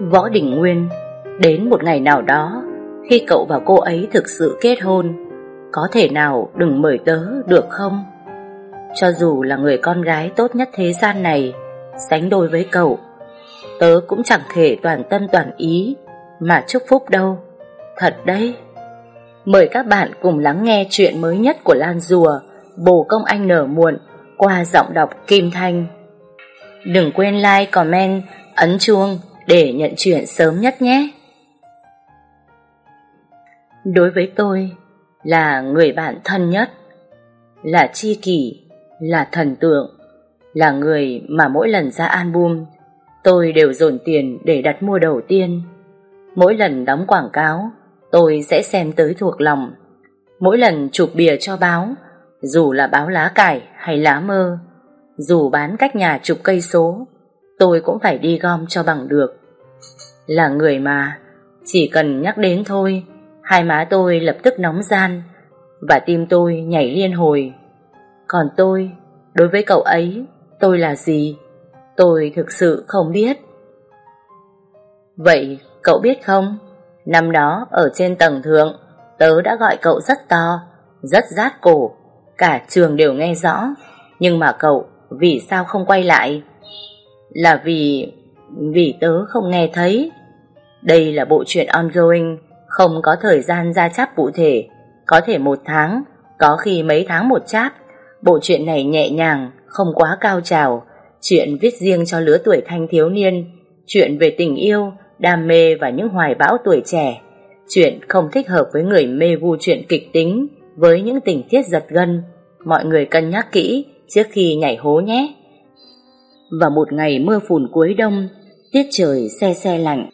Võ Đình Nguyên Đến một ngày nào đó Khi cậu và cô ấy thực sự kết hôn Có thể nào đừng mời tớ được không? Cho dù là người con gái tốt nhất thế gian này Sánh đôi với cậu Tớ cũng chẳng thể toàn tâm toàn ý Mà chúc phúc đâu Thật đấy Mời các bạn cùng lắng nghe chuyện mới nhất của Lan Dùa Bồ Công Anh Nở Muộn qua giọng đọc Kim Thanh. Đừng quên like, comment, ấn chuông để nhận chuyện sớm nhất nhé. Đối với tôi là người bạn thân nhất, là tri kỷ, là thần tượng, là người mà mỗi lần ra album tôi đều dồn tiền để đặt mua đầu tiên. Mỗi lần đóng quảng cáo tôi sẽ xem tới thuộc lòng. Mỗi lần chụp bìa cho báo dù là báo lá cải hay lá mơ, dù bán cách nhà chục cây số, tôi cũng phải đi gom cho bằng được. Là người mà, chỉ cần nhắc đến thôi, hai má tôi lập tức nóng gian, và tim tôi nhảy liên hồi. Còn tôi, đối với cậu ấy, tôi là gì? Tôi thực sự không biết. Vậy cậu biết không? Năm đó ở trên tầng thượng, tớ đã gọi cậu rất to, rất rát cổ Cả trường đều nghe rõ Nhưng mà cậu vì sao không quay lại là vì Vì tớ không nghe thấy Đây là bộ truyện ongoing, Không có thời gian ra chap cụ thể, Có thể một tháng, Có khi mấy tháng một chap Bộ truyện này nhẹ nhàng, Không quá cao trào, Chuyện viết riêng cho lứa tuổi thanh thiếu niên, Chuyện về tình yêu, Đam mê và những hoài bão tuổi trẻ Chuyện không thích hợp với người mê vu chuyện kịch tính, với những tình tiết giật gân. Mọi người cân nhắc kỹ trước khi nhảy hố nhé. Vào một ngày mưa phùn cuối đông, tiết trời xe xe lạnh,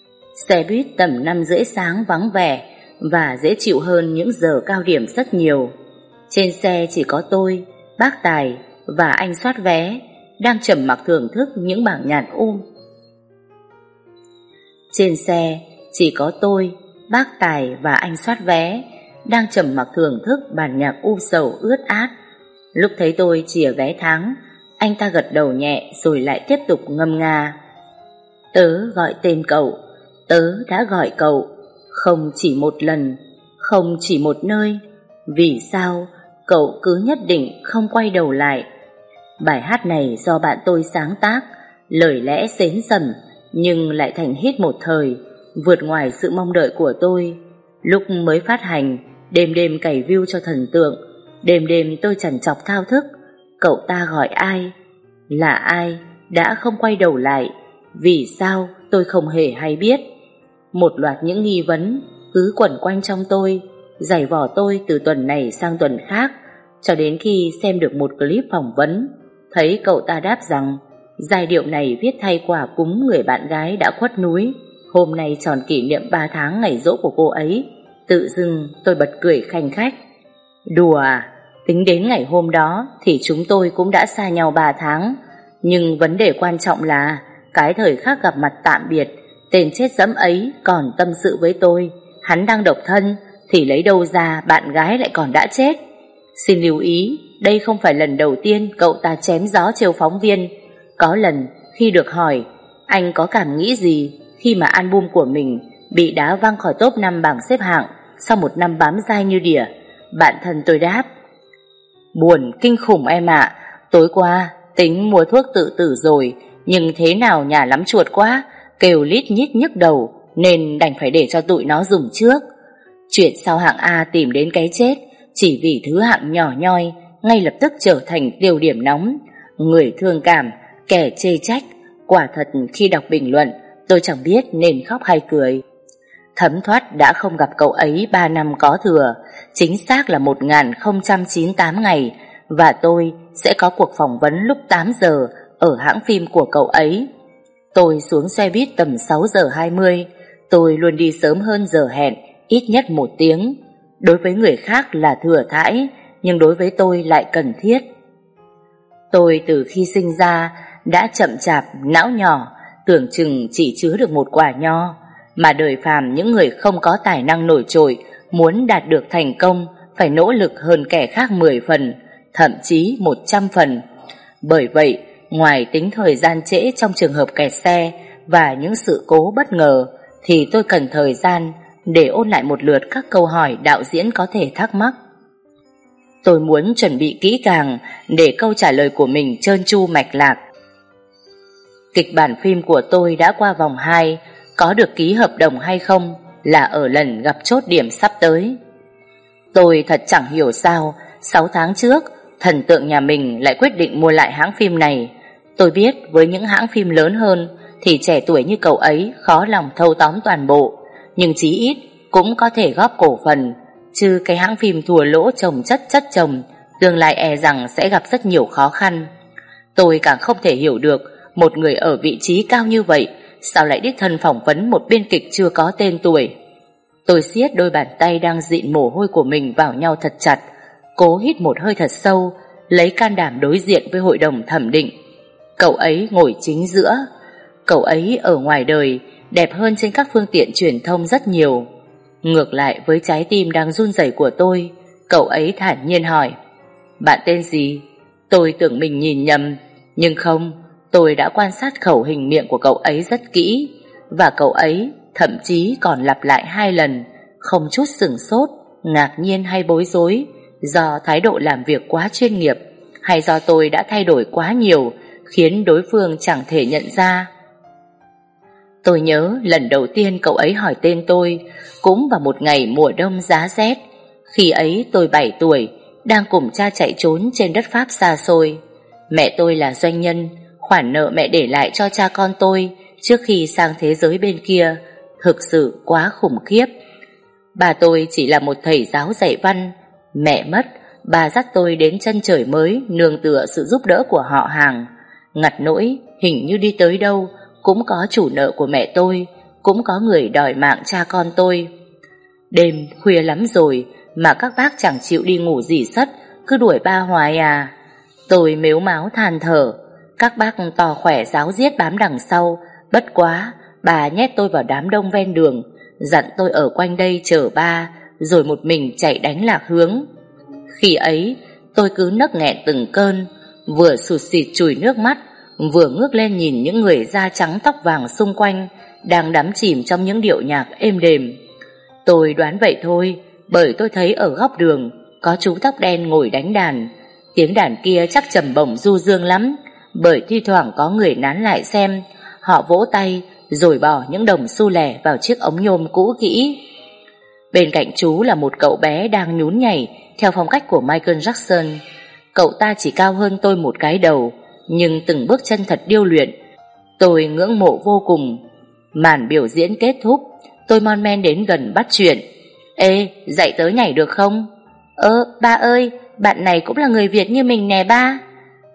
xe buýt tầm năm rưỡi sáng vắng vẻ và dễ chịu hơn những giờ cao điểm rất nhiều. Trên xe chỉ có tôi, bác Tài và anh soát vé đang trầm mặc thưởng thức những bảng nhạc um. Trên xe chỉ có tôi, bác Tài và anh soát vé đang trầm mặc thưởng thức bản nhạc u sầu ướt át. Lúc thấy tôi chìa vé tháng, anh ta gật đầu nhẹ rồi lại tiếp tục ngâm nga. Tớ gọi tên cậu, tớ đã gọi cậu, không chỉ một lần, không chỉ một nơi. Vì sao cậu cứ nhất định không quay đầu lại? Bài hát này do bạn tôi sáng tác, lời lẽ xến sầm nhưng lại thành hit một thời, vượt ngoài sự mong đợi của tôi. Lúc mới phát hành, Đêm đêm cày view cho thần tượng Đêm đêm tôi chẳng chọc thao thức Cậu ta gọi ai Là ai Đã không quay đầu lại Vì sao tôi không hề hay biết Một loạt những nghi vấn Cứ quẩn quanh trong tôi Giải vỏ tôi từ tuần này sang tuần khác Cho đến khi xem được một clip phỏng vấn Thấy cậu ta đáp rằng Giai điệu này viết thay quả cúng người bạn gái đã khuất núi Hôm nay tròn kỷ niệm 3 tháng ngày rỗ của cô ấy Tự dưng tôi bật cười khanh khách. Đùa à, tính đến ngày hôm đó thì chúng tôi cũng đã xa nhau 3 tháng. Nhưng vấn đề quan trọng là cái thời khắc gặp mặt tạm biệt, tên chết dẫm ấy còn tâm sự với tôi. Hắn đang độc thân thì lấy đâu ra bạn gái lại còn đã chết. Xin lưu ý, đây không phải lần đầu tiên cậu ta chém gió trêu phóng viên. Có lần khi được hỏi anh có cảm nghĩ gì khi mà album của mình bị đá văng khỏi top 5 bảng xếp hạng sau một năm bám dai như đỉa. Bạn thân tôi đáp. Buồn kinh khủng em ạ, tối qua tính mua thuốc tự tử rồi, nhưng thế nào nhà lắm chuột quá, kêu lít nhít nhức đầu, nên đành phải để cho tụi nó dùng trước. Chuyện sau hạng A tìm đến cái chết, chỉ vì thứ hạng nhỏ nhoi, ngay lập tức trở thành tiêu điểm nóng. Người thương cảm, kẻ chê trách, quả thật khi đọc bình luận, tôi chẳng biết nên khóc hay cười. Thấm thoát đã không gặp cậu ấy 3 năm có thừa, chính xác là 1098 ngày, và tôi sẽ có cuộc phỏng vấn lúc 8 giờ ở hãng phim của cậu ấy. Tôi xuống xe buýt tầm 6 giờ 20, tôi luôn đi sớm hơn giờ hẹn, ít nhất một tiếng. Đối với người khác là thừa thãi, nhưng đối với tôi lại cần thiết. Tôi từ khi sinh ra đã chậm chạp, não nhỏ, tưởng chừng chỉ chứa được một quả nho mà đời phàm những người không có tài năng nổi trội muốn đạt được thành công phải nỗ lực hơn kẻ khác 10 phần, thậm chí 100 phần. Bởi vậy, ngoài tính thời gian trễ trong trường hợp kẹt xe và những sự cố bất ngờ thì tôi cần thời gian để ôn lại một lượt các câu hỏi đạo diễn có thể thắc mắc. Tôi muốn chuẩn bị kỹ càng để câu trả lời của mình trơn tru mạch lạc. Kịch bản phim của tôi đã qua vòng 2, có được ký hợp đồng hay không là ở lần gặp chốt điểm sắp tới. Tôi thật chẳng hiểu sao, 6 tháng trước, thần tượng nhà mình lại quyết định mua lại hãng phim này. Tôi biết với những hãng phim lớn hơn thì trẻ tuổi như cậu ấy khó lòng thâu tóm toàn bộ, nhưng chí ít cũng có thể góp cổ phần, chứ cái hãng phim thua lỗ chồng chất chất chồng, tương lai e rằng sẽ gặp rất nhiều khó khăn. Tôi càng không thể hiểu được một người ở vị trí cao như vậy sao lại đích thân phỏng vấn một biên kịch chưa có tên tuổi. Tôi siết đôi bàn tay đang dịn mồ hôi của mình vào nhau thật chặt, cố hít một hơi thật sâu, lấy can đảm đối diện với hội đồng thẩm định. Cậu ấy ngồi chính giữa, cậu ấy ở ngoài đời đẹp hơn trên các phương tiện truyền thông rất nhiều. Ngược lại với trái tim đang run rẩy của tôi, cậu ấy thản nhiên hỏi, bạn tên gì? Tôi tưởng mình nhìn nhầm, nhưng không, tôi đã quan sát khẩu hình miệng của cậu ấy rất kỹ, và cậu ấy thậm chí còn lặp lại hai lần, không chút sửng sốt, ngạc nhiên hay bối rối, do thái độ làm việc quá chuyên nghiệp, hay do tôi đã thay đổi quá nhiều, khiến đối phương chẳng thể nhận ra. Tôi nhớ lần đầu tiên cậu ấy hỏi tên tôi, cũng vào một ngày mùa đông giá rét, khi ấy tôi 7 tuổi, đang cùng cha chạy trốn trên đất Pháp xa xôi. Mẹ tôi là doanh nhân, khoản nợ mẹ để lại cho cha con tôi trước khi sang thế giới bên kia thực sự quá khủng khiếp. Bà tôi chỉ là một thầy giáo dạy văn, mẹ mất, bà dắt tôi đến chân trời mới nương tựa sự giúp đỡ của họ hàng. Ngặt nỗi, hình như đi tới đâu, cũng có chủ nợ của mẹ tôi, cũng có người đòi mạng cha con tôi. Đêm khuya lắm rồi mà các bác chẳng chịu đi ngủ gì sất, cứ đuổi ba hoài à. Tôi mếu máu than thở, các bác to khỏe giáo giết bám đằng sau, bất quá, bà nhét tôi vào đám đông ven đường, dặn tôi ở quanh đây chờ ba, rồi một mình chạy đánh lạc hướng. Khi ấy, tôi cứ nấc nghẹn từng cơn, vừa sụt xịt chùi nước mắt, vừa ngước lên nhìn những người da trắng tóc vàng xung quanh, đang đắm chìm trong những điệu nhạc êm đềm. Tôi đoán vậy thôi, bởi tôi thấy ở góc đường có chú tóc đen ngồi đánh đàn. Tiếng đàn kia chắc trầm bổng du dương lắm, bởi thi thoảng có người nán lại xem, họ vỗ tay rồi bỏ những đồng xu lẻ vào chiếc ống nhôm cũ kỹ. Bên cạnh chú là một cậu bé đang nhún nhảy theo phong cách của Michael Jackson. Cậu ta chỉ cao hơn tôi một cái đầu, nhưng từng bước chân thật điêu luyện. Tôi ngưỡng mộ vô cùng. Màn biểu diễn kết thúc, tôi mon men đến gần bắt chuyện. Ê, dạy tớ nhảy được không? Ơ, ba ơi, bạn này cũng là người Việt như mình nè ba.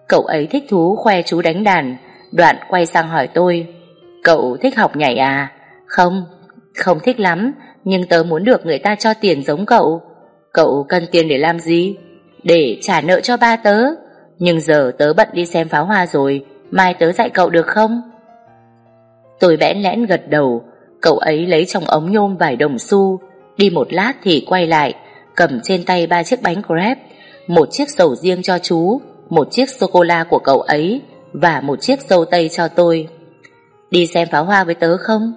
Cậu ấy thích thú khoe chú đánh đàn, đoạn quay sang hỏi tôi. Cậu thích học nhảy à? Không, không thích lắm, nhưng tớ muốn được người ta cho tiền giống cậu. Cậu cần tiền để làm gì? Để trả nợ cho ba tớ. Nhưng giờ tớ bận đi xem pháo hoa rồi, mai tớ dạy cậu được không? Tôi bẽn lẽn gật đầu, cậu ấy lấy trong ống nhôm vài đồng xu, đi một lát thì quay lại, cầm trên tay ba chiếc bánh crepe, một chiếc sầu riêng cho chú, một chiếc sô-cô-la của cậu ấy và một chiếc dâu tây cho tôi. Đi xem pháo hoa với tớ không?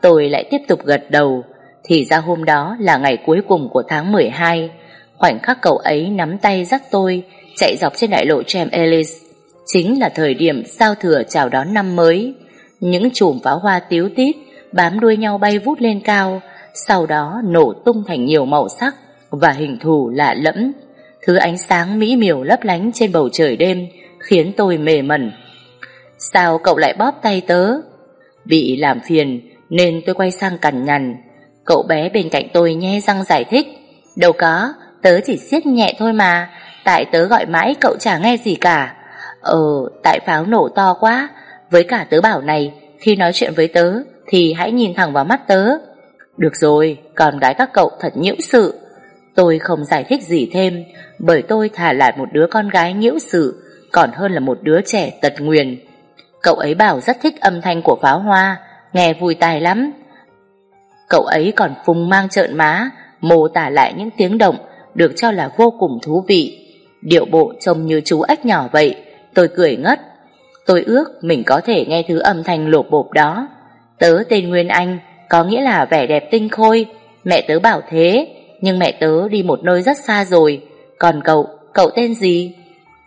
Tôi lại tiếp tục gật đầu, thì ra hôm đó là ngày cuối cùng của tháng 12. Khoảnh khắc cậu ấy nắm tay dắt tôi chạy dọc trên đại lộ Tram Ellis. Chính là thời điểm giao thừa chào đón năm mới. Những chùm pháo hoa tiếu tít bám đuôi nhau bay vút lên cao, sau đó nổ tung thành nhiều màu sắc và hình thù lạ lẫm. Thứ ánh sáng mỹ miều lấp lánh trên bầu trời đêm khiến tôi mề mẩn. Sao cậu lại bóp tay tớ? Bị làm phiền nên tôi quay sang cằn nhằn. Cậu bé bên cạnh tôi nhe răng giải thích. Đâu có, tớ chỉ siết nhẹ thôi mà. Tại tớ gọi mãi cậu chả nghe gì cả. Ờ, tại pháo nổ to quá. Với cả tớ bảo này, khi nói chuyện với tớ thì hãy nhìn thẳng vào mắt tớ. Được rồi, con gái các cậu thật nhiễu sự. Tôi không giải thích gì thêm, bởi tôi thả lại một đứa con gái nhiễu sự, còn hơn là một đứa trẻ tật nguyền. Cậu ấy bảo rất thích âm thanh của pháo hoa, nghe vui tai lắm. Cậu ấy còn phùng mang trợn má, mô tả lại những tiếng động được cho là vô cùng thú vị. Điệu bộ trông như chú ếch nhỏ vậy, tôi cười ngất. Tôi ước mình có thể nghe thứ âm thanh lột bộp đó. Tớ tên Nguyên Anh, có nghĩa là vẻ đẹp tinh khôi. Mẹ tớ bảo thế, nhưng mẹ tớ đi một nơi rất xa rồi. Còn cậu, cậu tên gì?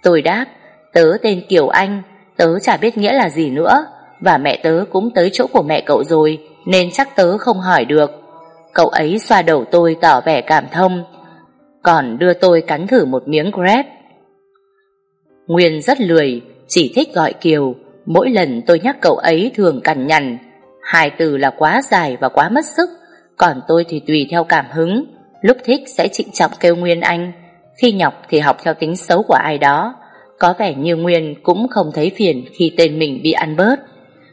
Tôi đáp, tớ tên Kiều Anh, tớ chả biết nghĩa là gì nữa. Và mẹ tớ cũng tới chỗ của mẹ cậu rồi, nên chắc tớ không hỏi được. Cậu ấy xoa đầu tôi tỏ vẻ cảm thông, còn đưa tôi cắn thử một miếng crepe. Nguyên rất lười, chỉ thích gọi Kiều. Mỗi lần tôi nhắc cậu ấy thường cằn nhằn. Hai từ là quá dài và quá mất sức, còn tôi thì tùy theo cảm hứng. Lúc thích sẽ trịnh trọng kêu Nguyên Anh, khi nhọc thì học theo tính xấu của ai đó. Có vẻ như Nguyên cũng không thấy phiền khi tên mình bị ăn bớt.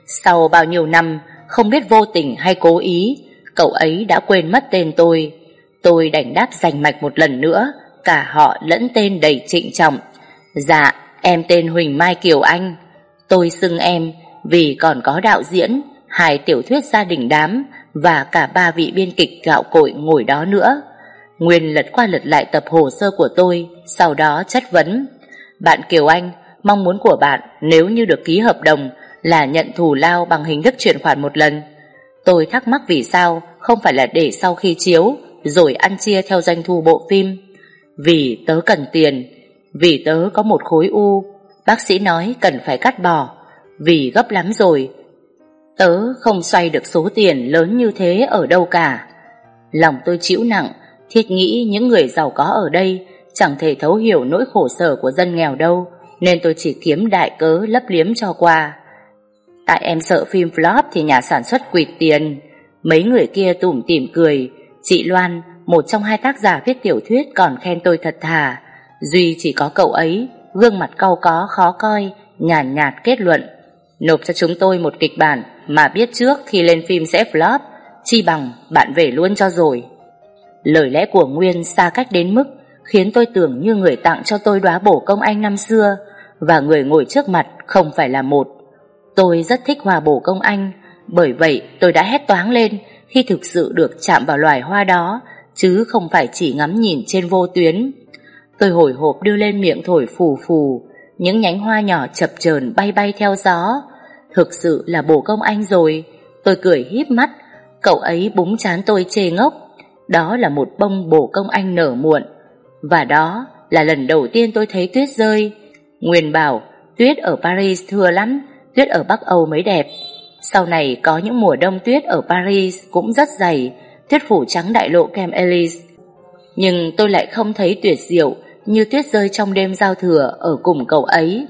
Sau bao nhiêu năm, không biết vô tình hay cố ý, cậu ấy đã quên mất tên tôi. Tôi đành đáp giành mạch một lần nữa, cả họ lẫn tên đầy trịnh trọng. Dạ, em tên Huỳnh Mai Kiều Anh. Tôi xưng em vì còn có đạo diễn, hai tiểu thuyết gia đình đám và cả ba vị biên kịch gạo cội ngồi đó nữa. Nguyên lật qua lật lại tập hồ sơ của tôi, sau đó chất vấn. Bạn Kiều Anh, mong muốn của bạn nếu như được ký hợp đồng là nhận thù lao bằng hình thức chuyển khoản một lần. Tôi thắc mắc vì sao không phải là để sau khi chiếu rồi ăn chia theo doanh thu bộ phim. Vì tớ cần tiền, vì tớ có một khối u, bác sĩ nói cần phải cắt bỏ, vì gấp lắm rồi. Tớ không xoay được số tiền lớn như thế ở đâu cả. Lòng tôi chịu nặng, thiết nghĩ những người giàu có ở đây chẳng thể thấu hiểu nỗi khổ sở của dân nghèo đâu, nên tôi chỉ kiếm đại cớ lấp liếm cho qua. Tại em sợ phim flop thì nhà sản xuất quỵt tiền. Mấy người kia tủm tỉm cười. Chị Loan, một trong hai tác giả viết tiểu thuyết còn khen tôi thật thà. Duy chỉ có cậu ấy, gương mặt cau có khó coi, nhàn nhạt, nhạt kết luận. Nộp cho chúng tôi một kịch bản mà biết trước khi lên phim sẽ flop, chi bằng bạn về luôn cho rồi. Lời lẽ của Nguyên xa cách đến mức khiến tôi tưởng như người tặng cho tôi đóa bổ công anh năm xưa và người ngồi trước mặt không phải là một Tôi rất thích hòa bổ công anh, bởi vậy tôi đã hét toáng lên khi thực sự được chạm vào loài hoa đó, chứ không phải chỉ ngắm nhìn trên vô tuyến. Tôi hồi hộp đưa lên miệng thổi phù phù, những nhánh hoa nhỏ chập chờn bay bay theo gió. Thực sự là bổ công anh rồi, tôi cười híp mắt, cậu ấy búng chán tôi chê ngốc. Đó là một bông bổ công anh nở muộn, và đó là lần đầu tiên tôi thấy tuyết rơi. Nguyên bảo, tuyết ở Paris thưa lắm, tuyết ở Bắc Âu mới đẹp. Sau này có những mùa đông tuyết ở Paris cũng rất dày, tuyết phủ trắng đại lộ Kem Elise. Nhưng tôi lại không thấy tuyệt diệu như tuyết rơi trong đêm giao thừa ở cùng cậu ấy.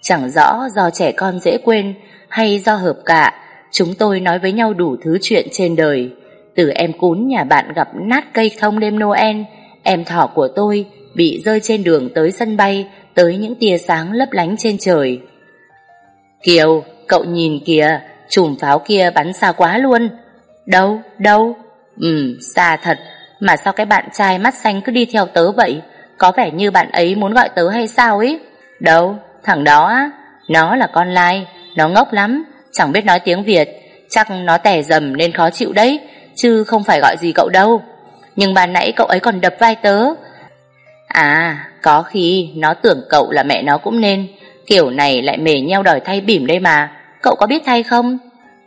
Chẳng rõ do trẻ con dễ quên hay do hợp cả, chúng tôi nói với nhau đủ thứ chuyện trên đời. Từ em cún nhà bạn gặp nát cây thông đêm Noel, em thỏ của tôi bị rơi trên đường tới sân bay, tới những tia sáng lấp lánh trên trời. Kiều, cậu nhìn kìa, chùm pháo kia bắn xa quá luôn. Đâu, đâu? Ừ, xa thật, mà sao cái bạn trai mắt xanh cứ đi theo tớ vậy? Có vẻ như bạn ấy muốn gọi tớ hay sao ấy? Đâu, thằng đó á, nó là con lai, nó ngốc lắm, chẳng biết nói tiếng Việt, chắc nó tẻ dầm nên khó chịu đấy, chứ không phải gọi gì cậu đâu. Nhưng ban nãy cậu ấy còn đập vai tớ. À, có khi nó tưởng cậu là mẹ nó cũng nên, Kiểu này lại mề nhau đòi thay bỉm đây mà. Cậu có biết thay không?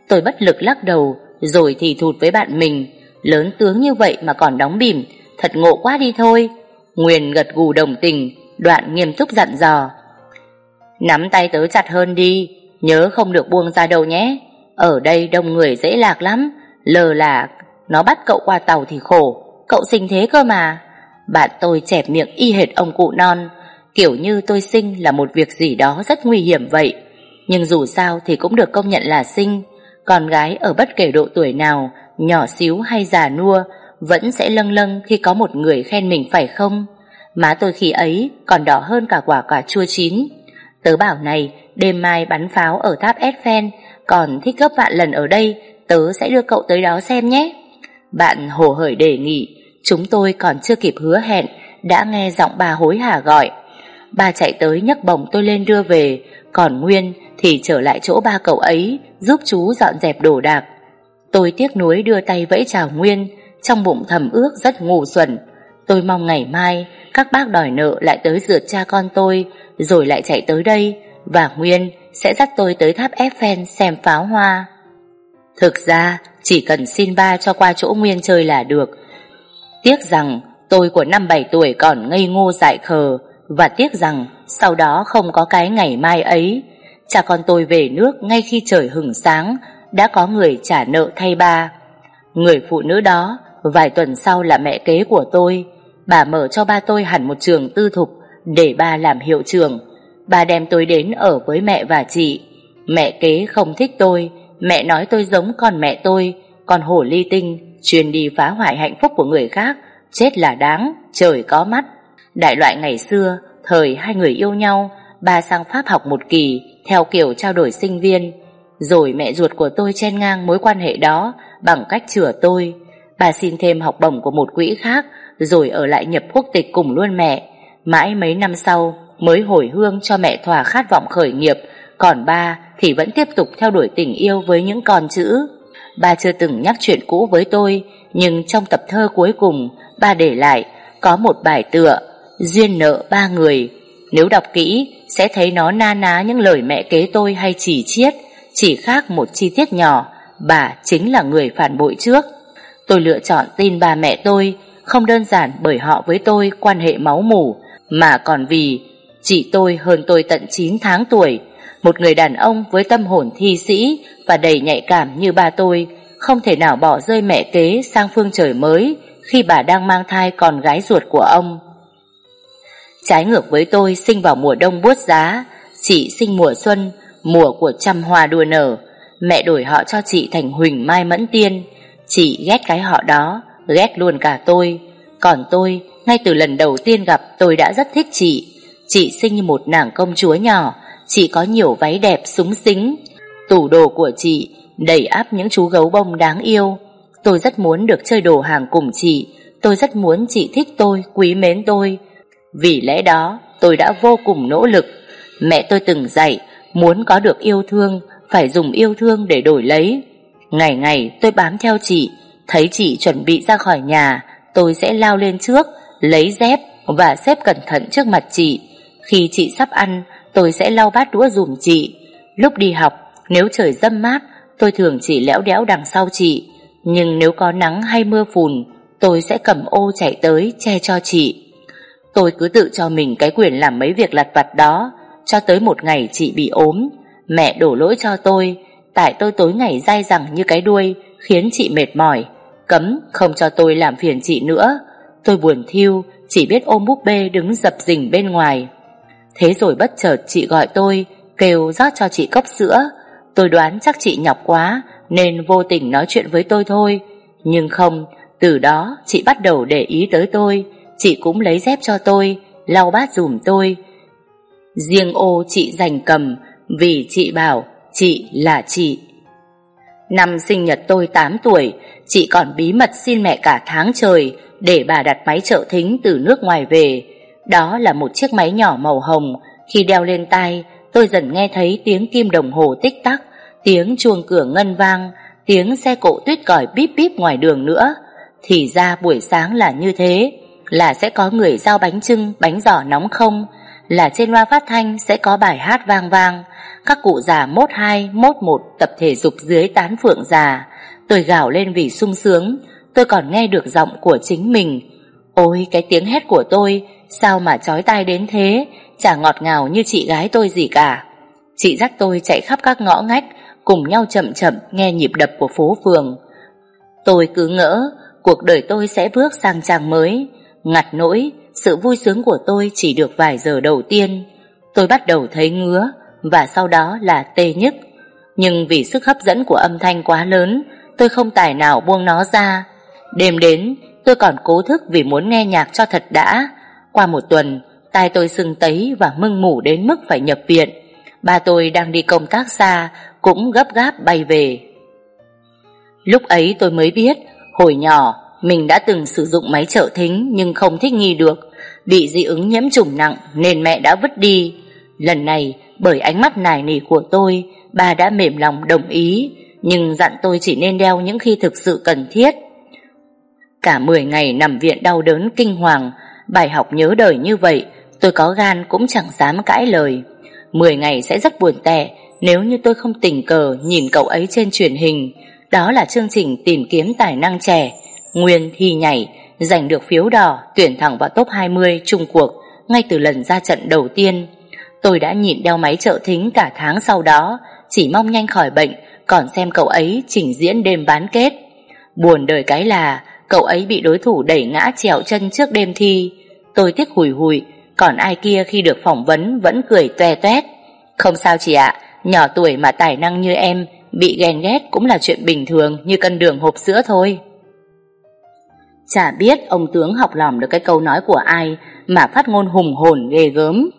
Tôi bất lực lắc đầu Rồi thì thụt với bạn mình. Lớn tướng như vậy mà còn đóng bỉm Thật ngộ quá đi thôi. Nguyên gật gù đồng tình Đoạn nghiêm túc dặn dò. Nắm tay tớ chặt hơn đi Nhớ không được buông ra đâu nhé. Ở đây đông người dễ lạc lắm Lờ là nó bắt cậu qua tàu thì khổ. Cậu sinh thế cơ mà. Bạn tôi chẹp miệng y hệt ông cụ non. Kiểu như tôi sinh là một việc gì đó rất nguy hiểm vậy. Nhưng dù sao thì cũng được công nhận là sinh. Con gái ở bất kể độ tuổi nào, Nhỏ xíu hay già nua, Vẫn sẽ lâng lâng khi có một người khen mình phải không? Má tôi khi ấy còn đỏ hơn cả quả quả chua chín. Tớ bảo này, Đêm mai bắn pháo ở tháp Eiffel, Còn thích gấp vạn lần ở đây, Tớ sẽ đưa cậu tới đó xem nhé. Bạn hồ hởi đề nghị, Chúng tôi còn chưa kịp hứa hẹn, Đã nghe giọng bà hối hả gọi. Bà chạy tới nhấc bổng tôi lên đưa về, Còn Nguyên thì trở lại chỗ ba cậu ấy, Giúp chú dọn dẹp đồ đạc. Tôi tiếc nuối đưa tay vẫy chào Nguyên, Trong bụng thầm ước rất ngu xuẩn. Tôi mong ngày mai, Các bác đòi nợ lại tới rượt cha con tôi, Rồi lại chạy tới đây, Và Nguyên sẽ dắt tôi tới tháp Eiffel xem pháo hoa. Thực ra chỉ cần xin ba cho qua chỗ Nguyên chơi là được. Tiếc rằng tôi của năm bảy tuổi còn ngây ngô dại khờ, Và tiếc rằng sau đó không có cái ngày mai ấy Cha con tôi về nước ngay khi trời hừng sáng, Đã có người trả nợ thay ba. Người phụ nữ đó, Vài tuần sau là mẹ kế của tôi, Bà mở cho ba tôi hẳn một trường tư thục Để ba làm hiệu trường Bà đem tôi đến ở với mẹ và chị. Mẹ kế không thích tôi Mẹ nói tôi giống con mẹ tôi con hổ ly tinh Chuyên đi phá hoại hạnh phúc của người khác Chết là đáng, trời có mắt. Đại loại ngày xưa Thời hai người yêu nhau Ba sang Pháp học một kỳ Theo kiểu trao đổi sinh viên. Rồi mẹ ruột của tôi chen ngang mối quan hệ đó Bằng cách chữa tôi. Bà xin thêm học bổng của một quỹ khác Rồi ở lại nhập quốc tịch cùng luôn mẹ. Mãi mấy năm sau Mới hồi hương cho mẹ thỏa khát vọng khởi nghiệp còn ba thì vẫn tiếp tục theo đuổi tình yêu với những con chữ. Ba chưa từng nhắc chuyện cũ với tôi, Nhưng trong tập thơ cuối cùng, Ba để lại Có một bài tựa, Duyên nợ ba người Nếu đọc kỹ, sẽ thấy nó na ná những lời mẹ kế tôi hay chỉ chiết, Chỉ khác một chi tiết nhỏ, Bà chính là người phản bội trước. Tôi lựa chọn tin ba mẹ tôi, Không đơn giản bởi họ với tôi quan hệ máu mủ, Mà còn vì Chị tôi hơn tôi tận 9 tháng tuổi một người đàn ông với tâm hồn thi sĩ Và đầy nhạy cảm như ba tôi, Không thể nào bỏ rơi mẹ kế sang phương trời mới Khi bà đang mang thai con gái ruột của ông. Trái ngược với tôi, sinh vào mùa đông buốt giá, Chị sinh mùa xuân, Mùa của trăm hoa đua nở. Mẹ đổi họ cho chị thành Huỳnh Mai Mẫn Tiên. Chị ghét cái họ đó, Ghét luôn cả tôi. Còn tôi, ngay từ lần đầu tiên gặp, tôi đã rất thích chị. Chị sinh như một nàng công chúa nhỏ Chị có nhiều váy đẹp súng xính. Tủ đồ của chị Đầy áp những chú gấu bông đáng yêu. Tôi rất muốn được chơi đồ hàng cùng chị. Tôi rất muốn chị thích tôi Quý mến tôi. Vì lẽ đó tôi đã vô cùng nỗ lực. Mẹ tôi từng dạy Muốn có được yêu thương Phải dùng yêu thương để đổi lấy. Ngày ngày tôi bám theo chị Thấy chị chuẩn bị ra khỏi nhà Tôi sẽ lao lên trước Lấy dép và xếp cẩn thận trước mặt chị. Khi chị sắp ăn, tôi sẽ lau bát đũa dùm chị. Lúc đi học, nếu trời dâm mát, tôi thường chỉ léo đẽo đằng sau chị. Nhưng nếu có nắng hay mưa phùn, tôi sẽ cầm ô chạy tới che cho chị. Tôi cứ tự cho mình cái quyền làm mấy việc lặt vặt đó, cho tới một ngày chị bị ốm. Mẹ đổ lỗi cho tôi, tại tôi tối ngày dai dẳng như cái đuôi, khiến chị mệt mỏi. Cấm không cho tôi làm phiền chị nữa. Tôi buồn thiêu, chỉ biết ôm búp bê đứng dập dình bên ngoài. Thế rồi bất chợt chị gọi tôi, Kêu rót cho chị cốc sữa. Tôi đoán chắc chị nhọc quá, Nên vô tình nói chuyện với tôi thôi. Nhưng không, Từ đó chị bắt đầu để ý tới tôi. Chị cũng lấy dép cho tôi, Lau bát dùm tôi. Riêng ô chị dành cầm, Vì chị bảo chị là chị. Năm sinh nhật tôi 8 tuổi, Chị còn bí mật xin mẹ cả tháng trời Để bà đặt máy trợ thính từ nước ngoài về đó là một chiếc máy nhỏ màu hồng. Khi đeo lên tai, Tôi dần nghe thấy tiếng kim đồng hồ tích tắc, Tiếng chuông cửa ngân vang, Tiếng xe cộ tuyết còi bíp bíp ngoài đường nữa. Thì ra buổi sáng là như thế, Là sẽ có người giao bánh trưng Bánh giỏ nóng không, Là trên loa phát thanh sẽ có bài hát vang vang. Các cụ già mốt hai, Mốt một, tập thể dục dưới tán phượng già. Tôi gào lên vì sung sướng. Tôi còn nghe được giọng của chính mình. Ôi, cái tiếng hét của tôi Sao mà chói tai đến thế? Chả ngọt ngào như chị gái tôi gì cả. Chị dắt tôi chạy khắp các ngõ ngách, Cùng nhau chậm chậm nghe nhịp đập của phố phường. Tôi cứ ngỡ, Cuộc đời tôi sẽ bước sang trang mới. Ngặt nỗi, Sự vui sướng của tôi chỉ được vài giờ đầu tiên. Tôi bắt đầu thấy ngứa, Và sau đó là tê nhức. Nhưng vì sức hấp dẫn của âm thanh quá lớn, Tôi không tài nào buông nó ra. Đêm đến, tôi còn cố thức vì muốn nghe nhạc cho thật đã qua một tuần, tai tôi sưng tấy và mưng mủ đến mức phải nhập viện. Ba tôi đang đi công tác xa, cũng gấp gáp bay về. Lúc ấy tôi mới biết, hồi nhỏ, mình đã từng sử dụng máy trợ thính nhưng không thích nghi được, bị dị ứng nhiễm trùng nặng nên mẹ đã vứt đi. Lần này, bởi ánh mắt nài nỉ của tôi, ba đã mềm lòng đồng ý, nhưng dặn tôi chỉ nên đeo những khi thực sự cần thiết. Cả 10 ngày nằm viện đau đớn kinh hoàng, Bài học nhớ đời như vậy, Tôi có gan cũng chẳng dám cãi lời. Mười ngày sẽ rất buồn tẻ, Nếu như tôi không tình cờ Nhìn cậu ấy trên truyền hình. Đó là chương trình tìm kiếm tài năng trẻ. Nguyên thi nhảy, Giành được phiếu đỏ, Tuyển thẳng vào top 20 Trung cuộc, Ngay từ lần ra trận đầu tiên. Tôi đã nhịn đeo máy trợ thính cả tháng sau đó, Chỉ mong nhanh khỏi bệnh, Còn xem cậu ấy trình diễn đêm bán kết. Buồn đời cái là Cậu ấy bị đối thủ đẩy ngã trèo chân trước đêm thi. Tôi tiếc hùi hùi Còn ai kia khi được phỏng vấn Vẫn cười toe toét. Không sao chị ạ, Nhỏ tuổi mà tài năng như em, Bị ghen ghét cũng là chuyện bình thường, Như cân đường hộp sữa thôi. Chả biết ông tướng học lỏm được cái câu nói của ai Mà phát ngôn hùng hồn ghê gớm.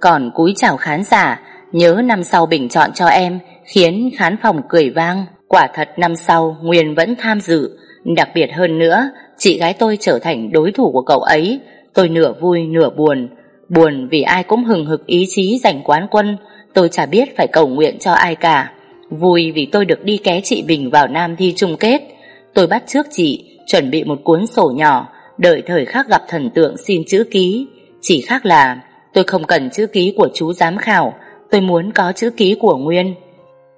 Còn cúi chào khán giả, Nhớ năm sau bình chọn cho em, Khiến khán phòng cười vang. Quả thật năm sau Nguyên vẫn tham dự Đặc biệt hơn nữa, Chị gái tôi trở thành đối thủ của cậu ấy. Tôi nửa vui, nửa buồn. Buồn vì ai cũng hừng hực ý chí giành quán quân. Tôi chả biết phải cầu nguyện cho ai cả. Vui vì tôi được đi ké chị Bình vào Nam thi chung kết. Tôi bắt trước chị, Chuẩn bị một cuốn sổ nhỏ, Đợi thời khắc gặp thần tượng xin chữ ký. Chỉ khác là, Tôi không cần chữ ký của chú giám khảo, Tôi muốn có chữ ký của Nguyên.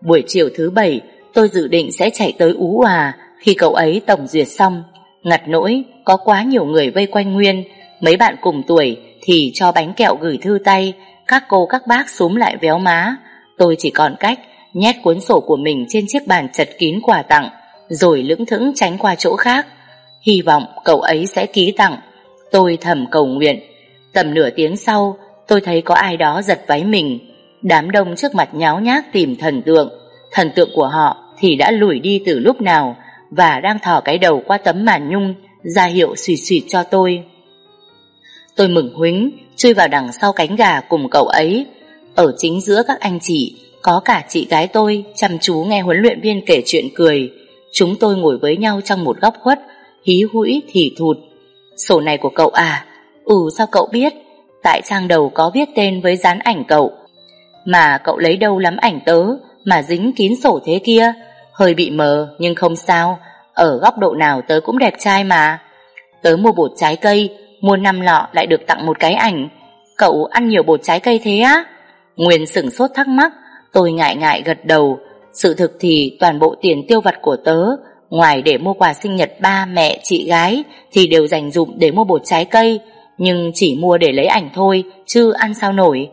Buổi chiều thứ bảy, Tôi dự định sẽ chạy tới Ú Hòa khi cậu ấy tổng duyệt xong Ngặt nỗi có quá nhiều người vây quanh Nguyên Mấy bạn cùng tuổi Thì cho bánh kẹo gửi thư tay Các cô các bác súm lại véo má Tôi chỉ còn cách nhét cuốn sổ của mình trên chiếc bàn chật kín quà tặng, rồi lững thững tránh qua chỗ khác. Hy vọng cậu ấy sẽ ký tặng. Tôi thầm cầu nguyện. Tầm nửa tiếng sau, tôi thấy có ai đó giật váy mình. Đám đông trước mặt nháo nhác tìm thần tượng. Thần tượng của họ thì đã lùi đi từ lúc nào và đang thò cái đầu qua tấm màn nhung ra hiệu suy suy cho tôi. Tôi mừng huính chui vào đằng sau cánh gà cùng cậu ấy. Ở chính giữa các anh chị có cả chị gái tôi chăm chú nghe huấn luyện viên kể chuyện cười. Chúng tôi ngồi với nhau trong một góc khuất, hí hũi thì thụt. Sổ này của cậu à? Ừ sao cậu biết? Tại trang đầu có viết tên với dán ảnh cậu. Mà cậu lấy đâu lắm ảnh tớ mà dính kín sổ thế kia? Hơi bị mờ nhưng không sao. Ở góc độ nào tớ cũng đẹp trai mà. Tớ mua bột trái cây, mua năm lọ lại được tặng một cái ảnh. Cậu ăn nhiều bột trái cây thế á? Nguyên sửng sốt thắc mắc Tôi ngại ngại gật đầu Sự thực thì toàn bộ tiền tiêu vặt của tớ Ngoài để mua quà sinh nhật ba, mẹ, chị gái Thì đều dành dụng để mua bột trái cây Nhưng chỉ mua để lấy ảnh thôi Chứ ăn sao nổi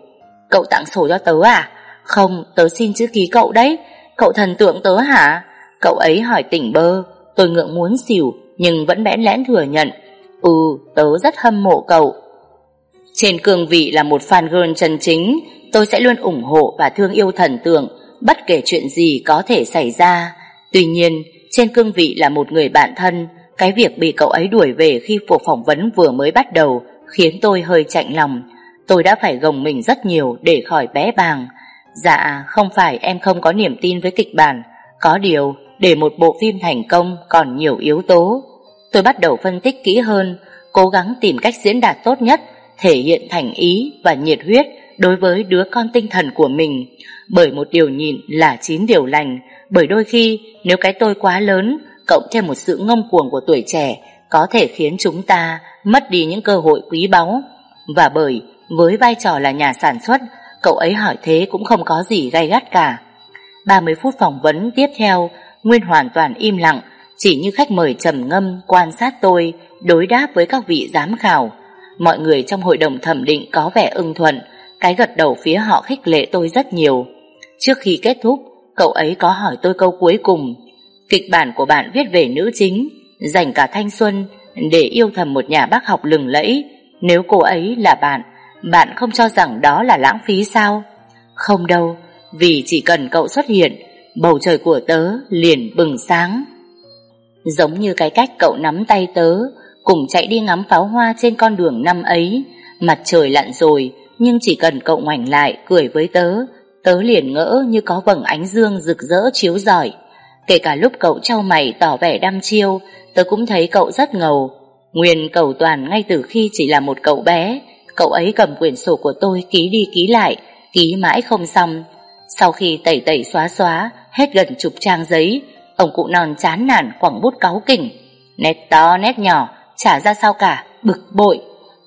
Cậu tặng sổ cho tớ à Không, tớ xin chữ ký cậu đấy Cậu thần tượng tớ hả Cậu ấy hỏi tỉnh bơ Tôi ngượng muốn xỉu Nhưng vẫn bẽn lẽn thừa nhận Ừ, tớ rất hâm mộ cậu Trên cương vị là một fan girl chân chính tôi sẽ luôn ủng hộ và thương yêu thần tượng bất kể chuyện gì có thể xảy ra. Tuy nhiên, trên cương vị là một người bạn thân, cái việc bị cậu ấy đuổi về khi cuộc phỏng vấn vừa mới bắt đầu khiến tôi hơi chạnh lòng. Tôi đã phải gồng mình rất nhiều để khỏi bé bàng. Dạ, không phải em không có niềm tin với kịch bản, có điều để một bộ phim thành công còn nhiều yếu tố. Tôi bắt đầu phân tích kỹ hơn, cố gắng tìm cách diễn đạt tốt nhất, thể hiện thành ý và nhiệt huyết đối với đứa con tinh thần của mình. Bởi một điều nhịn là chín điều lành bởi đôi khi nếu cái tôi quá lớn cộng thêm một sự ngông cuồng của tuổi trẻ có thể khiến chúng ta mất đi những cơ hội quý báu. Và bởi với vai trò là nhà sản xuất cậu ấy hỏi thế cũng không có gì gay gắt cả 30 phút phỏng vấn tiếp theo Nguyên hoàn toàn im lặng chỉ như khách mời trầm ngâm quan sát tôi đối đáp với các vị giám khảo mọi người trong hội đồng thẩm định có vẻ ưng thuận cái gật đầu phía họ khích lệ tôi rất nhiều. Trước khi kết thúc, cậu ấy có hỏi tôi câu cuối cùng. Kịch bản của bạn viết về nữ chính, dành cả thanh xuân để yêu thầm một nhà bác học lừng lẫy. Nếu cô ấy là bạn, bạn không cho rằng đó là lãng phí sao? Không đâu, vì chỉ cần cậu xuất hiện, bầu trời của tớ liền bừng sáng. Giống như cái cách cậu nắm tay tớ, cùng chạy đi ngắm pháo hoa trên con đường năm ấy, mặt trời lặn rồi, nhưng chỉ cần cậu ngoảnh lại cười với tớ, tớ liền ngỡ như có vầng ánh dương rực rỡ chiếu rọi. Kể cả lúc cậu trao mày tỏ vẻ đăm chiêu, tớ cũng thấy cậu rất ngầu. Nguyên cầu toàn ngay từ khi chỉ là một cậu bé, cậu ấy cầm quyển sổ của tôi ký đi ký lại, ký mãi không xong. Sau khi tẩy tẩy xóa xóa, hết gần chục trang giấy, ông cụ non chán nản quẳng bút cáu kỉnh. Nét to nét nhỏ, trả ra sao cả, bực bội.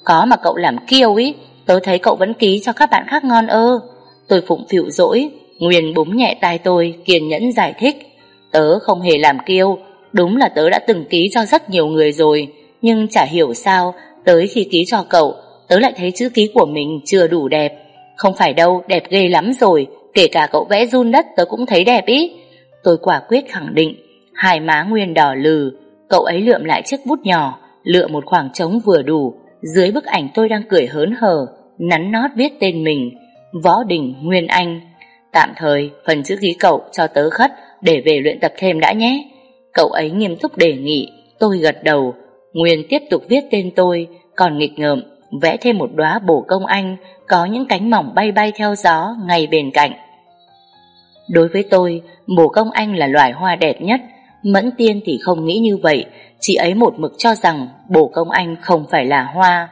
Có mà cậu làm kiêu ý, Tớ thấy cậu vẫn ký cho các bạn khác ngon ơ Tôi phụng phịu dỗi Nguyên búng nhẹ tai tôi Kiên nhẫn giải thích Tớ không hề làm kiêu, đúng là tớ đã từng ký cho rất nhiều người rồi, nhưng chả hiểu sao, tới khi ký cho cậu, tớ lại thấy chữ ký của mình chưa đủ đẹp. Không phải đâu, đẹp ghê lắm rồi, kể cả cậu vẽ run đất tớ cũng thấy đẹp ý. Tôi quả quyết khẳng định, hai má Nguyên đỏ lừ, cậu ấy lượm lại chiếc bút nhỏ, lựa một khoảng trống vừa đủ, dưới bức ảnh tôi đang cười hớn hở, nắn nót viết tên mình, Võ Đình Nguyên Anh. Tạm thời, phần chữ ký cậu cho tớ khất để về luyện tập thêm đã nhé. Cậu ấy nghiêm túc đề nghị, tôi gật đầu. Nguyên tiếp tục viết tên tôi, còn nghịch ngợm, vẽ thêm một đóa bổ công anh có những cánh mỏng bay bay theo gió ngay bên cạnh. Đối với tôi, bổ công anh là loài hoa đẹp nhất, Mẫn Tiên thì không nghĩ như vậy, chị ấy một mực cho rằng bổ công anh không phải là hoa.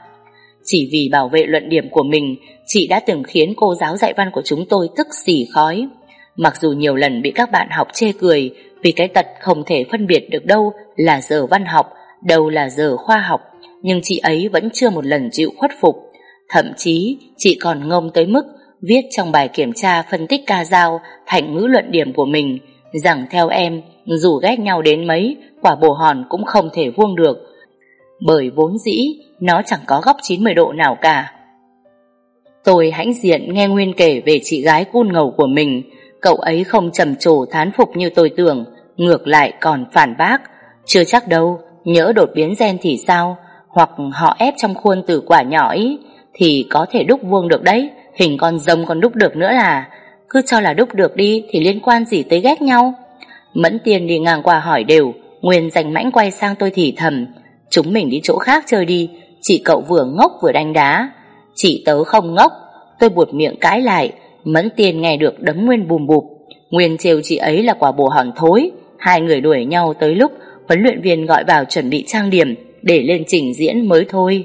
Chỉ vì bảo vệ luận điểm của mình, chị đã từng khiến cô giáo dạy văn của chúng tôi tức xỉ khói. Mặc dù nhiều lần bị các bạn học chê cười vì cái tật không thể phân biệt được đâu là giờ văn học, đâu là giờ khoa học, nhưng chị ấy vẫn chưa một lần chịu khuất phục. Thậm chí, chị còn ngông tới mức viết trong bài kiểm tra phân tích ca dao thành ngữ luận điểm của mình rằng theo em, dù ghét nhau đến mấy, quả bồ hòn cũng không thể vuông được. Bởi vốn dĩ, nó chẳng có góc 90 độ nào cả. Tôi hãnh diện nghe Nguyên kể về chị gái cun ngầu của mình, cậu ấy không trầm trồ thán phục như tôi tưởng, ngược lại còn phản bác. Chưa chắc đâu, nhỡ đột biến gen thì sao, hoặc họ ép trong khuôn từ quả nhỏ ý, thì có thể đúc vuông được đấy, hình con rồng còn đúc được nữa là. Cứ cho là đúc được đi thì liên quan gì tới ghét nhau. Mẫn tiền đi ngang qua hỏi đều, Nguyên rành mãnh quay sang tôi thì thầm, chúng mình đi chỗ khác chơi đi, chị cậu vừa ngốc vừa đánh đá. Chị tớ không ngốc, tôi buột miệng cãi lại, Mẫn tiền nghe được đấm Nguyên bùm bụp. Nguyên trêu chị ấy là quả bồ hòn thối, hai người đuổi nhau tới lúc huấn luyện viên gọi vào chuẩn bị trang điểm để lên trình diễn mới thôi.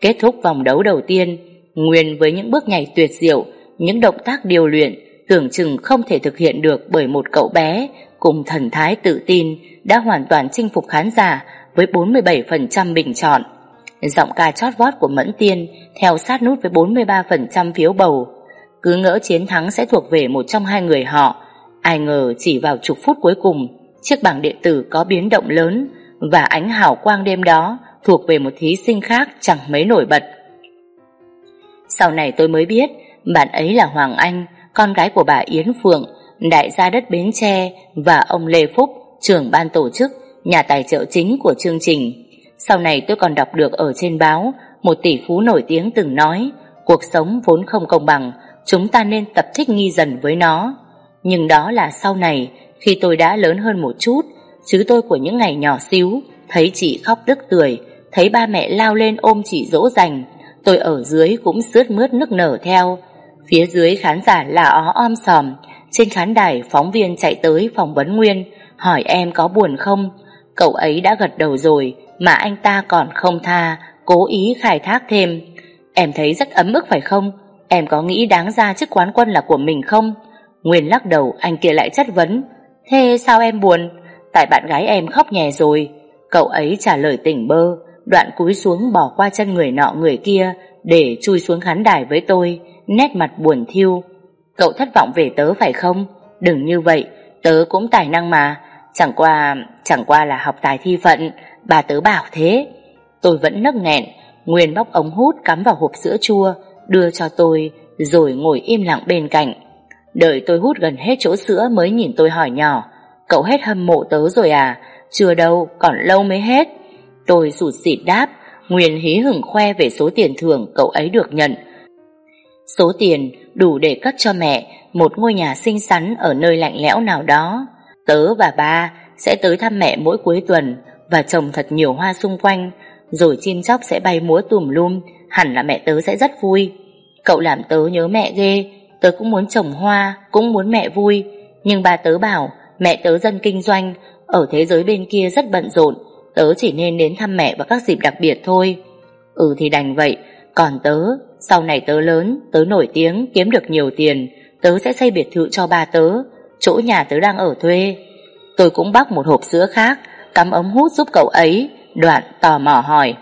Kết thúc vòng đấu đầu tiên, Nguyên với những bước nhảy tuyệt diệu, những động tác điều luyện tưởng chừng không thể thực hiện được bởi một cậu bé cùng thần thái tự tin đã hoàn toàn chinh phục khán giả với 47% bình chọn. Giọng ca chót vót của Mẫn Tiên theo sát nút với 43% phiếu bầu. Cứ ngỡ chiến thắng sẽ thuộc về một trong hai người họ. Ai ngờ chỉ vào chục phút cuối cùng, chiếc bảng điện tử có biến động lớn và ánh hào quang đêm đó thuộc về một thí sinh khác chẳng mấy nổi bật. Sau này tôi mới biết bạn ấy là Hoàng Anh, con gái của bà Yến Phượng, đại gia đất Bến Tre và ông Lê Phúc, trưởng ban tổ chức, nhà tài trợ chính của chương trình. Sau này tôi còn đọc được ở trên báo, một tỷ phú nổi tiếng từng nói, cuộc sống vốn không công bằng, chúng ta nên tập thích nghi dần với nó. Nhưng đó là sau này, khi tôi đã lớn hơn một chút, chứ tôi của những ngày nhỏ xíu, thấy chị khóc đứt tuổi thấy ba mẹ lao lên ôm chị dỗ dành, tôi ở dưới cũng sướt mướt nức nở theo. Phía dưới khán giả là ó om sòm, trên khán đài phóng viên chạy tới phỏng vấn Nguyên, hỏi em có buồn không? Cậu ấy đã gật đầu rồi, mà anh ta còn không tha, cố ý khai thác thêm. Em thấy rất ấm ức phải không? Em có nghĩ đáng ra chức quán quân là của mình không? Nguyên lắc đầu, anh kia lại chất vấn. Thế sao em buồn? Tại bạn gái em khóc nhè rồi. Cậu ấy trả lời tỉnh bơ, đoạn cúi xuống bỏ qua chân người nọ người kia để chui xuống khán đài với tôi, nét mặt buồn thiêu. Cậu thất vọng về tớ phải không? Đừng như vậy, tớ cũng tài năng mà. Chẳng qua, chẳng qua là học tài thi phận, bà tớ bảo thế. Tôi vẫn nấc nghẹn, Nguyên bóc ống hút cắm vào hộp sữa chua, đưa cho tôi, rồi ngồi im lặng bên cạnh. Đợi tôi hút gần hết chỗ sữa mới nhìn tôi hỏi nhỏ, cậu hết hâm mộ tớ rồi à? Chưa đâu, còn lâu mới hết. Tôi sụt xịt đáp, Nguyên hí hửng khoe về số tiền thưởng cậu ấy được nhận. Số tiền đủ để cất cho mẹ một ngôi nhà xinh xắn ở nơi lạnh lẽo nào đó. Tớ và ba sẽ tới thăm mẹ mỗi cuối tuần và trồng thật nhiều hoa xung quanh, rồi chim chóc sẽ bay múa tùm lum, hẳn là mẹ tớ sẽ rất vui. Cậu làm tớ nhớ mẹ ghê, tớ cũng muốn trồng hoa, cũng muốn mẹ vui, nhưng ba tớ bảo mẹ tớ dân kinh doanh, ở thế giới bên kia rất bận rộn, tớ chỉ nên đến thăm mẹ vào các dịp đặc biệt thôi. Ừ thì đành vậy, còn tớ, sau này tớ lớn, tớ nổi tiếng, kiếm được nhiều tiền, tớ sẽ xây biệt thự cho ba tớ, chỗ nhà tớ đang ở thuê. Tôi cũng bóc một hộp sữa khác, cắm ống hút giúp cậu ấy, đoạn tò mò hỏi.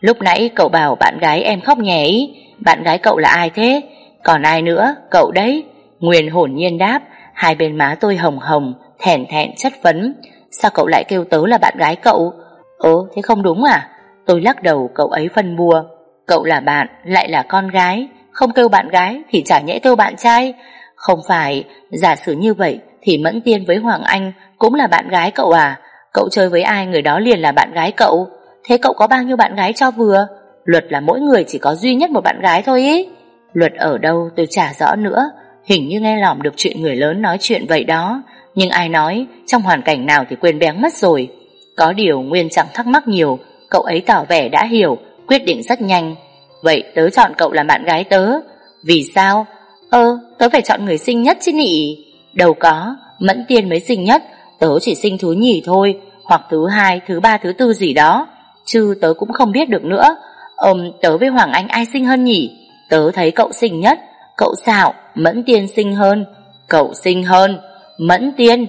Lúc nãy cậu bảo bạn gái em khóc nhè ý, bạn gái cậu là ai thế? Còn ai nữa, cậu đấy? Nguyên hồn nhiên đáp, hai bên má tôi hồng hồng, thèn thẹn chất vấn. Sao cậu lại kêu tớ là bạn gái cậu? Ồ, thế không đúng à? Tôi lắc đầu cậu ấy phân bua. Cậu là bạn, lại là con gái. Không kêu bạn gái thì chả nhẽ kêu bạn trai. Không phải, giả sử như vậy thì Mẫn Tiên với Hoàng Anh cũng là bạn gái cậu à? Cậu chơi với ai người đó liền là bạn gái cậu? Thế cậu có bao nhiêu bạn gái cho vừa? Luật là mỗi người chỉ có duy nhất một bạn gái thôi ý. Luật ở đâu tôi chả rõ nữa. Hình như nghe lỏm được chuyện người lớn nói chuyện vậy đó. Nhưng ai nói trong hoàn cảnh nào thì quên bén mất rồi. Có điều Nguyên chẳng thắc mắc nhiều. Cậu ấy tỏ vẻ đã hiểu, quyết định rất nhanh. Vậy tớ chọn cậu làm bạn gái tớ. Vì sao? Ơ, tớ phải chọn người xinh nhất chứ nị. Đâu có, Mẫn Tiên mới xinh nhất. Tớ chỉ sinh thứ nhì thôi, hoặc thứ hai, thứ ba, thứ tư gì đó. Chứ tớ cũng không biết được nữa. Ừm, tớ với Hoàng Anh ai xinh hơn nhỉ? Tớ thấy cậu xinh nhất. Cậu xạo, Mẫn Tiên xinh hơn. Cậu xinh hơn. Mẫn Tiên.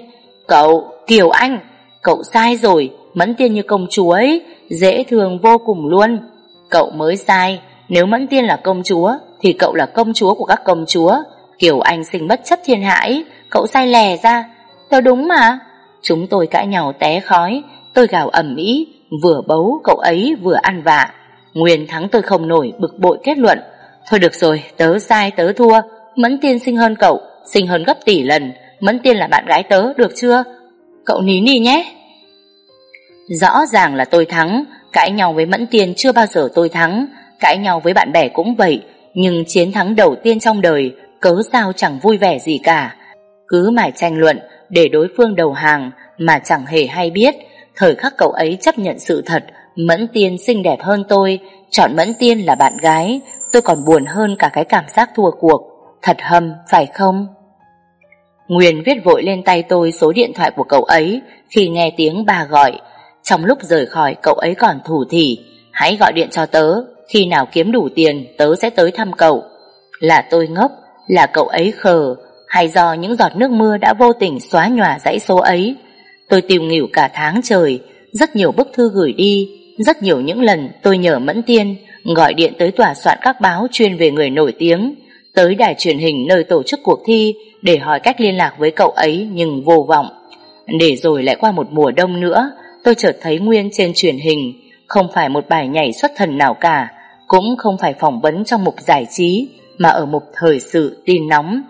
Cậu, Kiều Anh. Cậu sai rồi, Mẫn Tiên như công chúa ấy, dễ thương vô cùng luôn. Cậu mới sai, nếu Mẫn Tiên là công chúa, thì cậu là công chúa của các công chúa. Kiều Anh sinh bất chấp thiên hạ ấy, cậu sai lè ra. Tớ đúng mà. Chúng tôi cãi nhau té khói, tôi gào ẩm ý, vừa bấu cậu ấy vừa ăn vạ. Nguyên thắng tôi không nổi, bực bội kết luận. Thôi được rồi, tớ sai tớ thua, Mẫn Tiên sinh hơn cậu, sinh hơn gấp tỷ lần, Mẫn Tiên là bạn gái tớ, được chưa? Cậu ní đi nhé. Rõ ràng là tôi thắng, cãi nhau với Mẫn Tiên chưa bao giờ tôi thắng, cãi nhau với bạn bè cũng vậy, nhưng chiến thắng đầu tiên trong đời, cớ sao chẳng vui vẻ gì cả. Cứ mãi tranh luận, để đối phương đầu hàng, mà chẳng hề hay biết, thời khắc cậu ấy chấp nhận sự thật, Mẫn Tiên xinh đẹp hơn tôi, chọn Mẫn Tiên là bạn gái, tôi còn buồn hơn cả cái cảm giác thua cuộc. Thật hâm, phải không? Nguyên viết vội lên tay tôi số điện thoại của cậu ấy khi nghe tiếng bà gọi. Trong lúc rời khỏi cậu ấy còn thủ thỉ, hãy gọi điện cho tớ, khi nào kiếm đủ tiền tớ sẽ tới thăm cậu. Là tôi ngốc, là cậu ấy khờ, hay do những giọt nước mưa đã vô tình xóa nhòa dãy số ấy. Tôi tìm nghỉu cả tháng trời, rất nhiều bức thư gửi đi, rất nhiều những lần tôi nhờ Mẫn Tiên gọi điện tới tòa soạn các báo chuyên về người nổi tiếng, tới đài truyền hình nơi tổ chức cuộc thi để hỏi cách liên lạc với cậu ấy nhưng vô vọng. Để rồi lại qua một mùa đông nữa, tôi chợt thấy Nguyên trên truyền hình, không phải một bài nhảy xuất thần nào cả, cũng không phải phỏng vấn trong mục giải trí, mà ở mục thời sự tin nóng.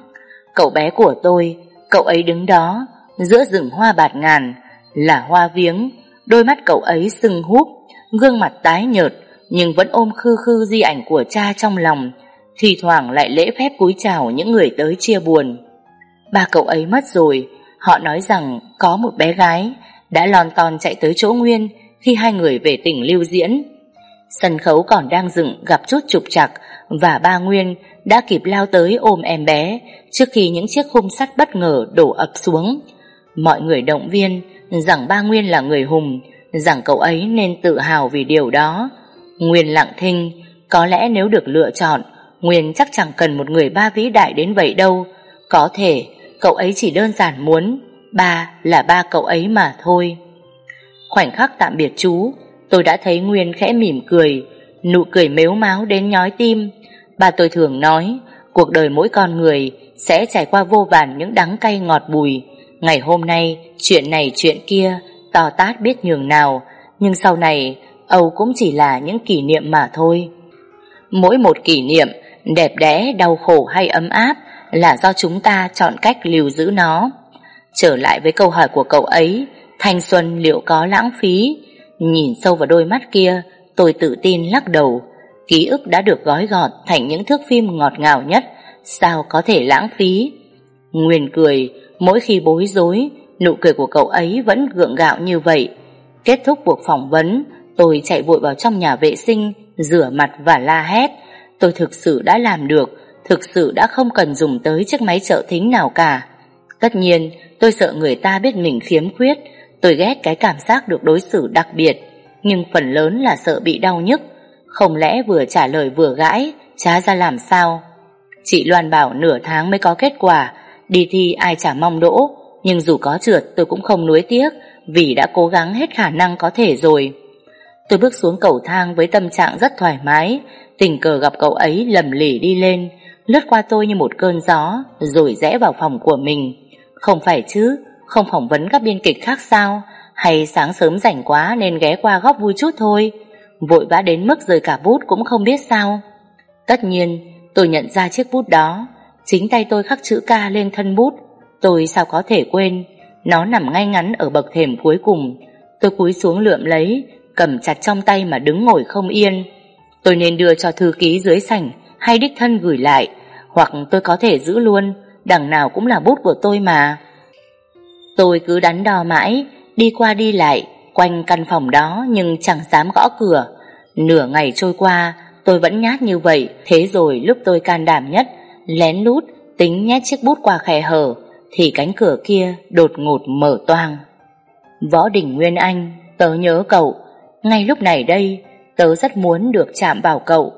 Cậu bé của tôi, cậu ấy đứng đó, giữa rừng hoa bạt ngàn, là hoa viếng, đôi mắt cậu ấy sưng húp, gương mặt tái nhợt, nhưng vẫn ôm khư khư di ảnh của cha trong lòng, thì thoảng lại lễ phép cúi chào những người tới chia buồn. Ba cậu ấy mất rồi, họ nói rằng có một bé gái đã lon ton chạy tới chỗ Nguyên khi hai người về tỉnh lưu diễn. Sân khấu còn đang dựng gặp chút trục trặc và ba Nguyên đã kịp lao tới ôm em bé trước khi những chiếc khung sắt bất ngờ đổ ập xuống. Mọi người động viên rằng ba Nguyên là người hùng, rằng cậu ấy nên tự hào vì điều đó. Nguyên lặng thinh, có lẽ nếu được lựa chọn, Nguyên chắc chẳng cần một người ba vĩ đại đến vậy đâu. Có thể cậu ấy chỉ đơn giản muốn ba là ba cậu ấy mà thôi. Khoảnh khắc tạm biệt chú, tôi đã thấy Nguyên khẽ mỉm cười, nụ cười mếu máo đến nhói tim. Bà tôi thường nói, cuộc đời mỗi con người sẽ trải qua vô vàn những đắng cay ngọt bùi. Ngày hôm nay, chuyện này chuyện kia, to tát biết nhường nào, nhưng sau này, Âu cũng chỉ là những kỷ niệm mà thôi. Mỗi một kỷ niệm, đẹp đẽ, đau khổ hay ấm áp, là do chúng ta chọn cách lưu giữ nó. Trở lại với câu hỏi của cậu ấy, thanh xuân liệu có lãng phí? Nhìn sâu vào đôi mắt kia, tôi tự tin lắc đầu. Ký ức đã được gói gọt thành những thước phim ngọt ngào nhất, sao có thể lãng phí? Nguyên cười, mỗi khi bối rối, nụ cười của cậu ấy vẫn gượng gạo như vậy. Kết thúc cuộc phỏng vấn, tôi chạy vội vào trong nhà vệ sinh, rửa mặt và la hét. Tôi thực sự đã làm được, thực sự đã không cần dùng tới chiếc máy trợ thính nào cả. Tất nhiên, tôi sợ người ta biết mình khiếm khuyết, tôi ghét cái cảm giác được đối xử đặc biệt, nhưng phần lớn là sợ bị đau nhức. Không lẽ vừa trả lời vừa gãi, chá ra làm sao? Chị Loan bảo nửa tháng mới có kết quả, đi thi ai chả mong đỗ, nhưng dù có trượt tôi cũng không nuối tiếc, vì đã cố gắng hết khả năng có thể rồi. Tôi bước xuống cầu thang với tâm trạng rất thoải mái, tình cờ gặp cậu ấy lầm lì đi lên, lướt qua tôi như một cơn gió, rồi rẽ vào phòng của mình. Không phải chứ, Không phỏng vấn các biên kịch khác sao? Hay sáng sớm rảnh quá nên ghé qua góc vui chút thôi? Vội vã đến mức rời cả bút cũng không biết sao. Tất nhiên tôi nhận ra chiếc bút đó. Chính tay tôi khắc chữ ca lên thân bút. Tôi sao có thể quên? Nó nằm ngay ngắn ở bậc thềm cuối cùng. Tôi cúi xuống lượm lấy Cầm chặt trong tay mà đứng ngồi không yên. Tôi nên đưa cho thư ký dưới sảnh Hay đích thân gửi lại, Hoặc tôi có thể giữ luôn, Đằng nào cũng là bút của tôi mà. Tôi cứ đắn đo mãi, Đi qua đi lại, Quanh căn phòng đó nhưng chẳng dám gõ cửa. Nửa ngày trôi qua, Tôi vẫn nhát như vậy, Thế rồi lúc tôi can đảm nhất, Lén lút, tính nhét chiếc bút qua khe hở, Thì cánh cửa kia đột ngột mở toang. Võ Đình Nguyên Anh, Tớ nhớ cậu, Ngay lúc này đây Tớ rất muốn được chạm vào cậu.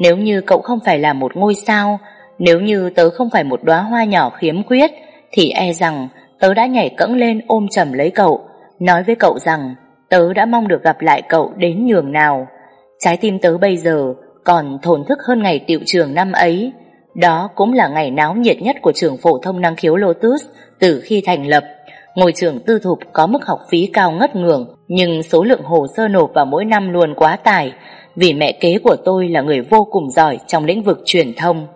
Nếu như cậu không phải là một ngôi sao, Nếu như tớ không phải một đóa hoa nhỏ khiếm khuyết, Thì e rằng tớ đã nhảy cẫng lên ôm chầm lấy cậu, Nói với cậu rằng Tớ đã mong được gặp lại cậu đến nhường nào. Trái tim tớ bây giờ Còn thổn thức hơn ngày tiệu trường năm ấy. Đó cũng là ngày náo nhiệt nhất Của trường phổ thông năng khiếu Lotus Từ khi thành lập. Ngôi trường tư thục có mức học phí cao ngất ngường Nhưng số lượng hồ sơ nộp vào mỗi năm luôn quá tải Vì mẹ kế của tôi là người vô cùng giỏi Trong lĩnh vực truyền thông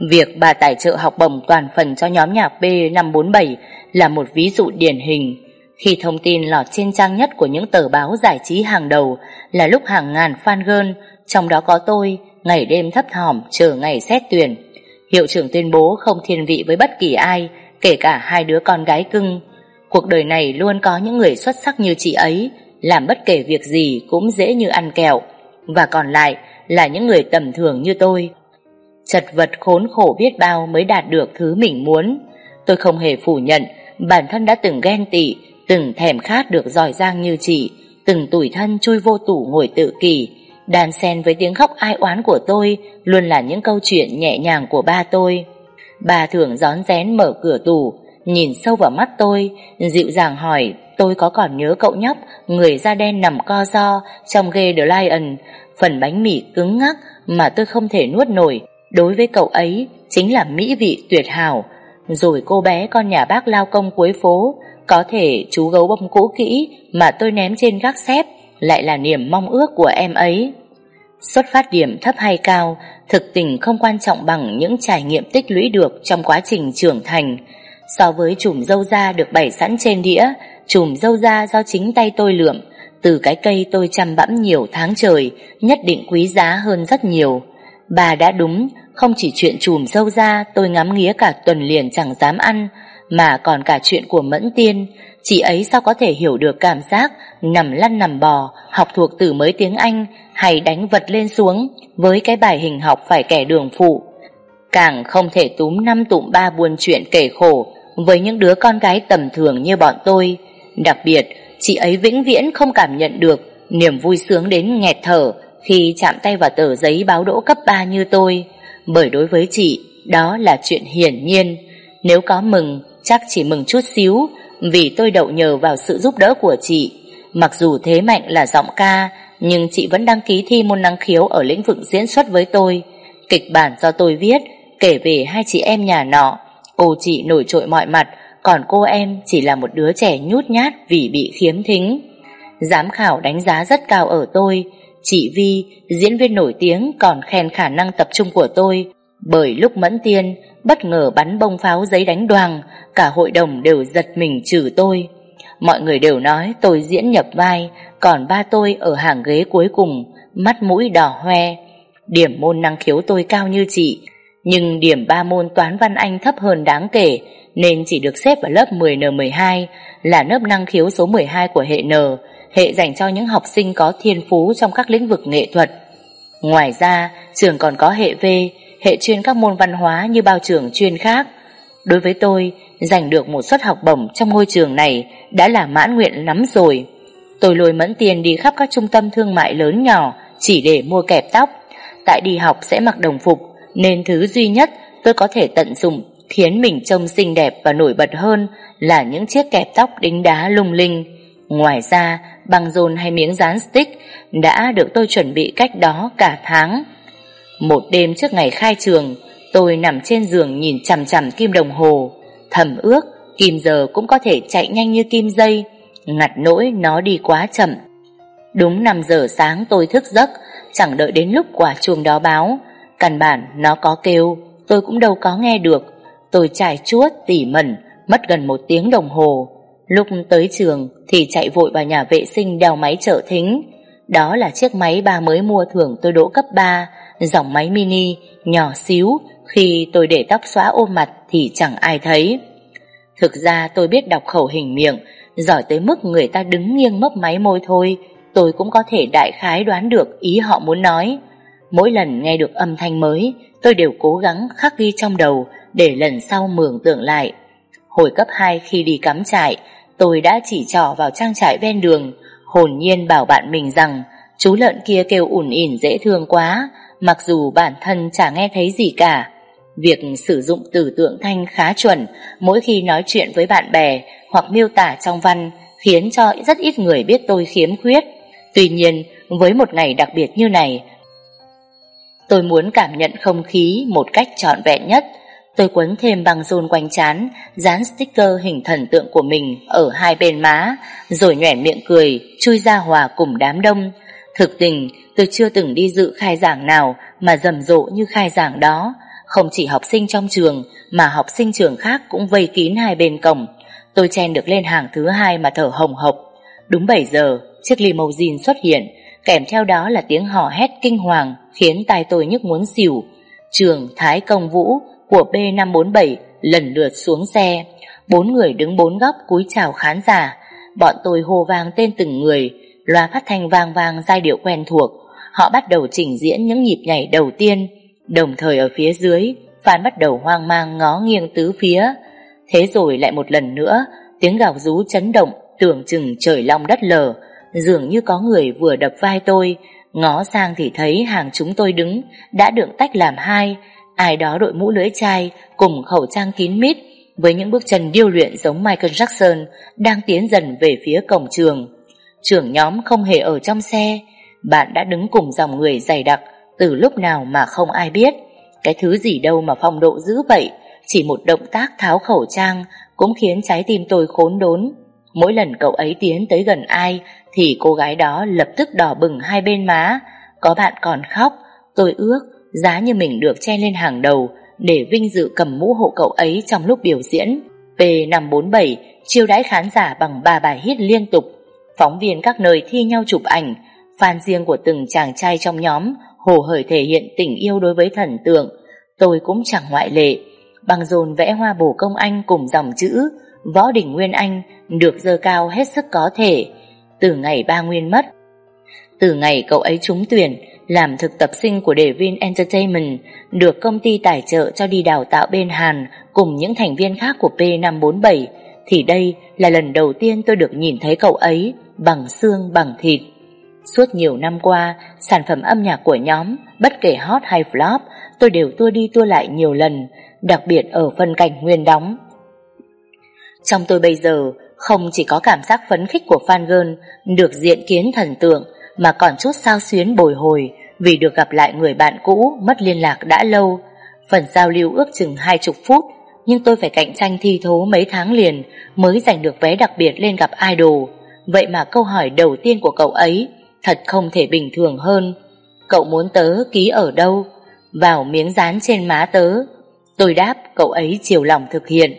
Việc bà tài trợ học bổng toàn phần cho nhóm nhạc B547 là một ví dụ điển hình. Khi thông tin lọt trên trang nhất của những tờ báo giải trí hàng đầu là lúc hàng ngàn fan girl, trong đó có tôi, ngày đêm thấp thỏm chờ ngày xét tuyển. Hiệu trưởng tuyên bố không thiên vị với bất kỳ ai, kể cả hai đứa con gái cưng. Cuộc đời này luôn có những người xuất sắc như chị ấy, làm bất kể việc gì cũng dễ như ăn kẹo. Và còn lại là những người tầm thường như tôi, chật vật khốn khổ biết bao mới đạt được thứ mình muốn. Tôi không hề phủ nhận, bản thân đã từng ghen tị, từng thèm khát được giỏi giang như chị, từng tủi thân chui vô tủ ngồi tự kỷ. Đàn sen với tiếng khóc ai oán của tôi luôn là những câu chuyện nhẹ nhàng của ba tôi. Bà thường gión rén mở cửa tủ, nhìn sâu vào mắt tôi, dịu dàng hỏi tôi có còn nhớ cậu nhóc, người da đen nằm co do trong ghê The Lion, phần bánh mì cứng ngắc mà tôi không thể nuốt nổi, Đối với cậu ấy chính là mỹ vị tuyệt hảo. Rồi cô bé con nhà bác lao công cuối phố Có thể chú gấu bông cũ kỹ Mà tôi ném trên gác xếp Lại là niềm mong ước của em ấy. Xuất phát điểm thấp hay cao Thực tình không quan trọng bằng những trải nghiệm tích lũy được Trong quá trình trưởng thành. So với chùm dâu da được bày sẵn trên đĩa Chùm dâu da do chính tay tôi lượm Từ cái cây tôi chăm bẵm nhiều tháng trời Nhất định quý giá hơn rất nhiều Bà đã đúng, không chỉ chuyện chùm dâu da tôi ngắm nghía cả tuần liền chẳng dám ăn, mà còn cả chuyện của Mẫn Tiên. Chị ấy sao có thể hiểu được cảm giác nằm lăn nằm bò, học thuộc từ mới tiếng Anh hay đánh vật lên xuống với cái bài hình học phải kẻ đường phụ. Càng không thể túm năm tụm ba buồn chuyện kể khổ với những đứa con gái tầm thường như bọn tôi. Đặc biệt, chị ấy vĩnh viễn không cảm nhận được niềm vui sướng đến nghẹt thở khi chạm tay vào tờ giấy báo đỗ cấp 3 như tôi, bởi đối với chị, đó là chuyện hiển nhiên. Nếu có mừng, chắc chỉ mừng chút xíu, vì tôi đậu nhờ vào sự giúp đỡ của chị. Mặc dù thế mạnh là giọng ca, nhưng chị vẫn đăng ký thi môn năng khiếu ở lĩnh vực diễn xuất với tôi. Kịch bản do tôi viết, kể về hai chị em nhà nọ. Cô chị nổi trội mọi mặt, còn cô em chỉ là một đứa trẻ nhút nhát vì bị khiếm thính. Giám khảo đánh giá rất cao ở tôi, Chị Vi, diễn viên nổi tiếng còn khen khả năng tập trung của tôi bởi lúc mẫn tiên bất ngờ bắn bông pháo giấy đánh đoàn cả hội đồng đều giật mình trừ tôi. Mọi người đều nói tôi diễn nhập vai còn ba tôi ở hàng ghế cuối cùng mắt mũi đỏ hoe. Điểm môn năng khiếu tôi cao như chị nhưng điểm ba môn toán văn anh thấp hơn đáng kể nên chỉ được xếp vào lớp 10N12 là lớp năng khiếu số 12 của hệ N hệ dành cho những học sinh có thiên phú trong các lĩnh vực nghệ thuật. Ngoài ra, trường còn có hệ V, hệ chuyên các môn văn hóa như bao trường chuyên khác. Đối với tôi, giành được một suất học bổng trong ngôi trường này đã là mãn nguyện lắm rồi. Tôi lôi mẫn tiền đi khắp các trung tâm thương mại lớn nhỏ chỉ để mua kẹp tóc. Tại đi học sẽ mặc đồng phục, nên thứ duy nhất tôi có thể tận dụng khiến mình trông xinh đẹp và nổi bật hơn là những chiếc kẹp tóc đính đá lung linh. Ngoài ra, băng rôn hay miếng dán stick đã được tôi chuẩn bị cách đó cả tháng. Một đêm trước ngày khai trường, tôi nằm trên giường nhìn chằm chằm kim đồng hồ, thầm ước Kim giờ cũng có thể chạy nhanh như kim dây Ngặt nỗi nó đi quá chậm Đúng 5 giờ sáng tôi thức giấc Chẳng đợi đến lúc quả chuông đó báo Căn bản nó có kêu, Tôi cũng đâu có nghe được. Tôi trải chuốt, tỉ mẩn, Mất gần một tiếng đồng hồ. Lúc tới trường thì chạy vội vào nhà vệ sinh đeo máy trợ thính. Đó là chiếc máy ba mới mua thưởng tôi đỗ cấp 3 Dòng máy mini, Nhỏ xíu. Khi tôi để tóc xóa ôm mặt Thì chẳng ai thấy. Thực ra tôi biết đọc khẩu hình miệng, Giỏi tới mức người ta đứng nghiêng mấp máy môi thôi. Tôi cũng có thể đại khái đoán được ý họ muốn nói. Mỗi lần nghe được âm thanh mới Tôi đều cố gắng khắc ghi trong đầu Để lần sau mường tượng lại Hồi cấp 2 khi đi cắm trại Tôi đã chỉ trỏ vào trang trại ven đường Hồn nhiên bảo bạn mình rằng Chú lợn kia kêu ủn ỉn dễ thương quá Mặc dù bản thân chả nghe thấy gì cả Việc sử dụng từ tượng thanh khá chuẩn mỗi khi nói chuyện với bạn bè hoặc miêu tả trong văn khiến cho rất ít người biết tôi khiếm khuyết. Tuy nhiên, với một ngày đặc biệt như này, tôi muốn cảm nhận không khí một cách trọn vẹn nhất. Tôi quấn thêm băng rôn quanh chán, dán sticker hình thần tượng của mình ở hai bên má, rồi nhoẻn miệng cười, chui ra hòa cùng đám đông. Thực tình, tôi chưa từng đi dự khai giảng nào mà rầm rộ như khai giảng đó. Không chỉ học sinh trong trường mà học sinh trường khác cũng vây kín hai bên cổng. Tôi chen được lên hàng thứ hai mà thở hồng hộc. Đúng 7 giờ, chiếc limousine xuất hiện, kèm theo đó là tiếng hò hét kinh hoàng khiến tai tôi nhức muốn xỉu. Trường Thái Công Vũ của B547 lần lượt xuống xe. Bốn người đứng bốn góc cúi chào khán giả. Bọn tôi hô vang tên từng người, loa phát thanh vang vang giai điệu quen thuộc. Họ bắt đầu trình diễn những nhịp nhảy đầu tiên, Đồng thời ở phía dưới, Phan bắt đầu hoang mang ngó nghiêng tứ phía. Thế rồi lại một lần nữa, tiếng gào rú chấn động, tưởng chừng trời long đất lở. Dường như có người vừa đập vai tôi, ngó sang thì thấy hàng chúng tôi đứng, đã được tách làm hai. Ai đó đội mũ lưỡi chai, cùng khẩu trang kín mít, với những bước chân điêu luyện giống Michael Jackson, đang tiến dần về phía cổng trường. Trưởng nhóm không hề ở trong xe, bạn đã đứng cùng dòng người dày đặc, từ lúc nào mà không ai biết Cái thứ gì đâu mà phong độ dữ vậy Chỉ một động tác tháo khẩu trang Cũng khiến trái tim tôi khốn đốn Mỗi lần cậu ấy tiến tới gần ai thì cô gái đó lập tức đỏ bừng hai bên má Có bạn còn khóc Tôi ước giá như mình được che lên hàng đầu Để vinh dự cầm mũ hộ cậu ấy Trong lúc biểu diễn P547 chiêu đãi khán giả bằng ba bài hit liên tục Phóng viên các nơi thi nhau chụp ảnh Fan riêng của từng chàng trai trong nhóm hồ hởi thể hiện tình yêu đối với thần tượng, tôi cũng chẳng ngoại lệ. Bằng dồn vẽ hoa bổ công anh cùng dòng chữ Võ Đỉnh Nguyên Anh được dơ cao hết sức có thể. Từ ngày ba Nguyên mất, từ ngày cậu ấy trúng tuyển làm thực tập sinh của Devin Entertainment được công ty tài trợ cho đi đào tạo bên Hàn cùng những thành viên khác của P547 thì đây là lần đầu tiên tôi được nhìn thấy cậu ấy bằng xương bằng thịt. Suốt nhiều năm qua, sản phẩm âm nhạc của nhóm, bất kể hot hay flop, tôi đều tua đi tua lại nhiều lần, đặc biệt ở phân cảnh nguyên đóng. Trong tôi bây giờ, không chỉ có cảm giác phấn khích của fan girl được diện kiến thần tượng, mà còn chút sao xuyến bồi hồi vì được gặp lại người bạn cũ mất liên lạc đã lâu. Phần giao lưu ước chừng hai chục phút, nhưng tôi phải cạnh tranh thi thố mấy tháng liền mới giành được vé đặc biệt lên gặp idol. Vậy mà câu hỏi đầu tiên của cậu ấy Thật không thể bình thường hơn Cậu muốn tớ ký ở đâu Vào miếng dán trên má tớ Tôi đáp cậu ấy chiều lòng thực hiện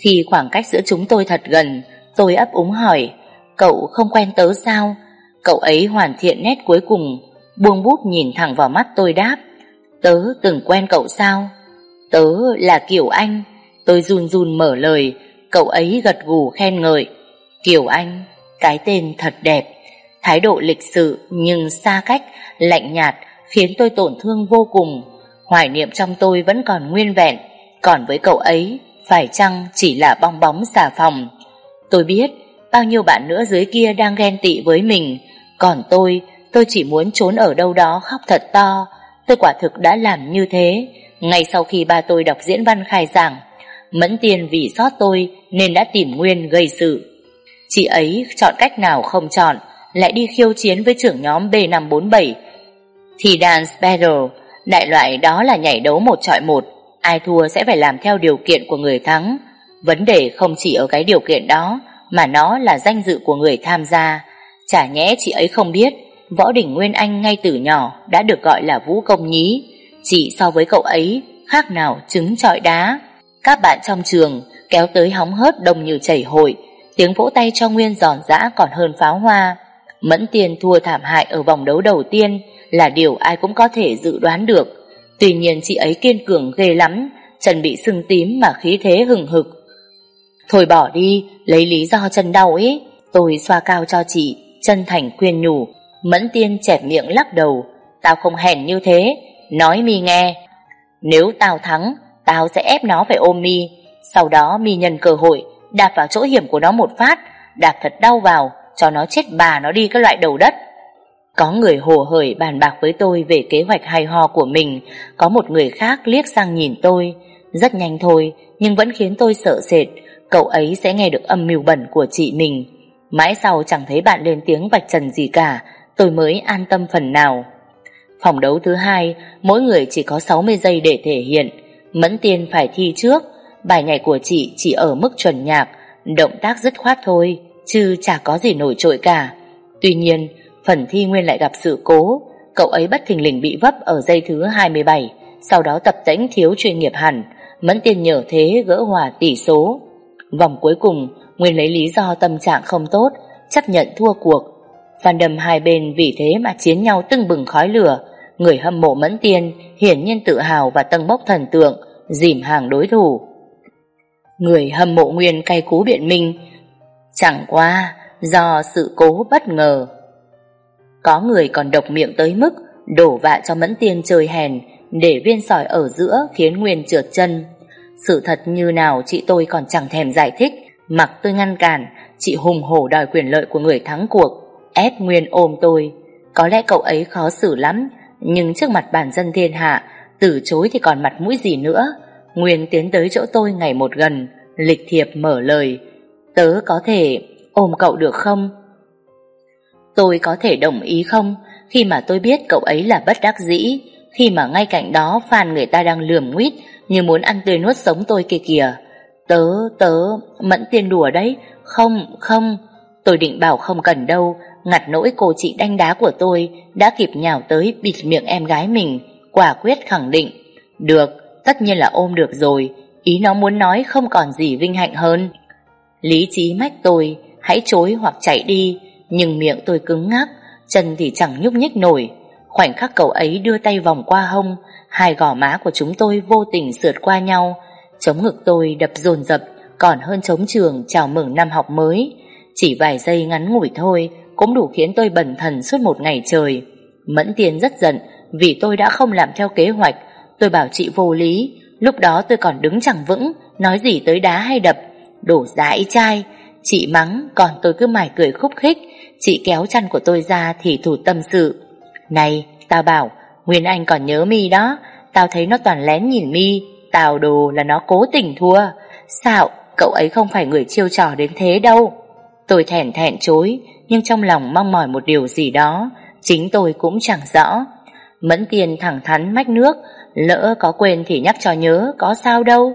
khi khoảng cách giữa chúng tôi thật gần Tôi ấp úng hỏi Cậu không quen tớ sao? Cậu ấy hoàn thiện nét cuối cùng Buông bút nhìn thẳng vào mắt tôi đáp Tớ từng quen cậu sao? Tớ là Kiều Anh. Tôi run run mở lời Cậu ấy gật gù khen ngợi Kiều Anh Cái tên thật đẹp Thái độ lịch sự nhưng xa cách, lạnh nhạt khiến tôi tổn thương vô cùng. Hoài niệm trong tôi vẫn còn nguyên vẹn, còn với cậu ấy, phải chăng chỉ là bong bóng xà phòng. Tôi biết, bao nhiêu bạn nữa dưới kia đang ghen tị với mình, còn tôi, tôi chỉ muốn trốn ở đâu đó khóc thật to. Tôi quả thực đã làm như thế, ngay sau khi ba tôi đọc diễn văn khai giảng. Mẫn tiền vì sót tôi nên đã tìm Nguyên gây sự. Chị ấy chọn cách nào không chọn, lại đi khiêu chiến với trưởng nhóm B547. Thì Dance Battle, đại loại đó là nhảy đấu một trọi một, ai thua sẽ phải làm theo điều kiện của người thắng. Vấn đề không chỉ ở cái điều kiện đó, mà nó là danh dự của người tham gia. Chả nhẽ chị ấy không biết, Võ Đình Nguyên Anh ngay từ nhỏ đã được gọi là Vũ Công Nhí. Chị so với cậu ấy, khác nào trứng trọi đá. Các bạn trong trường kéo tới hóng hớt đông như chảy hội, tiếng vỗ tay cho Nguyên giòn giã còn hơn pháo hoa. Mẫn tiền thua thảm hại ở vòng đấu đầu tiên là điều ai cũng có thể dự đoán được. Tuy nhiên chị ấy kiên cường ghê lắm, chân bị sưng tím mà khí thế hừng hực. Thôi bỏ đi, lấy lý do chân đau ấy. Tôi xoa cao cho chị, chân thành khuyên nhủ. Mẫn tiên chẹp miệng lắc đầu. Tao không hèn như thế, nói mi nghe. Nếu tao thắng, tao sẽ ép nó phải ôm mi. Sau đó mi nhân cơ hội, đạp vào chỗ hiểm của nó một phát, đạp thật đau vào, cho nó chết bà nó đi cái loại đầu đất. Có người hồ hởi bàn bạc với tôi về kế hoạch hay ho của mình, có một người khác liếc sang nhìn tôi. Rất nhanh thôi, nhưng vẫn khiến tôi sợ sệt, cậu ấy sẽ nghe được âm mưu bẩn của chị mình. Mãi sau chẳng thấy bạn lên tiếng vạch trần gì cả, tôi mới an tâm phần nào. Phòng đấu thứ hai, mỗi người chỉ có 60 giây để thể hiện. Mẫn tiên phải thi trước, bài nhảy của chị chỉ ở mức chuẩn nhạc, động tác dứt khoát thôi, chứ chả có gì nổi trội cả. Tuy nhiên, phần thi Nguyên lại gặp sự cố, cậu ấy bất thình lình bị vấp ở giây thứ 27, sau đó tập tễnh thiếu chuyên nghiệp hẳn, Mẫn Tiên nhờ thế gỡ hòa tỷ số. Vòng cuối cùng, Nguyên lấy lý do tâm trạng không tốt, chấp nhận thua cuộc. Phan đầm hai bên vì thế mà chiến nhau tưng bừng khói lửa, người hâm mộ Mẫn Tiên hiển nhiên tự hào và tâng bốc thần tượng, dìm hàng đối thủ. Người hâm mộ Nguyên cay cú biện minh, chẳng qua do sự cố bất ngờ. Có người còn độc miệng tới mức đổ vạ cho Mẫn Tiên chơi hèn để viên sỏi ở giữa khiến Nguyên trượt chân. Sự thật như nào chị tôi còn chẳng thèm giải thích, mặc tôi ngăn cản, chị hùng hổ đòi quyền lợi của người thắng cuộc, ép Nguyên ôm tôi. Có lẽ cậu ấy khó xử lắm, nhưng trước mặt bản dân thiên hạ, từ chối thì còn mặt mũi gì nữa. Nguyên tiến tới chỗ tôi ngày một gần, lịch thiệp mở lời. Tớ có thể ôm cậu được không? Tôi có thể đồng ý không khi mà tôi biết cậu ấy là bất đắc dĩ, khi mà ngay cạnh đó phàn người ta đang lườm nguyết như muốn ăn tươi nuốt sống tôi kia kìa. Tớ, tớ, mẫn tiền đùa đấy. Không, không. Tôi định bảo không cần đâu, ngặt nỗi cô chị đánh đá của tôi đã kịp nhào tới bịt miệng em gái mình, quả quyết khẳng định. Được, tất nhiên là ôm được rồi, ý nó muốn nói không còn gì vinh hạnh hơn. Lý trí mách tôi, hãy chối hoặc chạy đi, nhưng miệng tôi cứng ngắc, chân thì chẳng nhúc nhích nổi. Khoảnh khắc cậu ấy đưa tay vòng qua hông, hai gò má của chúng tôi vô tình sượt qua nhau, chống ngực tôi đập dồn dập, còn hơn chống trường chào mừng năm học mới. Chỉ vài giây ngắn ngủi thôi, cũng đủ khiến tôi bần thần suốt một ngày trời. Mẫn tiền rất giận vì tôi đã không làm theo kế hoạch. Tôi bảo chị vô lý, lúc đó tôi còn đứng chẳng vững, nói gì tới đá hay đập. Đổ dãi trai chị mắng, còn tôi cứ mải cười khúc khích. Chị kéo chăn của tôi ra thì thủ tâm sự. Này, tao bảo, Nguyên Anh còn nhớ mi đó, tao thấy nó toàn lén nhìn mi, tào đồ là nó cố tình thua. Sao, cậu ấy không phải người chiêu trò đến thế đâu. Tôi thẹn thẹn chối, nhưng trong lòng mong mỏi một điều gì đó, chính tôi cũng chẳng rõ. Mẫn tiền thẳng thắn mách nước, lỡ có quên thì nhắc cho nhớ, có sao đâu.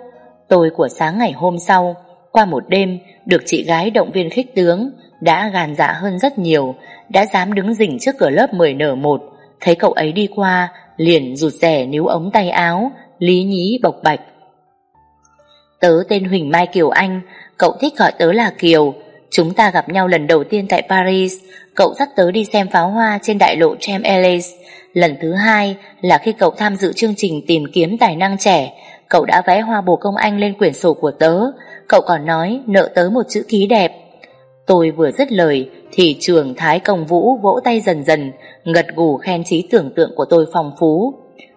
Tôi của sáng ngày hôm sau, qua một đêm, được chị gái động viên khích tướng, đã gàn dạ hơn rất nhiều, đã dám đứng rình trước cửa lớp 10N1, thấy cậu ấy đi qua, liền rụt rẻ níu ống tay áo, lý nhí bộc bạch. Tớ tên Huỳnh Mai Kiều Anh, cậu thích gọi tớ là Kiều. Chúng ta gặp nhau lần đầu tiên tại Paris, cậu dắt tớ đi xem pháo hoa trên đại lộ Champs-Élysées. Lần thứ hai là khi cậu tham dự chương trình tìm kiếm tài năng trẻ, cậu đã vẽ hoa bồ công anh lên quyển sổ của tớ. Cậu còn nói nợ tớ một chữ ký đẹp. Tôi vừa dứt lời thì trường Thái Công Vũ vỗ tay dần dần, ngật gù khen trí tưởng tượng của tôi phong phú.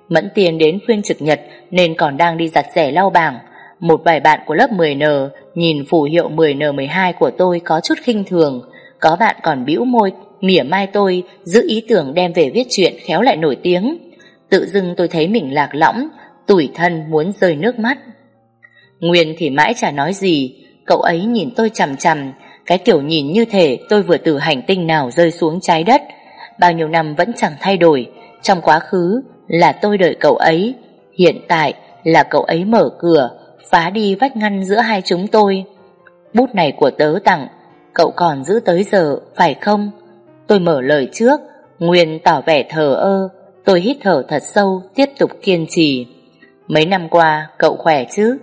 Mẫn tiền đến phiên trực nhật nên còn đang đi giặt rẻ lau bảng. Một vài bạn của lớp 10N nhìn phù hiệu 10N12 của tôi có chút khinh thường. Có bạn còn bĩu môi, mỉa mai tôi, giữ ý tưởng đem về viết chuyện khéo lại nổi tiếng. Tự dưng tôi thấy mình lạc lõng, tủi thân muốn rơi nước mắt. Nguyên thì mãi chả nói gì, cậu ấy nhìn tôi chằm chằm, cái kiểu nhìn như thể tôi vừa từ hành tinh nào rơi xuống trái đất. Bao nhiêu năm vẫn chẳng thay đổi, trong quá khứ là tôi đợi cậu ấy, hiện tại là cậu ấy mở cửa, phá đi vách ngăn giữa hai chúng tôi. Bút này của tớ tặng, cậu còn giữ tới giờ, phải không? Tôi mở lời trước, Nguyên tỏ vẻ thờ ơ, tôi hít thở thật sâu, tiếp tục kiên trì. Mấy năm qua, cậu khỏe chứ?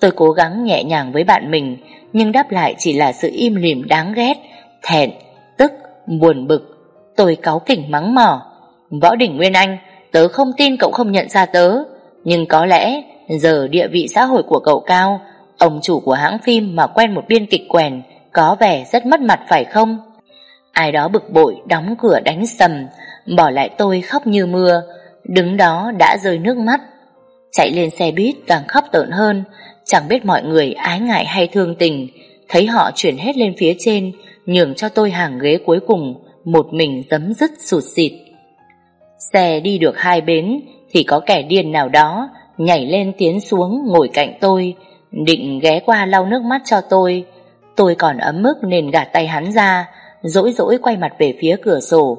Tôi cố gắng nhẹ nhàng với bạn mình, nhưng đáp lại chỉ là sự im lìm đáng ghét, thẹn, tức, buồn bực. Tôi cáu kỉnh mắng mỏ. Võ đình Nguyên Anh, tớ không tin cậu không nhận ra tớ, nhưng có lẽ giờ địa vị xã hội của cậu cao, ông chủ của hãng phim mà quen một biên kịch quèn, có vẻ rất mất mặt phải không? Ai đó bực bội đóng cửa đánh sầm, bỏ lại tôi khóc như mưa, đứng đó đã rơi nước mắt. Chạy lên xe buýt càng khóc tợn hơn, chẳng biết mọi người ái ngại hay thương tình, thấy họ chuyển hết lên phía trên, nhường cho tôi hàng ghế cuối cùng, một mình dấm dứt sụt xịt. Xe đi được hai bến thì có kẻ điên nào đó nhảy lên tiến xuống ngồi cạnh tôi, định ghé qua lau nước mắt cho tôi. Tôi còn ấm mức nên gạt tay hắn ra, dỗi dỗi quay mặt về phía cửa sổ.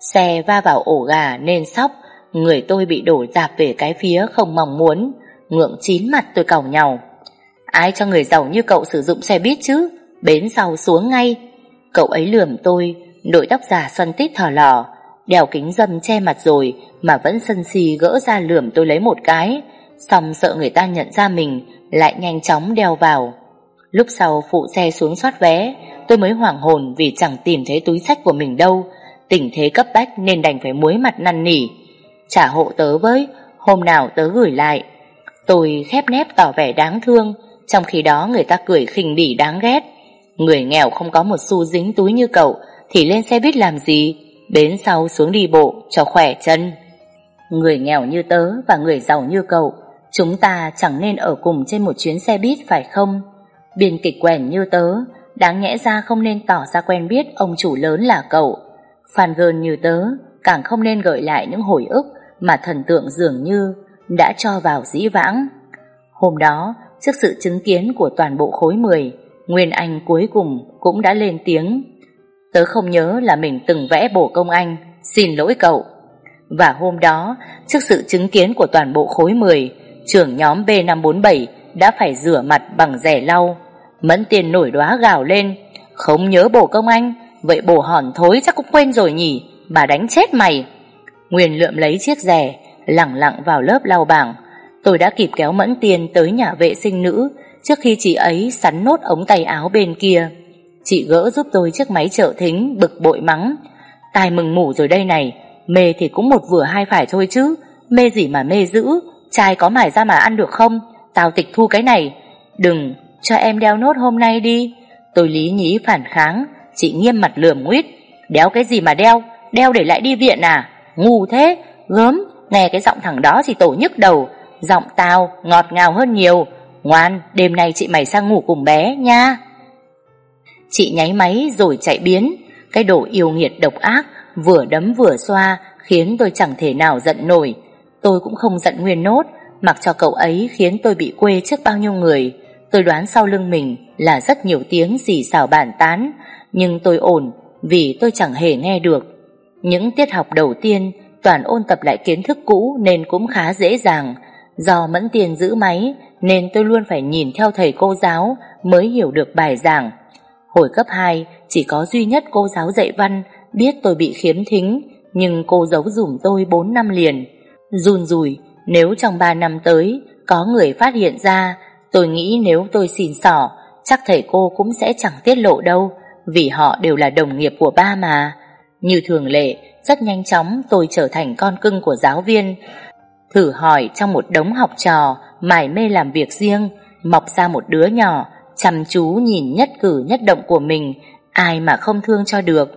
Xe va vào ổ gà nên sóc, người tôi bị đổ dạp về cái phía không mong muốn, ngượng chín mặt tôi cầu nhau. Ai cho người giàu như cậu sử dụng xe buýt chứ, bến sau xuống ngay. Cậu ấy lườm tôi, đội tóc giả xoăn tít thò lò, đèo kính dâm che mặt rồi mà vẫn sân si gỡ ra lườm tôi lấy một cái, xong sợ người ta nhận ra mình, lại nhanh chóng đeo vào. Lúc sau phụ xe xuống soát vé, tôi mới hoảng hồn vì chẳng tìm thấy túi sách của mình đâu. Tình thế cấp bách nên đành phải muối mặt năn nỉ. Trả hộ tớ với, hôm nào tớ gửi lại. Tôi khép nép tỏ vẻ đáng thương, trong khi đó người ta cười khinh bỉ đáng ghét. Người nghèo không có một xu dính túi như cậu thì lên xe buýt làm gì, bến sau xuống đi bộ cho khỏe chân. Người nghèo như tớ và người giàu như cậu, chúng ta chẳng nên ở cùng trên một chuyến xe buýt phải không? Biên kịch quèn như tớ, đáng nhẽ ra không nên tỏ ra quen biết ông chủ lớn là cậu. Phan gơn như tớ, càng không nên gợi lại những hồi ức mà thần tượng dường như đã cho vào dĩ vãng. Hôm đó, trước sự chứng kiến của toàn bộ khối 10, Nguyên Anh cuối cùng cũng đã lên tiếng. Tớ không nhớ là mình từng vẽ bổ công anh, xin lỗi cậu. Và hôm đó, trước sự chứng kiến của toàn bộ khối 10, trưởng nhóm B547 đã phải rửa mặt bằng rẻ lau. Mẫn tiền nổi đóa gào lên, không nhớ bổ công anh, vậy bổ hòn thối chắc cũng quên rồi nhỉ, bà đánh chết mày. Nguyên lượm lấy chiếc rẻ, lẳng lặng vào lớp lau bảng. Tôi đã kịp kéo Mẫn Tiền tới nhà vệ sinh nữ trước khi chị ấy sắn nốt ống tay áo bên kia. Chị gỡ giúp tôi chiếc máy trợ thính bực bội mắng. Tài mừng mủ rồi đây này, mê thì cũng một vừa hai phải thôi chứ, mê gì mà mê dữ, trai có mải ra mà ăn được không, tao tịch thu cái này. Đừng, cho em đeo nốt hôm nay đi. Tôi lý nhí phản kháng, chị nghiêm mặt lườm nguyết. Đeo cái gì mà đeo, đeo để lại đi viện à, ngu thế, gớm, nghe cái giọng thằng đó thì tổ nhức đầu, giọng tao ngọt ngào hơn nhiều. Ngoan, đêm nay chị mày sang ngủ cùng bé nha. Chị nháy máy rồi chạy biến, cái đồ yêu nghiệt độc ác, vừa đấm vừa xoa, khiến tôi chẳng thể nào giận nổi. Tôi cũng không giận nguyên nốt, mặc cho cậu ấy khiến tôi bị quê trước bao nhiêu người. Tôi đoán sau lưng mình là rất nhiều tiếng xì xào bản tán, nhưng tôi ổn vì tôi chẳng hề nghe được. Những tiết học đầu tiên, toàn ôn tập lại kiến thức cũ nên cũng khá dễ dàng. Do mẫn tiền giữ máy, nên tôi luôn phải nhìn theo thầy cô giáo mới hiểu được bài giảng. Hồi cấp 2 chỉ có duy nhất cô giáo dạy văn, biết tôi bị khiếm thính, nhưng cô giấu dùm tôi 4 năm liền. Run rùi nếu trong 3 năm tới, có người phát hiện ra, tôi nghĩ nếu tôi xin xỏ chắc thầy cô cũng sẽ chẳng tiết lộ đâu, vì họ đều là đồng nghiệp của ba mà. Như thường lệ, rất nhanh chóng tôi trở thành con cưng của giáo viên. Thử hỏi trong một đống học trò mải mê làm việc riêng, mọc ra một đứa nhỏ, chăm chú nhìn nhất cử nhất động của mình, ai mà không thương cho được.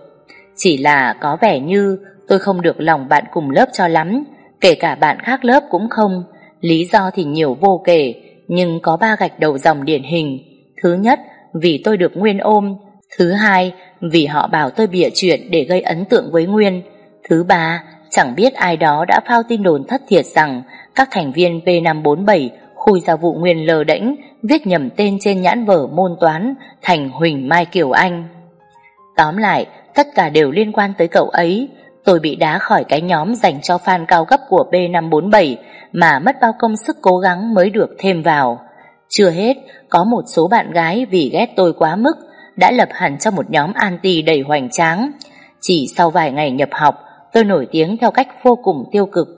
Chỉ là có vẻ như tôi không được lòng bạn cùng lớp cho lắm, kể cả bạn khác lớp cũng không. Lý do thì nhiều vô kể, nhưng có ba gạch đầu dòng điển hình. Thứ nhất, vì tôi được Nguyên ôm. Thứ hai, vì họ bảo tôi bịa chuyện để gây ấn tượng với Nguyên. Thứ ba, chẳng biết ai đó đã phao tin đồn thất thiệt rằng các thành viên P547 khui ra vụ Nguyên lờ đễnh viết nhầm tên trên nhãn vở môn toán thành Huỳnh Mai Kiều Anh. Tóm lại, tất cả đều liên quan tới cậu ấy. Tôi bị đá khỏi cái nhóm dành cho fan cao cấp của B547 mà mất bao công sức cố gắng mới được thêm vào. Chưa hết, có một số bạn gái vì ghét tôi quá mức đã lập hẳn cho một nhóm anti đầy hoành tráng. Chỉ sau vài ngày nhập học, tôi nổi tiếng theo cách vô cùng tiêu cực.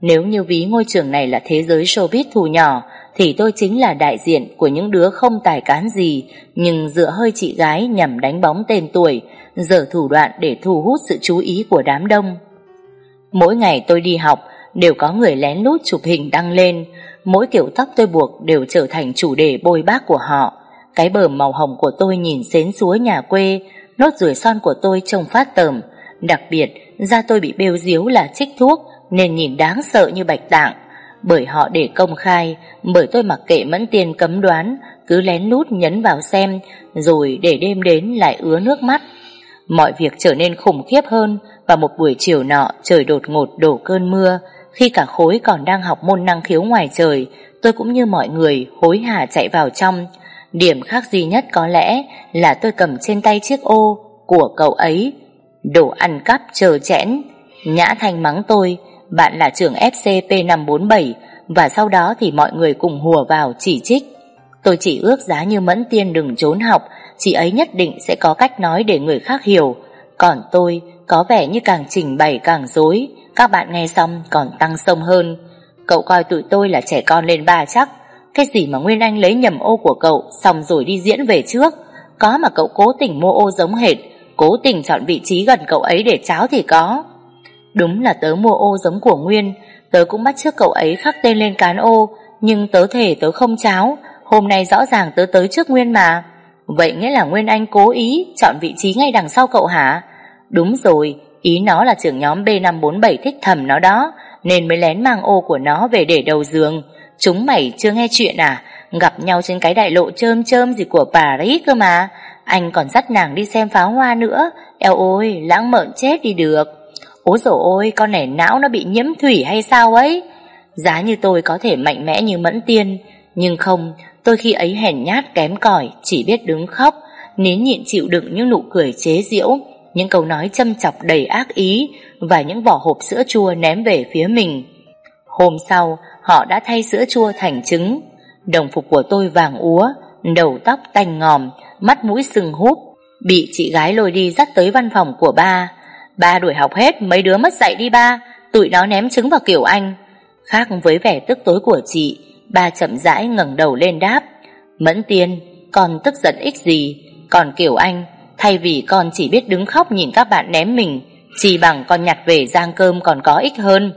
Nếu như ví ngôi trường này là thế giới showbiz thù nhỏ, thì tôi chính là đại diện của những đứa không tài cán gì, nhưng dựa hơi chị gái nhằm đánh bóng tên tuổi, dở thủ đoạn để thu hút sự chú ý của đám đông. Mỗi ngày tôi đi học, đều có người lén lút chụp hình đăng lên, mỗi kiểu tóc tôi buộc đều trở thành chủ đề bôi bác của họ. Cái bờm màu hồng của tôi nhìn xến xúa nhà quê, nốt ruồi son của tôi trông phát tởm. Đặc biệt, da tôi bị bêu diếu là trích thuốc nên nhìn đáng sợ như bạch tạng. Bởi họ để công khai, bởi tôi mặc kệ mẫn tiền cấm đoán, cứ lén nút nhấn vào xem, rồi để đêm đến lại ứa nước mắt. Mọi việc trở nên khủng khiếp hơn và một buổi chiều nọ trời đột ngột đổ cơn mưa. Khi cả khối còn đang học môn năng khiếu ngoài trời, tôi cũng như mọi người hối hả chạy vào trong. Điểm khác duy nhất có lẽ là tôi cầm trên tay chiếc ô của cậu ấy. Đồ ăn cắp chờ chẽn. Nhã Thanh mắng tôi, bạn là trưởng FC P547 và sau đó thì mọi người cùng hùa vào chỉ trích. Tôi chỉ ước giá như Mẫn Tiên đừng trốn học, chị ấy nhất định sẽ có cách nói để người khác hiểu. Còn tôi có vẻ như càng trình bày càng dối, các bạn nghe xong còn tăng sông hơn. Cậu coi tụi tôi là trẻ con lên ba chắc. Cái gì mà Nguyên Anh lấy nhầm ô của cậu xong rồi đi diễn về trước. Có mà cậu cố tình mua ô giống hệt, cố tình chọn vị trí gần cậu ấy để cháo thì có. Đúng là tớ mua ô giống của Nguyên, tớ cũng bắt trước cậu ấy khắc tên lên cán ô, nhưng tớ thể tớ không cháo, hôm nay rõ ràng tớ tới trước Nguyên mà. Vậy nghĩa là Nguyên Anh cố ý chọn vị trí ngay đằng sau cậu hả? Đúng rồi, ý nó là trưởng nhóm B547 thích thầm nó đó, nên mới lén mang ô của nó về để đầu giường. Chúng mày chưa nghe chuyện à? Gặp nhau trên cái đại lộ chơm chơm gì của Paris cơ mà. Anh còn dắt nàng đi xem pháo hoa nữa. Eo ôi, lãng mợn chết đi được. Ôi dồi ôi, con này não nó bị nhiễm thủy hay sao ấy? Giá như tôi có thể mạnh mẽ như mẫn tiên, nhưng không, tôi khi ấy hèn nhát kém cỏi, chỉ biết đứng khóc, nín nhịn chịu đựng những nụ cười chế giễu, những câu nói châm chọc đầy ác ý và những vỏ hộp sữa chua ném về phía mình. Hôm sau, họ đã thay sữa chua thành trứng. Đồng phục của tôi vàng úa, đầu tóc tành ngòm, mắt mũi sừng húp, bị chị gái lôi đi dắt tới văn phòng của ba. Ba đuổi học hết, mấy đứa mất dạy đi ba, tụi nó ném trứng vào kiểu anh. Khác với vẻ tức tối của chị, ba chậm rãi ngẩng đầu lên đáp. Mẫn tiên, con tức giận ích gì, còn kiểu anh, thay vì con chỉ biết đứng khóc nhìn các bạn ném mình, chỉ bằng con nhặt về giang cơm còn có ích hơn.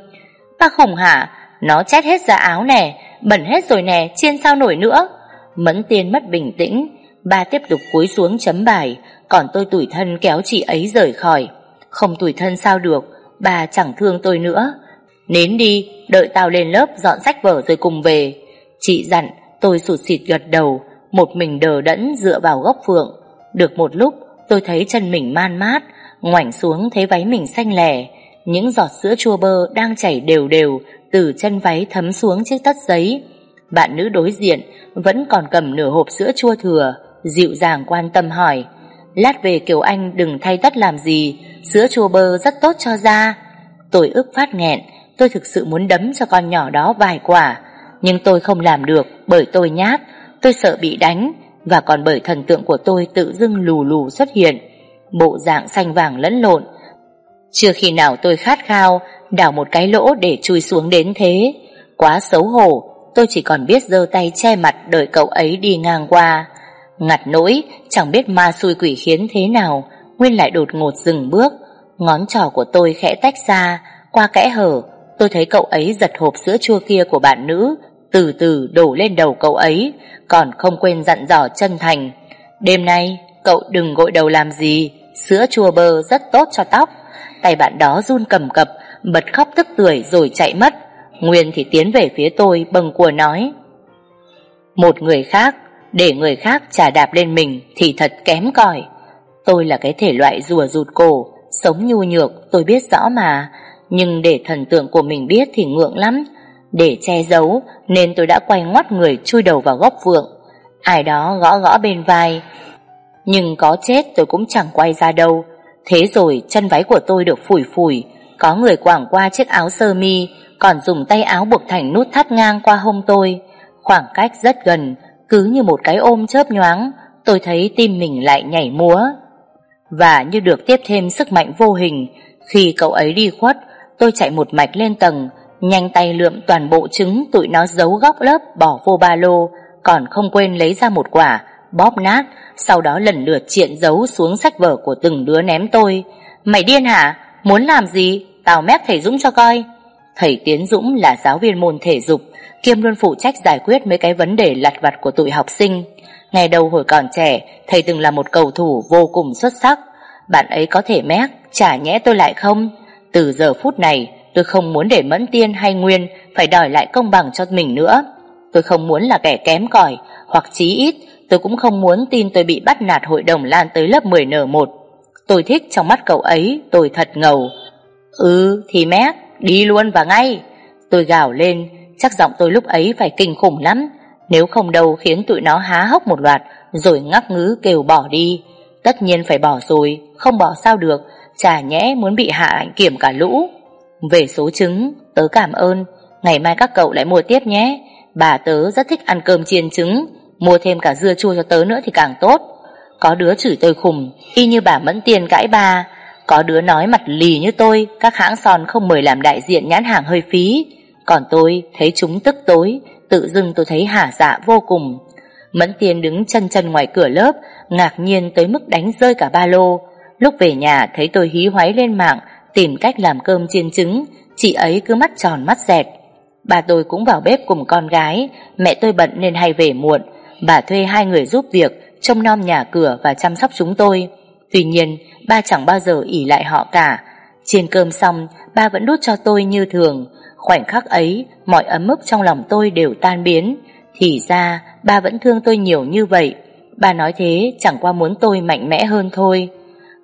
Ba khủng hả, nó chét hết ra áo nè, bẩn hết rồi nè, chiên sao nổi nữa. Mẫn tiên mất bình tĩnh, ba tiếp tục cúi xuống chấm bài, còn tôi tủi thân kéo chị ấy rời khỏi. Không tủi thân sao được, bà chẳng thương tôi nữa. Nến đi, đợi tao lên lớp dọn sách vở rồi cùng về. Chị dặn, tôi sụt xịt gật đầu, một mình đờ đẫn dựa vào góc phượng. Được một lúc, tôi thấy chân mình man mát, ngoảnh xuống thấy váy mình xanh lẻ. Những giọt sữa chua bơ đang chảy đều đều từ chân váy thấm xuống chiếc tất giấy. Bạn nữ đối diện vẫn còn cầm nửa hộp sữa chua thừa, dịu dàng quan tâm hỏi. Lát về Kiều Anh đừng thay tất làm gì, sữa chua bơ rất tốt cho da. Tôi ức phát nghẹn, tôi thực sự muốn đấm cho con nhỏ đó vài quả, nhưng tôi không làm được bởi tôi nhát, tôi sợ bị đánh, và còn bởi thần tượng của tôi tự dưng lù lù xuất hiện, bộ dạng xanh vàng lẫn lộn. Chưa khi nào tôi khát khao, đào một cái lỗ để chui xuống đến thế. Quá xấu hổ, tôi chỉ còn biết giơ tay che mặt đợi cậu ấy đi ngang qua. Ngặt nỗi, chẳng biết ma xui quỷ khiến thế nào, Nguyên lại đột ngột dừng bước. Ngón trỏ của tôi khẽ tách ra, qua kẽ hở, tôi thấy cậu ấy giật hộp sữa chua kia của bạn nữ, từ từ đổ lên đầu cậu ấy, còn không quên dặn dò chân thành. Đêm nay, cậu đừng gội đầu làm gì, sữa chua bơ rất tốt cho tóc. Tay bạn đó run cầm cập, bật khóc tức tưởi rồi chạy mất. Nguyên thì tiến về phía tôi bâng cua nói. Một người khác, để người khác trả đạp lên mình thì thật kém cỏi. Tôi là cái thể loại rùa rụt cổ, sống nhu nhược tôi biết rõ mà, nhưng để thần tượng của mình biết thì ngượng lắm. Để che giấu nên tôi đã quay ngoắt người chui đầu vào góc vượng. Ai đó gõ gõ bên vai. Nhưng có chết tôi cũng chẳng quay ra đâu. Thế rồi chân váy của tôi được phủi phủi, có người quảng qua chiếc áo sơ mi, còn dùng tay áo buộc thành nút thắt ngang qua hông tôi. Khoảng cách rất gần, Cứ như một cái ôm chớp nhoáng Tôi thấy tim mình lại nhảy múa Và như được tiếp thêm sức mạnh vô hình Khi cậu ấy đi khuất Tôi chạy một mạch lên tầng Nhanh tay lượm toàn bộ trứng Tụi nó giấu góc lớp bỏ vô ba lô Còn không quên lấy ra một quả Bóp nát Sau đó lần lượt triện giấu xuống sách vở của từng đứa ném tôi Mày điên hả? Muốn làm gì? Tao mép thầy Dũng cho coi. Thầy Tiến Dũng là giáo viên môn thể dục, Kiêm luôn phụ trách giải quyết mấy cái vấn đề lặt vặt của tụi học sinh. Ngày đầu hồi còn trẻ, Thầy từng là một cầu thủ vô cùng xuất sắc. Bạn ấy có thể mép, Chả nhẽ tôi lại không? Từ giờ phút này, tôi không muốn để Mẫn Tiên hay Nguyên Phải đòi lại công bằng cho mình nữa. Tôi không muốn là kẻ kém cỏi, Hoặc chí ít, tôi cũng không muốn tin tôi bị bắt nạt hội đồng lan tới lớp 10N1 Tôi thích trong mắt cậu ấy, Tôi thật ngầu. Ừ thì mép Đi luôn và ngay. Tôi gào lên, Chắc giọng tôi lúc ấy phải kinh khủng lắm. Nếu không đâu khiến tụi nó há hốc một loạt, Rồi ngắc ngứ kêu bỏ đi. Tất nhiên phải bỏ rồi, Không bỏ sao được. Chả nhẽ muốn bị hạ ảnh kiểm cả lũ. Về số trứng Tớ cảm ơn. Ngày mai các cậu lại mua tiếp nhé. Bà tớ rất thích ăn cơm chiên trứng. Mua thêm cả dưa chua cho tớ nữa thì càng tốt. Có đứa chửi tôi khùng. Y như bà mẫn tiền cãi bà. Có đứa nói mặt lì như tôi, Các hãng son không mời làm đại diện nhãn hàng hơi phí. Còn tôi thấy chúng tức tối, Tự dưng tôi thấy hả dạ vô cùng. Mẫn tiền đứng chân chân ngoài cửa lớp, Ngạc nhiên tới mức đánh rơi cả ba lô. Lúc về nhà, thấy tôi hí hoáy lên mạng, Tìm cách làm cơm chiên trứng. Chị ấy cứ mắt tròn mắt dẹt. Bà tôi cũng vào bếp cùng con gái, Mẹ tôi bận nên hay về muộn. Bà thuê hai người giúp việc, Trông nom nhà cửa và chăm sóc chúng tôi. Tuy nhiên, ba chẳng bao giờ ỉ lại họ cả. Chiên cơm xong, Ba vẫn đút cho tôi như thường. Khoảnh khắc ấy, Mọi ấm ức trong lòng tôi đều tan biến. Thì ra, ba vẫn thương tôi nhiều như vậy. Ba nói thế chẳng qua muốn tôi mạnh mẽ hơn thôi.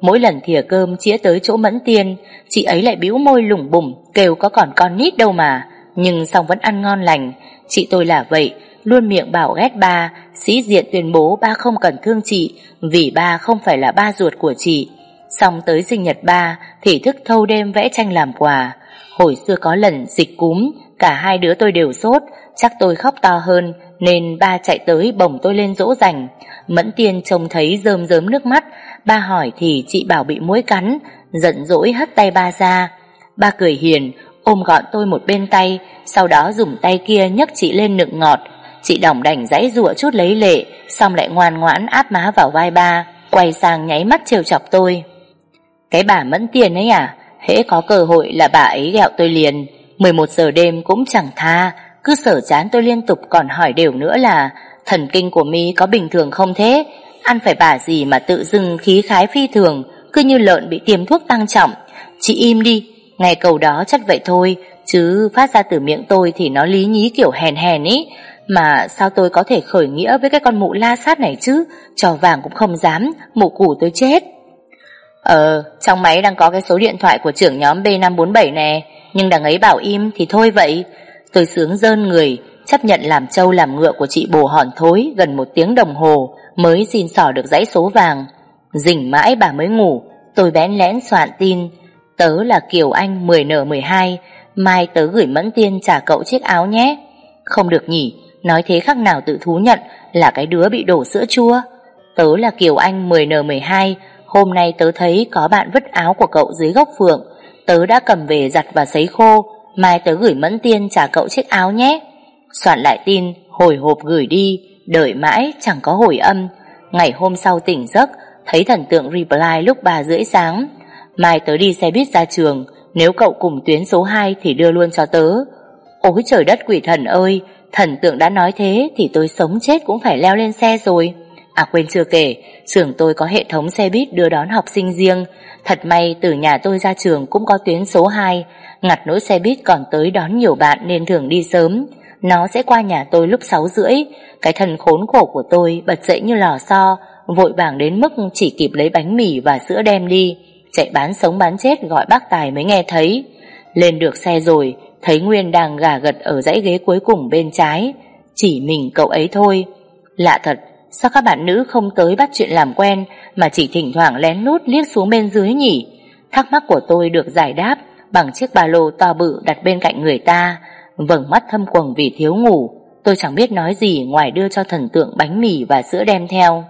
Mỗi lần thìa cơm chĩa tới chỗ mẫn tiên, Chị ấy lại bĩu môi lủng bủng, Kêu có còn con nít đâu mà. Nhưng xong vẫn ăn ngon lành. Chị tôi là vậy, Luôn miệng bảo ghét ba Sĩ diện tuyên bố ba không cần thương chị, Vì ba không phải là ba ruột của chị. Xong tới sinh nhật ba, Thì thức thâu đêm vẽ tranh làm quà. Hồi xưa có lần dịch cúm, Cả hai đứa tôi đều sốt, Chắc tôi khóc to hơn, Nên ba chạy tới bồng tôi lên dỗ dành. Mẫn tiên trông thấy rơm rớm nước mắt, Ba hỏi thì chị bảo bị muỗi cắn, Giận dỗi hất tay ba ra. Ba cười hiền, Ôm gọn tôi một bên tay, Sau đó dùng tay kia nhấc chị lên nựng ngọt Chị đồng đành giãy giụa chút lấy lệ, Xong lại ngoan ngoãn áp má vào vai ba, Quay sang nháy mắt trêu chọc tôi. Cái bà mẫn tiền ấy à Hễ có cơ hội là bà ấy ghẹo tôi liền. 11 giờ đêm cũng chẳng tha, Cứ sở chán tôi liên tục còn hỏi đều nữa là, Thần kinh của mi có bình thường không thế? Ăn phải bà gì mà tự dưng khí khái phi thường, Cứ như lợn bị tiêm thuốc tăng trọng. Chị im đi, Nghe câu đó chắc vậy thôi, Chứ phát ra từ miệng tôi thì nó lý nhí kiểu hèn hèn ý. Mà sao tôi có thể khởi nghĩa với cái con mụ la sát này chứ? Trò vàng cũng không dám, Mụ củ tôi chết. Ờ trong máy đang có cái số điện thoại của trưởng nhóm B547 nè. Nhưng đằng ấy bảo im thì thôi vậy. Tôi sướng dơn người, Chấp nhận làm trâu làm ngựa của chị bồ hòn thối Gần một tiếng đồng hồ, Mới xin sỏ được dãy số vàng. Rình mãi bà mới ngủ, Tôi bén lén soạn tin. Tớ là Kiều Anh 10N12 Mai tớ gửi Mẫn Tiên trả cậu chiếc áo nhé. Không được nhỉ Nói thế khác nào tự thú nhận Là cái đứa bị đổ sữa chua. Tớ là Kiều Anh 10N12 Hôm nay tớ thấy có bạn vứt áo của cậu dưới gốc phượng. Tớ đã cầm về giặt và sấy khô, Mai tớ gửi Mẫn Tiên trả cậu chiếc áo nhé. Soạn lại tin, Hồi hộp gửi đi, Đợi mãi chẳng có hồi âm. Ngày hôm sau tỉnh giấc, Thấy thần tượng reply lúc 3 rưỡi sáng. Mai tớ đi xe buýt ra trường, Nếu cậu cùng tuyến số 2 thì đưa luôn cho tớ. Ôi trời đất quỷ thần ơi Thần tượng đã nói thế Thì tôi sống chết cũng phải leo lên xe rồi. À quên chưa kể Trường tôi có hệ thống xe buýt đưa đón học sinh riêng. Thật may, từ nhà tôi ra trường Cũng có tuyến số 2 Ngặt nỗi xe buýt còn tới đón nhiều bạn Nên thường đi sớm. Nó sẽ qua nhà tôi lúc 6 rưỡi. Cái thần khốn khổ của tôi bật dậy như lò xo, Vội vàng đến mức chỉ kịp lấy bánh mì và sữa đem đi. Chạy bán sống bán chết gọi bác Tài mới nghe thấy. Lên được xe rồi Thấy Nguyên đang gà gật ở dãy ghế cuối cùng bên trái, Chỉ mình cậu ấy thôi. Lạ thật, Sao các bạn nữ không tới bắt chuyện làm quen Mà chỉ thỉnh thoảng lén lút liếc xuống bên dưới nhỉ? Thắc mắc của tôi được giải đáp Bằng chiếc ba lô to bự đặt bên cạnh người ta, Vầng mắt thâm quầng vì thiếu ngủ. Tôi chẳng biết nói gì ngoài đưa cho thần tượng bánh mì và sữa đem theo.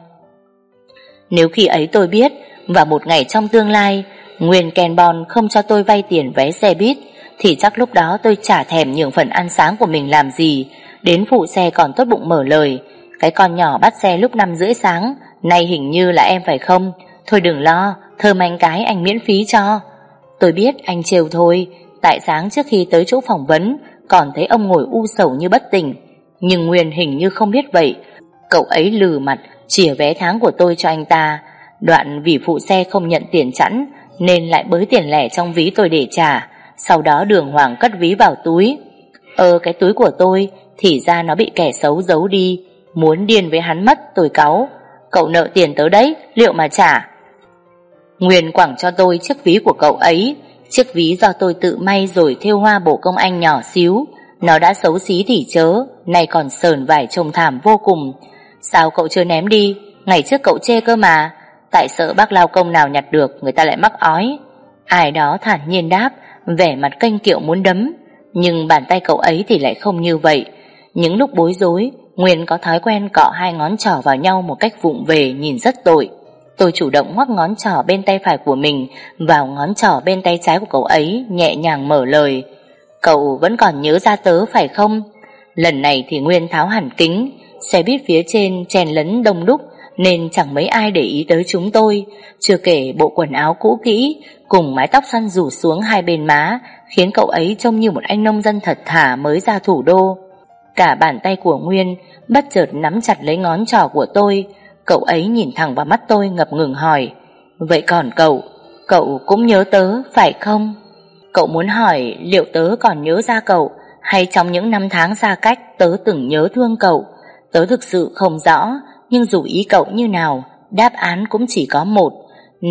Nếu khi ấy tôi biết và một ngày trong tương lai, Nguyên Kenbon không cho tôi vay tiền vé xe buýt thì chắc lúc đó tôi chả thèm nhường phần ăn sáng của mình làm gì. Đến phụ xe còn tốt bụng mở lời, cái con nhỏ bắt xe lúc năm rưỡi sáng, nay hình như là em phải không? Thôi đừng lo thơm anh cái anh miễn phí cho. Tôi biết anh trêu thôi, tại sáng trước khi tới chỗ phỏng vấn, còn thấy ông ngồi u sầu như bất tỉnh. Nhưng Nguyên hình như không biết vậy, cậu ấy lừ mặt, chìa vé tháng của tôi cho anh ta. Đoạn vì phụ xe không nhận tiền chẵn, nên lại bới tiền lẻ trong ví tôi để trả sau đó đường hoàng cất ví vào túi. Ơ cái túi của tôi thì ra nó bị kẻ xấu giấu đi, muốn điên với hắn mất, tôi cáu. Cậu nợ tiền tới đấy, liệu mà trả? Nguyên quẳng cho tôi chiếc ví của cậu ấy. Chiếc ví do tôi tự may rồi thêu hoa bổ công anh nhỏ xíu. Nó đã xấu xí thì chớ, nay còn sờn vải trông thảm vô cùng. Sao cậu chưa ném đi? Ngày trước cậu chê cơ mà. Tại sợ bác lao công nào nhặt được, người ta lại mắc ói. Ai đó thản nhiên đáp vẻ mặt kênh kiệu muốn đấm, nhưng bàn tay cậu ấy thì lại không như vậy. Những lúc bối rối, Nguyên có thói quen cọ hai ngón trỏ vào nhau một cách vụng về nhìn rất tội. Tôi chủ động ngoắc ngón trỏ bên tay phải của mình, vào ngón trỏ bên tay trái của cậu ấy, nhẹ nhàng mở lời. Cậu vẫn còn nhớ ra tớ, phải không? Lần này thì Nguyên tháo hẳn kính, xe buýt phía trên chen lấn đông đúc, nên chẳng mấy ai để ý tới chúng tôi. Chưa kể bộ quần áo cũ kỹ cùng mái tóc xoăn rủ xuống hai bên má khiến cậu ấy trông như một anh nông dân thật thà mới ra thủ đô. Cả bàn tay của Nguyên bất chợt nắm chặt lấy ngón trỏ của tôi. Cậu ấy nhìn thẳng vào mắt tôi ngập ngừng hỏi vậy còn cậu cậu cũng nhớ tớ phải không? Cậu muốn hỏi liệu tớ còn nhớ ra cậu hay trong những năm tháng xa cách tớ từng nhớ thương cậu? Tớ thực sự không rõ nhưng dù ý cậu như nào, đáp án cũng chỉ có một.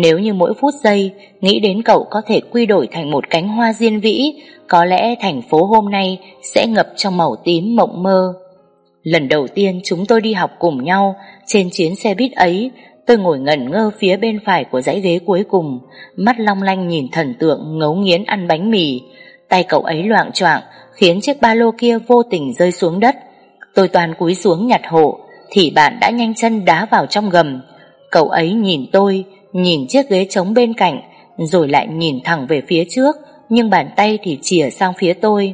Nếu như mỗi phút giây nghĩ đến cậu có thể quy đổi thành một cánh hoa diên vĩ, có lẽ thành phố hôm nay sẽ ngập trong màu tím mộng mơ. Lần đầu tiên chúng tôi đi học cùng nhau, trên chuyến xe buýt ấy, tôi ngồi ngẩn ngơ phía bên phải của dãy ghế cuối cùng, mắt long lanh nhìn thần tượng ngấu nghiến ăn bánh mì. Tay cậu ấy loạn choạng khiến chiếc ba lô kia vô tình rơi xuống đất. Tôi toàn cúi xuống nhặt hộ, thì bạn đã nhanh chân đá vào trong gầm. Cậu ấy nhìn tôi, nhìn chiếc ghế trống bên cạnh, rồi lại nhìn thẳng về phía trước, nhưng bàn tay thì chìa sang phía tôi.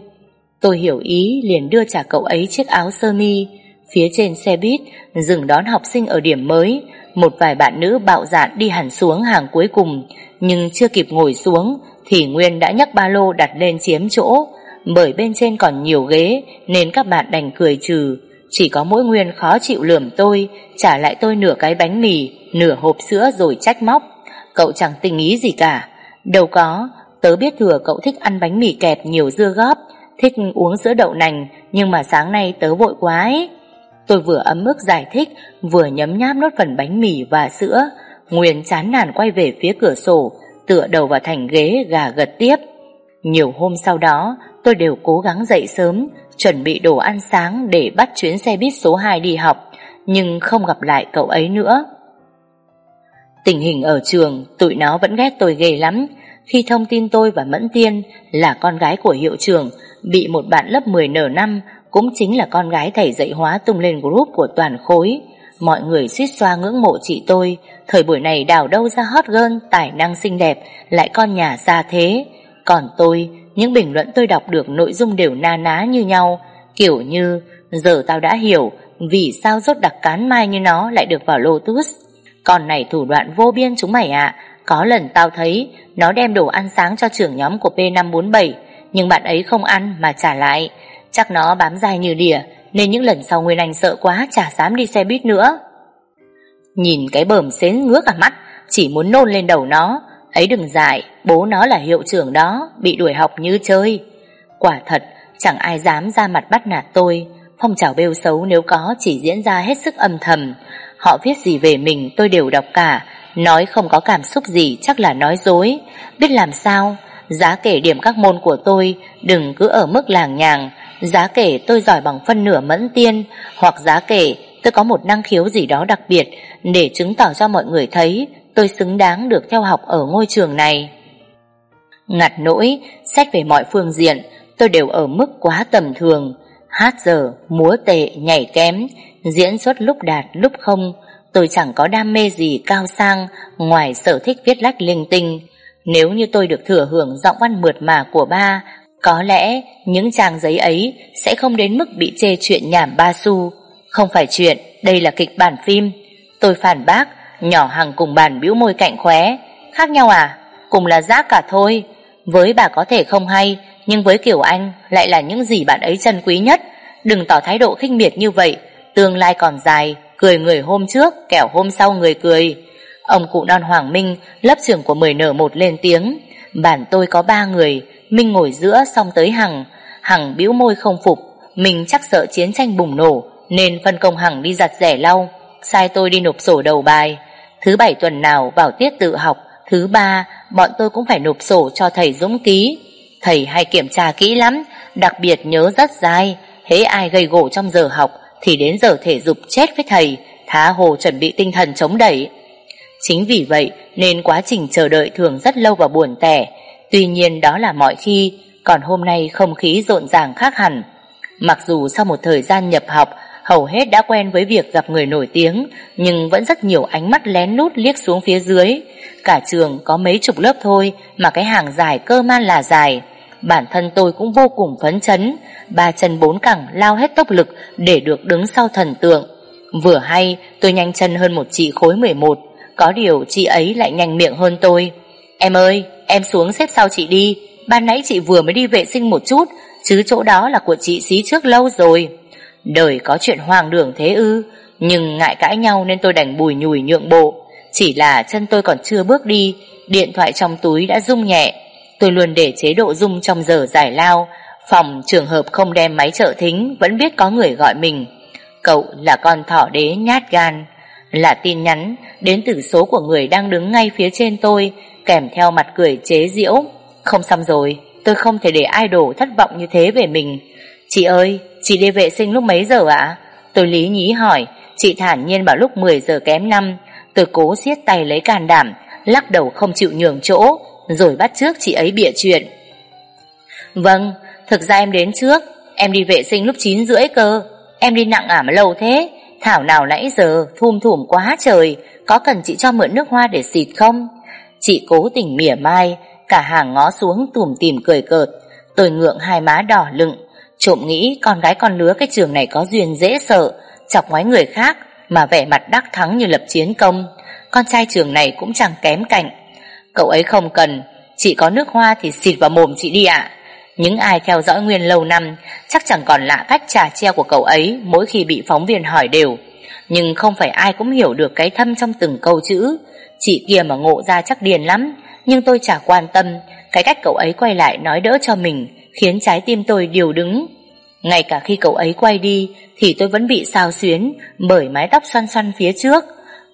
Tôi hiểu ý liền đưa trả cậu ấy chiếc áo sơ mi. Phía trên xe buýt, dừng đón học sinh ở điểm mới, một vài bạn nữ bạo dạn đi hẳn xuống hàng cuối cùng, nhưng chưa kịp ngồi xuống thì Nguyên đã nhấc ba lô đặt lên chiếm chỗ. Bởi bên trên còn nhiều ghế nên các bạn đành cười trừ, chỉ có mỗi Nguyên khó chịu lườm tôi Trả lại tôi nửa cái bánh mì Nửa hộp sữa rồi trách móc. Cậu chẳng tình ý gì cả. Đâu có Tớ biết thừa cậu thích ăn bánh mì kẹp nhiều dưa góp Thích uống sữa đậu nành Nhưng mà sáng nay tớ vội quá ấy. Tôi vừa ấm ức giải thích Vừa nhấm nháp nốt phần bánh mì và sữa. Nguyên chán nản quay về phía cửa sổ Tựa đầu vào thành ghế gà gật tiếp. Nhiều hôm sau đó Tôi đều cố gắng dậy sớm chuẩn bị đồ ăn sáng để bắt chuyến xe buýt số 2 đi học, nhưng không gặp lại cậu ấy nữa. Tình hình ở trường, tụi nó vẫn ghét tôi ghê lắm. Khi thông tin tôi và Mẫn Tiên là con gái của hiệu trưởng, bị một bạn lớp 10 nở năm, cũng chính là con gái thầy dạy hóa tung lên group của toàn khối. Mọi người suýt xoa ngưỡng mộ chị tôi, thời buổi này đào đâu ra hot girl, tài năng xinh đẹp, lại con nhà xa thế. Còn tôi, những bình luận tôi đọc được nội dung đều na ná như nhau, kiểu như giờ tao đã hiểu vì sao rốt đặc cán mai như nó lại được vào Lotus. Con này thủ đoạn vô biên chúng mày ạ. Có lần tao thấy nó đem đồ ăn sáng cho trưởng nhóm của P547, nhưng bạn ấy không ăn mà trả lại. Chắc nó bám dai như đỉa, nên những lần sau Nguyên Anh sợ quá chả dám đi xe buýt nữa. Nhìn cái bờm xến ngước cả mắt, chỉ muốn nôn lên đầu nó, Ấy đừng dại, bố nó là hiệu trưởng đó, bị đuổi học như chơi. Quả thật, chẳng ai dám ra mặt bắt nạt tôi. Phong trào bêu xấu nếu có chỉ diễn ra hết sức âm thầm. Họ viết gì về mình tôi đều đọc cả, nói không có cảm xúc gì chắc là nói dối. Biết làm sao, giá kể điểm các môn của tôi đừng cứ ở mức làng nhàng, giá kể tôi giỏi bằng phân nửa mẫn tiên, hoặc giá kể tôi có một năng khiếu gì đó đặc biệt để chứng tỏ cho mọi người thấy tôi xứng đáng được theo học ở ngôi trường này. Ngặt nỗi, xét về mọi phương diện, tôi đều ở mức quá tầm thường. Hát dở múa tệ, nhảy kém, diễn xuất lúc đạt lúc không. Tôi chẳng có đam mê gì cao sang ngoài sở thích viết lách linh tinh. Nếu như tôi được thừa hưởng giọng văn mượt mà của ba, có lẽ những trang giấy ấy sẽ không đến mức bị chê chuyện nhảm ba xu. Không phải chuyện, đây là kịch bản phim. Tôi phản bác, nhỏ hàng cùng bàn bĩu môi cạnh khóe. Khác nhau à? Cùng là rác cả thôi. Với bà có thể không hay, nhưng với kiểu Anh lại là những gì bạn ấy trân quý nhất. Đừng tỏ thái độ khinh miệt như vậy, tương lai còn dài, cười người hôm trước, kẻo hôm sau người cười. Ông cụ non Hoàng Minh, lớp trưởng của mười nở một lên tiếng. Bản tôi có ba người, Minh ngồi giữa xong tới Hằng. Hằng bĩu môi không phục, mình chắc sợ chiến tranh bùng nổ, nên phân công Hằng đi giặt rẻ lau, sai tôi đi nộp sổ đầu bài. Thứ bảy tuần nào bảo tiết tự học, thứ ba bọn tôi cũng phải nộp sổ cho thầy Dũng ký. Thầy hay kiểm tra kỹ lắm, đặc biệt nhớ rất dài, hễ ai gây gỗ trong giờ học thì đến giờ thể dục chết với thầy, thá hồ chuẩn bị tinh thần chống đẩy. Chính vì vậy nên quá trình chờ đợi thường rất lâu và buồn tẻ, tuy nhiên đó là mọi khi, còn hôm nay không khí rộn ràng khác hẳn. Mặc dù sau một thời gian nhập học, hầu hết đã quen với việc gặp người nổi tiếng, nhưng vẫn rất nhiều ánh mắt lén lút liếc xuống phía dưới. Cả trường có mấy chục lớp thôi mà cái hàng dài cơ man là dài. Bản thân tôi cũng vô cùng phấn chấn, ba chân bốn cẳng lao hết tốc lực để được đứng sau thần tượng. Vừa hay, tôi nhanh chân hơn một chị khối 11, có điều chị ấy lại nhanh miệng hơn tôi. Em ơi, em xuống xếp sau chị đi, ban nãy chị vừa mới đi vệ sinh một chút, chứ chỗ đó là của chị xí trước lâu rồi. Đời có chuyện hoang đường thế ư, nhưng ngại cãi nhau nên tôi đành bùi nhùi nhượng bộ. Chỉ là chân tôi còn chưa bước đi, điện thoại trong túi đã rung nhẹ. Tôi luôn để chế độ rung trong giờ giải lao, phòng trường hợp không đem máy trợ thính vẫn biết có người gọi mình. Cậu là con thỏ đế nhát gan. Là tin nhắn đến từ số của người đang đứng ngay phía trên tôi, kèm theo mặt cười chế giễu. Không xong rồi, tôi không thể để idol thất vọng như thế về mình. Chị ơi, chị đi vệ sinh lúc mấy giờ ạ? Tôi lý nhí hỏi, chị thản nhiên bảo lúc 10 giờ kém 5. Tôi cố siết tay lấy can đảm, lắc đầu không chịu nhường chỗ, rồi bắt trước chị ấy bịa chuyện. Vâng, thực ra em đến trước, em đi vệ sinh lúc 9 rưỡi cơ. Em đi nặng ả mà lâu thế, thảo nào nãy giờ thum thủm quá trời, có cần chị cho mượn nước hoa để xịt không? Chị cố tình mỉa mai, cả hàng ngó xuống tùm tìm cười cợt. Tôi ngượng hai má đỏ lựng, trộm nghĩ con gái con lứa cái trường này có duyên dễ sợ, chọc ngoái người khác mà vẻ mặt đắc thắng như lập chiến công. Con trai trường này cũng chẳng kém cạnh. Cậu ấy không cần, chị có nước hoa thì xịt vào mồm chị đi ạ. Những ai theo dõi Nguyên lâu năm chắc chẳng còn lạ cách trà treo của cậu ấy mỗi khi bị phóng viên hỏi đều. Nhưng không phải ai cũng hiểu được cái thâm trong từng câu chữ. Chị kia mà ngộ ra chắc điền lắm, nhưng tôi chả quan tâm. Cái cách cậu ấy quay lại nói đỡ cho mình khiến trái tim tôi điều đứng. Ngay cả khi cậu ấy quay đi thì tôi vẫn bị sao xuyến bởi mái tóc xoăn xoăn phía trước.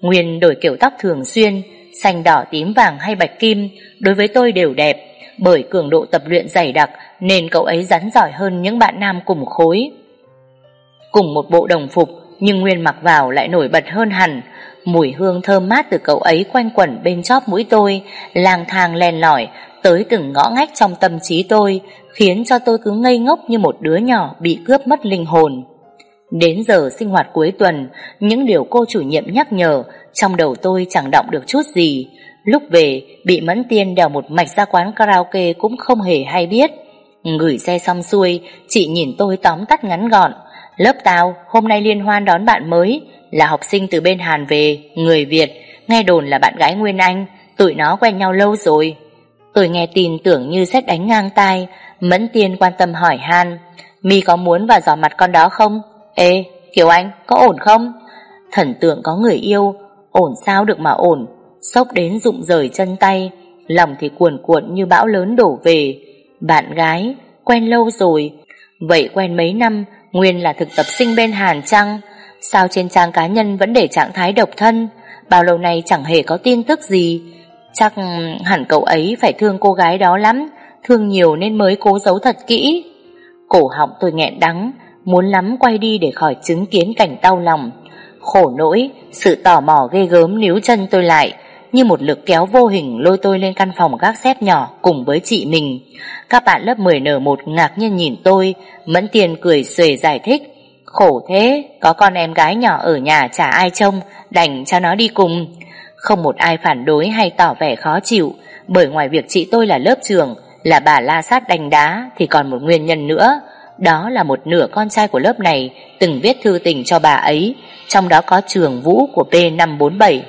Nguyên đổi kiểu tóc thường xuyên, xanh đỏ tím vàng hay bạch kim, đối với tôi đều đẹp, bởi cường độ tập luyện dày đặc nên cậu ấy rắn giỏi hơn những bạn nam cùng khối. Cùng một bộ đồng phục, nhưng Nguyên mặc vào lại nổi bật hơn hẳn, mùi hương thơm mát từ cậu ấy quanh quẩn bên chóp mũi tôi, lang thang len lỏi, tới từng ngõ ngách trong tâm trí tôi, khiến cho tôi cứ ngây ngốc như một đứa nhỏ bị cướp mất linh hồn. Đến giờ sinh hoạt cuối tuần, những điều cô chủ nhiệm nhắc nhở, trong đầu tôi chẳng động được chút gì. Lúc về, bị Mẫn Tiên đèo một mạch ra quán karaoke cũng không hề hay biết. Gửi xe xong xuôi, chị nhìn tôi tóm tắt ngắn gọn. Lớp tao, hôm nay liên hoan đón bạn mới, là học sinh từ bên Hàn về, người Việt, nghe đồn là bạn gái Nguyên Anh, tụi nó quen nhau lâu rồi. Tôi nghe tin tưởng như xét đánh ngang tai, Mẫn Tiên quan tâm hỏi Han, mi có muốn vào dò mặt con đó không? Ê, Kiều Anh, có ổn không? Thần tượng có người yêu, ổn sao được mà ổn, sốc đến rụng rời chân tay, lòng thì cuồn cuộn như bão lớn đổ về. Bạn gái, quen lâu rồi, vậy quen mấy năm, nguyên là thực tập sinh bên Hàn Trăng, sao trên trang cá nhân vẫn để trạng thái độc thân, bao lâu nay chẳng hề có tin tức gì, chắc hẳn cậu ấy phải thương cô gái đó lắm, thương nhiều nên mới cố giấu thật kỹ. Cổ họng tôi nghẹn đắng, muốn lắm quay đi để khỏi chứng kiến cảnh đau lòng. Khổ nỗi, sự tò mò ghê gớm níu chân tôi lại, như một lực kéo vô hình lôi tôi lên căn phòng gác xếp nhỏ cùng với chị mình. Các bạn lớp 10N1 ngạc nhiên nhìn tôi, Mẫn Tiền cười xuề giải thích. Khổ thế, có con em gái nhỏ ở nhà chả ai trông, đành cho nó đi cùng. Không một ai phản đối hay tỏ vẻ khó chịu, bởi ngoài việc chị tôi là lớp trường, là bà la sát đánh đá thì còn một nguyên nhân nữa. Đó là một nửa con trai của lớp này từng viết thư tình cho bà ấy, trong đó có trường vũ của P547.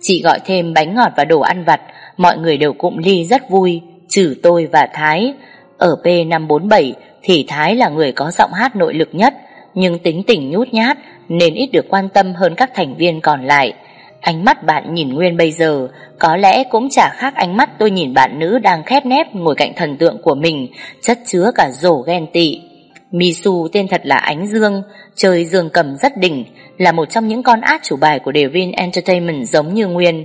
Chị gọi thêm bánh ngọt và đồ ăn vặt, mọi người đều cụm ly rất vui, trừ tôi và Thái. Ở P547 thì Thái là người có giọng hát nội lực nhất, nhưng tính tình nhút nhát nên ít được quan tâm hơn các thành viên còn lại. Ánh mắt bạn nhìn Nguyên bây giờ có lẽ cũng chả khác ánh mắt tôi nhìn bạn nữ đang khép nép ngồi cạnh thần tượng của mình, chất chứa cả rổ ghen tị. Misu tên thật là Ánh Dương, chơi dương cầm rất đỉnh, là một trong những con át chủ bài của Devin Entertainment giống như Nguyên.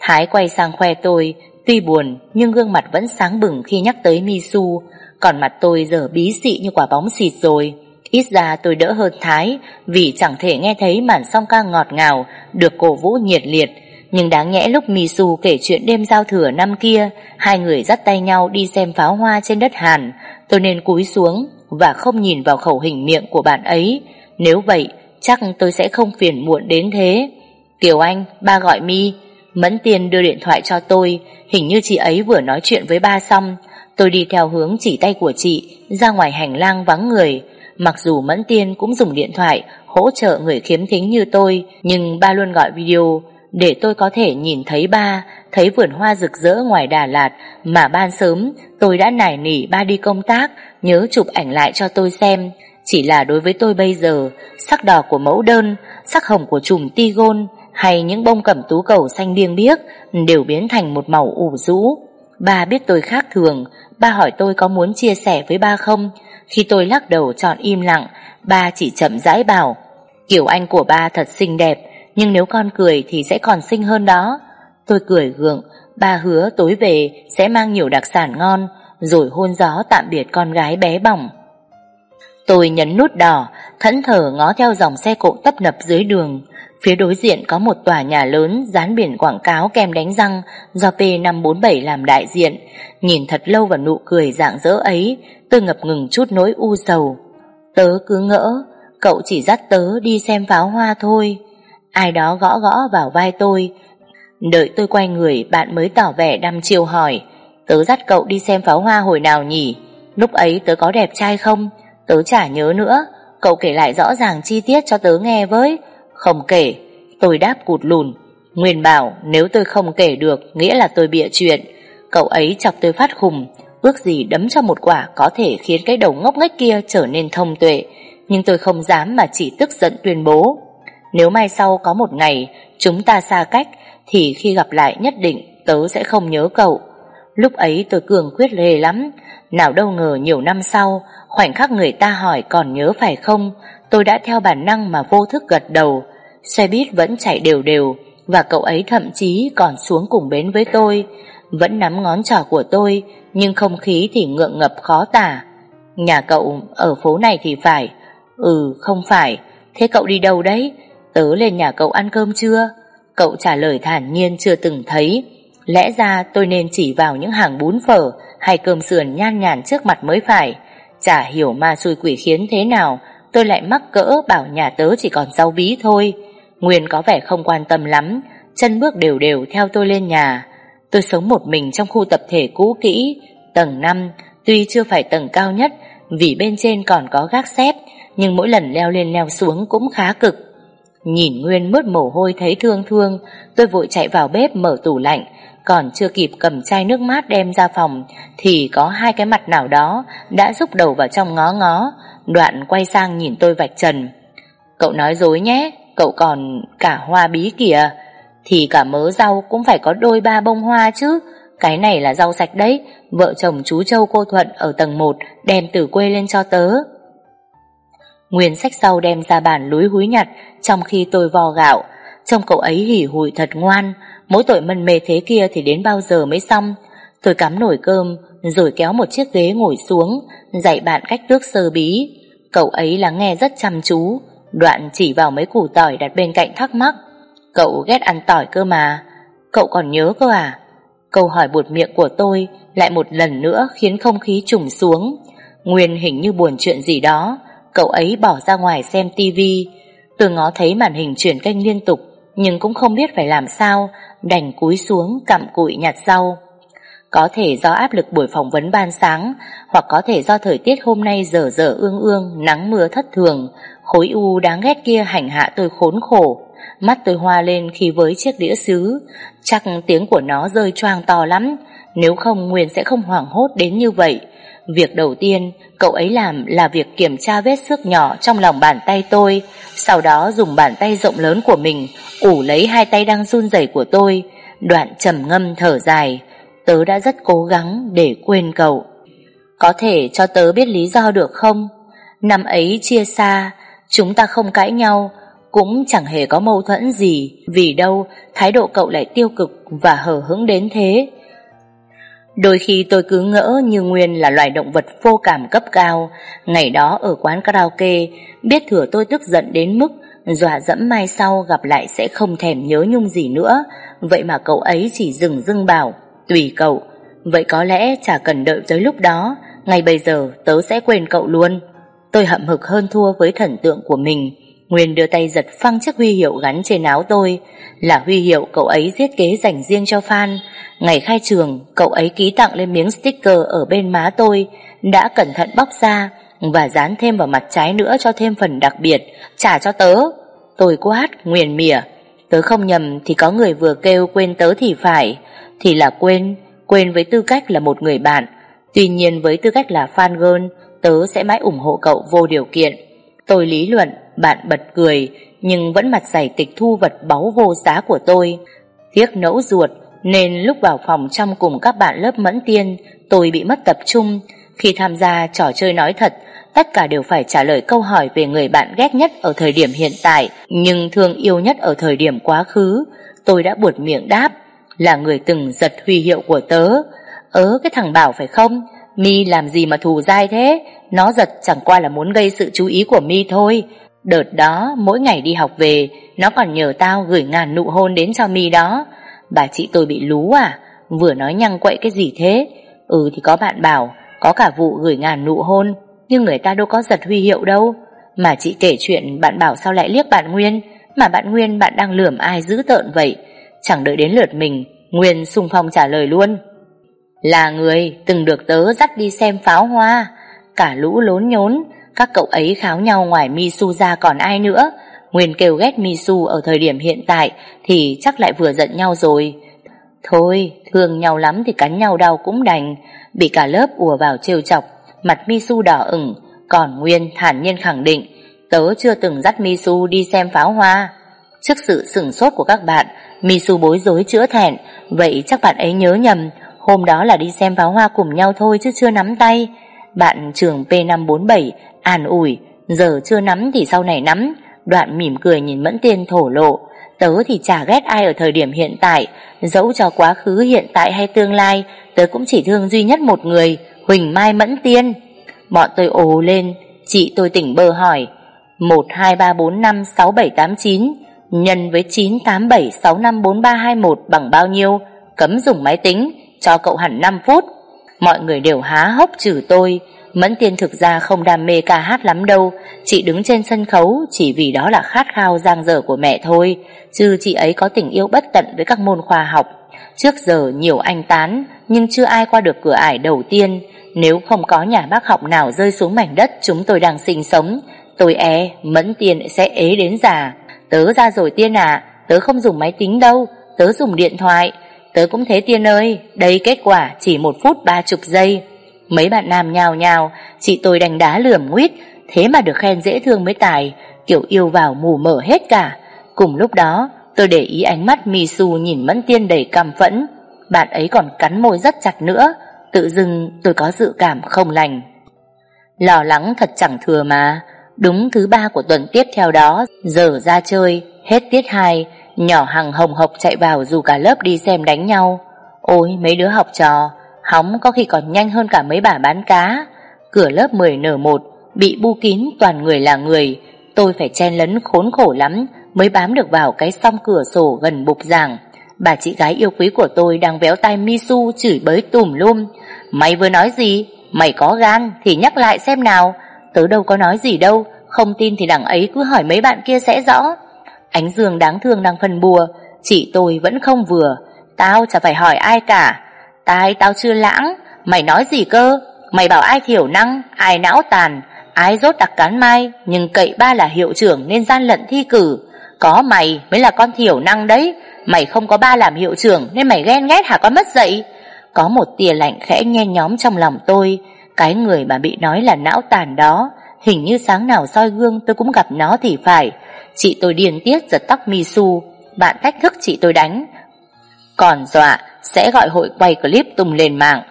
Thái quay sang khoe tôi, tuy buồn nhưng gương mặt vẫn sáng bừng khi nhắc tới Misu, còn mặt tôi giờ bí xị như quả bóng xịt rồi. Ít ra tôi đỡ hơn Thái vì chẳng thể nghe thấy màn song ca ngọt ngào được cổ vũ nhiệt liệt. Nhưng đáng nhẽ lúc Misu kể chuyện đêm giao thừa năm kia, hai người dắt tay nhau đi xem pháo hoa trên đất Hàn, tôi nên cúi xuống và không nhìn vào khẩu hình miệng của bạn ấy. Nếu vậy, chắc tôi sẽ không phiền muộn đến thế. Kiều Anh, ba gọi mi. Mẫn tiền đưa điện thoại cho tôi, hình như chị ấy vừa nói chuyện với ba xong. Tôi đi theo hướng chỉ tay của chị, ra ngoài hành lang vắng người. Mặc dù Mẫn Tiên cũng dùng điện thoại hỗ trợ người khiếm thính như tôi, nhưng ba luôn gọi video để tôi có thể nhìn thấy ba, thấy vườn hoa rực rỡ ngoài Đà Lạt mà ban sớm tôi đã nài nỉ ba đi công tác, nhớ chụp ảnh lại cho tôi xem. Chỉ là đối với tôi bây giờ, sắc đỏ của mẫu đơn, sắc hồng của chùm tigon hay những bông cẩm tú cầu xanh biêng biếc đều biến thành một màu ủ rũ. Ba biết tôi khác thường, ba hỏi tôi có muốn chia sẻ với ba không? Khi tôi lắc đầu chọn im lặng, ba chỉ chậm rãi bảo, kiểu anh của ba thật xinh đẹp, nhưng nếu con cười thì sẽ còn xinh hơn đó. Tôi cười gượng, ba hứa tối về sẽ mang nhiều đặc sản ngon, rồi hôn gió tạm biệt con gái bé bỏng. Tôi nhấn nút đỏ, thẫn thờ ngó theo dòng xe cộ tấp nập dưới đường. Phía đối diện có một tòa nhà lớn dán biển quảng cáo kèm đánh răng do P547 làm đại diện. Nhìn thật lâu vào nụ cười dạng dỡ ấy, tôi ngập ngừng chút nỗi u sầu. Tớ cứ ngỡ, cậu chỉ dắt tớ đi xem pháo hoa thôi. Ai đó gõ gõ vào vai tôi. Đợi tôi quay người, bạn mới tỏ vẻ đăm chiêu hỏi. Tớ dắt cậu đi xem pháo hoa hồi nào nhỉ? Lúc ấy tớ có đẹp trai không? Tớ chả nhớ nữa. Cậu kể lại rõ ràng chi tiết cho tớ nghe với. Không kể. Tôi đáp cụt lùn. Nguyên bảo, nếu tôi không kể được, nghĩa là tôi bịa chuyện. Cậu ấy chọc tôi phát khùng. Ước gì đấm cho một quả có thể khiến cái đầu ngốc nghếch kia trở nên thông tuệ. Nhưng tôi không dám mà chỉ tức giận tuyên bố. Nếu mai sau có một ngày, chúng ta xa cách, thì khi gặp lại nhất định, tớ sẽ không nhớ cậu. Lúc ấy tôi cường quyết lề lắm, nào đâu ngờ nhiều năm sau, khoảnh khắc người ta hỏi còn nhớ phải không, tôi đã theo bản năng mà vô thức gật đầu. Xe buýt vẫn chạy đều đều, và cậu ấy thậm chí còn xuống cùng bến với tôi, vẫn nắm ngón trỏ của tôi, nhưng không khí thì ngượng ngập khó tả. Nhà cậu ở phố này thì phải. Ừ, không phải. Thế cậu đi đâu đấy? Tớ lên nhà cậu ăn cơm chưa? Cậu trả lời thản nhiên chưa từng thấy. Lẽ ra tôi nên chỉ vào những hàng bún phở hay cơm sườn nhan nhản trước mặt mới phải. Chả hiểu ma xui quỷ khiến thế nào, tôi lại mắc cỡ bảo nhà tớ chỉ còn rau bí thôi. Nguyên có vẻ không quan tâm lắm, chân bước đều đều theo tôi lên nhà. Tôi sống một mình trong khu tập thể cũ kỹ, tầng 5, tuy chưa phải tầng cao nhất vì bên trên còn có gác xếp, nhưng mỗi lần leo lên leo xuống cũng khá cực. Nhìn Nguyên mướt mồ hôi thấy thương thương, tôi vội chạy vào bếp mở tủ lạnh, còn chưa kịp cầm chai nước mát đem ra phòng thì có hai cái mặt nào đó đã rúc đầu vào trong ngó ngó, đoạn quay sang nhìn tôi vạch trần. Cậu nói dối nhé, cậu còn cả hoa bí kìa, thì cả mớ rau cũng phải có đôi ba bông hoa chứ. Cái này là rau sạch đấy, vợ chồng chú Châu cô Thuận ở tầng 1 đem từ quê lên cho tớ. Nguyên sách sau đem ra bàn lúi húi nhặt trong khi tôi vò gạo. Trông cậu ấy hỉ hủi thật ngoan, mỗi tội mân mê thế kia thì đến bao giờ mới xong. Tôi cắm nổi cơm, rồi kéo một chiếc ghế ngồi xuống, dạy bạn cách tước sơ bí. Cậu ấy lắng nghe rất chăm chú, đoạn chỉ vào mấy củ tỏi đặt bên cạnh thắc mắc. Cậu ghét ăn tỏi cơ mà, cậu còn nhớ cơ à? Câu hỏi buột miệng của tôi lại một lần nữa khiến không khí trùng xuống. Nguyên hình như buồn chuyện gì đó, cậu ấy bỏ ra ngoài xem tivi. Tôi ngó thấy màn hình chuyển kênh liên tục, nhưng cũng không biết phải làm sao, đành cúi xuống cặm cụi nhặt rau. Có thể do áp lực buổi phỏng vấn ban sáng, hoặc có thể do thời tiết hôm nay dở dở ương ương, nắng mưa thất thường, khối u đáng ghét kia hành hạ tôi khốn khổ. Mắt tôi hoa lên khi với chiếc đĩa sứ, chắc tiếng của nó rơi choang to lắm, nếu không Nguyên sẽ không hoảng hốt đến như vậy. Việc đầu tiên cậu ấy làm là việc kiểm tra vết xước nhỏ trong lòng bàn tay tôi, sau đó dùng bàn tay rộng lớn của mình ủ lấy hai tay đang run rẩy của tôi, đoạn trầm ngâm thở dài. Tớ đã rất cố gắng để quên cậu. Có thể cho tớ biết lý do được không? Năm ấy chia xa, chúng ta không cãi nhau, cũng chẳng hề có mâu thuẫn gì, vì đâu thái độ cậu lại tiêu cực và hờ hững đến thế. Đôi khi tôi cứ ngỡ như Nguyên là loài động vật vô cảm cấp cao. Ngày đó ở quán karaoke, biết thừa tôi tức giận đến mức dọa dẫm mai sau gặp lại sẽ không thèm nhớ nhung gì nữa. Vậy mà cậu ấy chỉ dừng dưng bảo, tùy cậu. Vậy có lẽ chả cần đợi tới lúc đó, ngay bây giờ tớ sẽ quên cậu luôn. Tôi hậm hực hơn thua với thần tượng của mình. Nguyên đưa tay giật phăng chiếc huy hiệu gắn trên áo tôi, là huy hiệu cậu ấy thiết kế dành riêng cho fan. Ngày khai trường, cậu ấy ký tặng lên miếng sticker ở bên má tôi, đã cẩn thận bóc ra và dán thêm vào mặt trái nữa cho thêm phần đặc biệt, trả cho tớ. Tôi quát, nguyền mỉa. Tớ không nhầm thì có người vừa kêu quên tớ thì phải, thì là quên, quên với tư cách là một người bạn. Tuy nhiên với tư cách là fan girl, tớ sẽ mãi ủng hộ cậu vô điều kiện. Tôi lý luận, bạn bật cười, nhưng vẫn mặt dày tịch thu vật báu vô giá của tôi. Tiếc nẫu ruột, nên lúc vào phòng trong cùng các bạn lớp mẫn tiên, tôi bị mất tập trung. Khi tham gia trò chơi nói thật, tất cả đều phải trả lời câu hỏi về người bạn ghét nhất ở thời điểm hiện tại, nhưng thương yêu nhất ở thời điểm quá khứ. Tôi đã buột miệng đáp, là người từng giật huy hiệu của tớ. Ớ cái thằng Bảo phải không? Mi làm gì mà thù dai thế? Nó giật chẳng qua là muốn gây sự chú ý của Mi thôi. Đợt đó, mỗi ngày đi học về, nó còn nhờ tao gửi ngàn nụ hôn đến cho Mi đó. Bà chị tôi bị lú à? Vừa nói nhăng quậy cái gì thế? Ừ thì có bạn bảo, có cả vụ gửi ngàn nụ hôn, nhưng người ta đâu có giật huy hiệu đâu. Mà chị kể chuyện bạn bảo sao lại liếc bạn Nguyên, mà bạn Nguyên bạn đang lườm ai dữ tợn vậy. Chẳng đợi đến lượt mình, Nguyên sung phong trả lời luôn. Là người từng được tớ dắt đi xem pháo hoa, cả lũ lốn nhốn, các cậu ấy kháo nhau ngoài Misu ra còn ai nữa. Nguyên kêu ghét Misu ở thời điểm hiện tại thì chắc lại vừa giận nhau rồi. Thôi, thương nhau lắm thì cắn nhau đau cũng đành. Bị cả lớp ùa vào trêu chọc, mặt Misu đỏ ửng, còn Nguyên thản nhiên khẳng định tớ chưa từng dắt Misu đi xem pháo hoa. Trước sự sửng sốt của các bạn, Misu bối rối chữa thẹn, vậy chắc bạn ấy nhớ nhầm, hôm đó là đi xem pháo hoa cùng nhau thôi chứ chưa nắm tay. Bạn trường P547 an ủi, giờ chưa nắm thì sau này nắm, đoạn mỉm cười nhìn Mẫn Tiên thổ lộ. Tớ thì chả ghét ai ở thời điểm hiện tại, dẫu cho quá khứ hiện tại hay tương lai, tớ cũng chỉ thương duy nhất một người, Huỳnh Mai Mẫn Tiên. Bọn tôi ồ lên, chị tôi tỉnh bơ hỏi, 1, 2, 3, 4, 5, 6, 7, 8, 9, nhân với 9, 8, 7, 6, 5, 4, 3, 2, 1 bằng bao nhiêu? Cấm dùng máy tính, cho cậu hẳn 5 phút. Mọi người đều há hốc trừ tôi, Mẫn Tiên thực ra không đam mê ca hát lắm đâu, chị đứng trên sân khấu chỉ vì đó là khát khao giang dở của mẹ thôi, chứ chị ấy có tình yêu bất tận với các môn khoa học. Trước giờ nhiều anh tán, nhưng chưa ai qua được cửa ải đầu tiên. Nếu không có nhà bác học nào rơi xuống mảnh đất chúng tôi đang sinh sống, tôi e Mẫn Tiên sẽ ế đến già. Tớ ra rồi Tiên à, tớ không dùng máy tính đâu, tớ dùng điện thoại. Tớ cũng thế Tiên ơi, đây kết quả chỉ một phút ba chục giây. Mấy bạn nam nhào nhào, chị tôi đánh đá lườm nguyết, thế mà được khen dễ thương mới tài, kiểu yêu vào mù mở hết cả. Cùng lúc đó, tôi để ý ánh mắt Misu nhìn Mẫn Tiên đầy căm phẫn. Bạn ấy còn cắn môi rất chặt nữa, tự dưng tôi có dự cảm không lành. Lo lắng thật chẳng thừa mà, đúng thứ ba của tuần tiếp theo đó, giờ ra chơi, hết tiết hai, nhỏ hàng hồng hộc chạy vào dù cả lớp đi xem đánh nhau. Ôi mấy đứa học trò, Hóng có khi còn nhanh hơn cả mấy bà bán cá Cửa lớp 10 nở một Bị bu kín toàn người là người Tôi phải chen lấn khốn khổ lắm Mới bám được vào cái song cửa sổ gần bục giảng Bà chị gái yêu quý của tôi đang véo tay Misu chửi bới tùm lum. Mày vừa nói gì? Mày có gan thì nhắc lại xem nào. Tớ đâu có nói gì đâu, không tin thì đằng ấy cứ hỏi mấy bạn kia sẽ rõ. Ánh Dương đáng thương đang phân bùa, chị tôi vẫn không vừa. Tao chả phải hỏi ai cả. Tai tao chưa lãng, mày nói gì cơ? Mày bảo ai thiểu năng, ai não tàn, ai rốt đặc cán mai, nhưng cậy ba là hiệu trưởng nên gian lận thi cử. Có mày mới là con thiểu năng đấy, mày không có ba làm hiệu trưởng nên mày ghen ghét hả con mất dậy? Có một tia lạnh khẽ nhen nhóm trong lòng tôi, cái người mà bị nói là não tàn đó, hình như sáng nào soi gương tôi cũng gặp nó thì phải. Chị tôi điên tiết giật tóc Misu, bạn thách thức chị tôi đánh. Còn dọa sẽ gọi hội quay clip tung lên mạng.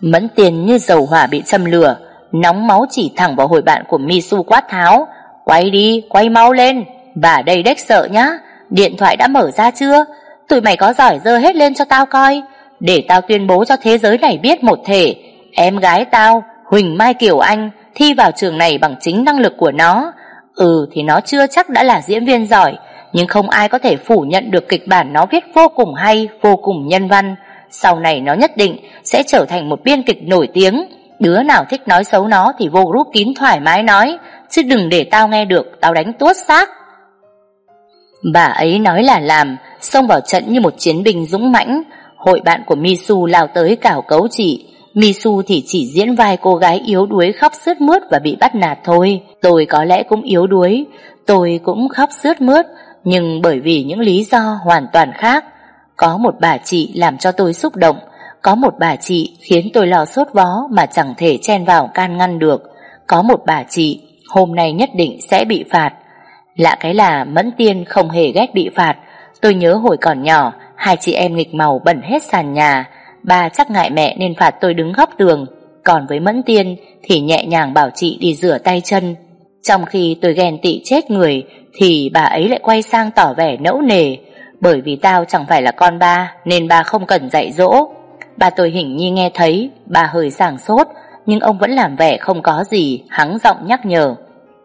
Mẫn tiền như dầu hỏa bị châm lửa, nóng máu chỉ thẳng vào hội bạn của Misu quát tháo. Quay đi, quay mau lên, bà đây đếch sợ nhá, điện thoại đã mở ra chưa? Tụi mày có giỏi dơ hết lên cho tao coi, để tao tuyên bố cho thế giới này biết một thể. Em gái tao, Huỳnh Mai Kiều Anh, thi vào trường này bằng chính năng lực của nó. Ừ thì nó chưa chắc đã là diễn viên giỏi, nhưng không ai có thể phủ nhận được kịch bản nó viết vô cùng hay, vô cùng nhân văn. Sau này nó nhất định sẽ trở thành một biên kịch nổi tiếng. Đứa nào thích nói xấu nó thì vô group kín thoải mái nói, chứ đừng để tao nghe được, tao đánh tuốt xác. Bà ấy nói là làm, xông vào trận như một chiến binh dũng mãnh. Hội bạn của Misu lao tới cào cấu chị. Misu thì chỉ diễn vai cô gái yếu đuối khóc sướt mướt và bị bắt nạt thôi. Tôi có lẽ cũng yếu đuối, tôi cũng khóc sướt mướt, nhưng bởi vì những lý do hoàn toàn khác. Có một bà chị làm cho tôi xúc động, có một bà chị khiến tôi lo sốt vó mà chẳng thể chen vào can ngăn được. Có một bà chị hôm nay nhất định sẽ bị phạt. Lạ cái là Mẫn Tiên không hề ghét bị phạt. Tôi nhớ hồi còn nhỏ, hai chị em nghịch màu bẩn hết sàn nhà. Ba chắc ngại mẹ nên phạt tôi đứng góc tường. Còn với Mẫn Tiên thì nhẹ nhàng bảo chị đi rửa tay chân. Trong khi tôi ghen tị chết người thì bà ấy lại quay sang tỏ vẻ nẫu nề. Bởi vì tao chẳng phải là con ba nên ba không cần dạy dỗ. Bà tôi hình như nghe thấy, bà hơi sảng sốt, nhưng ông vẫn làm vẻ không có gì, hắng giọng nhắc nhở.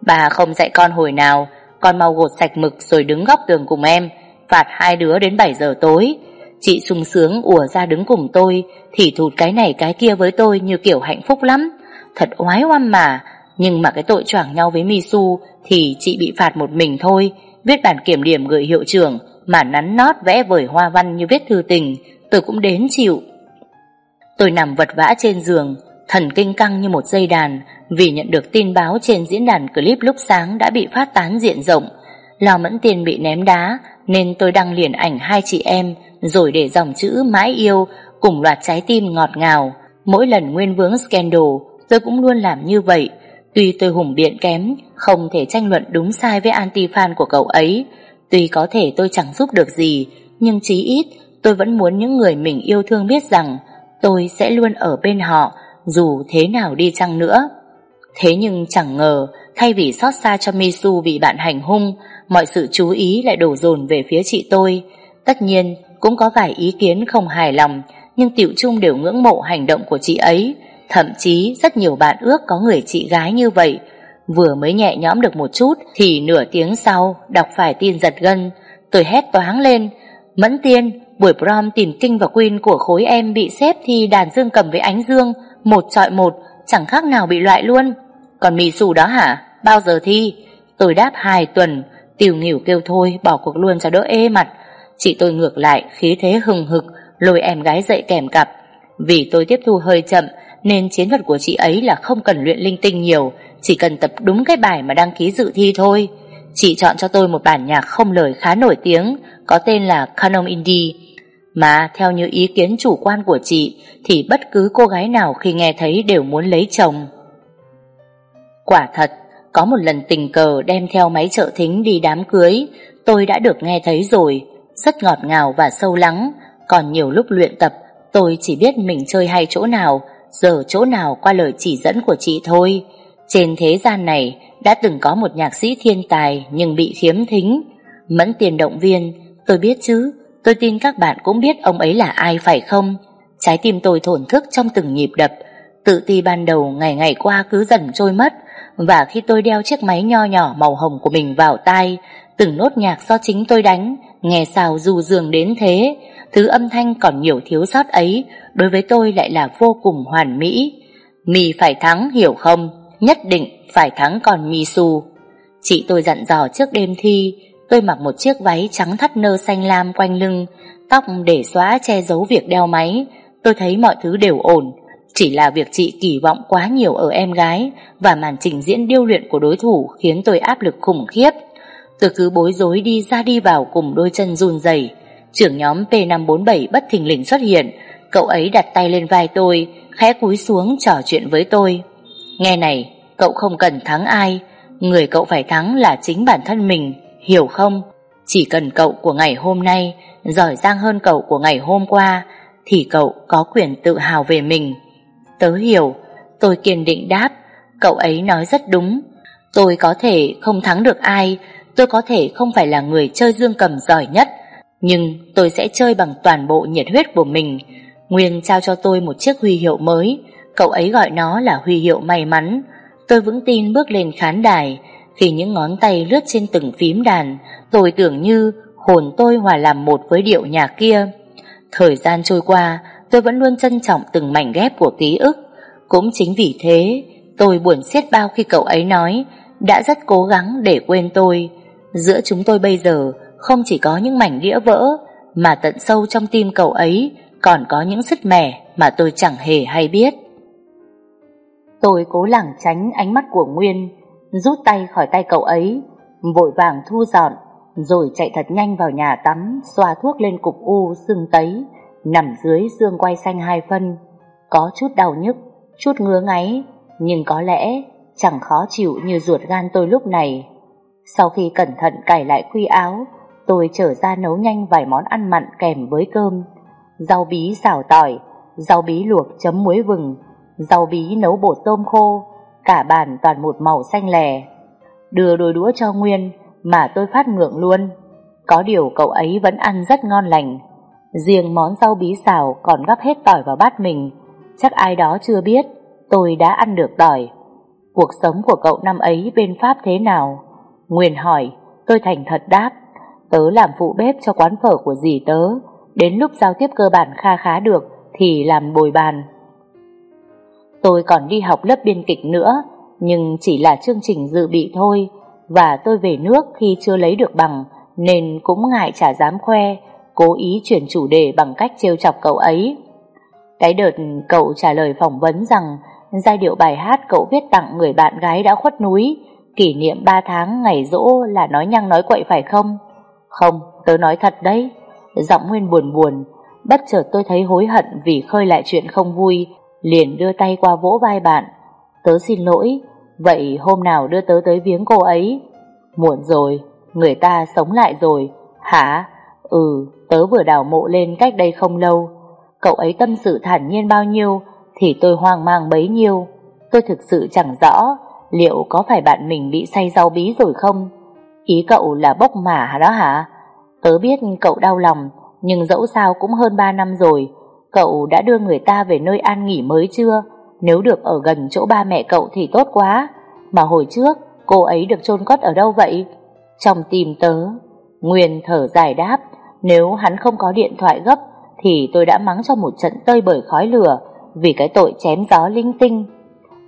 Bà không dạy con hồi nào, con mau gột sạch mực rồi đứng góc tường cùng em, phạt hai đứa đến 7 giờ tối. Chị sung sướng ùa ra đứng cùng tôi, thì thụt cái này cái kia với tôi như kiểu hạnh phúc lắm. Thật oái oăm mà, nhưng mà cái tội choảng nhau với Misu thì chị bị phạt một mình thôi, viết bản kiểm điểm gửi hiệu trưởng mà nắn nót vẽ vời hoa văn như viết thư tình, tôi cũng đến chịu. Tôi nằm vật vã trên giường, thần kinh căng như một dây đàn vì nhận được tin báo trên diễn đàn clip lúc sáng đã bị phát tán diện rộng. Lò mẫn tiền bị ném đá nên tôi đăng liền ảnh hai chị em rồi để dòng chữ mãi yêu cùng loạt trái tim ngọt ngào. Mỗi lần nguyên vướng scandal tôi cũng luôn làm như vậy. Tuy tôi hùng biện kém, không thể tranh luận đúng sai với anti-fan của cậu ấy. Tuy có thể tôi chẳng giúp được gì, nhưng chí ít tôi vẫn muốn những người mình yêu thương biết rằng tôi sẽ luôn ở bên họ dù thế nào đi chăng nữa. Thế nhưng chẳng ngờ, thay vì xót xa cho Misu bị bạn hành hung, mọi sự chú ý lại đổ dồn về phía chị tôi. Tất nhiên, cũng có vài ý kiến không hài lòng, nhưng tiểu chung đều ngưỡng mộ hành động của chị ấy. Thậm chí rất nhiều bạn ước có người chị gái như vậy. Vừa mới nhẹ nhõm được một chút thì nửa tiếng sau đọc phải tin giật gân. Tôi hét toáng lên. Mẫn tiên, buổi prom tìm Kinh và queen của khối em bị xếp thi đàn dương cầm với ánh dương, một trọi một, chẳng khác nào bị loại luôn. Còn mì xù đó hả? Bao giờ thi? Tôi đáp hai tuần, tiểu nghỉu kêu thôi, bỏ cuộc luôn cho đỡ ê mặt. Chị tôi ngược lại, khí thế hừng hực, lôi em gái dậy kèm cặp. Vì tôi tiếp thu hơi chậm, nên chiến thuật của chị ấy là không cần luyện linh tinh nhiều, chỉ cần tập đúng cái bài mà đăng ký dự thi thôi. Chị chọn cho tôi một bản nhạc không lời khá nổi tiếng, có tên là Canon Indie. Mà theo như ý kiến chủ quan của chị, thì bất cứ cô gái nào khi nghe thấy đều muốn lấy chồng. Quả thật, có một lần tình cờ đem theo máy trợ thính đi đám cưới, tôi đã được nghe thấy rồi, rất ngọt ngào và sâu lắng, còn nhiều lúc luyện tập, tôi chỉ biết mình chơi hay chỗ nào, giờ chỗ nào qua lời chỉ dẫn của chị thôi. Trên thế gian này đã từng có một nhạc sĩ thiên tài nhưng bị khiếm thính. Mẫn tiền động viên, tôi biết chứ, tôi tin các bạn cũng biết ông ấy là ai phải không? Trái tim tôi thổn thức trong từng nhịp đập, tự ti ban đầu ngày ngày qua cứ dần trôi mất, và khi tôi đeo chiếc máy nho nhỏ màu hồng của mình vào tai, từng nốt nhạc do chính tôi đánh, nghe sao dù dường đến thế, thứ âm thanh còn nhiều thiếu sót ấy đối với tôi lại là vô cùng hoàn mỹ. Mì phải thắng hiểu không? Nhất định phải thắng còn mì xù. Chị tôi dặn dò trước đêm thi, tôi mặc một chiếc váy trắng thắt nơ xanh lam quanh lưng, tóc để xóa che giấu việc đeo máy. Tôi thấy mọi thứ đều ổn, chỉ là việc chị kỳ vọng quá nhiều ở em gái và màn trình diễn điêu luyện của đối thủ khiến tôi áp lực khủng khiếp. Tôi cứ bối rối đi ra đi vào cùng đôi chân run rẩy. Trưởng nhóm P547 bất thình lình xuất hiện, cậu ấy đặt tay lên vai tôi, khẽ cúi xuống trò chuyện với tôi. Nghe này, cậu không cần thắng ai, người cậu phải thắng là chính bản thân mình, hiểu không? Chỉ cần cậu của ngày hôm nay giỏi giang hơn cậu của ngày hôm qua, thì cậu có quyền tự hào về mình. Tớ hiểu, tôi kiên định đáp, cậu ấy nói rất đúng. Tôi có thể không thắng được ai, tôi có thể không phải là người chơi dương cầm giỏi nhất, nhưng tôi sẽ chơi bằng toàn bộ nhiệt huyết của mình. Nguyên trao cho tôi một chiếc huy hiệu mới, cậu ấy gọi nó là huy hiệu may mắn. Tôi vững tin bước lên khán đài, khi những ngón tay lướt trên từng phím đàn, tôi tưởng như hồn tôi hòa làm một với điệu nhạc kia. Thời gian trôi qua, tôi vẫn luôn trân trọng từng mảnh ghép của ký ức. Cũng chính vì thế, tôi buồn xiết bao khi cậu ấy nói đã rất cố gắng để quên tôi. Giữa chúng tôi bây giờ không chỉ có những mảnh đĩa vỡ, mà tận sâu trong tim cậu ấy còn có những sứt mẻ mà tôi chẳng hề hay biết. Tôi cố lảng tránh ánh mắt của Nguyên, rút tay khỏi tay cậu ấy, vội vàng thu dọn, rồi chạy thật nhanh vào nhà tắm, xoa thuốc lên cục u sưng tấy, nằm dưới xương quay xanh hai phân. Có chút đau nhức, chút ngứa ngáy, nhưng có lẽ chẳng khó chịu như ruột gan tôi lúc này. Sau khi cẩn thận cải lại khuy áo, tôi trở ra nấu nhanh vài món ăn mặn kèm với cơm. Rau bí xào tỏi, rau bí luộc chấm muối vừng, rau bí nấu bột tôm khô, cả bàn toàn một màu xanh lè. Đưa đôi đũa cho Nguyên mà tôi phát ngượng luôn. Có điều cậu ấy vẫn ăn rất ngon lành. Riêng món rau bí xào còn gắp hết tỏi vào bát mình. Chắc ai đó chưa biết, tôi đã ăn được tỏi. Cuộc sống của cậu năm ấy bên Pháp thế nào? Nguyên hỏi, tôi thành thật đáp. Tớ làm phụ bếp cho quán phở của dì tớ. Đến lúc giao tiếp cơ bản kha khá được thì làm bồi bàn. Tôi còn đi học lớp biên kịch nữa, nhưng chỉ là chương trình dự bị thôi. Và tôi về nước khi chưa lấy được bằng, nên cũng ngại chả dám khoe, cố ý chuyển chủ đề bằng cách trêu chọc cậu ấy. Cái đợt cậu trả lời phỏng vấn rằng giai điệu bài hát cậu viết tặng người bạn gái đã khuất núi, kỷ niệm 3 tháng ngày rỗ là nói nhăng nói quậy phải không? Không, tớ nói thật đấy. Giọng Nguyên buồn buồn, bất chợt tôi thấy hối hận vì khơi lại chuyện không vui, liền đưa tay qua vỗ vai bạn. Tớ xin lỗi, vậy hôm nào đưa tớ tới viếng cô ấy? Muộn rồi, người ta sống lại rồi. Hả? Ừ, tớ vừa đào mộ lên cách đây không lâu. Cậu ấy tâm sự thản nhiên bao nhiêu, thì tôi hoang mang bấy nhiêu. Tôi thực sự chẳng rõ liệu có phải bạn mình bị say rau bí rồi không? Ý cậu là bốc mả đó hả? Tớ biết cậu đau lòng, nhưng dẫu sao cũng hơn 3 năm rồi. Cậu đã đưa người ta về nơi an nghỉ mới chưa? Nếu được ở gần chỗ ba mẹ cậu thì tốt quá. Mà hồi trước, cô ấy được chôn cất ở đâu vậy? Trong tìm tớ, Nguyên thở dài đáp, nếu hắn không có điện thoại gấp, thì tôi đã mắng cho một trận tơi bởi khói lửa, vì cái tội chém gió linh tinh.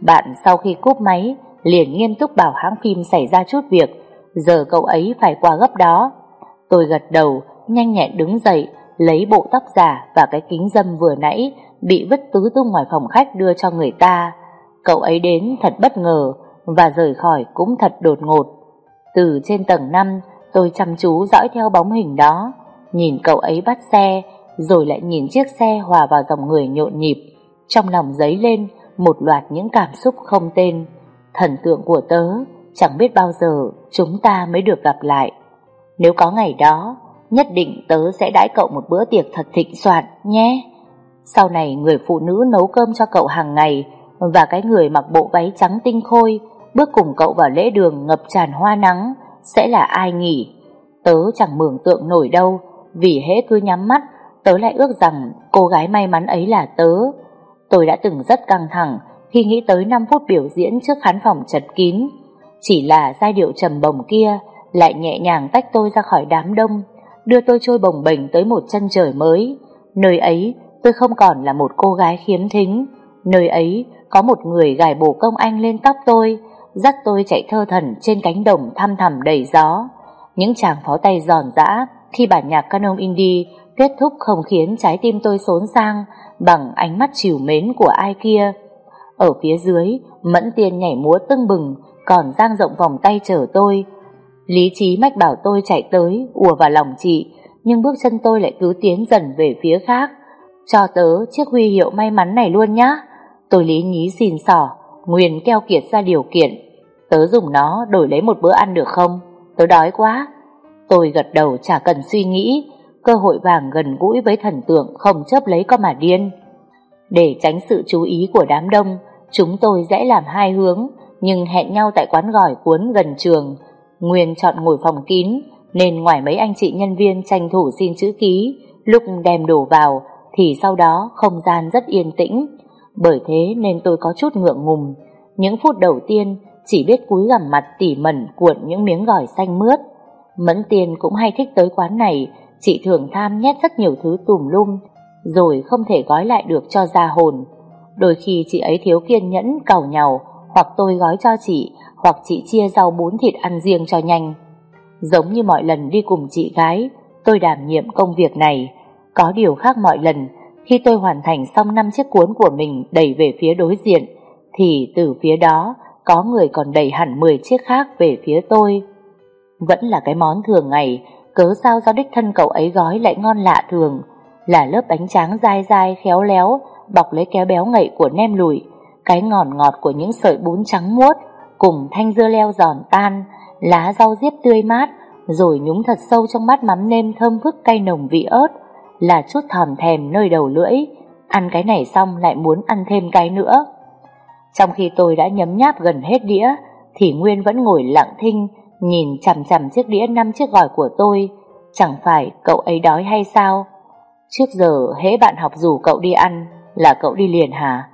Bạn sau khi cúp máy, liền nghiêm túc bảo hãng phim xảy ra chút việc, giờ cậu ấy phải qua gấp đó. Tôi gật đầu, nhanh nhẹn đứng dậy, lấy bộ tóc giả và cái kính dâm vừa nãy bị vứt tứ tung ngoài phòng khách đưa cho người ta. Cậu ấy đến thật bất ngờ và rời khỏi cũng thật đột ngột. Từ trên tầng 5, tôi chăm chú dõi theo bóng hình đó, nhìn cậu ấy bắt xe, rồi lại nhìn chiếc xe hòa vào dòng người nhộn nhịp. Trong lòng dấy lên một loạt những cảm xúc không tên. Thần tượng của tớ, chẳng biết bao giờ chúng ta mới được gặp lại. Nếu có ngày đó, nhất định tớ sẽ đãi cậu một bữa tiệc thật thịnh soạn nhé. Sau này người phụ nữ nấu cơm cho cậu hàng ngày và cái người mặc bộ váy trắng tinh khôi bước cùng cậu vào lễ đường ngập tràn hoa nắng sẽ là ai nghỉ. Tớ chẳng mường tượng nổi đâu vì hễ cứ nhắm mắt tớ lại ước rằng cô gái may mắn ấy là tớ. Tôi đã từng rất căng thẳng khi nghĩ tới 5 phút biểu diễn trước khán phòng chật kín. Chỉ là giai điệu trầm bồng kia lại nhẹ nhàng tách tôi ra khỏi đám đông, đưa tôi trôi bồng bềnh tới một chân trời mới. Nơi ấy, tôi không còn là một cô gái khiếm thính. Nơi ấy, có một người gài bổ công anh lên tóc tôi, dắt tôi chạy thơ thần trên cánh đồng thăm thẳm đầy gió. Những chàng phó tay giòn giã khi bản nhạc canon indie kết thúc không khiến trái tim tôi xốn sang bằng ánh mắt chiều mến của ai kia. Ở phía dưới, Mẫn Tiên nhảy múa tưng bừng, còn dang rộng vòng tay chở tôi. Lý trí mách bảo tôi chạy tới, ùa vào lòng chị, nhưng bước chân tôi lại cứ tiến dần về phía khác. Cho tớ chiếc huy hiệu may mắn này luôn nhá. Tôi lý nhí xìn sỏ, Nguyên keo kiệt ra điều kiện. Tớ dùng nó đổi lấy một bữa ăn được không? Tớ đói quá. Tôi gật đầu chả cần suy nghĩ, cơ hội vàng gần gũi với thần tượng không chấp lấy có mà điên. Để tránh sự chú ý của đám đông, chúng tôi rẽ làm hai hướng, nhưng hẹn nhau tại quán gỏi cuốn gần trường. Nguyên chọn ngồi phòng kín, nên ngoài mấy anh chị nhân viên tranh thủ xin chữ ký, lúc đem đổ vào, thì sau đó không gian rất yên tĩnh. Bởi thế nên tôi có chút ngượng ngùng. Những phút đầu tiên, chỉ biết cúi gằm mặt tỉ mẩn cuộn những miếng gỏi xanh mướt. Mẫn tiền cũng hay thích tới quán này, chị thường tham nhét rất nhiều thứ tùm lum, rồi không thể gói lại được cho ra hồn. Đôi khi chị ấy thiếu kiên nhẫn cầu nhau, hoặc tôi gói cho chị, hoặc chị chia rau bún thịt ăn riêng cho nhanh. Giống như mọi lần đi cùng chị gái, tôi đảm nhiệm công việc này. Có điều khác mọi lần, khi tôi hoàn thành xong năm chiếc cuốn của mình đẩy về phía đối diện, thì từ phía đó có người còn đẩy hẳn 10 chiếc khác về phía tôi. Vẫn là cái món thường ngày, cớ sao do đích thân cậu ấy gói lại ngon lạ thường, là lớp bánh tráng dai dai khéo léo, bọc lấy kéo béo ngậy của nem lùi, cái ngọt ngọt của những sợi bún trắng muốt, cùng thanh dưa leo giòn tan, lá rau diếp tươi mát, rồi nhúng thật sâu trong bát mắm nêm thơm phức cay nồng vị ớt, là chút thòm thèm nơi đầu lưỡi, ăn cái này xong lại muốn ăn thêm cái nữa. Trong khi tôi đã nhấm nháp gần hết đĩa, thì Nguyên vẫn ngồi lặng thinh, nhìn chằm chằm chiếc đĩa năm chiếc gỏi của tôi. Chẳng phải cậu ấy đói hay sao? Trước giờ hễ bạn học rủ cậu đi ăn là cậu đi liền hả?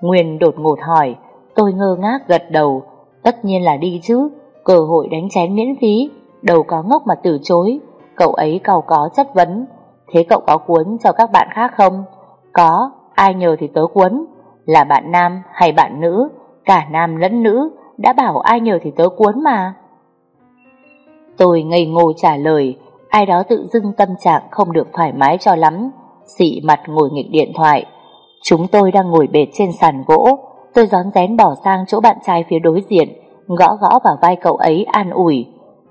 Nguyên đột ngột hỏi, tôi ngơ ngác gật đầu, tất nhiên là đi chứ, cơ hội đánh chén miễn phí, đầu có ngốc mà từ chối, cậu ấy cầu có chất vấn, thế cậu có cuốn cho các bạn khác không? Có, ai nhờ thì tớ cuốn, là bạn nam hay bạn nữ, cả nam lẫn nữ, đã bảo ai nhờ thì tớ cuốn mà. Tôi ngây ngô trả lời, ai đó tự dưng tâm trạng không được thoải mái cho lắm, xị mặt ngồi nghịch điện thoại. Chúng tôi đang ngồi bệt trên sàn gỗ, tôi gión rén bỏ sang chỗ bạn trai phía đối diện, gõ gõ vào vai cậu ấy an ủi.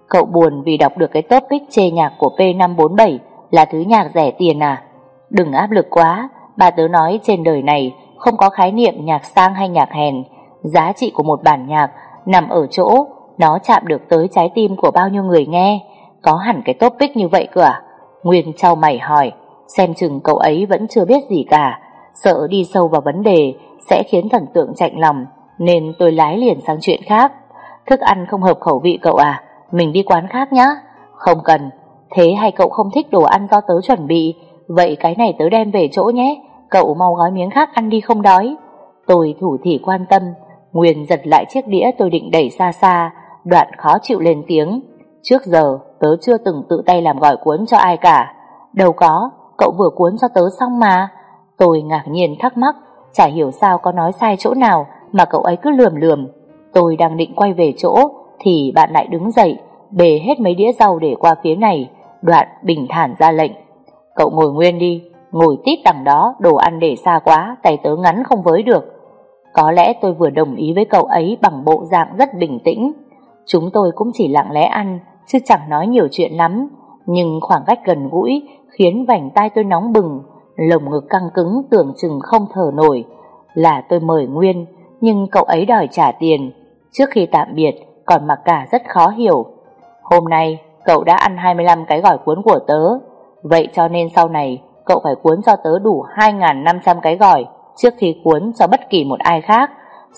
Cậu buồn vì đọc được cái topic chê nhạc của P547 là thứ nhạc rẻ tiền à? Đừng áp lực quá, bà tớ nói trên đời này không có khái niệm nhạc sang hay nhạc hèn. Giá trị của một bản nhạc nằm ở chỗ nó chạm được tới trái tim của bao nhiêu người nghe. Có hẳn cái topic như vậy cơ à? Nguyên trao mày hỏi, xem chừng cậu ấy vẫn chưa biết gì cả, sợ đi sâu vào vấn đề sẽ khiến thần tượng chạnh lòng, nên tôi lái liền sang chuyện khác. Thức ăn không hợp khẩu vị cậu à? Mình đi quán khác nhá. Không cần. Thế hay cậu không thích đồ ăn do tớ chuẩn bị, vậy cái này tớ đem về chỗ nhé. Cậu mau gói miếng khác ăn đi không đói. Tôi thủ thỉ quan tâm, Nguyên giật lại chiếc đĩa tôi định đẩy xa xa, đoạn khó chịu lên tiếng. Trước giờ, tớ chưa từng tự tay làm gỏi cuốn cho ai cả. Đâu có, cậu vừa cuốn cho tớ xong mà. Tôi ngạc nhiên thắc mắc, chả hiểu sao có nói sai chỗ nào mà cậu ấy cứ lườm lườm. Tôi đang định quay về chỗ, thì bạn lại đứng dậy, bề hết mấy đĩa rau để qua phía này, đoạn bình thản ra lệnh. Cậu ngồi nguyên đi, ngồi tít đằng đó, đồ ăn để xa quá, tay tớ ngắn không với được. Có lẽ tôi vừa đồng ý với cậu ấy bằng bộ dạng rất bình tĩnh. Chúng tôi cũng chỉ lặng lẽ ăn, chứ chẳng nói nhiều chuyện lắm. Nhưng khoảng cách gần gũi khiến vành tai tôi nóng bừng, lồng ngực căng cứng tưởng chừng không thở nổi. Là tôi mời Nguyên, nhưng cậu ấy đòi trả tiền. Trước khi tạm biệt, còn mặc cả rất khó hiểu. Hôm nay, cậu đã ăn 25 cái gỏi cuốn của tớ. Vậy cho nên sau này, cậu phải cuốn cho tớ đủ 2.500 cái gỏi trước khi cuốn cho bất kỳ một ai khác.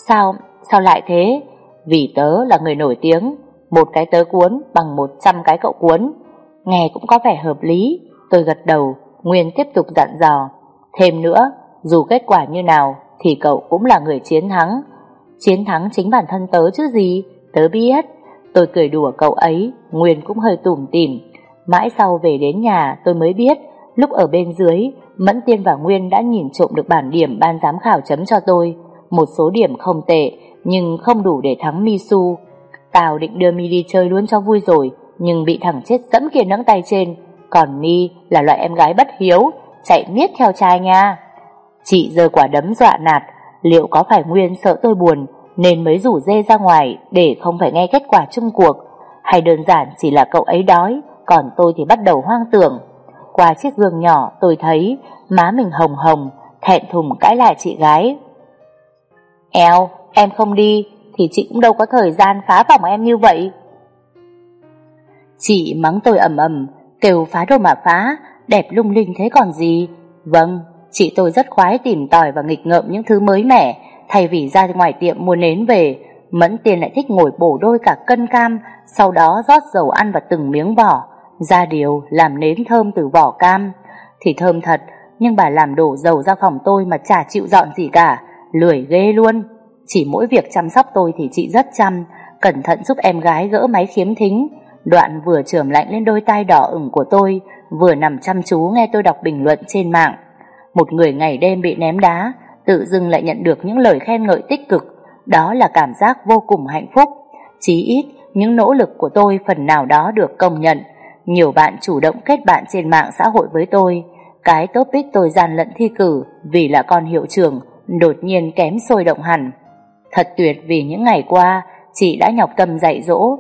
Sao, sao lại thế? Vì tớ là người nổi tiếng, một cái tớ cuốn bằng 100 cái cậu cuốn. Nghe cũng có vẻ hợp lý, tôi gật đầu, Nguyên tiếp tục dặn dò. Thêm nữa, dù kết quả như nào thì cậu cũng là người chiến thắng. Chiến thắng chính bản thân tớ chứ gì, tớ biết. Tôi cười đùa cậu ấy, Nguyên cũng hơi tủm tỉm, Mãi sau về đến nhà tôi mới biết Lúc ở bên dưới Mẫn Tiên và Nguyên đã nhìn trộm được bản điểm ban giám khảo chấm cho tôi Một số điểm không tệ Nhưng không đủ để thắng Misu Tào định đưa Mi đi chơi luôn cho vui rồi Nhưng bị thằng chết dẫm kia nắng tay trên còn Mi là loại em gái bất hiếu, Chạy miết theo trai nha. Chị giơ quả đấm dọa nạt, Liệu có phải Nguyên sợ tôi buồn Nên mới rủ dê ra ngoài Để không phải nghe kết quả chung cuộc, Hay đơn giản chỉ là cậu ấy đói, Còn tôi thì bắt đầu hoang tưởng. Qua chiếc gương nhỏ, tôi thấy Má mình hồng hồng, Thẹn thùng cãi lại chị gái. Eo, em không đi, Thì chị cũng đâu có thời gian phá phòng em như vậy. Chị mắng tôi ầm ầm Kêu phá đâu mà phá, Đẹp lung linh thế còn gì? Vâng Chị tôi rất khoái tìm tòi và nghịch ngợm những thứ mới mẻ, Thay vì ra ngoài tiệm mua nến về. Mẫn tiền lại thích ngồi bổ đôi cả cân cam, Sau đó rót dầu ăn vào từng miếng vỏ. Ra điều, làm nến thơm từ vỏ cam. Thì thơm thật, Nhưng bà làm đổ dầu ra phòng tôi mà chả chịu dọn gì cả, Lười ghê luôn. Chỉ mỗi việc chăm sóc tôi thì chị rất chăm, Cẩn thận giúp em gái gỡ máy khiếm thính. Đoạn vừa chườm lạnh lên đôi tai đỏ ửng của tôi Vừa nằm chăm chú nghe tôi đọc bình luận trên mạng một người ngày đêm bị ném đá, tự dưng lại nhận được những lời khen ngợi tích cực, đó là cảm giác vô cùng hạnh phúc. Chí ít, những nỗ lực của tôi phần nào đó được công nhận. Nhiều bạn chủ động kết bạn trên mạng xã hội với tôi. Cái topic tôi gian lận thi cử vì là con hiệu trưởng, đột nhiên kém sôi động hẳn. Thật tuyệt vì những ngày qua, chị đã nhọc tâm dạy dỗ.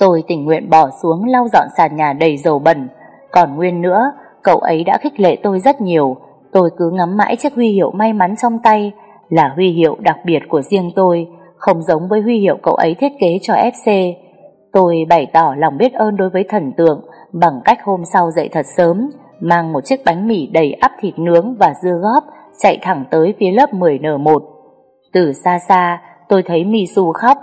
Tôi tình nguyện bỏ xuống lau dọn sàn nhà đầy dầu bẩn. Còn Nguyên nữa, Cậu ấy đã khích lệ tôi rất nhiều. Tôi cứ ngắm mãi chiếc huy hiệu may mắn trong tay Là huy hiệu đặc biệt của riêng tôi Không giống với huy hiệu cậu ấy thiết kế cho FC Tôi bày tỏ lòng biết ơn đối với thần tượng Bằng cách hôm sau dậy thật sớm Mang một chiếc bánh mì đầy ắp thịt nướng và dưa góp Chạy thẳng tới phía lớp 10N1 Từ xa xa tôi thấy Misu khóc.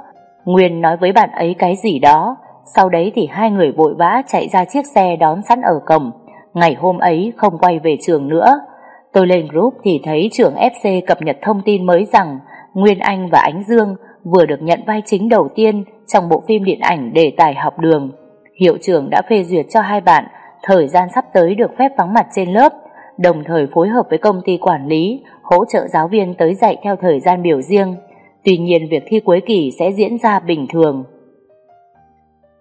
Nguyên nói với bạn ấy cái gì đó. Sau đấy thì hai người vội vã chạy ra chiếc xe đón sẵn ở cổng Ngày hôm ấy không quay về trường nữa Tôi lên group thì thấy trưởng FC cập nhật thông tin mới rằng Nguyên Anh và Ánh Dương vừa được nhận vai chính đầu tiên trong bộ phim điện ảnh đề tài học đường. Hiệu trưởng đã phê duyệt cho hai bạn thời gian sắp tới được phép vắng mặt trên lớp, đồng thời phối hợp với công ty quản lý hỗ trợ giáo viên tới dạy theo thời gian biểu riêng. Tuy nhiên việc thi cuối kỳ sẽ diễn ra bình thường.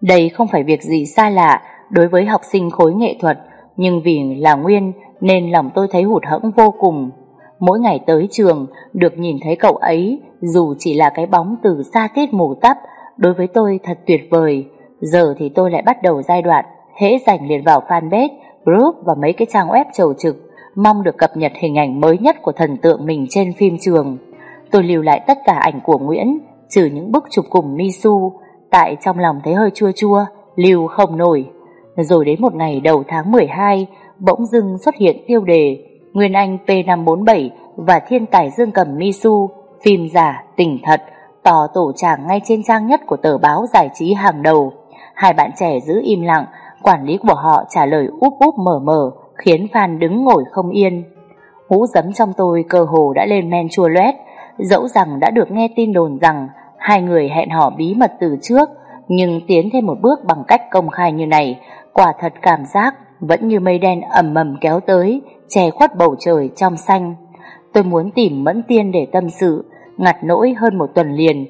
Đây không phải việc gì xa lạ đối với học sinh khối nghệ thuật nhưng vì là Nguyên nên lòng tôi thấy hụt hẫng vô cùng. Mỗi ngày tới trường, được nhìn thấy cậu ấy, dù chỉ là cái bóng từ xa tiết mù tắp, đối với tôi thật tuyệt vời. Giờ thì tôi lại bắt đầu giai đoạn, hễ dành liền vào fanpage, group và mấy cái trang web trầu trực, mong được cập nhật hình ảnh mới nhất của thần tượng mình trên phim trường. Tôi lưu lại tất cả ảnh của Nguyễn, trừ những bức chụp cùng Misu, tại trong lòng thấy hơi chua chua, lưu không nổi. Rồi đến một ngày đầu tháng 12, bỗng dưng xuất hiện tiêu đề Nguyên Anh P547 và Thiên tài Dương Cầm Misu, phim giả, tình thật, tỏ tổ tràng ngay trên trang nhất của tờ báo giải trí hàng đầu. Hai bạn trẻ giữ im lặng, quản lý của họ trả lời úp úp mở mở, khiến fan đứng ngồi không yên. Hũ giấm trong tôi cơ hồ đã lên men chua loét, dẫu rằng đã được nghe tin đồn rằng hai người hẹn hò bí mật từ trước, nhưng tiến thêm một bước bằng cách công khai như này Quả thật cảm giác vẫn như mây đen ẩm mầm kéo tới, che khuất bầu trời trong xanh. Tôi muốn tìm Mẫn Tiên để tâm sự, ngặt nỗi hơn một tuần liền.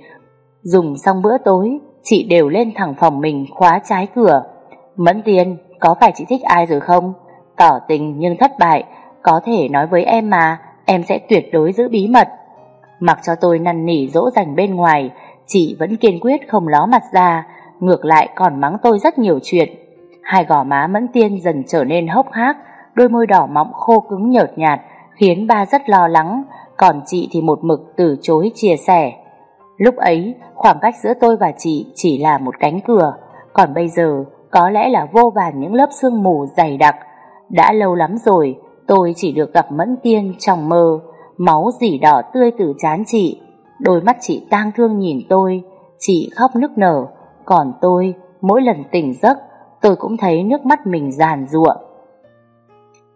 Dùng xong bữa tối, chị đều lên thẳng phòng mình khóa trái cửa. Mẫn Tiên, có phải chị thích ai rồi không? Tỏ tình nhưng thất bại, có thể nói với em mà, em sẽ tuyệt đối giữ bí mật. Mặc cho tôi năn nỉ dỗ dành bên ngoài, chị vẫn kiên quyết không ló mặt ra, ngược lại còn mắng tôi rất nhiều chuyện. Hai gò má mẫn tiên dần trở nên hốc hác, đôi môi đỏ mọng khô cứng nhợt nhạt, khiến ba rất lo lắng, còn chị thì một mực từ chối chia sẻ. Lúc ấy, khoảng cách giữa tôi và chị chỉ là một cánh cửa, còn bây giờ có lẽ là vô vàn những lớp sương mù dày đặc. Đã lâu lắm rồi, tôi chỉ được gặp Mẫn Tiên trong mơ, máu dỉ đỏ tươi từ chán chị. Đôi mắt chị tang thương nhìn tôi, chị khóc nức nở, còn tôi, mỗi lần tỉnh giấc, tôi cũng thấy nước mắt mình giàn ruộng.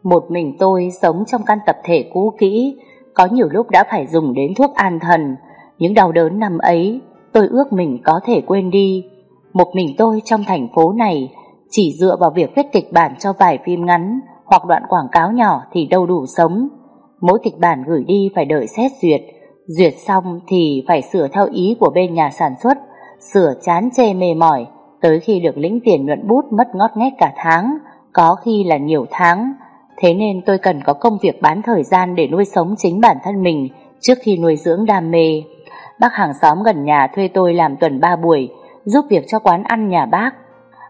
Một mình tôi sống trong căn tập thể cũ kỹ, có nhiều lúc đã phải dùng đến thuốc an thần. Những đau đớn năm ấy, tôi ước mình có thể quên đi. Một mình tôi trong thành phố này, Chỉ dựa vào việc viết kịch bản cho vài phim ngắn hoặc đoạn quảng cáo nhỏ thì đâu đủ sống. Mỗi kịch bản gửi đi phải đợi xét duyệt, duyệt xong thì phải sửa theo ý của bên nhà sản xuất, sửa chán chê mê mỏi, tới khi được lĩnh tiền nhuận bút mất ngót nghét cả tháng, có khi là nhiều tháng. Thế nên tôi cần có công việc bán thời gian để nuôi sống chính bản thân mình trước khi nuôi dưỡng đam mê. Bác hàng xóm gần nhà thuê tôi làm tuần 3 buổi, giúp việc cho quán ăn nhà bác.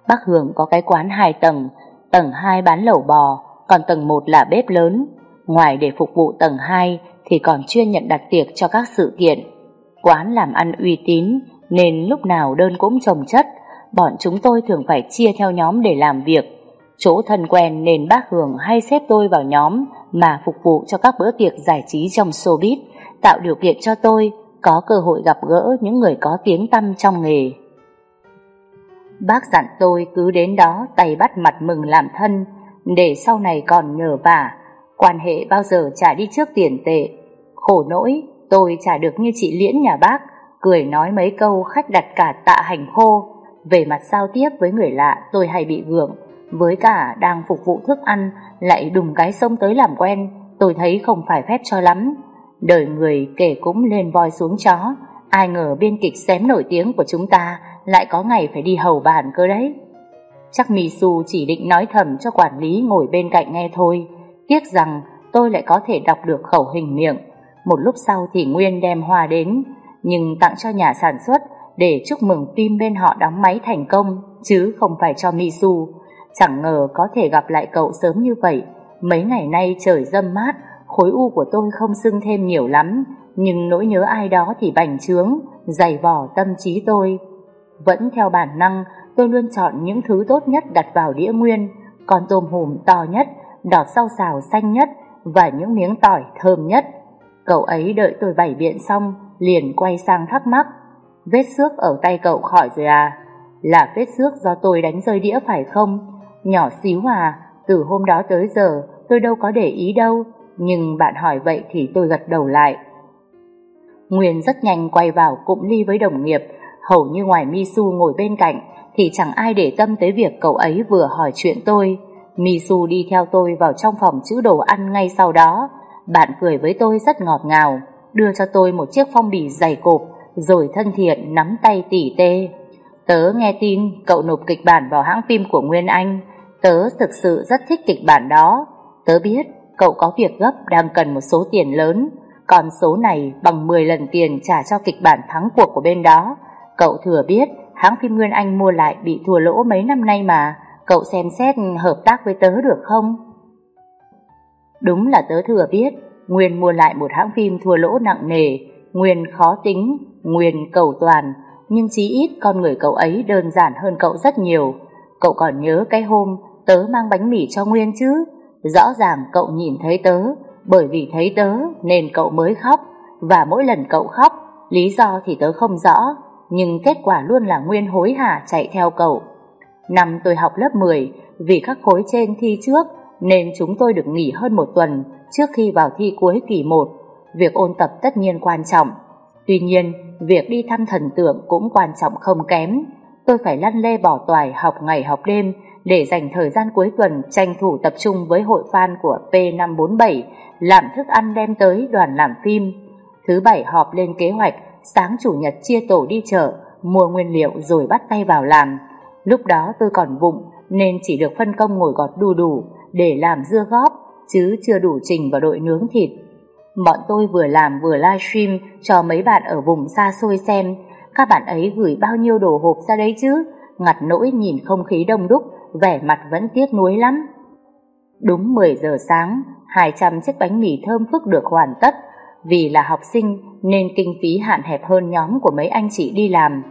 Bác Hường có cái quán 2 tầng, tầng 2 bán lẩu bò, còn tầng 1 là bếp lớn. Ngoài để phục vụ tầng 2 thì còn chuyên nhận đặt tiệc cho các sự kiện. Quán làm ăn uy tín nên lúc nào đơn cũng trồng chất, bọn chúng tôi thường phải chia theo nhóm để làm việc. Chỗ thân quen nên bác Hường hay xếp tôi vào nhóm mà phục vụ cho các bữa tiệc giải trí trong showbiz, tạo điều kiện cho tôi có cơ hội gặp gỡ những người có tiếng tăm trong nghề. Bác dặn tôi cứ đến đó tay bắt mặt mừng làm thân, để sau này còn nhờ vả, quan hệ bao giờ trả đi trước tiền tệ. Khổ nỗi, tôi trả được như chị Liễn nhà bác, cười nói mấy câu khách đặt cả tạ hành khô. Về mặt giao tiếp với người lạ tôi hay bị gượng, với cả đang phục vụ thức ăn lại đùng cái sông tới làm quen, tôi thấy không phải phép cho lắm. Đời người kể cũng lên voi xuống chó, ai ngờ biên kịch xém nổi tiếng của chúng ta lại có ngày phải đi hầu bàn cơ đấy. Chắc mì Misu chỉ định nói thầm cho quản lý ngồi bên cạnh nghe thôi, tiếc rằng tôi lại có thể đọc được khẩu hình miệng. Một lúc sau thì Nguyên đem hoa đến, nhưng tặng cho nhà sản xuất để chúc mừng phim bên họ đóng máy thành công, chứ không phải cho Misu. Chẳng ngờ có thể gặp lại cậu sớm như vậy. Mấy ngày nay trời dâm mát, khối u của tôi không sưng thêm nhiều lắm, nhưng nỗi nhớ ai đó thì bành trướng, dày vò tâm trí tôi. Vẫn theo bản năng, tôi luôn chọn những thứ tốt nhất đặt vào đĩa nguyên, con tôm hùm to nhất, đọt rau xào xanh nhất và những miếng tỏi thơm nhất. Cậu ấy đợi tôi bày biện xong, liền quay sang thắc mắc. Vết xước ở tay cậu khỏi rồi à? Là vết xước do tôi đánh rơi đĩa phải không? Nhỏ xíu à, từ hôm đó tới giờ tôi đâu có để ý đâu, nhưng bạn hỏi vậy thì tôi gật đầu lại. Nguyên rất nhanh quay vào cụm ly với đồng nghiệp, hầu như ngoài Misu ngồi bên cạnh thì chẳng ai để tâm tới việc cậu ấy vừa hỏi chuyện tôi. Misu đi theo tôi vào trong phòng chữ đồ ăn ngay sau đó. Bạn cười với tôi rất ngọt ngào, đưa cho tôi một chiếc phong bì dày cộp, rồi thân thiện nắm tay tỉ tê. Tớ nghe tin cậu nộp kịch bản vào hãng phim của Nguyên Anh. Tớ thực sự rất thích kịch bản đó. Tớ biết cậu có việc gấp đang cần một số tiền lớn. Còn số này bằng 10 lần tiền trả cho kịch bản thắng cuộc của bên đó. Cậu thừa biết hãng phim Nguyên Anh mua lại bị thua lỗ mấy năm nay mà. Cậu xem xét hợp tác với tớ được không? Đúng là tớ thừa biết, Nguyên mua lại một hãng phim thua lỗ nặng nề. Nguyên khó tính, Nguyên cầu toàn, Nhưng chí ít con người cậu ấy đơn giản hơn cậu rất nhiều. Cậu còn nhớ cái hôm Tớ mang bánh mì cho Nguyên chứ? Rõ ràng cậu nhìn thấy tớ, Bởi vì thấy tớ nên cậu mới khóc. Và mỗi lần cậu khóc, Lý do thì tớ không rõ, Nhưng kết quả luôn là Nguyên hối hả chạy theo cậu. Năm tôi học lớp 10 Vì các khối trên thi trước nên chúng tôi được nghỉ hơn một tuần Trước khi vào thi cuối kỳ 1 Việc ôn tập tất nhiên quan trọng Tuy nhiên Việc đi thăm thần tượng cũng quan trọng không kém Tôi phải lăn lê bỏ toài học ngày học đêm để dành thời gian cuối tuần tranh thủ tập trung với hội fan của P547 làm thức ăn đem tới đoàn làm phim. Thứ bảy họp lên kế hoạch, sáng chủ nhật chia tổ đi chợ, mua nguyên liệu rồi bắt tay vào làm. Lúc đó tôi còn vụng nên chỉ được phân công ngồi gọt đu đủ để làm dưa góp, chứ chưa đủ trình vào đội nướng thịt. Bọn tôi vừa làm vừa livestream cho mấy bạn ở vùng xa xôi xem, các bạn ấy gửi bao nhiêu đồ hộp ra đấy chứ, ngặt nỗi nhìn không khí đông đúc, vẻ mặt vẫn tiếc nuối lắm. Đúng 10 giờ sáng, 200 chiếc bánh mì thơm phức được hoàn tất. Vì là học sinh nên kinh phí hạn hẹp hơn nhóm của mấy anh chị đi làm.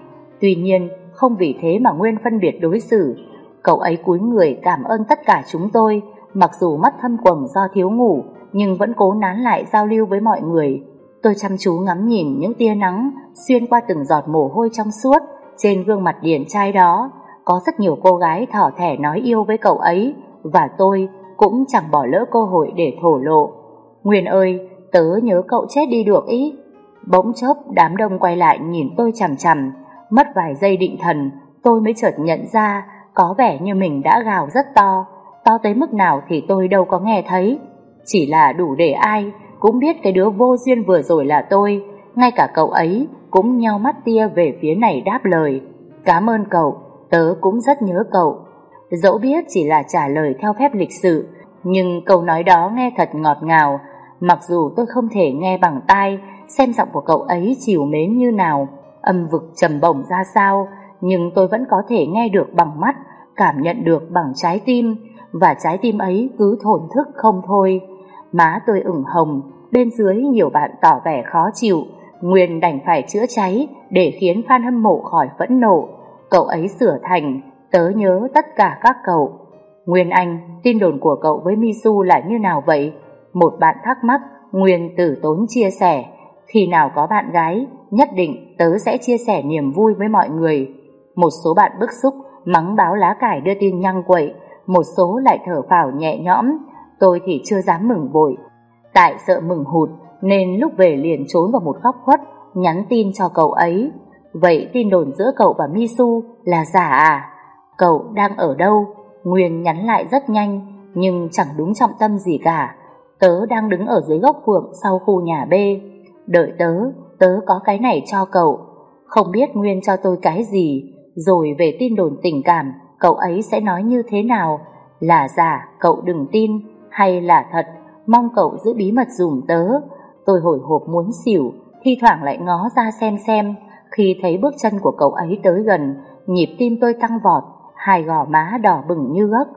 Tuy nhiên, không vì thế mà Nguyên phân biệt đối xử. Cậu ấy cúi người cảm ơn tất cả chúng tôi, mặc dù mắt thâm quầng do thiếu ngủ, nhưng vẫn cố nán lại giao lưu với mọi người. Tôi chăm chú ngắm nhìn những tia nắng xuyên qua từng giọt mồ hôi trong suốt trên gương mặt điển trai đó, có rất nhiều cô gái thỏ thẻ nói yêu với cậu ấy và tôi cũng chẳng bỏ lỡ cơ hội để thổ lộ. Nguyên ơi, tớ nhớ cậu chết đi được ý. Bỗng chốc đám đông quay lại nhìn tôi chằm chằm, mất vài giây định thần, tôi mới chợt nhận ra có vẻ như mình đã gào rất to, to tới mức nào thì tôi đâu có nghe thấy. Chỉ là đủ để ai cũng biết cái đứa vô duyên vừa rồi là tôi, ngay cả cậu ấy cũng nheo mắt tia về phía này đáp lời. Cảm ơn cậu, tớ cũng rất nhớ cậu. Dẫu biết chỉ là trả lời theo phép lịch sự, nhưng câu nói đó nghe thật ngọt ngào, mặc dù tôi không thể nghe bằng tai, xem giọng của cậu ấy chiều mến như nào, âm vực trầm bổng ra sao, nhưng tôi vẫn có thể nghe được bằng mắt, cảm nhận được bằng trái tim, và trái tim ấy cứ thổn thức không thôi. Má tôi ửng hồng, bên dưới nhiều bạn tỏ vẻ khó chịu, Nguyên đành phải chữa cháy để khiến fan hâm mộ khỏi phẫn nộ. Cậu ấy sửa thành, tớ nhớ tất cả các cậu. Nguyên Anh, tin đồn của cậu với Misu là như nào vậy? Một bạn thắc mắc, Nguyên tử tốn chia sẻ. Khi nào có bạn gái, nhất định tớ sẽ chia sẻ niềm vui với mọi người. Một số bạn bức xúc, mắng báo lá cải đưa tin nhăng quậy, một số lại thở phào nhẹ nhõm, tôi thì chưa dám mừng vội. Tại sợ mừng hụt, nên lúc về liền trốn vào một góc khuất, nhắn tin cho cậu ấy. Vậy tin đồn giữa cậu và Misu là giả à? Cậu đang ở đâu? Nguyên nhắn lại rất nhanh, nhưng chẳng đúng trọng tâm gì cả. Tớ đang đứng ở dưới gốc phượng sau khu nhà B. Đợi tớ, tớ có cái này cho cậu. Không biết Nguyên cho tôi cái gì, rồi về tin đồn tình cảm, cậu ấy sẽ nói như thế nào? Là giả, cậu đừng tin, hay là thật, mong cậu giữ bí mật dùm tớ. Tôi hồi hộp muốn xỉu, thi thoảng lại ngó ra xem xem, khi thấy bước chân của cậu ấy tới gần, nhịp tim tôi tăng vọt, hai gò má đỏ bừng như gấc.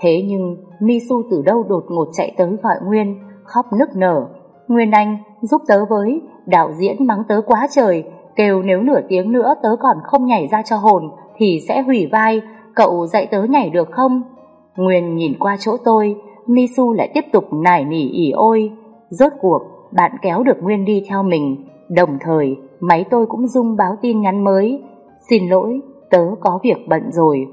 Thế nhưng, Misu từ đâu đột ngột chạy tới gọi Nguyên, khóc nức nở. Nguyên Anh, giúp tớ với, đạo diễn mắng tớ quá trời, kêu nếu nửa tiếng nữa tớ còn không nhảy ra cho hồn, thì sẽ hủy vai, cậu dạy tớ nhảy được không? Nguyên nhìn qua chỗ tôi, Misu lại tiếp tục nải nỉ ỉ ôi. Rốt cuộc, bạn kéo được Nguyên đi theo mình. Đồng thời, máy tôi cũng rung báo tin nhắn mới. Xin lỗi, tớ có việc bận rồi.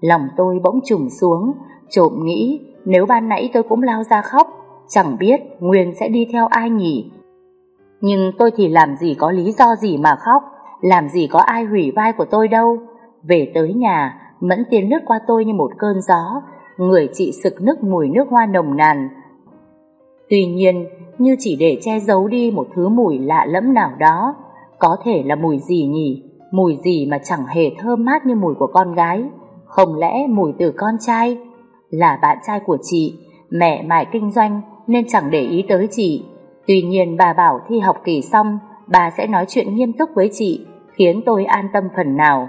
Lòng tôi bỗng trùng xuống, trộm nghĩ nếu ban nãy tôi cũng lao ra khóc, chẳng biết Nguyên sẽ đi theo ai nhỉ. Nhưng tôi thì làm gì có lý do gì mà khóc, làm gì có ai hủy vai của tôi đâu. Về tới nhà, Mẫn tiến lướt qua tôi như một cơn gió, người chị sực nức mùi nước hoa nồng nàn. Tuy nhiên, như chỉ để che giấu đi một thứ mùi lạ lẫm nào đó, có thể là mùi gì nhỉ? Mùi gì mà chẳng hề thơm mát như mùi của con gái? Không lẽ mùi từ con trai? Là bạn trai của chị, mẹ mải kinh doanh nên chẳng để ý tới chị. Tuy nhiên bà bảo thi học kỳ xong, bà sẽ nói chuyện nghiêm túc với chị, khiến tôi an tâm phần nào.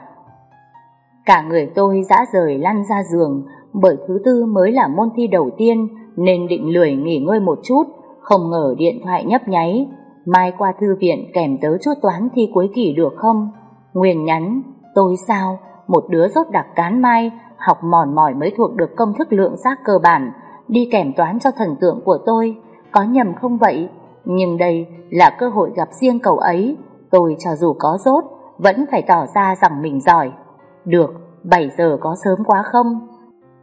Cả người tôi dã rời lăn ra giường, bởi thứ tư mới là môn thi đầu tiên, nên định lười nghỉ ngơi một chút, không ngờ điện thoại nhấp nháy. Mai qua thư viện kèm tớ chút toán thi cuối kỳ được không? Nguyên nhắn, tôi sao? Một đứa rốt đặc cán mai, học mòn mỏi mới thuộc được công thức lượng giác cơ bản, đi kèm toán cho thần tượng của tôi. Có nhầm không vậy? Nhưng đây là cơ hội gặp riêng cậu ấy. Tôi cho dù có rốt, vẫn phải tỏ ra rằng mình giỏi. Được, 7 giờ có sớm quá không?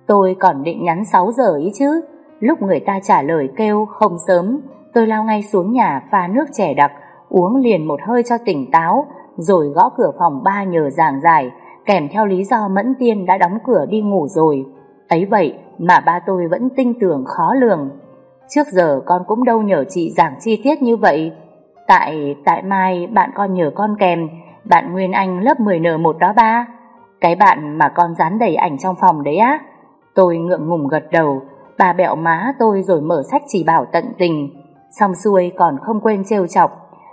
Tôi còn định nhắn 6 giờ ý chứ. Lúc người ta trả lời kêu không sớm, tôi lao ngay xuống nhà pha nước chè đặc, uống liền một hơi cho tỉnh táo, rồi gõ cửa phòng ba nhờ giảng giải, kèm theo lý do Mẫn Tiên đã đóng cửa đi ngủ rồi. Ấy vậy mà ba tôi vẫn tinh tưởng khó lường. Trước giờ con cũng đâu nhờ chị giảng chi tiết như vậy. Tại tại mai bạn con nhờ con kèm, bạn Nguyên Anh lớp 10N1 đó ba. Cái bạn mà con dán đầy ảnh trong phòng đấy á. Tôi ngượng ngùng gật đầu, bà bẹo má tôi rồi mở sách chỉ bảo tận tình. Xong xuôi còn không quên trêu chọc.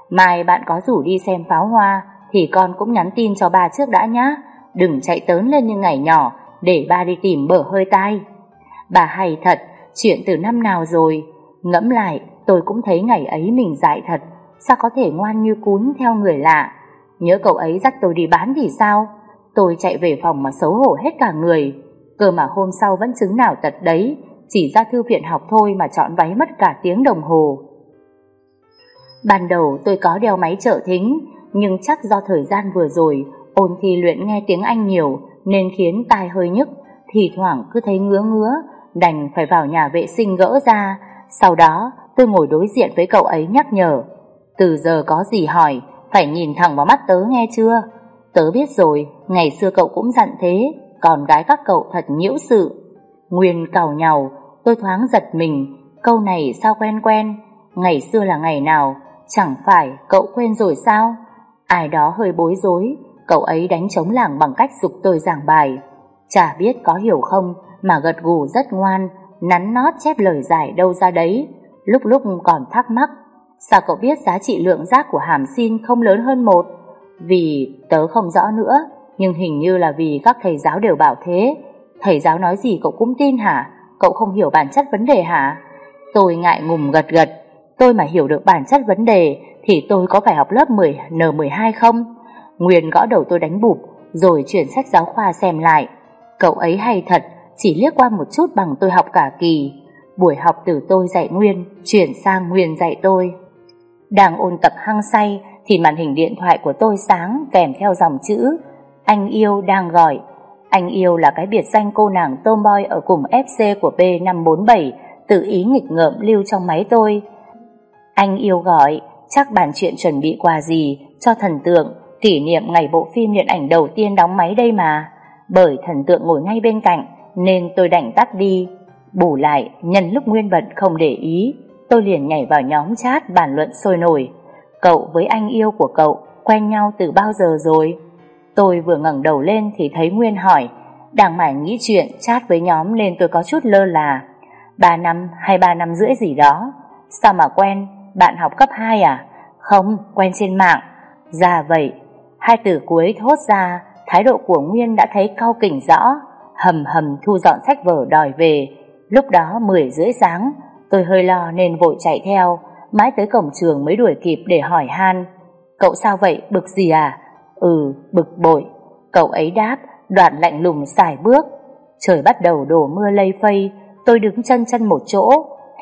Mai bạn có rủ đi xem pháo hoa, thì con cũng nhắn tin cho bà trước đã nhá. Đừng chạy tớn lên như ngày nhỏ, để ba đi tìm bở hơi tai. Bà hay thật, chuyện từ năm nào rồi. Ngẫm lại, tôi cũng thấy ngày ấy mình dại thật. Sao có thể ngoan như cún theo người lạ? Nhớ cậu ấy dắt tôi đi bán thì sao? Tôi chạy về phòng mà xấu hổ hết cả người. Cơ mà hôm sau vẫn chứng nào tật đấy, chỉ ra thư viện học thôi mà chọn váy mất cả tiếng đồng hồ. Ban đầu tôi có đeo máy trợ thính, nhưng chắc do thời gian vừa rồi ôn thi luyện nghe tiếng Anh nhiều nên khiến tai hơi nhức, thì thoảng cứ thấy ngứa ngứa, đành phải vào nhà vệ sinh gỡ ra. Sau đó tôi ngồi đối diện với cậu ấy nhắc nhở. Từ giờ có gì hỏi, phải nhìn thẳng vào mắt tớ nghe chưa? Tớ biết rồi, ngày xưa cậu cũng dặn thế. Còn gái các cậu thật nhiễu sự. Nguyên cào nhau, tôi thoáng giật mình, câu này sao quen quen, ngày xưa là ngày nào, chẳng phải cậu quên rồi sao? Ai đó hơi bối rối, cậu ấy đánh trống lảng bằng cách dục tôi giảng bài. Chả biết có hiểu không, mà gật gù rất ngoan, nắn nót chép lời giải đâu ra đấy, lúc lúc còn thắc mắc. Sao cậu biết giá trị lượng giác của hàm xin không lớn hơn một? Vì tớ không rõ nữa, nhưng hình như là vì các thầy giáo đều bảo thế. Thầy giáo nói gì cậu cũng tin hả? Cậu không hiểu bản chất vấn đề hả? Tôi ngại ngùng gật gật. Tôi mà hiểu được bản chất vấn đề thì tôi có phải học lớp 10 N12 không? Nguyên gõ đầu tôi đánh bụp rồi chuyển sách giáo khoa xem lại. Cậu ấy hay thật, chỉ liếc qua một chút bằng tôi học cả kỳ. Buổi học từ tôi dạy Nguyên, chuyển sang Nguyên dạy tôi. Đang ôn tập hăng say thì màn hình điện thoại của tôi sáng kèm theo dòng chữ Anh yêu đang gọi. Anh yêu là cái biệt danh cô nàng tomboy ở cùng FC của B547 tự ý nghịch ngợm lưu trong máy tôi. Anh yêu gọi, chắc bàn chuyện chuẩn bị quà gì cho thần tượng kỷ niệm ngày bộ phim điện ảnh đầu tiên đóng máy đây mà. Bởi thần tượng ngồi ngay bên cạnh nên tôi đành tắt đi. Bù lại, nhân lúc Nguyên bận không để ý, tôi liền nhảy vào nhóm chat bàn luận sôi nổi. Cậu với anh yêu của cậu quen nhau từ bao giờ rồi? Tôi vừa ngẩng đầu lên thì thấy Nguyên hỏi, đang mải nghĩ chuyện chat với nhóm nên tôi có chút lơ là. Ba năm hay ba năm rưỡi gì đó. Sao mà quen? Bạn học cấp 2 à? Không, quen trên mạng. Ra vậy. Hai từ cuối thốt ra, thái độ của Nguyên đã thấy cao kỉnh rõ. Hầm hầm thu dọn sách vở đòi về. Lúc đó 10 rưỡi sáng, tôi hơi lo nên vội chạy theo. Mãi tới cổng trường mới đuổi kịp để hỏi han. Cậu sao vậy, bực gì à? Ừ, bực bội. Cậu ấy đáp, đoạn lạnh lùng xài bước. Trời bắt đầu đổ mưa lây phây, tôi đứng chân chân một chỗ,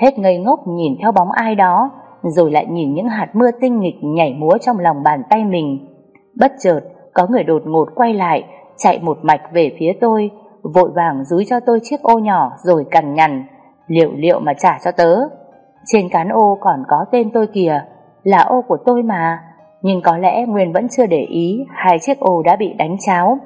hết ngây ngốc nhìn theo bóng ai đó, rồi lại nhìn những hạt mưa tinh nghịch nhảy múa trong lòng bàn tay mình. Bất chợt, có người đột ngột quay lại, chạy một mạch về phía tôi, vội vàng dúi cho tôi chiếc ô nhỏ rồi cằn nhằn, liệu liệu mà trả cho tớ. Trên cán ô còn có tên tôi kìa, là ô của tôi mà, nhưng có lẽ Nguyên vẫn chưa để ý hai chiếc ô đã bị đánh cháo.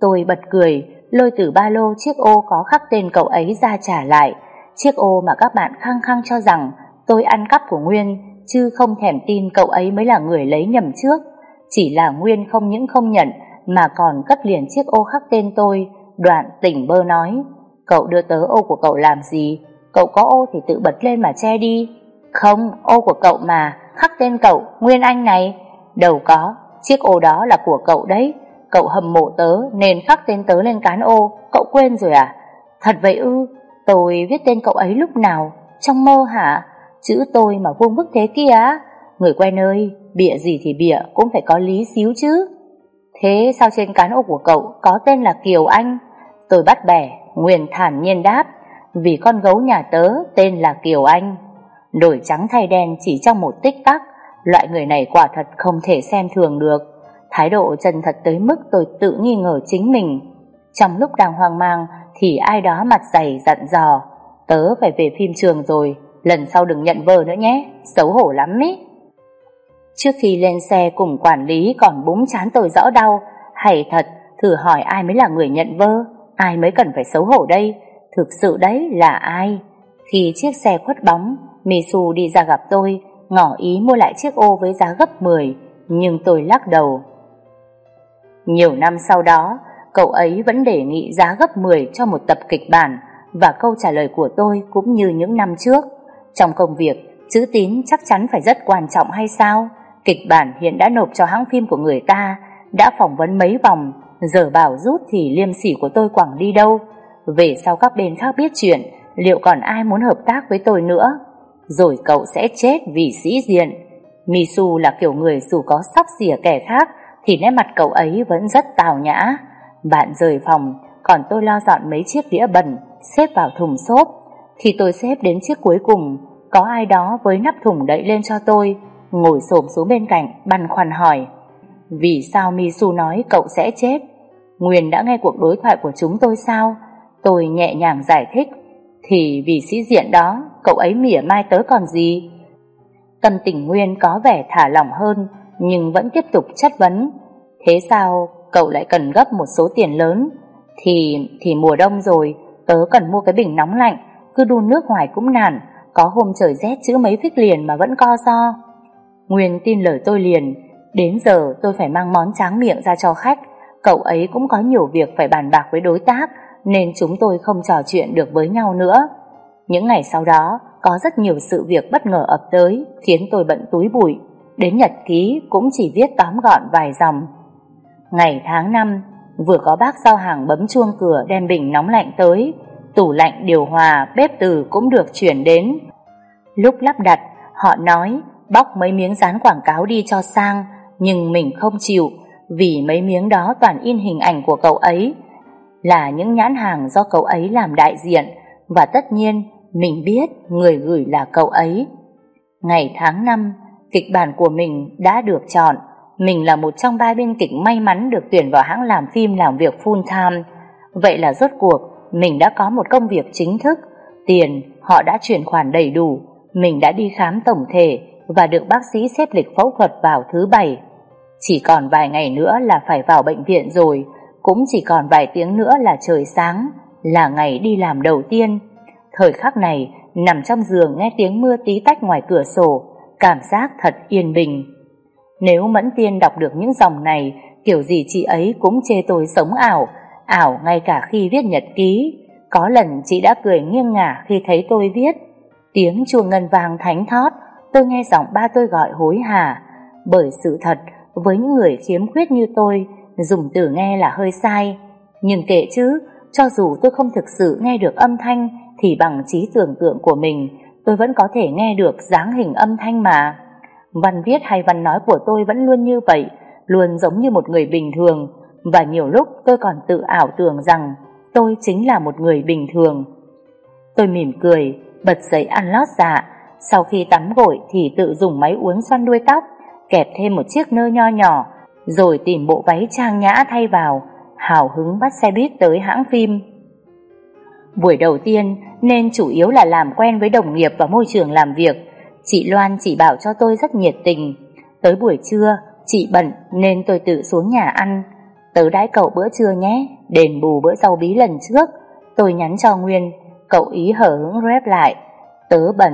Tôi bật cười, lôi từ ba lô chiếc ô có khắc tên cậu ấy ra trả lại, chiếc ô mà các bạn khăng khăng cho rằng tôi ăn cắp của Nguyên, chứ không thèm tin cậu ấy mới là người lấy nhầm trước. Chỉ là Nguyên không những không nhận, mà còn cất liền chiếc ô khắc tên tôi, đoạn tỉnh bơ nói, cậu đưa tớ ô của cậu làm gì? Cậu có ô thì tự bật lên mà che đi. Không, ô của cậu mà, khắc tên cậu, Nguyên Anh này. đầu có, chiếc ô đó là của cậu đấy. Cậu hầm mộ tớ nên khắc tên tớ lên cán ô, cậu quên rồi à? Thật vậy ư, tôi viết tên cậu ấy lúc nào? Trong mơ hả? Chữ tôi mà vuông vức thế kia á? Người quen ơi, bịa gì thì bịa cũng phải có lý xíu chứ. Thế sao trên cán ô của cậu có tên là Kiều Anh? Tôi bắt bẻ, Nguyên thản nhiên đáp, vì con gấu nhà tớ tên là Kiều Anh. Đổi trắng thay đen chỉ trong một tích tắc, loại người này quả thật không thể xem thường được. Thái độ chân thật tới mức tôi tự nghi ngờ chính mình. Trong lúc đang hoang mang thì ai đó mặt dày dặn dò, tớ phải về phim trường rồi, lần sau đừng nhận vờ nữa nhé, xấu hổ lắm ý. Trước khi lên xe cùng quản lý còn búng chán tôi rõ đau, hay thật, thử hỏi ai mới là người nhận vơ, ai mới cần phải xấu hổ đây, thực sự đấy là ai? Khi chiếc xe khuất bóng, Misu đi ra gặp tôi, ngỏ ý mua lại chiếc ô với giá gấp 10, nhưng tôi lắc đầu. Nhiều năm sau đó, cậu ấy vẫn đề nghị giá gấp 10 cho một tập kịch bản, và câu trả lời của tôi cũng như những năm trước. Trong công việc, chữ tín chắc chắn phải rất quan trọng hay sao? Kịch bản hiện đã nộp cho hãng phim của người ta, đã phỏng vấn mấy vòng, giờ bảo rút thì liêm sỉ của tôi quẳng đi đâu. Về sau các bên khác biết chuyện, liệu còn ai muốn hợp tác với tôi nữa? Rồi cậu sẽ chết vì sĩ diện. Misu là kiểu người dù có sắp xỉa kẻ khác, thì nét mặt cậu ấy vẫn rất tào nhã. Bạn rời phòng, còn tôi lo dọn mấy chiếc đĩa bẩn, xếp vào thùng xốp. Khi tôi xếp đến chiếc cuối cùng, có ai đó với nắp thùng đậy lên cho tôi, ngồi xổm xuống bên cạnh, băn khoăn hỏi. Vì sao Misu nói cậu sẽ chết? Nguyên đã nghe cuộc đối thoại của chúng tôi sao? Tôi nhẹ nhàng giải thích. Thì vì sĩ diện đó, cậu ấy mỉa mai tớ còn gì? Tâm tình Nguyên có vẻ thả lỏng hơn, nhưng vẫn tiếp tục chất vấn. Thế sao cậu lại cần gấp một số tiền lớn? Thì thì mùa đông rồi, tớ cần mua cái bình nóng lạnh, cứ đun nước hoài cũng nản, có hôm trời rét chữ mấy phích liền mà vẫn co so. Nguyên tin lời tôi liền, đến giờ tôi phải mang món tráng miệng ra cho khách, cậu ấy cũng có nhiều việc phải bàn bạc với đối tác, nên chúng tôi không trò chuyện được với nhau nữa. Những ngày sau đó, có rất nhiều sự việc bất ngờ ập tới, khiến tôi bận túi bụi. Đến nhật ký cũng chỉ viết tóm gọn vài dòng. Ngày tháng năm, vừa có bác giao hàng bấm chuông cửa đem bình nóng lạnh tới, tủ lạnh điều hòa, bếp từ cũng được chuyển đến. Lúc lắp đặt, họ nói bóc mấy miếng dán quảng cáo đi cho sang, nhưng mình không chịu, vì mấy miếng đó toàn in hình ảnh của cậu ấy, là những nhãn hàng do cậu ấy làm đại diện, và tất nhiên mình biết người gửi là cậu ấy. Ngày tháng năm, kịch bản của mình đã được chọn. Mình là một trong ba biên kịch may mắn được tuyển vào hãng làm phim làm việc full time. Vậy là rốt cuộc, mình đã có một công việc chính thức. Tiền, họ đã chuyển khoản đầy đủ. Mình đã đi khám tổng thể và được bác sĩ xếp lịch phẫu thuật vào thứ bảy. Chỉ còn vài ngày nữa là phải vào bệnh viện rồi, cũng chỉ còn vài tiếng nữa là trời sáng, là ngày đi làm đầu tiên. Thời khắc này, nằm trong giường nghe tiếng mưa tí tách ngoài cửa sổ, cảm giác thật yên bình. Nếu Mẫn Tiên đọc được những dòng này, kiểu gì chị ấy cũng chê tôi sống ảo, ảo ngay cả khi viết nhật ký. Có lần chị đã cười nghiêng ngả khi thấy tôi viết. Tiếng chuông ngân vang thánh thót, tôi nghe giọng ba tôi gọi hối hả. Bởi sự thật, với những người khiếm khuyết như tôi, dùng từ nghe là hơi sai. Nhưng kệ chứ, cho dù tôi không thực sự nghe được âm thanh, thì bằng trí tưởng tượng của mình, tôi vẫn có thể nghe được dáng hình âm thanh mà. Văn viết hay văn nói của tôi vẫn luôn như vậy, luôn giống như một người bình thường, và nhiều lúc tôi còn tự ảo tưởng rằng tôi chính là một người bình thường. Tôi mỉm cười, bật giấy ăn lót dạ, sau khi tắm gội thì tự dùng máy uốn xoăn đuôi tóc, kẹp thêm một chiếc nơ nho nhỏ, rồi tìm bộ váy trang nhã thay vào, hào hứng bắt xe buýt tới hãng phim. Buổi đầu tiên nên chủ yếu là làm quen với đồng nghiệp và môi trường làm việc. Chị Loan chỉ bảo cho tôi rất nhiệt tình. Tới buổi trưa, chị bận nên tôi tự xuống nhà ăn. Tớ đãi cậu bữa trưa nhé, đền bù bữa rau bí lần trước. Tôi nhắn cho Nguyên, cậu ý hở hứng rep lại. Tớ bận,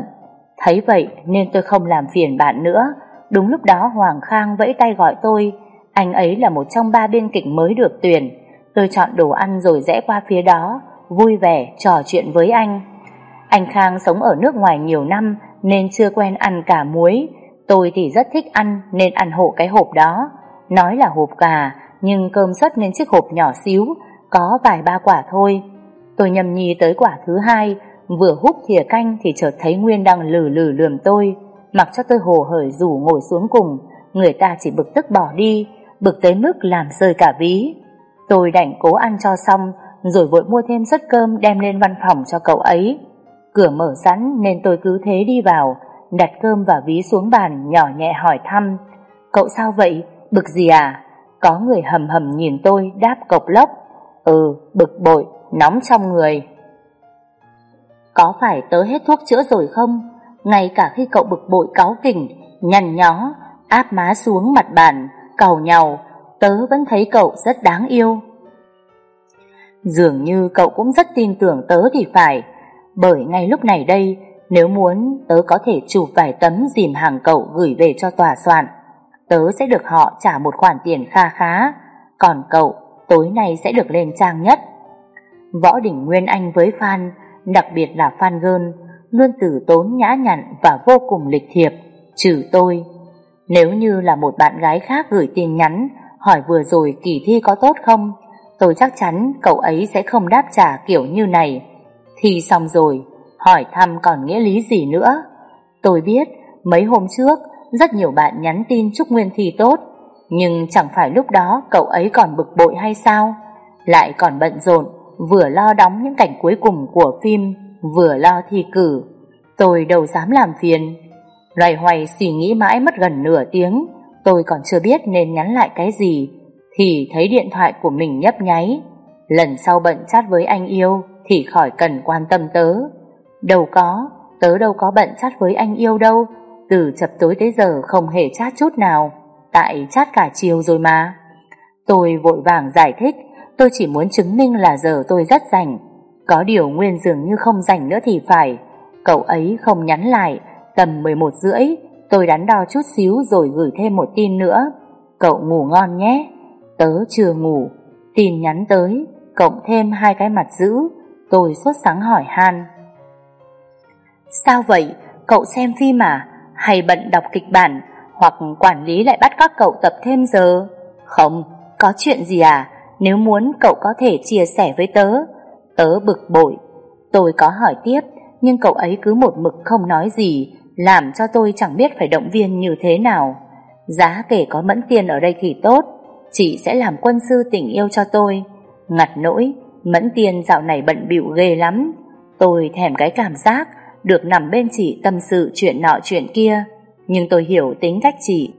thấy vậy nên tôi không làm phiền bạn nữa. Đúng lúc đó Hoàng Khang vẫy tay gọi tôi, anh ấy là một trong ba biên kịch mới được tuyển. Tôi chọn đồ ăn rồi rẽ qua phía đó, vui vẻ trò chuyện với anh. Anh Khang sống ở nước ngoài nhiều năm nên chưa quen ăn cả muối. Tôi thì rất thích ăn nên ăn hộ cái hộp đó. Nói là hộp gà, nhưng cơm xuất nên chiếc hộp nhỏ xíu, có vài ba quả thôi. Tôi nhầm nhì tới quả thứ hai, vừa hút thìa canh thì chợt thấy Nguyên đang lử lử lườm tôi, mặc cho tôi hồ hởi rủ ngồi xuống cùng, người ta chỉ bực tức bỏ đi, bực tới mức làm rơi cả ví. Tôi đành cố ăn cho xong, rồi vội mua thêm suất cơm đem lên văn phòng cho cậu ấy. Cửa mở sẵn nên tôi cứ thế đi vào, đặt cơm và ví xuống bàn nhỏ nhẹ hỏi thăm. Cậu sao vậy? Bực gì à? Có người hầm hầm nhìn tôi đáp cộc lốc. Ừ, bực bội, nóng trong người. Có phải tớ hết thuốc chữa rồi không? Ngay cả khi cậu bực bội cáu kỉnh, nhằn nhó, áp má xuống mặt bàn, cầu nhau, tớ vẫn thấy cậu rất đáng yêu. Dường như cậu cũng rất tin tưởng tớ thì phải, bởi ngay lúc này đây, nếu muốn tớ có thể chụp vài tấm dìm hàng cậu gửi về cho tòa soạn. Tớ sẽ được họ trả một khoản tiền kha khá, còn cậu tối nay sẽ được lên trang nhất. Võ đình Nguyên Anh với phan đặc biệt là Phan Gơn, luôn từ tốn nhã nhặn và vô cùng lịch thiệp, trừ tôi. Nếu như là một bạn gái khác gửi tin nhắn, hỏi vừa rồi kỳ thi có tốt không, tôi chắc chắn cậu ấy sẽ không đáp trả kiểu như này. Thi xong rồi, hỏi thăm còn nghĩa lý gì nữa. Tôi biết, mấy hôm trước, rất nhiều bạn nhắn tin chúc Nguyên thi tốt, nhưng chẳng phải lúc đó cậu ấy còn bực bội hay sao? Lại còn bận rộn, vừa lo đóng những cảnh cuối cùng của phim, vừa lo thi cử. Tôi đâu dám làm phiền. Loài hoài suy nghĩ mãi mất gần nửa tiếng, tôi còn chưa biết nên nhắn lại cái gì, thì thấy điện thoại của mình nhấp nháy. Lần sau bận chat với anh yêu thì khỏi cần quan tâm tớ. Đâu có, tớ đâu có bận chat với anh yêu đâu, từ chập tối tới giờ không hề chat chút nào, tại chat cả chiều rồi mà. Tôi vội vàng giải thích, Tôi chỉ muốn chứng minh là giờ tôi rất rảnh Có điều Nguyên dường như không rảnh nữa thì phải Cậu ấy không nhắn lại Tầm 11 rưỡi Tôi đắn đo chút xíu rồi gửi thêm một tin nữa Cậu ngủ ngon nhé Tớ chưa ngủ Tin nhắn tới Cộng thêm hai cái mặt dữ Tôi sốt sáng hỏi Han Sao vậy? Cậu xem phim à? Hay bận đọc kịch bản? Hoặc quản lý lại bắt các cậu tập thêm giờ? Không, có chuyện gì à? Nếu muốn cậu có thể chia sẻ với tớ Tớ bực bội. Tôi có hỏi tiếp, Nhưng cậu ấy cứ một mực không nói gì, Làm cho tôi chẳng biết phải động viên như thế nào. Giá kể có mẫn tiền ở đây thì tốt, Chị sẽ làm quân sư tình yêu cho tôi. Ngặt nỗi, Mẫn tiền dạo này bận bịu ghê lắm. Tôi thèm cái cảm giác Được nằm bên chị tâm sự chuyện nọ chuyện kia, Nhưng tôi hiểu tính cách chị.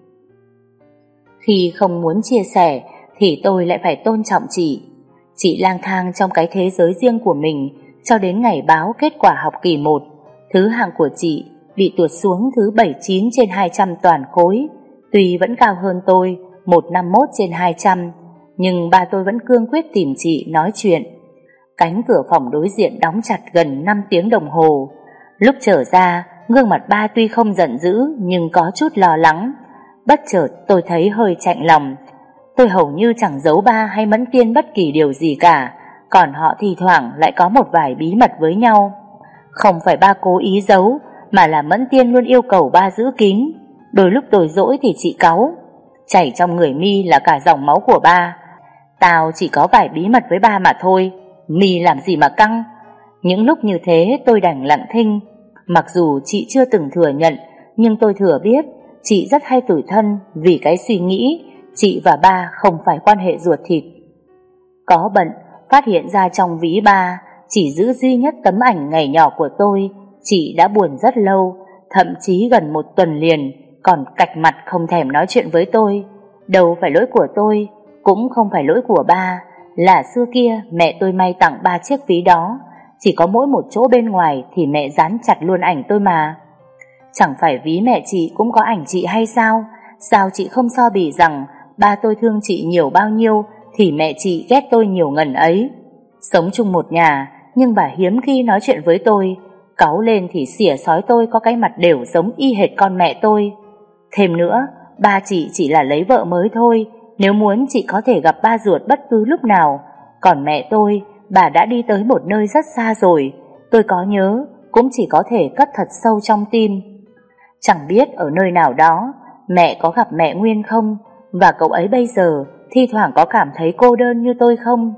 Khi không muốn chia sẻ thì tôi lại phải tôn trọng chị. Chị lang thang trong cái thế giới riêng của mình cho đến ngày báo kết quả học kỳ 1. Thứ hạng của chị bị tuột xuống thứ 79 trên 200 toàn khối. Tuy vẫn cao hơn tôi, 151 trên 200, nhưng ba tôi vẫn cương quyết tìm chị nói chuyện. Cánh cửa phòng đối diện đóng chặt gần 5 tiếng đồng hồ. Lúc trở ra, gương mặt ba tuy không giận dữ nhưng có chút lo lắng. Bất chợt tôi thấy hơi chạnh lòng, Tôi hầu như chẳng giấu ba hay mẫn tiên bất kỳ điều gì cả, còn họ thì thoảng lại có một vài bí mật với nhau. Không phải ba cố ý giấu, mà là mẫn tiên luôn yêu cầu ba giữ kín. Đôi lúc tôi dỗi thì chị cáu. Chảy trong người mi là cả dòng máu của ba. Tao chỉ có vài bí mật với ba mà thôi. Mi làm gì mà căng. Những lúc như thế tôi đành lặng thinh. Mặc dù chị chưa từng thừa nhận, nhưng tôi thừa biết chị rất hay tủi thân vì cái suy nghĩ chị và ba không phải quan hệ ruột thịt. Có bận, phát hiện ra trong ví ba chỉ giữ duy nhất tấm ảnh ngày nhỏ của tôi, chị đã buồn rất lâu, thậm chí gần một tuần liền, còn cạch mặt không thèm nói chuyện với tôi. Đâu phải lỗi của tôi, cũng không phải lỗi của ba, là xưa kia mẹ tôi may tặng ba chiếc ví đó, chỉ có mỗi một chỗ bên ngoài thì mẹ dán chặt luôn ảnh tôi mà. Chẳng phải ví mẹ chị cũng có ảnh chị hay sao? Sao chị không so bì rằng ba tôi thương chị nhiều bao nhiêu thì mẹ chị ghét tôi nhiều ngần ấy. Sống chung một nhà, nhưng bà hiếm khi nói chuyện với tôi, cáu lên thì xỉa sói tôi có cái mặt đều giống y hệt con mẹ tôi. Thêm nữa, ba chị chỉ là lấy vợ mới thôi, nếu muốn chị có thể gặp ba ruột bất cứ lúc nào, còn mẹ tôi, bà đã đi tới một nơi rất xa rồi, tôi có nhớ, cũng chỉ có thể cất thật sâu trong tim. Chẳng biết ở nơi nào đó, mẹ có gặp mẹ Nguyên không, và cậu ấy bây giờ thi thoảng có cảm thấy cô đơn như tôi không?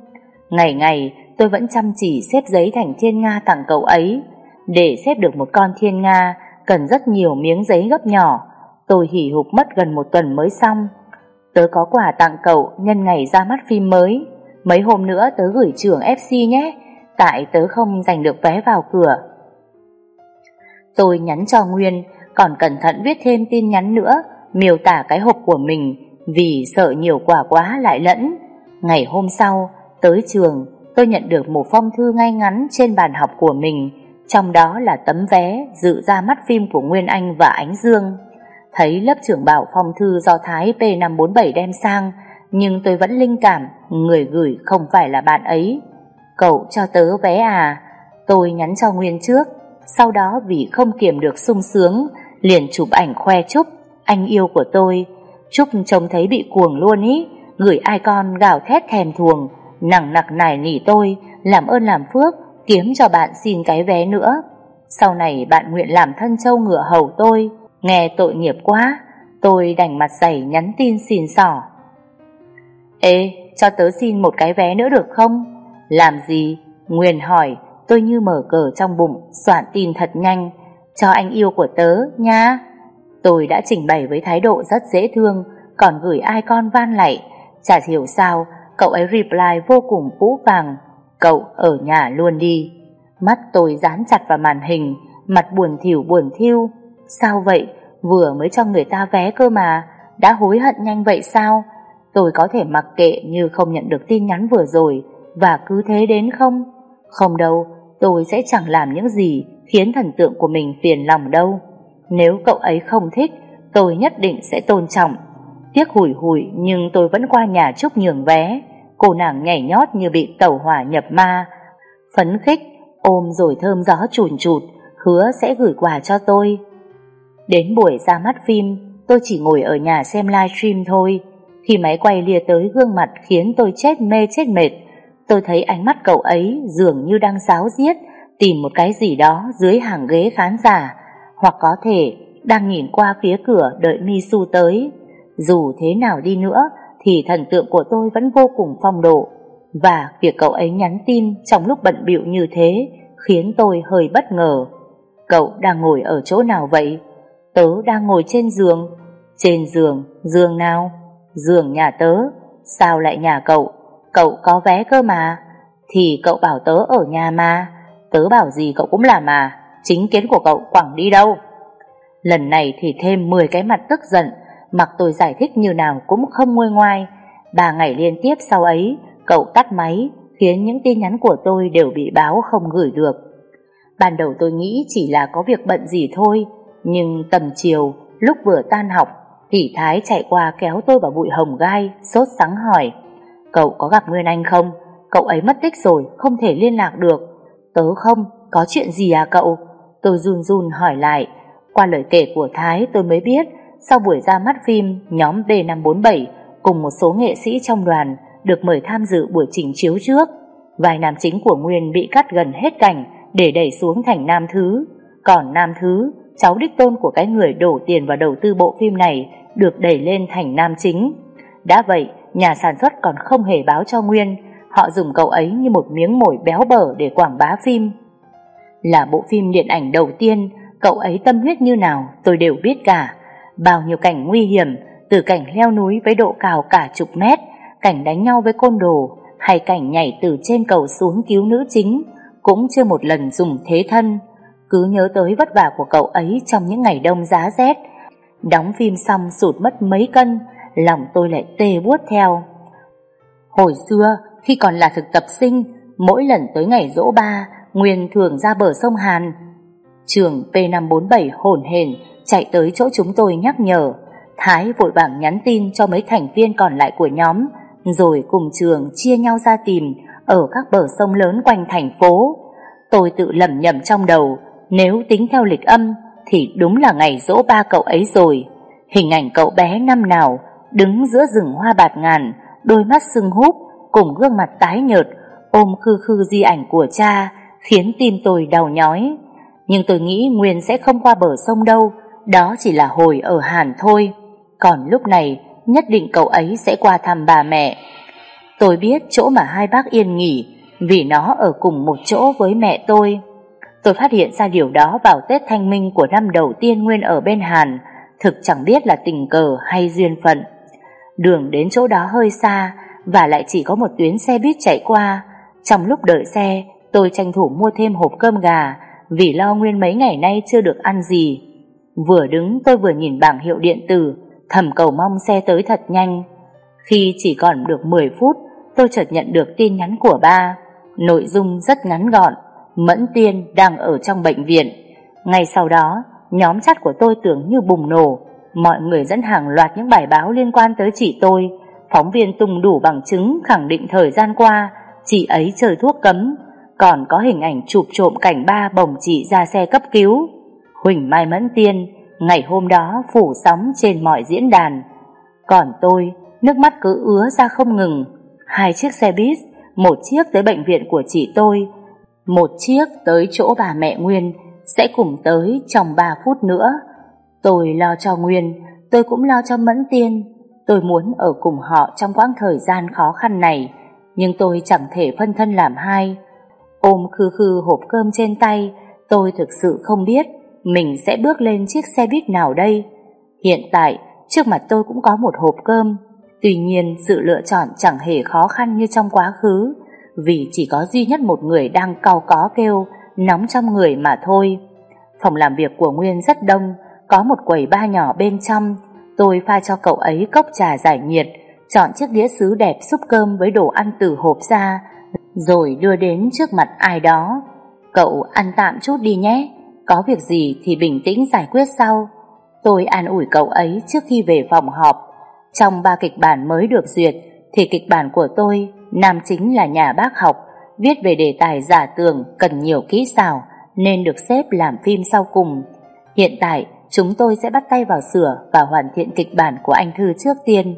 Ngày ngày tôi vẫn chăm chỉ xếp giấy thành thiên nga tặng cậu ấy. Để xếp được một con thiên nga cần rất nhiều miếng giấy gấp nhỏ. Tôi hỉ hục mất gần một tuần mới xong. Tớ có quà tặng cậu nhân ngày ra mắt phim mới. Mấy hôm nữa tớ gửi trưởng FC nhé, tại tớ không giành được vé vào cửa. Tôi nhắn cho Nguyên, còn cẩn thận viết thêm tin nhắn nữa, miêu tả cái hộp của mình vì sợ nhiều quả quá lại lẫn. Ngày hôm sau, tới trường, tôi nhận được một phong thư ngay ngắn trên bàn học của mình, trong đó là tấm vé dự ra mắt phim của Nguyên Anh và Ánh Dương. Thấy lớp trưởng bảo phong thư do Thái P547 đem sang, nhưng tôi vẫn linh cảm người gửi không phải là bạn ấy. Cậu cho tớ vé à? Tôi nhắn cho Nguyên trước, sau đó vì không kiềm được sung sướng, liền chụp ảnh khoe chúc, anh yêu của tôi, Trúc trông thấy bị cuồng luôn ý. Gửi ai con gào thét thèm thuồng. Nặng nặc nài nỉ tôi, Làm ơn làm phước, Kiếm cho bạn xin cái vé nữa. Sau này bạn nguyện làm thân châu ngựa hầu tôi. Nghe tội nghiệp quá, Tôi đành mặt dày nhắn tin xin xỏ Ê, cho tớ xin một cái vé nữa được không? Làm gì? Nguyên hỏi, Tôi như mở cờ trong bụng, Soạn tin thật nhanh. Cho anh yêu của tớ nha. Tôi đã trình bày với thái độ rất dễ thương, còn gửi ai con van lạy. Chả hiểu sao, cậu ấy reply vô cùng vũ vàng. Cậu ở nhà luôn đi. Mắt tôi dán chặt vào màn hình, mặt buồn thiểu buồn thiêu. Sao vậy? Vừa mới cho người ta vé cơ mà, đã hối hận nhanh vậy sao? Tôi có thể mặc kệ như không nhận được tin nhắn vừa rồi, và cứ thế đến không? Không đâu, tôi sẽ chẳng làm những gì khiến thần tượng của mình phiền lòng đâu. Nếu cậu ấy không thích, tôi nhất định sẽ tôn trọng. Tiếc hủi hủi nhưng tôi vẫn qua nhà Trúc nhường vé. Cô nàng nhảy nhót như bị tẩu hỏa nhập ma, phấn khích, ôm rồi thơm gió chùn chụt, hứa sẽ gửi quà cho tôi. Đến buổi ra mắt phim, tôi chỉ ngồi ở nhà xem livestream thôi. Khi máy quay lìa tới gương mặt khiến tôi chết mê chết mệt, tôi thấy ánh mắt cậu ấy dường như đang giáo giết, tìm một cái gì đó dưới hàng ghế khán giả, hoặc có thể đang nhìn qua phía cửa đợi Misu tới. Dù thế nào đi nữa, thì thần tượng của tôi vẫn vô cùng phong độ. Và việc cậu ấy nhắn tin trong lúc bận bịu như thế khiến tôi hơi bất ngờ. Cậu đang ngồi ở chỗ nào vậy? Tớ đang ngồi trên giường. Trên giường, giường nào? Giường nhà tớ. Sao lại nhà cậu? Cậu có vé cơ mà. Thì cậu bảo tớ ở nhà mà. Tớ bảo gì cậu cũng làm mà. Chính kiến của cậu quẳng đi đâu? Lần này thì thêm 10 cái mặt tức giận Mặc tôi giải thích như nào cũng không nguôi ngoai Ba ngày liên tiếp sau ấy Cậu tắt máy Khiến những tin nhắn của tôi đều bị báo không gửi được Ban đầu tôi nghĩ chỉ là có việc bận gì thôi Nhưng tầm chiều Lúc vừa tan học Thì Thái chạy qua kéo tôi vào bụi hồng gai Sốt sắng hỏi Cậu có gặp Nguyên Anh không? Cậu ấy mất tích rồi Không thể liên lạc được Tớ không, có chuyện gì à cậu? Tôi run run hỏi lại Qua lời kể của Thái tôi mới biết sau buổi ra mắt phim, nhóm B547 cùng một số nghệ sĩ trong đoàn được mời tham dự buổi trình chiếu trước. vài nam chính của Nguyên bị cắt gần hết cảnh để đẩy xuống thành nam thứ. Còn nam thứ, cháu đích tôn của cái người đổ tiền vào đầu tư bộ phim này được đẩy lên thành nam chính. Đã vậy, nhà sản xuất còn không hề báo cho Nguyên, họ dùng cậu ấy như một miếng mồi béo bở để quảng bá phim. Là bộ phim điện ảnh đầu tiên, cậu ấy tâm huyết như nào tôi đều biết cả bao nhiêu cảnh nguy hiểm, từ cảnh leo núi với độ cao cả chục mét, cảnh đánh nhau với côn đồ, hay cảnh nhảy từ trên cầu xuống cứu nữ chính, cũng chưa một lần dùng thế thân. Cứ nhớ tới vất vả của cậu ấy trong những ngày đông giá rét. Đóng phim xong sụt mất mấy cân, lòng tôi lại tê buốt theo. Hồi xưa, khi còn là thực tập sinh, mỗi lần tới ngày dỗ ba, Nguyên thường ra bờ sông Hàn. Trường P547 hồn hển chạy tới chỗ chúng tôi nhắc nhở. Thái vội vàng nhắn tin cho mấy thành viên còn lại của nhóm, rồi cùng trường chia nhau ra tìm ở các bờ sông lớn quanh thành phố. Tôi tự lầm nhầm trong đầu, nếu tính theo lịch âm thì đúng là ngày dỗ ba cậu ấy rồi. Hình ảnh cậu bé năm nào đứng giữa rừng hoa bạt ngàn, đôi mắt sưng húp cùng gương mặt tái nhợt, ôm khư khư di ảnh của cha, khiến tim tôi đau nhói. Nhưng tôi nghĩ Nguyên sẽ không qua bờ sông đâu, đó chỉ là hồi ở Hàn thôi. Còn lúc này Nhất định cậu ấy sẽ qua thăm bà mẹ. Tôi biết chỗ mà hai bác yên nghỉ Vì nó ở cùng một chỗ với mẹ tôi. Tôi phát hiện ra điều đó vào Tết Thanh Minh của năm đầu tiên Nguyên ở bên Hàn Thực chẳng biết là tình cờ hay duyên phận. Đường đến chỗ đó hơi xa Và lại chỉ có một tuyến xe buýt chạy qua. Trong lúc đợi xe Tôi tranh thủ mua thêm hộp cơm gà Vì lo Nguyên mấy ngày nay chưa được ăn gì Vừa đứng tôi vừa nhìn bảng hiệu điện tử, thầm cầu mong xe tới thật nhanh. Khi chỉ còn được 10 phút, tôi chợt nhận được tin nhắn của ba. Nội dung rất ngắn gọn, Mẫn Tiên đang ở trong bệnh viện. Ngay sau đó, nhóm chat của tôi tưởng như bùng nổ. Mọi người dẫn hàng loạt những bài báo liên quan tới chị tôi. Phóng viên tung đủ bằng chứng khẳng định thời gian qua, chị ấy chơi thuốc cấm. Còn có hình ảnh chụp trộm cảnh ba bồng chị ra xe cấp cứu. Huỳnh Mai Mẫn Tiên ngày hôm đó phủ sóng trên mọi diễn đàn. Còn tôi, nước mắt cứ ứa ra không ngừng. Hai chiếc xe buýt, một chiếc tới bệnh viện của chị tôi, một chiếc tới chỗ bà mẹ Nguyên, sẽ cùng tới trong 3 phút nữa. Tôi lo cho Nguyên, tôi cũng lo cho Mẫn Tiên. Tôi muốn ở cùng họ trong quãng thời gian khó khăn này, nhưng tôi chẳng thể phân thân làm hai. Ôm khư khư hộp cơm trên tay, tôi thực sự không biết mình sẽ bước lên chiếc xe buýt nào đây? Hiện tại, trước mặt tôi cũng có một hộp cơm. Tuy nhiên, sự lựa chọn chẳng hề khó khăn như trong quá khứ, vì chỉ có duy nhất một người đang cau có kêu, nóng trong người mà thôi. Phòng làm việc của Nguyên rất đông, có một quầy ba nhỏ bên trong. Tôi pha cho cậu ấy cốc trà giải nhiệt, chọn chiếc đĩa sứ đẹp xúc cơm với đồ ăn từ hộp ra, rồi đưa đến trước mặt ai đó. Cậu ăn tạm chút đi nhé, có việc gì thì bình tĩnh giải quyết sau. Tôi an ủi cậu ấy trước khi về phòng họp. Trong ba kịch bản mới được duyệt, thì kịch bản của tôi nam chính là nhà bác học, viết về đề tài giả tưởng cần nhiều kỹ xảo nên được xếp làm phim sau cùng. Hiện tại, chúng tôi sẽ bắt tay vào sửa và hoàn thiện kịch bản của anh Thư trước tiên.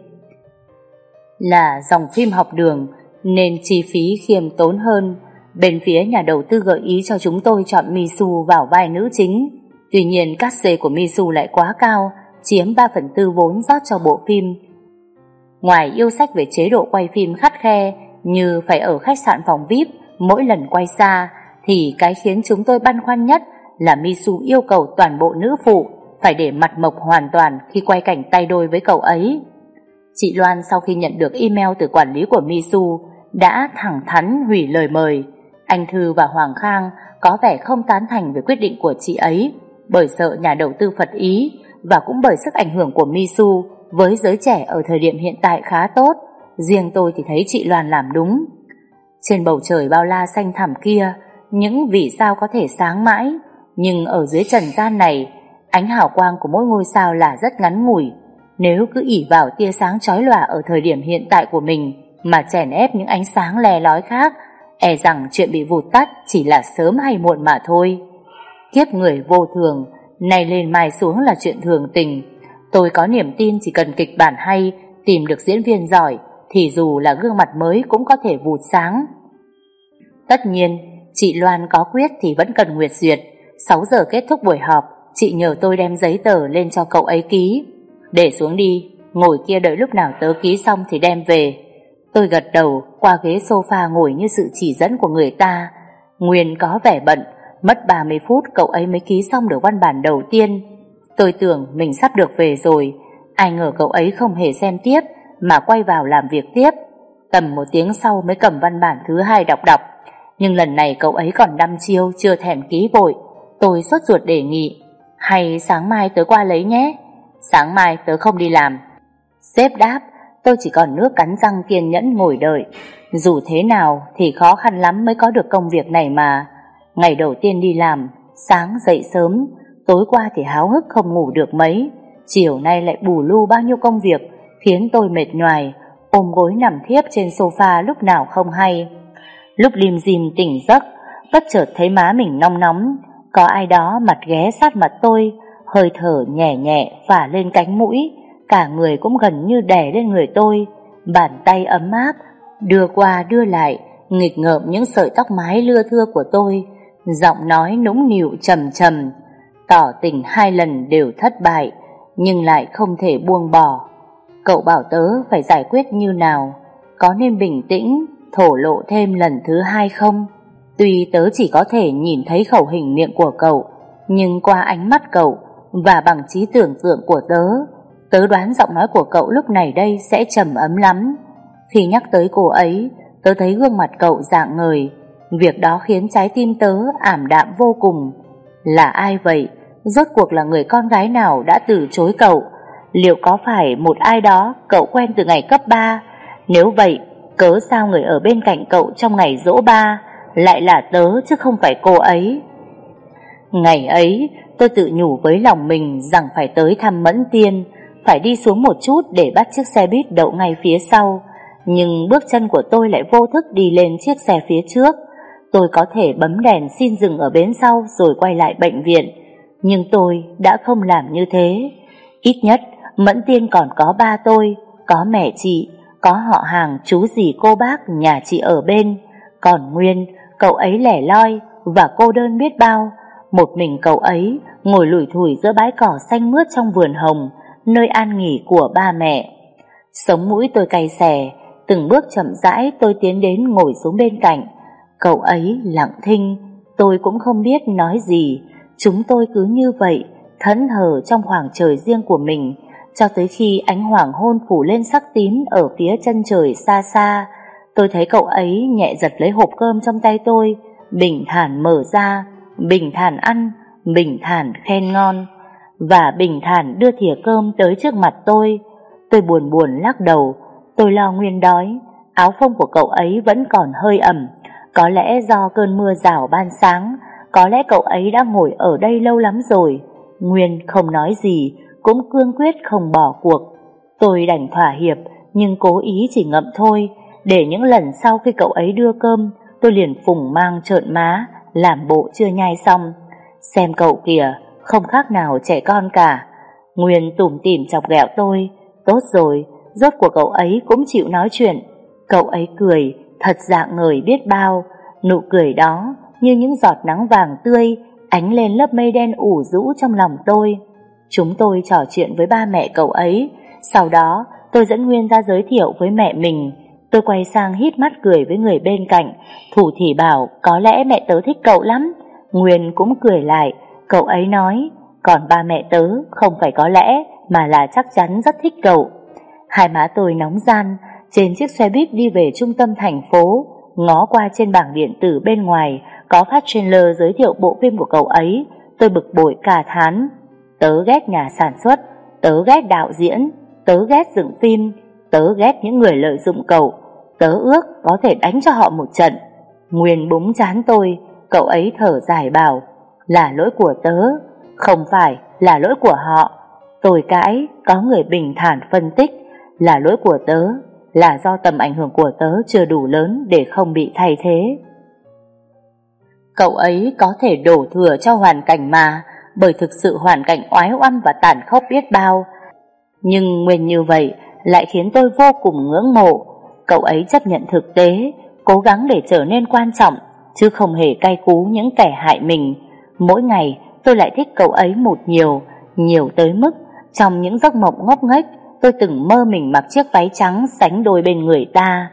Là dòng phim học đường nên chi phí khiêm tốn hơn. Bên phía nhà đầu tư gợi ý cho chúng tôi chọn Misu vào vai nữ chính. Tuy nhiên cát xê của Misu lại quá cao, chiếm 3 phần tư vốn rót cho bộ phim. Ngoài yêu sách về chế độ quay phim khắt khe như phải ở khách sạn phòng VIP mỗi lần quay xa, thì cái khiến chúng tôi băn khoăn nhất là Misu yêu cầu toàn bộ nữ phụ phải để mặt mộc hoàn toàn khi quay cảnh tay đôi với cậu ấy. Chị Loan sau khi nhận được email từ quản lý của Misu đã thẳng thắn hủy lời mời. Anh Thư và Hoàng Khang có vẻ không tán thành về quyết định của chị ấy bởi sợ nhà đầu tư Phật ý và cũng bởi sức ảnh hưởng của Misu với giới trẻ ở thời điểm hiện tại khá tốt. Riêng tôi thì thấy chị Loan làm đúng. Trên bầu trời bao la xanh thẳm kia, những vì sao có thể sáng mãi, nhưng ở dưới trần gian này, ánh hào quang của mỗi ngôi sao là rất ngắn ngủi. Nếu cứ ỉ vào tia sáng chói lòa ở thời điểm hiện tại của mình mà chèn ép những ánh sáng lè lói khác, e rằng chuyện bị vụt tắt chỉ là sớm hay muộn mà thôi. Kiếp người vô thường, nay lên mai xuống là chuyện thường tình. Tôi có niềm tin chỉ cần kịch bản hay, tìm được diễn viên giỏi, thì dù là gương mặt mới cũng có thể vụt sáng. Tất nhiên, chị Loan có quyết thì vẫn cần Nguyệt duyệt. 6 giờ kết thúc buổi họp, chị nhờ tôi đem giấy tờ lên cho cậu ấy ký. Để xuống đi, ngồi kia đợi lúc nào tớ ký xong thì đem về. Tôi gật đầu qua ghế sofa ngồi như sự chỉ dẫn của người ta. Nguyên có vẻ bận, mất 30 phút cậu ấy mới ký xong được văn bản đầu tiên. Tôi tưởng mình sắp được về rồi, ai ngờ cậu ấy không hề xem tiếp mà quay vào làm việc tiếp. Tầm một tiếng sau mới cầm văn bản thứ hai đọc đọc. Nhưng lần này cậu ấy còn đăm chiêu chưa thèm ký vội. Tôi sốt ruột đề nghị. Hay sáng mai tớ qua lấy nhé. Sáng mai tớ không đi làm. Sếp đáp, tôi chỉ còn nước cắn răng kiên nhẫn ngồi đợi. Dù thế nào thì khó khăn lắm mới có được công việc này mà. Ngày đầu tiên đi làm, sáng dậy sớm, tối qua thì háo hức không ngủ được mấy. Chiều nay lại bù lu bao nhiêu công việc khiến tôi mệt nhoài, ôm gối nằm thiếp trên sofa lúc nào không hay. Lúc lim dim tỉnh giấc, bất chợt thấy má mình nóng nóng, có ai đó mặt ghé sát mặt tôi, hơi thở nhẹ nhẹ phả lên cánh mũi, cả người cũng gần như đè lên người tôi, bàn tay ấm áp, đưa qua đưa lại, nghịch ngợm những sợi tóc mái lưa thưa của tôi, giọng nói nũng nịu trầm trầm, tỏ tình hai lần đều thất bại, nhưng lại không thể buông bỏ. Cậu bảo tớ phải giải quyết như nào, có nên bình tĩnh, thổ lộ thêm lần thứ hai không? Tuy tớ chỉ có thể nhìn thấy khẩu hình miệng của cậu, nhưng qua ánh mắt cậu và bằng trí tưởng tượng của tớ, tớ đoán giọng nói của cậu lúc này đây sẽ trầm ấm lắm. Khi nhắc tới cô ấy, tớ thấy gương mặt cậu dạng ngời, việc đó khiến trái tim tớ ảm đạm vô cùng. Là ai vậy? Rốt cuộc là người con gái nào đã từ chối cậu? Liệu có phải một ai đó cậu quen từ ngày cấp 3? Nếu vậy, cớ sao người ở bên cạnh cậu trong ngày dỗ ba lại là tớ chứ không phải cô ấy? Ngày ấy, tôi tự nhủ với lòng mình rằng phải tới thăm Mẫn Tiên, phải đi xuống một chút để bắt chiếc xe buýt đậu ngay phía sau. Nhưng bước chân của tôi lại vô thức đi lên chiếc xe phía trước. Tôi có thể bấm đèn xin dừng ở bến sau rồi quay lại bệnh viện. Nhưng tôi đã không làm như thế. Ít nhất Mẫn Tiên còn có ba tôi, có mẹ chị, có họ hàng chú dì cô bác nhà chị ở bên. Còn Nguyên, cậu ấy lẻ loi và cô đơn biết bao. Một mình cậu ấy ngồi lủi thủi giữa bãi cỏ xanh mướt trong vườn hồng, nơi an nghỉ của ba mẹ. Sống mũi tôi cay xè, từng bước chậm rãi tôi tiến đến ngồi xuống bên cạnh. Cậu ấy lặng thinh, tôi cũng không biết nói gì. Chúng tôi cứ như vậy, thẫn thờ trong khoảng trời riêng của mình, cho tới khi ánh hoàng hôn phủ lên sắc tím ở phía chân trời xa xa, tôi thấy cậu ấy nhẹ giật lấy hộp cơm trong tay tôi, bình thản mở ra, bình thản ăn, bình thản khen ngon, và bình thản đưa thìa cơm tới trước mặt tôi. Tôi buồn buồn lắc đầu, tôi lo nguyên đói, áo phông của cậu ấy vẫn còn hơi ẩm, có lẽ do cơn mưa rào ban sáng, có lẽ cậu ấy đã ngồi ở đây lâu lắm rồi. Nguyên không nói gì, cũng cương quyết không bỏ cuộc. Tôi đành thỏa hiệp, nhưng cố ý chỉ ngậm thôi. để những lần sau khi cậu ấy đưa cơm, tôi liền phùng mang trợn má, làm bộ chưa nhai xong. Xem cậu kìa, không khác nào trẻ con cả. Nguyên tủm tỉm chọc ghẹo tôi, tốt rồi, rốt của cậu ấy cũng chịu nói chuyện. Cậu ấy cười, thật dạng người biết bao, nụ cười đó như những giọt nắng vàng tươi ánh lên lớp mây đen ủ rũ trong lòng tôi. Chúng tôi trò chuyện với ba mẹ cậu ấy, sau đó tôi dẫn Nguyên ra giới thiệu với mẹ mình. Tôi quay sang hít mắt cười với người bên cạnh, thủ thì bảo có lẽ mẹ tớ thích cậu lắm. Nguyên cũng cười lại, cậu ấy nói, còn ba mẹ tớ không phải có lẽ mà là chắc chắn rất thích cậu. Hai má tôi nóng gian, trên chiếc xe buýt đi về trung tâm thành phố, ngó qua trên bảng điện tử bên ngoài có phát trailer giới thiệu bộ phim của cậu ấy, tôi bực bội cả thán. Tớ ghét nhà sản xuất, tớ ghét đạo diễn, tớ ghét dựng phim, tớ ghét những người lợi dụng cậu, tớ ước có thể đánh cho họ một trận. Nguyên búng chán tôi, cậu ấy thở dài bảo, là lỗi của tớ, không phải là lỗi của họ. Tôi cãi, có người bình thản phân tích, là lỗi của tớ, là do tầm ảnh hưởng của tớ chưa đủ lớn để không bị thay thế. Cậu ấy có thể đổ thừa cho hoàn cảnh mà, bởi thực sự hoàn cảnh oái oăm và tàn khốc biết bao. Nhưng nguyên như vậy lại khiến tôi vô cùng ngưỡng mộ. Cậu ấy chấp nhận thực tế, cố gắng để trở nên quan trọng, chứ không hề cay cú những kẻ hại mình. Mỗi ngày tôi lại thích cậu ấy một nhiều, nhiều tới mức trong những giấc mộng ngốc nghếch tôi từng mơ mình mặc chiếc váy trắng sánh đôi bên người ta.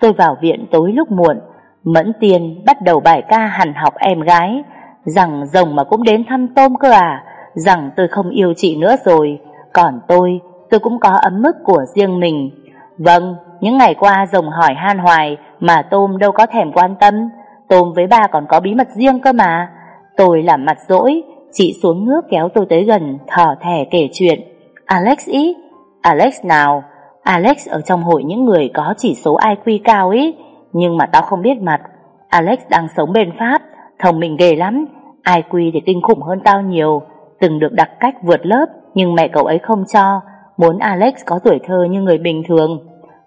Tôi vào viện tối lúc muộn, Mẫn Tiên bắt đầu bài ca hằn học em gái, rằng rồng mà cũng đến thăm tôm cơ à, rằng tôi không yêu chị nữa rồi, còn tôi, tôi cũng có ấm mức của riêng mình. Vâng, những ngày qua rồng hỏi han hoài mà tôm đâu có thèm quan tâm, tôm với ba còn có bí mật riêng cơ mà. Tôi làm mặt dỗi, chị xuống nước kéo tôi tới gần, thở thẻ kể chuyện. Alex ý, Alex nào? Alex ở trong hội những người có chỉ số IQ cao ý, nhưng mà tao không biết mặt. Alex đang sống bên Pháp, thông minh ghê lắm, IQ thì kinh khủng hơn tao nhiều, từng được đặt cách vượt lớp, nhưng mẹ cậu ấy không cho, muốn Alex có tuổi thơ như người bình thường.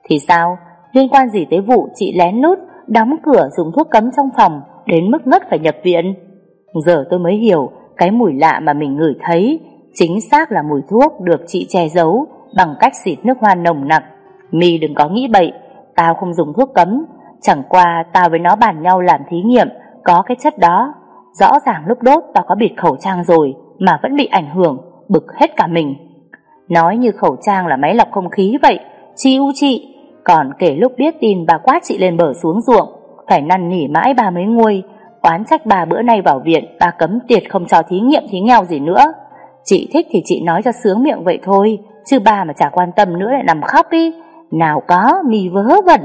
Thì sao? Liên quan gì tới vụ chị lén nút, đóng cửa dùng thuốc cấm trong phòng, đến mức ngất phải nhập viện? Giờ tôi mới hiểu, cái mùi lạ mà mình ngửi thấy, chính xác là mùi thuốc được chị che giấu bằng cách xịt nước hoa nồng nặc. Mi đừng có nghĩ bậy, tao không dùng thuốc cấm, Chẳng qua tao với nó bàn nhau làm thí nghiệm Có cái chất đó. Rõ ràng lúc đốt tao có bịt khẩu trang rồi Mà vẫn bị ảnh hưởng Bực hết cả mình. Nói như khẩu trang là máy lọc không khí vậy Chi u chị Còn kể lúc biết tin bà quát chị lên bờ xuống ruộng Phải năn nỉ mãi bà mới nguôi. Oán trách bà bữa nay vào viện Bà cấm tiệt không cho thí nghiệm thí nghèo gì nữa Chị thích thì chị nói cho sướng miệng vậy thôi Chứ bà mà chả quan tâm nữa lại nằm khóc đi Nào có mì vớ vẩn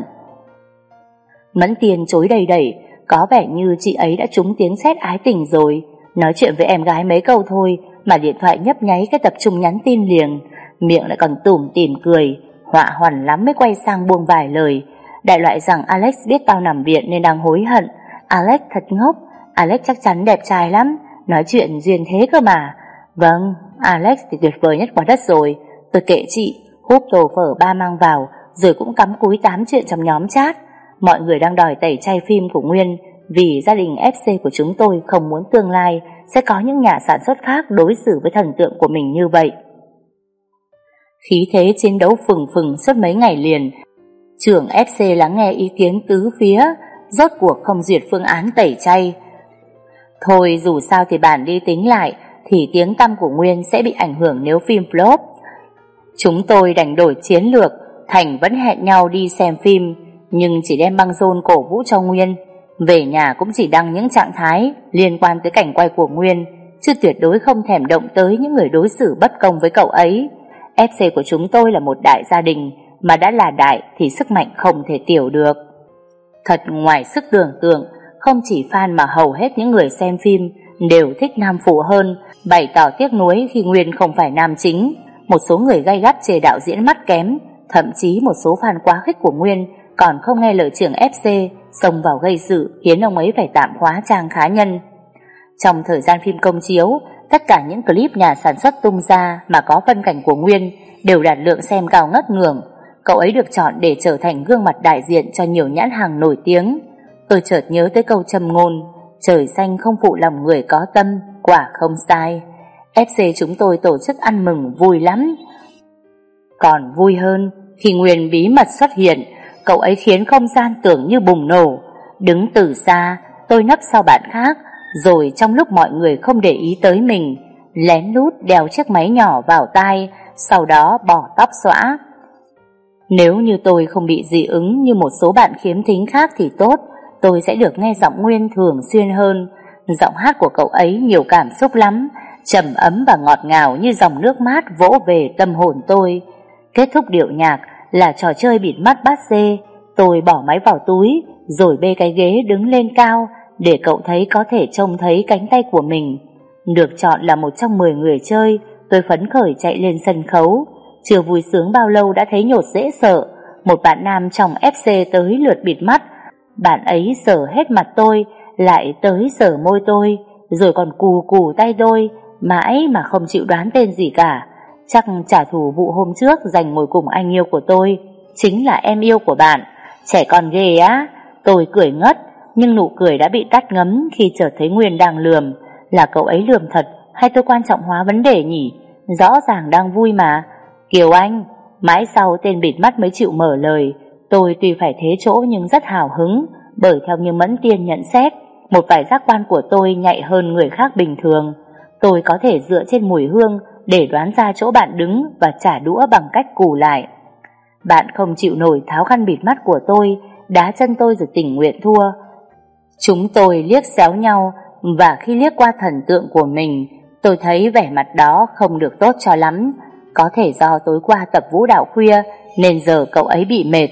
Mẫn tiền chối đầy đẩy, có vẻ như chị ấy đã trúng tiếng xét ái tình rồi. Nói chuyện với em gái mấy câu thôi mà điện thoại nhấp nháy cái tập trung nhắn tin liền, miệng lại còn tủm tỉm cười, họa hoàn lắm mới quay sang buông vài lời. Đại loại rằng Alex biết tao nằm viện nên đang hối hận. Alex thật ngốc, Alex chắc chắn đẹp trai lắm, nói chuyện duyên thế cơ mà. Vâng, Alex thì tuyệt vời nhất quả đất rồi. Tôi kệ chị, hút tổ phở ba mang vào, rồi cũng cắm cúi tám chuyện trong nhóm chat. Mọi người đang đòi tẩy chay phim của Nguyên vì gia đình FC của chúng tôi không muốn tương lai sẽ có những nhà sản xuất khác đối xử với thần tượng của mình như vậy. Khí thế chiến đấu phừng phừng suốt mấy ngày liền, trưởng FC lắng nghe ý kiến tứ phía, rốt cuộc không duyệt phương án tẩy chay. Thôi dù sao thì bản đi tính lại, thì tiếng tăm của Nguyên sẽ bị ảnh hưởng nếu phim flop. Chúng tôi đành đổi chiến lược, Thành vẫn hẹn nhau đi xem phim, nhưng chỉ đem băng rôn cổ vũ cho Nguyên. Về nhà cũng chỉ đăng những trạng thái liên quan tới cảnh quay của Nguyên, chứ tuyệt đối không thèm động tới những người đối xử bất công với cậu ấy. FC của chúng tôi là một đại gia đình, mà đã là đại thì sức mạnh không thể tiểu được. Thật ngoài sức tưởng tượng, không chỉ fan mà hầu hết những người xem phim đều thích nam phụ hơn, bày tỏ tiếc nuối khi Nguyên không phải nam chính. Một số người gay gắt chê đạo diễn mắt kém, thậm chí một số fan quá khích của Nguyên còn không nghe lời trưởng FC xông vào gây sự khiến ông ấy phải tạm khóa trang cá nhân. Trong thời gian phim công chiếu, tất cả những clip nhà sản xuất tung ra mà có phân cảnh của Nguyên đều đạt lượng xem cao ngất ngường cậu ấy được chọn để trở thành gương mặt đại diện cho nhiều nhãn hàng nổi tiếng. Tôi chợt nhớ tới câu châm ngôn, trời xanh không phụ lòng người có tâm, quả không sai. FC chúng tôi tổ chức ăn mừng vui lắm. Còn vui hơn, khi Nguyên bí mật xuất hiện, cậu ấy khiến không gian tưởng như bùng nổ. Đứng từ xa, tôi nấp sau bạn khác, rồi trong lúc mọi người không để ý tới mình, lén lút đeo chiếc máy nhỏ vào tai, sau đó bỏ tóc xõa. Nếu như tôi không bị dị ứng như một số bạn khiếm thính khác thì tốt, tôi sẽ được nghe giọng Nguyên thường xuyên hơn. Giọng hát của cậu ấy nhiều cảm xúc lắm, trầm ấm và ngọt ngào như dòng nước mát vỗ về tâm hồn tôi. Kết thúc điệu nhạc là trò chơi bịt mắt bát xê, tôi bỏ máy vào túi, rồi bê cái ghế đứng lên cao để cậu thấy có thể trông thấy cánh tay của mình. Được chọn là một trong 10 người chơi, tôi phấn khởi chạy lên sân khấu. Chưa vui sướng bao lâu đã thấy nhột dễ sợ. Một bạn nam trong FC tới lượt bịt mắt. Bạn ấy sờ hết mặt tôi, lại tới sờ môi tôi, rồi còn cù cù tay tôi, mãi mà không chịu đoán tên gì cả. Chắc trả thù vụ hôm trước giành ngồi cùng anh yêu của tôi, chính là em yêu của bạn. Trẻ con ghê á, tôi cười ngất, nhưng nụ cười đã bị tắt ngấm khi chợt thấy Nguyên đang lườm. Là cậu ấy lườm thật hay tôi quan trọng hóa vấn đề nhỉ? Rõ ràng đang vui mà. Kiều Anh, mãi sau tên bịt mắt mới chịu mở lời. Tôi tuy phải thế chỗ nhưng rất hào hứng, bởi theo như Mẫn Tiên nhận xét, một vài giác quan của tôi nhạy hơn người khác bình thường. Tôi có thể dựa trên mùi hương để đoán ra chỗ bạn đứng và trả đũa bằng cách cù lại. Bạn không chịu nổi tháo khăn bịt mắt của tôi, đá chân tôi rồi tình nguyện thua. Chúng tôi liếc xéo nhau và khi liếc qua thần tượng của mình, tôi thấy vẻ mặt đó không được tốt cho lắm. Có thể do tối qua tập vũ đạo khuya nên giờ cậu ấy bị mệt.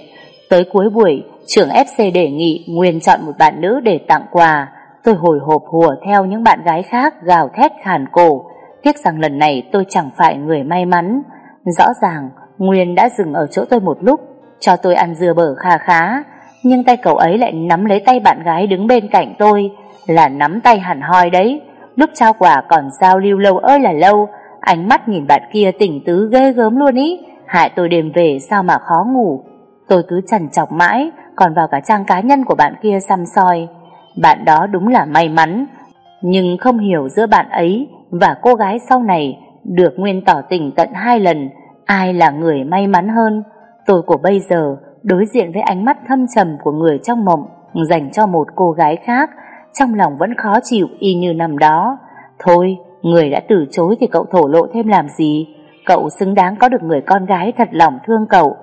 Tới cuối buổi, trưởng FC đề nghị Nguyên chọn một bạn nữ để tặng quà. Tôi hồi hộp hùa theo những bạn gái khác gào thét khàn cổ. Tiếc rằng lần này tôi chẳng phải người may mắn. Rõ ràng, Nguyên đã dừng ở chỗ tôi một lúc, cho tôi ăn dưa bở kha khá. Nhưng tay cậu ấy lại nắm lấy tay bạn gái đứng bên cạnh tôi, là nắm tay hẳn hoi đấy. Lúc trao quà còn giao lưu lâu ơi là lâu, ánh mắt nhìn bạn kia tỉnh tứ ghê gớm luôn ý, hại tôi đêm về sao mà khó ngủ. Tôi cứ trằn chọc mãi, còn vào cả trang cá nhân của bạn kia xăm soi. Bạn đó đúng là may mắn, nhưng không hiểu giữa bạn ấy và cô gái sau này được Nguyên tỏ tình tận hai lần, ai là người may mắn hơn. Tôi của bây giờ đối diện với ánh mắt thâm trầm của người trong mộng dành cho một cô gái khác, trong lòng vẫn khó chịu y như năm đó. Thôi, người đã từ chối thì cậu thổ lộ thêm làm gì? Cậu xứng đáng có được người con gái thật lòng thương cậu.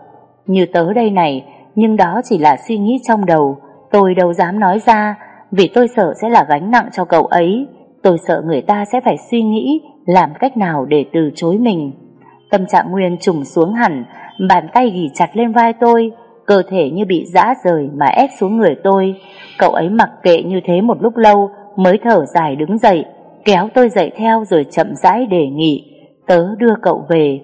Như tớ đây này, nhưng đó chỉ là suy nghĩ trong đầu. Tôi đâu dám nói ra, vì tôi sợ sẽ là gánh nặng cho cậu ấy. Tôi sợ người ta sẽ phải suy nghĩ làm cách nào để từ chối mình. Tâm trạng Nguyên trùng xuống hẳn, bàn tay ghi chặt lên vai tôi, cơ thể như bị giã rời mà ép xuống người tôi. Cậu ấy mặc kệ như thế một lúc lâu mới thở dài đứng dậy, kéo tôi dậy theo rồi chậm rãi đề nghị, tớ đưa cậu về.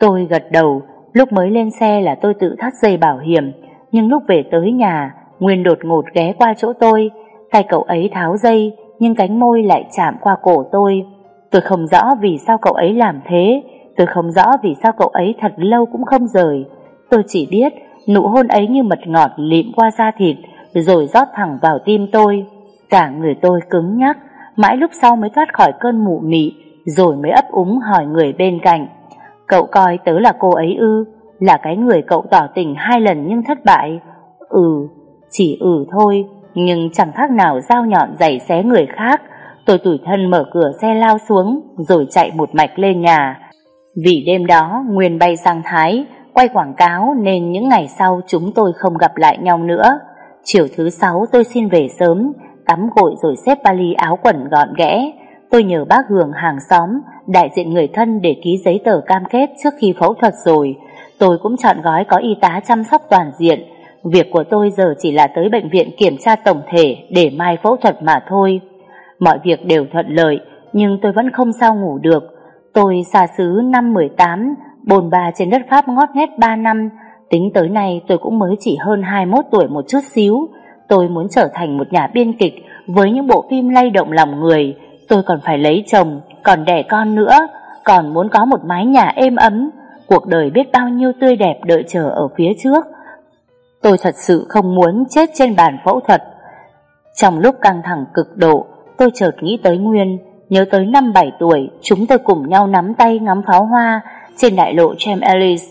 Tôi gật đầu, lúc mới lên xe là tôi tự thắt dây bảo hiểm, nhưng lúc về tới nhà, Nguyên đột ngột ghé qua chỗ tôi, tay cậu ấy tháo dây, nhưng cánh môi lại chạm qua cổ tôi. Tôi không rõ vì sao cậu ấy làm thế, tôi không rõ vì sao cậu ấy thật lâu cũng không rời. Tôi chỉ biết nụ hôn ấy như mật ngọt lịm qua da thịt, rồi rót thẳng vào tim tôi. Cả người tôi cứng nhắc, mãi lúc sau mới thoát khỏi cơn mụ mị, rồi mới ấp úng hỏi người bên cạnh. Cậu coi tớ là cô ấy ư, là cái người cậu tỏ tình hai lần nhưng thất bại. Ừ, chỉ ừ thôi, nhưng chẳng khác nào dao nhọn giày xé người khác. Tôi tủi thân mở cửa xe lao xuống, rồi chạy một mạch lên nhà. Vì đêm đó, Nguyên bay sang Thái, quay quảng cáo nên những ngày sau chúng tôi không gặp lại nhau nữa. Chiều thứ sáu tôi xin về sớm, tắm gội rồi xếp vali áo quần gọn ghẽ. Tôi nhờ bác Hường hàng xóm, đại diện người thân để ký giấy tờ cam kết trước khi phẫu thuật rồi. Tôi cũng chọn gói có y tá chăm sóc toàn diện. Việc của tôi giờ chỉ là tới bệnh viện kiểm tra tổng thể để mai phẫu thuật mà thôi. Mọi việc đều thuận lợi, nhưng tôi vẫn không sao ngủ được. Tôi xa xứ năm 18, bồn bà trên đất Pháp ngót nghét 3 năm, tính tới nay tôi cũng mới chỉ hơn 21 tuổi một chút xíu. Tôi muốn trở thành một nhà biên kịch với những bộ phim lay động lòng người. Tôi còn phải lấy chồng, còn đẻ con nữa, còn muốn có một mái nhà êm ấm. cuộc đời biết bao nhiêu tươi đẹp đợi chờ ở phía trước. Tôi thật sự không muốn chết trên bàn phẫu thuật. Trong lúc căng thẳng cực độ, tôi chợt nghĩ tới Nguyên, nhớ tới năm 7 tuổi, chúng tôi cùng nhau nắm tay ngắm pháo hoa trên đại lộ James Ellis.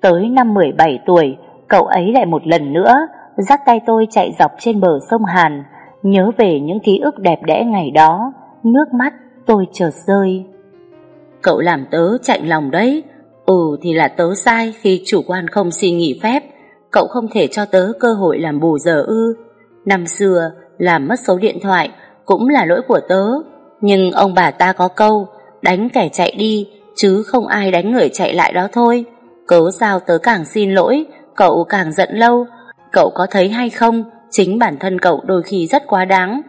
Tới năm 17 tuổi, cậu ấy lại một lần nữa dắt tay tôi chạy dọc trên bờ sông Hàn, nhớ về những ký ức đẹp đẽ ngày đó, nước mắt tôi chợt rơi. Cậu làm tớ chạy lòng đấy, ừ thì là tớ sai khi chủ quan không xin nghỉ phép, cậu không thể cho tớ cơ hội làm bù giờ ư. Năm xưa, làm mất số điện thoại cũng là lỗi của tớ, nhưng ông bà ta có câu, đánh kẻ chạy đi, chứ không ai đánh người chạy lại đó thôi. Cớ sao tớ càng xin lỗi, cậu càng giận lâu, cậu có thấy hay không, chính bản thân cậu đôi khi rất quá đáng.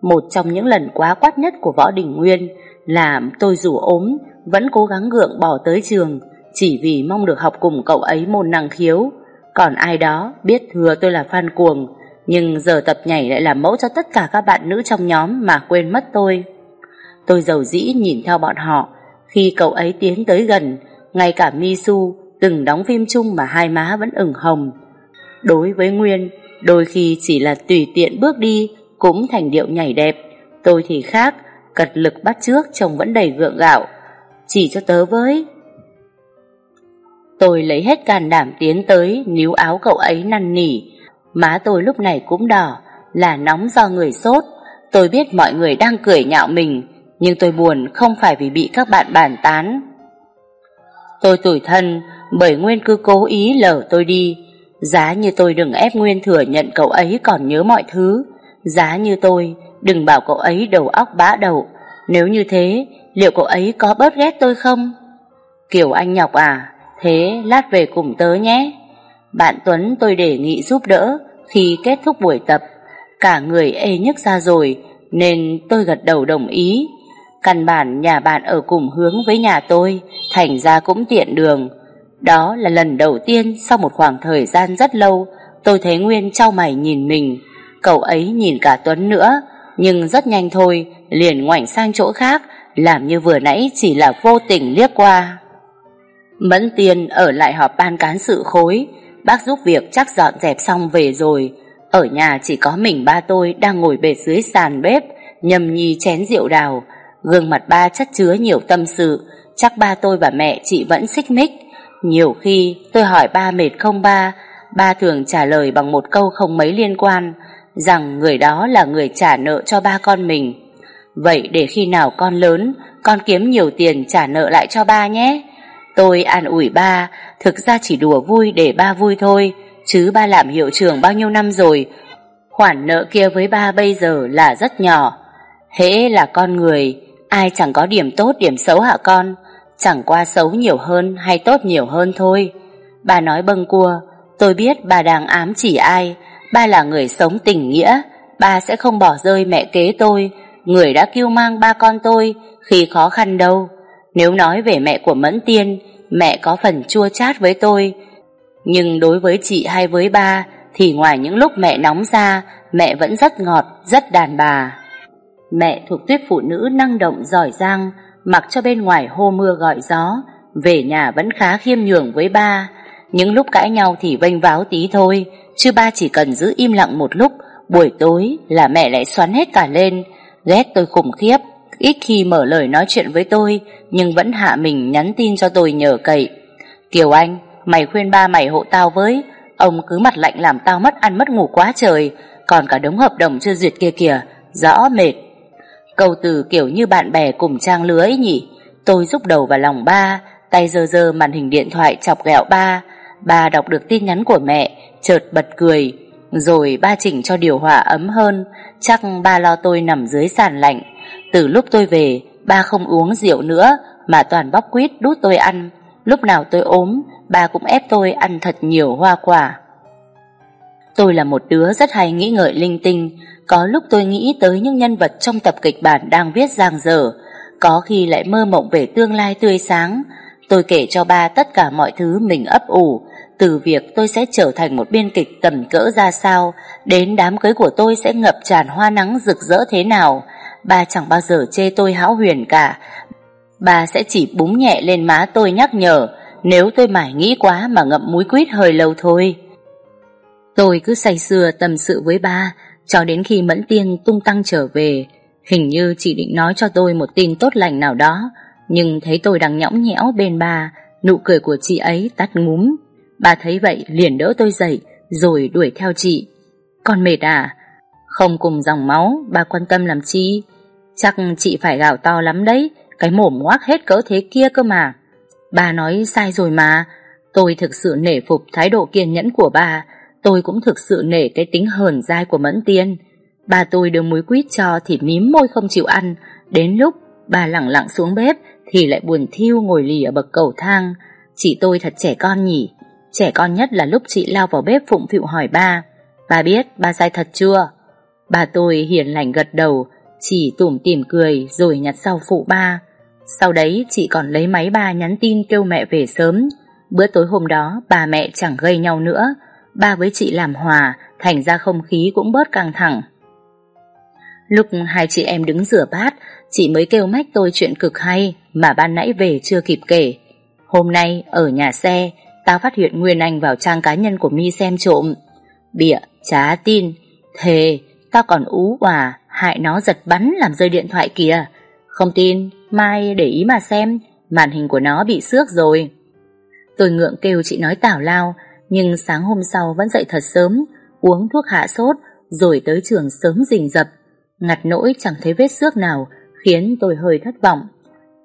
Một trong những lần quá quát nhất của Võ Đình Nguyên là tôi dù ốm, vẫn cố gắng gượng bỏ tới trường, chỉ vì mong được học cùng cậu ấy môn năng khiếu. Còn ai đó biết thừa tôi là fan cuồng, nhưng giờ tập nhảy lại làm mẫu cho tất cả các bạn nữ trong nhóm mà quên mất tôi. Tôi giàu dĩ nhìn theo bọn họ, khi cậu ấy tiến tới gần, ngay cả Misu từng đóng phim chung mà hai má vẫn ửng hồng. Đối với Nguyên, đôi khi chỉ là tùy tiện bước đi cũng thành điệu nhảy đẹp. Tôi thì khác, cật lực bắt trước chồng vẫn đầy gượng gạo. Chỉ cho tớ với. Tôi lấy hết can đảm tiến tới níu áo cậu ấy năn nỉ. Má tôi lúc này cũng đỏ, là nóng do người sốt. Tôi biết mọi người đang cười nhạo mình, nhưng tôi buồn không phải vì bị các bạn bàn tán. Tôi tủi thân bởi Nguyên cứ cố ý lở tôi đi. Giá như tôi đừng ép Nguyên thừa nhận cậu ấy còn nhớ mọi thứ. Giá như tôi đừng bảo cậu ấy đầu óc bã đầu. Nếu như thế, liệu cậu ấy có bớt ghét tôi không? Kiểu anh nhọc à, thế lát về cùng tớ nhé. Bạn Tuấn tôi đề nghị giúp đỡ khi kết thúc buổi tập. Cả người ê nhức ra rồi, nên tôi gật đầu đồng ý. Căn bản nhà bạn ở cùng hướng với nhà tôi, thành ra cũng tiện đường. Đó là lần đầu tiên sau một khoảng thời gian rất lâu, tôi thấy Nguyên trao mày nhìn mình. Cậu ấy nhìn cả Tuấn nữa, nhưng rất nhanh thôi, liền ngoảnh sang chỗ khác, làm như vừa nãy chỉ là vô tình liếc qua. Mẫn Tiên ở lại họp ban cán sự khối, bác giúp việc chắc dọn dẹp xong về rồi. Ở nhà chỉ có mình ba tôi đang ngồi bệt dưới sàn bếp, nhầm nhi chén rượu đào, Gương mặt ba chất chứa nhiều tâm sự Chắc ba tôi và mẹ chị vẫn xích mích nhiều khi tôi hỏi ba mệt không ba Ba thường trả lời bằng một câu không mấy liên quan, Rằng người đó là người trả nợ cho ba con mình. Vậy để khi nào con lớn, Con kiếm nhiều tiền trả nợ lại cho ba nhé. Tôi an ủi ba, Thực ra chỉ đùa vui để ba vui thôi, Chứ ba làm hiệu trưởng bao nhiêu năm rồi, Khoản nợ kia với ba bây giờ là rất nhỏ. Hễ là con người, Ai chẳng có điểm tốt, điểm xấu hả con? Chẳng qua xấu nhiều hơn hay tốt nhiều hơn thôi. Bà nói bâng cua Tôi biết bà đang ám chỉ ai. Ba là người sống tình nghĩa. Ba sẽ không bỏ rơi mẹ kế tôi. Người đã kêu mang ba con tôi Khi khó khăn đâu. Nếu nói về mẹ của Mẫn Tiên Mẹ có phần chua chát với tôi. Nhưng đối với chị hay với ba Thì ngoài những lúc mẹ nóng ra Mẹ vẫn rất ngọt, rất đàn bà. Mẹ thuộc tuyết phụ nữ năng động giỏi giang, mặc cho bên ngoài hô mưa gọi gió, về nhà vẫn khá khiêm nhường với ba. Những lúc cãi nhau thì vênh váo tí thôi, chứ ba chỉ cần giữ im lặng một lúc, buổi tối là mẹ lại xoắn hết cả lên, ghét tôi khủng khiếp, ít khi mở lời nói chuyện với tôi, nhưng vẫn hạ mình nhắn tin cho tôi nhờ cậy. Kiều Anh, mày khuyên ba mày hộ tao với, ông cứ mặt lạnh làm tao mất ăn mất ngủ quá trời, còn cả đống hợp đồng chưa duyệt kia kìa, rõ mệt. Câu từ kiểu như bạn bè cùng trang lưới nhỉ? Tôi rúc đầu vào lòng ba, Tay dơ dơ màn hình điện thoại chọc ghẹo ba. Ba đọc được tin nhắn của mẹ, Chợt bật cười. Rồi ba chỉnh cho điều hòa ấm hơn. Chắc ba lo tôi nằm dưới sàn lạnh. Từ lúc tôi về, Ba không uống rượu nữa, Mà toàn bóc quýt đút tôi ăn. Lúc nào tôi ốm, Ba cũng ép tôi ăn thật nhiều hoa quả. Tôi là một đứa rất hay nghĩ ngợi linh tinh có lúc tôi nghĩ tới những nhân vật trong tập kịch bản đang viết giang dở, có khi lại mơ mộng về tương lai tươi sáng. Tôi kể cho ba tất cả mọi thứ mình ấp ủ, từ việc tôi sẽ trở thành một biên kịch tầm cỡ ra sao, đến đám cưới của tôi sẽ ngập tràn hoa nắng rực rỡ thế nào. Ba chẳng bao giờ chê tôi hão huyền cả. Ba sẽ chỉ búng nhẹ lên má tôi nhắc nhở, nếu tôi mải nghĩ quá mà ngậm múi quýt hơi lâu thôi. Tôi cứ say sưa tâm sự với ba cho đến khi Mẫn Tiên tung tăng trở về. Hình như chị định nói cho tôi một tin tốt lành nào đó, nhưng thấy tôi đang nhõng nhẽo bên bà, nụ cười của chị ấy tắt ngúm. Bà thấy vậy liền đỡ tôi dậy, rồi đuổi theo chị. Con mệt à? Không cùng dòng máu, bà quan tâm làm chi? Chắc chị phải gào to lắm đấy, cái mồm ngoác hết cỡ thế kia cơ mà. Bà nói sai rồi mà, tôi thực sự nể phục thái độ kiên nhẫn của bà, tôi cũng thực sự nể cái tính hờn dai của Mẫn Tiên. Bà tôi đưa muối quýt cho thì mím môi không chịu ăn, đến lúc bà lẳng lặng xuống bếp thì lại buồn thiêu ngồi lì ở bậc cầu thang. Chị tôi thật trẻ con nhỉ, trẻ con nhất là lúc chị lao vào bếp phụng phịu hỏi ba. Bà biết ba sai thật chưa? Bà tôi hiền lành gật đầu, chỉ tủm tỉm cười rồi nhặt sau phụ ba. Sau đấy chị còn lấy máy ba nhắn tin kêu mẹ về sớm. Bữa tối hôm đó bà mẹ chẳng gây nhau nữa. Ba với chị làm hòa, thành ra không khí cũng bớt căng thẳng. Lúc hai chị em đứng rửa bát, chị mới kêu mách tôi chuyện cực hay mà ban nãy về chưa kịp kể. Hôm nay ở nhà xe, tao phát hiện Nguyên Anh vào trang cá nhân của mi xem trộm. Bịa, chả tin, thề, tao còn ú hòa, hại nó giật bắn làm rơi điện thoại kìa. Không tin, mai để ý mà xem, màn hình của nó bị xước rồi. Tôi ngượng kêu chị nói tảo lao, nhưng sáng hôm sau vẫn dậy thật sớm, uống thuốc hạ sốt, rồi tới trường sớm rình rập. Ngặt nỗi chẳng thấy vết xước nào, khiến tôi hơi thất vọng.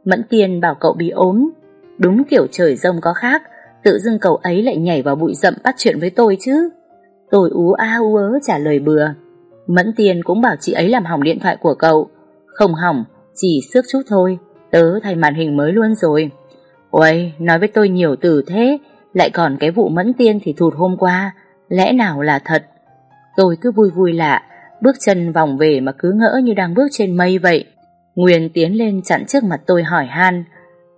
Mẫn Tiên bảo cậu bị ốm. Đúng kiểu trời rông có khác, tự dưng cậu ấy lại nhảy vào bụi rậm bắt chuyện với tôi chứ. Tôi ú a ú ớ trả lời bừa. Mẫn Tiên cũng bảo chị ấy làm hỏng điện thoại của cậu. Không hỏng, chỉ xước chút thôi, tớ thay màn hình mới luôn rồi. Ôi, nói với tôi nhiều từ thế, lại còn cái vụ Mẫn Tiên thì thụt hôm qua, lẽ nào là thật? Tôi cứ vui vui lạ, bước chân vòng về mà cứ ngỡ như đang bước trên mây vậy. Nguyên tiến lên chặn trước mặt tôi hỏi han,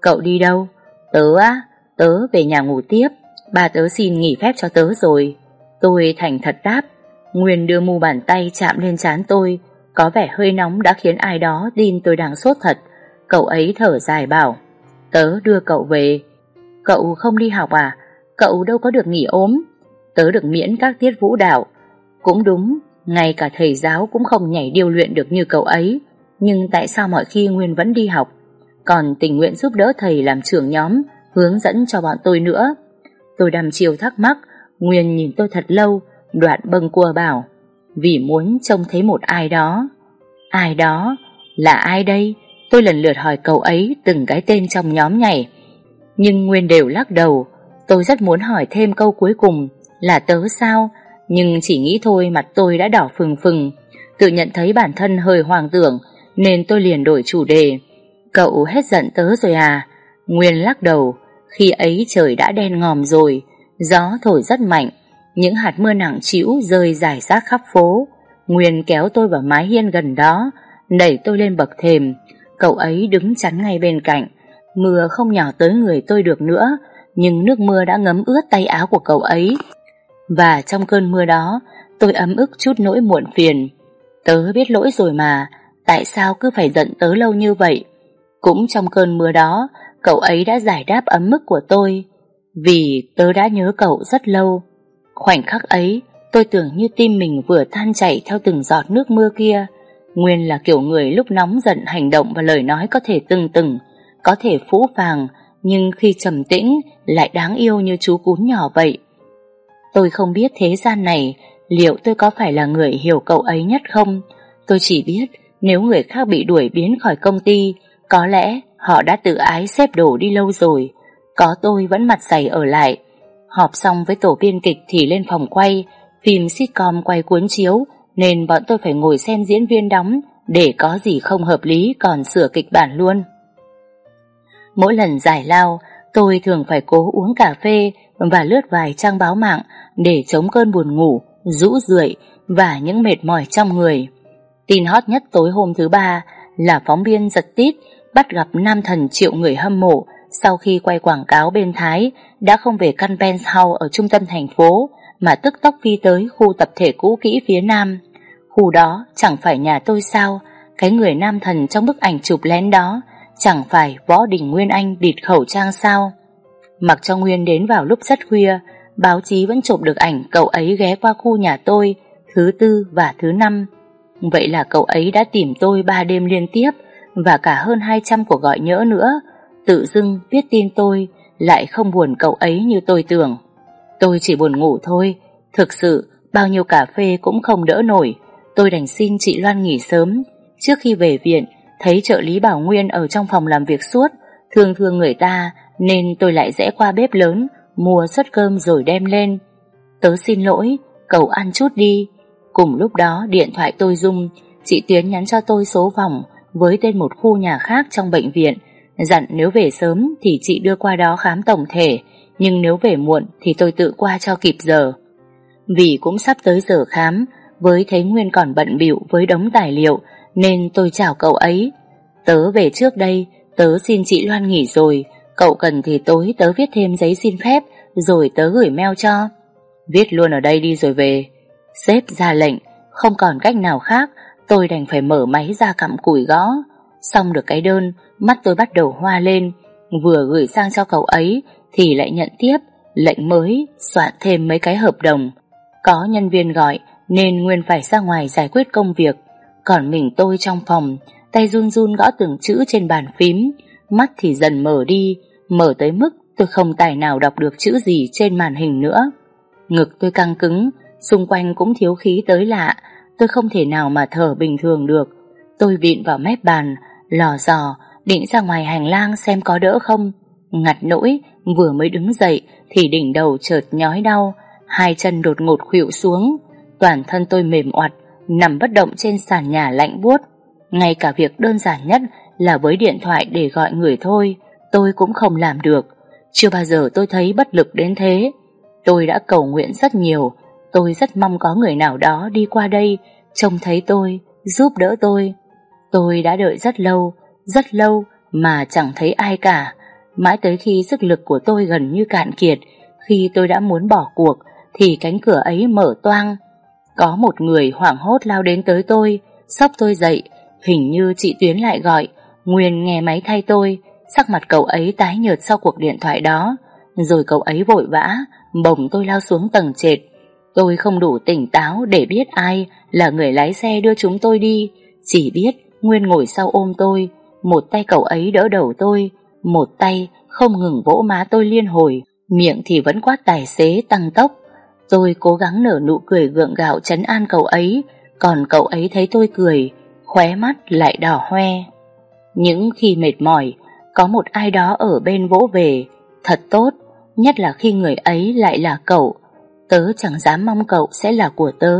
cậu đi đâu? Tớ á, tớ về nhà ngủ tiếp, bà tớ xin nghỉ phép cho tớ rồi. Tôi thành thật đáp, Nguyên đưa mu bàn tay chạm lên trán tôi, có vẻ hơi nóng đã khiến ai đó tin tôi đang sốt thật. Cậu ấy thở dài bảo, tớ đưa cậu về. Cậu không đi học à? Cậu đâu có được nghỉ ốm. Tớ được miễn các tiết vũ đạo. Cũng đúng, ngay cả thầy giáo cũng không nhảy điêu luyện được như cậu ấy. Nhưng tại sao mọi khi Nguyên vẫn đi học? Còn tình nguyện giúp đỡ thầy làm trưởng nhóm, hướng dẫn cho bọn tôi nữa. Tôi đàm chiều thắc mắc, Nguyên nhìn tôi thật lâu, đoạn bâng cua bảo, vì muốn trông thấy một ai đó. Ai đó? Là ai đây? Tôi lần lượt hỏi cậu ấy từng cái tên trong nhóm nhảy. Nhưng Nguyên đều lắc đầu, tôi rất muốn hỏi thêm câu cuối cùng là tớ sao, nhưng chỉ nghĩ thôi mặt tôi đã đỏ phừng phừng, tự nhận thấy bản thân hơi hoàng tưởng, nên tôi liền đổi chủ đề. Cậu hết giận tớ rồi à? Nguyên lắc đầu, khi ấy trời đã đen ngòm rồi, gió thổi rất mạnh, những hạt mưa nặng trĩu rơi rải rác khắp phố. Nguyên kéo tôi vào mái hiên gần đó, đẩy tôi lên bậc thềm. Cậu ấy đứng chắn ngay bên cạnh. Mưa không nhỏ tới người tôi được nữa, nhưng nước mưa đã ngấm ướt tay áo của cậu ấy. Và trong cơn mưa đó, tôi ấm ức chút nỗi muộn phiền. Tớ biết lỗi rồi mà, tại sao cứ phải giận tớ lâu như vậy? Cũng trong cơn mưa đó, cậu ấy đã giải đáp ấm mức của tôi, vì tớ đã nhớ cậu rất lâu. Khoảnh khắc ấy, tôi tưởng như tim mình vừa than chảy theo từng giọt nước mưa kia. Nguyên là kiểu người lúc nóng giận hành động và lời nói có thể từng từng, có thể phũ phàng, nhưng khi trầm tĩnh lại đáng yêu như chú cún nhỏ vậy. Tôi không biết thế gian này liệu tôi có phải là người hiểu cậu ấy nhất không. Tôi chỉ biết nếu người khác bị đuổi biến khỏi công ty, có lẽ họ đã tự ái xếp đồ đi lâu rồi. Có tôi vẫn mặt dày ở lại. Họp xong với tổ biên kịch thì lên phòng quay, phim sitcom quay cuốn chiếu, nên bọn tôi phải ngồi xem diễn viên đóng để có gì không hợp lý còn sửa kịch bản luôn. Mỗi lần giải lao, tôi thường phải cố uống cà phê và lướt vài trang báo mạng để chống cơn buồn ngủ, rũ rượi và những mệt mỏi trong người. Tin hot nhất tối hôm thứ ba là phóng viên giật tít bắt gặp nam thần triệu người hâm mộ sau khi quay quảng cáo bên Thái đã không về căn penthouse ở trung tâm thành phố mà tức tốc phi tới khu tập thể cũ kỹ phía nam. Khu đó chẳng phải nhà tôi sao, cái người nam thần trong bức ảnh chụp lén đó chẳng phải Võ Đình Nguyên Anh địt khẩu trang sao. Mặc cho Nguyên đến vào lúc rất khuya, báo chí vẫn chụp được ảnh cậu ấy ghé qua khu nhà tôi thứ tư và thứ năm. Vậy là cậu ấy đã tìm tôi ba đêm liên tiếp và cả hơn 200 cuộc gọi nhỡ nữa. Tự dưng viết tin tôi lại không buồn cậu ấy như tôi tưởng. Tôi chỉ buồn ngủ thôi, thực sự bao nhiêu cà phê cũng không đỡ nổi. Tôi đành xin chị Loan nghỉ sớm. Trước khi về viện, thấy trợ lý Bảo Nguyên ở trong phòng làm việc suốt, thương thương người ta, nên tôi lại rẽ qua bếp lớn, mua suất cơm rồi đem lên. Tớ xin lỗi, cậu ăn chút đi. Cùng lúc đó điện thoại tôi rung, chị Tiến nhắn cho tôi số phòng với tên một khu nhà khác trong bệnh viện, dặn nếu về sớm thì chị đưa qua đó khám tổng thể, nhưng nếu về muộn thì tôi tự qua cho kịp giờ. Vì cũng sắp tới giờ khám, với thấy Nguyên còn bận bịu với đống tài liệu, nên tôi chào cậu ấy. Tớ về trước đây, tớ xin chị Loan nghỉ rồi, cậu cần thì tối tớ viết thêm giấy xin phép, rồi tớ gửi mail cho. Viết luôn ở đây đi rồi về. Sếp ra lệnh, không còn cách nào khác, tôi đành phải mở máy ra cặm củi gõ. Xong được cái đơn, mắt tôi bắt đầu hoa lên, vừa gửi sang cho cậu ấy thì lại nhận tiếp lệnh mới, soạn thêm mấy cái hợp đồng. Có nhân viên gọi nên Nguyên phải ra ngoài giải quyết công việc, còn mình tôi trong phòng, tay run run gõ từng chữ trên bàn phím, mắt thì dần mở đi, mở tới mức tôi không tài nào đọc được chữ gì trên màn hình nữa. Ngực tôi căng cứng, xung quanh cũng thiếu khí tới lạ, tôi không thể nào mà thở bình thường được. Tôi vịn vào mép bàn, lò dò, định ra ngoài hành lang xem có đỡ không. Ngặt nỗi, vừa mới đứng dậy thì đỉnh đầu chợt nhói đau, hai chân đột ngột khuỵu xuống. Toàn thân tôi mềm oặt, nằm bất động trên sàn nhà lạnh buốt. Ngay cả việc đơn giản nhất là với điện thoại để gọi người thôi, tôi cũng không làm được. Chưa bao giờ tôi thấy bất lực đến thế. Tôi đã cầu nguyện rất nhiều, tôi rất mong có người nào đó đi qua đây, trông thấy tôi, giúp đỡ tôi. Tôi đã đợi rất lâu, rất lâu mà chẳng thấy ai cả. Mãi tới khi sức lực của tôi gần như cạn kiệt, khi tôi đã muốn bỏ cuộc, thì cánh cửa ấy mở toang. Có một người hoảng hốt lao đến tới tôi, sóc tôi dậy, hình như chị Tuyến lại gọi, Nguyên nghe máy thay tôi, sắc mặt cậu ấy tái nhợt sau cuộc điện thoại đó, rồi cậu ấy vội vã, bồng tôi lao xuống tầng trệt. Tôi không đủ tỉnh táo để biết ai là người lái xe đưa chúng tôi đi, chỉ biết Nguyên ngồi sau ôm tôi, một tay cậu ấy đỡ đầu tôi, một tay không ngừng vỗ má tôi liên hồi, miệng thì vẫn quát tài xế tăng tốc. Tôi cố gắng nở nụ cười gượng gạo chấn an cậu ấy, còn cậu ấy thấy tôi cười, khóe mắt lại đỏ hoe. Những khi mệt mỏi, có một ai đó ở bên vỗ về, thật tốt, nhất là khi người ấy lại là cậu. Tớ chẳng dám mong cậu sẽ là của tớ,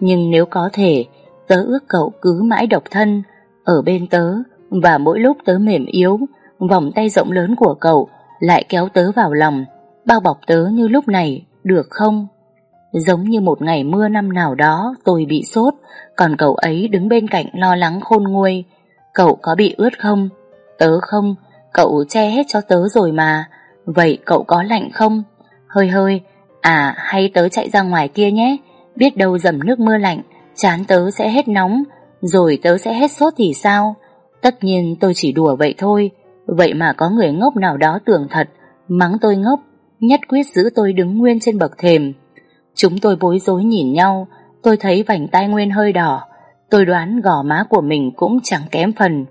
nhưng nếu có thể, tớ ước cậu cứ mãi độc thân, ở bên tớ, và mỗi lúc tớ mềm yếu, vòng tay rộng lớn của cậu lại kéo tớ vào lòng, bao bọc tớ như lúc này, được không? Giống như một ngày mưa năm nào đó tôi bị sốt, còn cậu ấy đứng bên cạnh lo lắng khôn nguôi. Cậu có bị ướt không? Tớ không, cậu che hết cho tớ rồi mà. Vậy cậu có lạnh không? Hơi hơi, à hay tớ chạy ra ngoài kia nhé, biết đâu dầm nước mưa lạnh, chán tớ sẽ hết nóng, rồi tớ sẽ hết sốt thì sao? Tất nhiên tôi chỉ đùa vậy thôi, vậy mà có người ngốc nào đó tưởng thật, mắng tôi ngốc, nhất quyết giữ tôi đứng nguyên trên bậc thềm. Chúng tôi bối rối nhìn nhau, tôi thấy vành tai Nguyên hơi đỏ, tôi đoán gò má của mình cũng chẳng kém phần,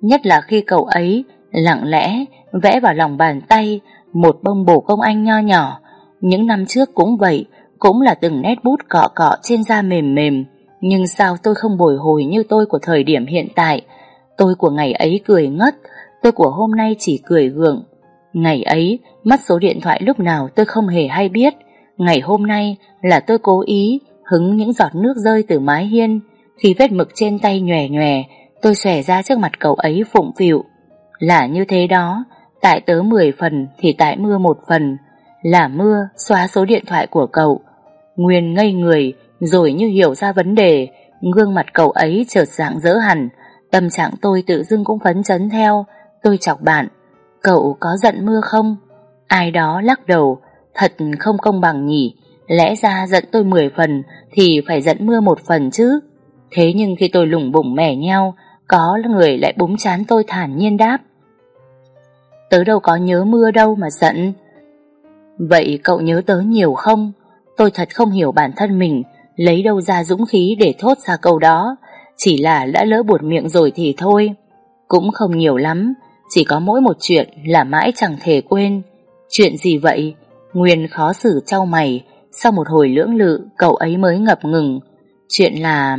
nhất là khi cậu ấy lặng lẽ vẽ vào lòng bàn tay một bông bổ công anh nho nhỏ. Những năm trước cũng vậy, cũng là từng nét bút cọ cọ trên da mềm mềm, nhưng sao tôi không bồi hồi như tôi của thời điểm hiện tại? Tôi của ngày ấy cười ngất, tôi của hôm nay chỉ cười gượng. Ngày ấy, mất số điện thoại lúc nào tôi không hề hay biết. Ngày hôm nay là tôi cố ý hứng những giọt nước rơi từ mái hiên. Khi vết mực trên tay nhòe nhòe, tôi xòe ra trước mặt cậu ấy phụng phịu. Là như thế đó, tại tớ 10 phần thì tại mưa một phần. Là mưa xóa số điện thoại của cậu. Nguyên ngây người, rồi như hiểu ra vấn đề, gương mặt cậu ấy chợt dạng dỡ hẳn, tâm trạng tôi tự dưng cũng phấn chấn theo, tôi chọc bạn, cậu có giận mưa không? Ai đó lắc đầu, thật không công bằng nhỉ, lẽ ra giận tôi 10 phần thì phải giận mưa một phần chứ. Thế nhưng khi tôi lủng bủng mẻ nhau, có người lại búng chán tôi thản nhiên đáp. Tớ đâu có nhớ mưa đâu mà giận, Vậy cậu nhớ tớ nhiều không? Tôi thật không hiểu bản thân mình lấy đâu ra dũng khí để thốt ra câu đó. Chỉ là đã lỡ buột miệng rồi thì thôi. Cũng không nhiều lắm, chỉ có mỗi một chuyện là mãi chẳng thể quên. Chuyện gì vậy? Nguyên khó xử trao mày, sau một hồi lưỡng lự cậu ấy mới ngập ngừng. Chuyện là...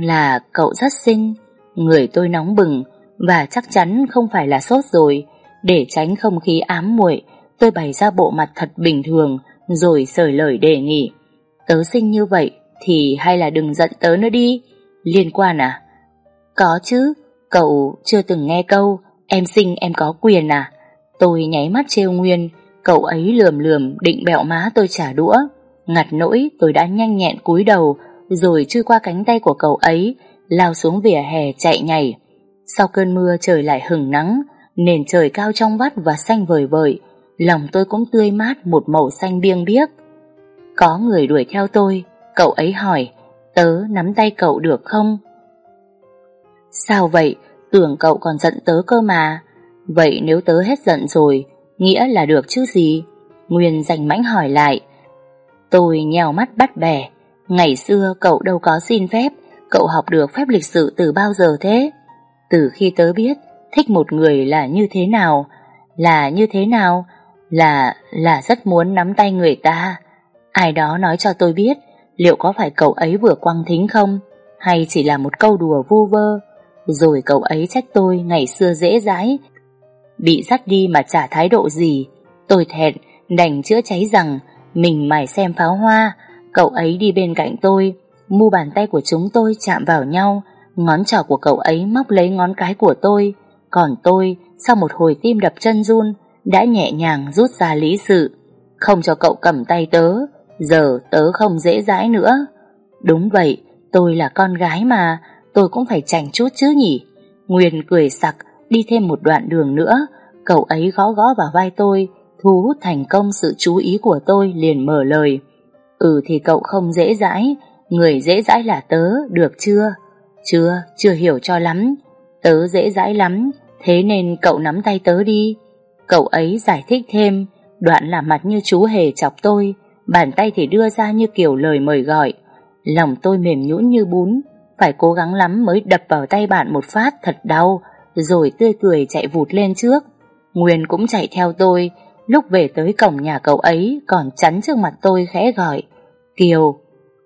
là cậu rất xinh, người tôi nóng bừng và chắc chắn không phải là sốt rồi. Để tránh không khí ám muội, tôi bày ra bộ mặt thật bình thường rồi sởi lời đề nghị. Tớ xinh như vậy thì hay là đừng giận tớ nữa đi. Liên quan à? Có chứ, cậu chưa từng nghe câu em xinh em có quyền à? Tôi nháy mắt trêu Nguyên, cậu ấy lườm lườm định bẹo má tôi trả đũa. Ngặt nỗi tôi đã nhanh nhẹn cúi đầu rồi chui qua cánh tay của cậu ấy lao xuống vỉa hè chạy nhảy. Sau cơn mưa trời lại hừng nắng nền trời cao trong vắt và xanh vời vợi lòng tôi cũng tươi mát một màu xanh biêng biếc. Có người đuổi theo tôi, cậu ấy hỏi, tớ nắm tay cậu được không? Sao vậy? Tưởng cậu còn giận tớ cơ mà. Vậy nếu tớ hết giận rồi, nghĩa là được chứ gì? Nguyên rành mãnh hỏi lại. Tôi nhèo mắt bắt bẻ. Ngày xưa cậu đâu có xin phép, cậu học được phép lịch sự từ bao giờ thế? Từ khi tớ biết thích một người là như thế nào, là như thế nào, là là rất muốn nắm tay người ta. Ai đó nói cho tôi biết liệu có phải cậu ấy vừa quăng thính không, hay chỉ là một câu đùa vu vơ. Rồi cậu ấy trách tôi ngày xưa dễ dãi, bị dắt đi mà trả thái độ gì. Tôi thẹn, đành chữa cháy rằng mình mải xem pháo hoa, cậu ấy đi bên cạnh tôi, mu bàn tay của chúng tôi chạm vào nhau, ngón trỏ của cậu ấy móc lấy ngón cái của tôi, còn tôi, sau một hồi tim đập chân run, đã nhẹ nhàng rút ra lý sự, không cho cậu cầm tay tớ, giờ tớ không dễ dãi nữa. Đúng vậy, tôi là con gái mà, tôi cũng phải chảnh chút chứ nhỉ. Nguyên cười sặc, đi thêm một đoạn đường nữa, cậu ấy gõ gõ vào vai tôi, thu hút thành công sự chú ý của tôi liền mở lời. Ừ thì cậu không dễ dãi, người dễ dãi là tớ, được chưa? Chưa, chưa hiểu cho lắm. Tớ dễ dãi lắm, thế nên cậu nắm tay tớ đi. Cậu ấy giải thích thêm, đoạn làm mặt như chú hề chọc tôi, bàn tay thì đưa ra như kiểu lời mời gọi. Lòng tôi mềm nhũn như bún, phải cố gắng lắm mới đập vào tay bạn một phát thật đau, rồi tươi cười chạy vụt lên trước. Nguyên cũng chạy theo tôi, lúc về tới cổng nhà cậu ấy còn chắn trước mặt tôi khẽ gọi. Kiều,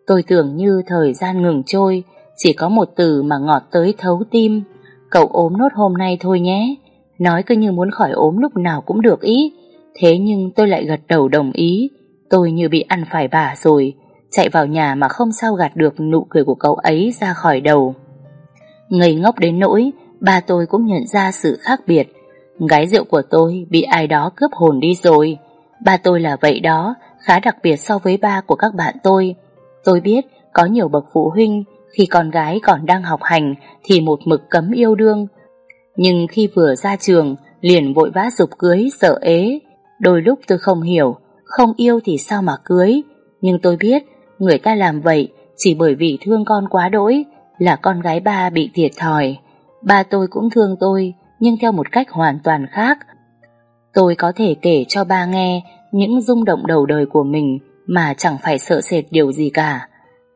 tôi tưởng như thời gian ngừng trôi, chỉ có một từ mà ngọt tới thấu tim. Cậu ốm nốt hôm nay thôi nhé. Nói cứ như muốn khỏi ốm lúc nào cũng được ý. Thế nhưng tôi lại gật đầu đồng ý. Tôi như bị ăn phải bả rồi. Chạy vào nhà mà không sao gạt được nụ cười của cậu ấy ra khỏi đầu. Ngây ngốc đến nỗi, ba tôi cũng nhận ra sự khác biệt. Gái rượu của tôi bị ai đó cướp hồn đi rồi. Ba tôi là vậy đó, khá đặc biệt so với ba của các bạn tôi. Tôi biết có nhiều bậc phụ huynh khi con gái còn đang học hành thì một mực cấm yêu đương. Nhưng khi vừa ra trường, liền vội vã dục cưới, sợ ế. Đôi lúc tôi không hiểu, không yêu thì sao mà cưới. Nhưng tôi biết, người ta làm vậy chỉ bởi vì thương con quá đỗi, là con gái ba bị thiệt thòi. Ba tôi cũng thương tôi, nhưng theo một cách hoàn toàn khác. Tôi có thể kể cho ba nghe những rung động đầu đời của mình mà chẳng phải sợ sệt điều gì cả.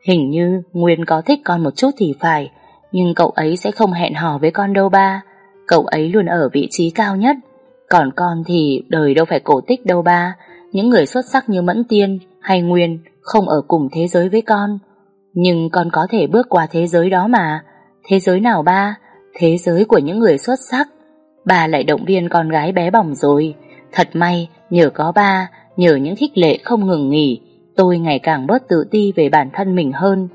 Hình như Nguyên có thích con một chút thì phải, nhưng cậu ấy sẽ không hẹn hò với con đâu ba. Cậu ấy luôn ở vị trí cao nhất, còn con thì đời đâu phải cổ tích đâu ba. Những người xuất sắc như Mẫn Tiên hay Nguyên không ở cùng thế giới với con. Nhưng con có thể bước qua thế giới đó mà. Thế giới nào ba? Thế giới của những người xuất sắc. bà lại động viên con gái bé bỏng rồi. Thật may, nhờ có ba, nhờ những khích lệ không ngừng nghỉ, tôi ngày càng bớt tự ti về bản thân mình hơn.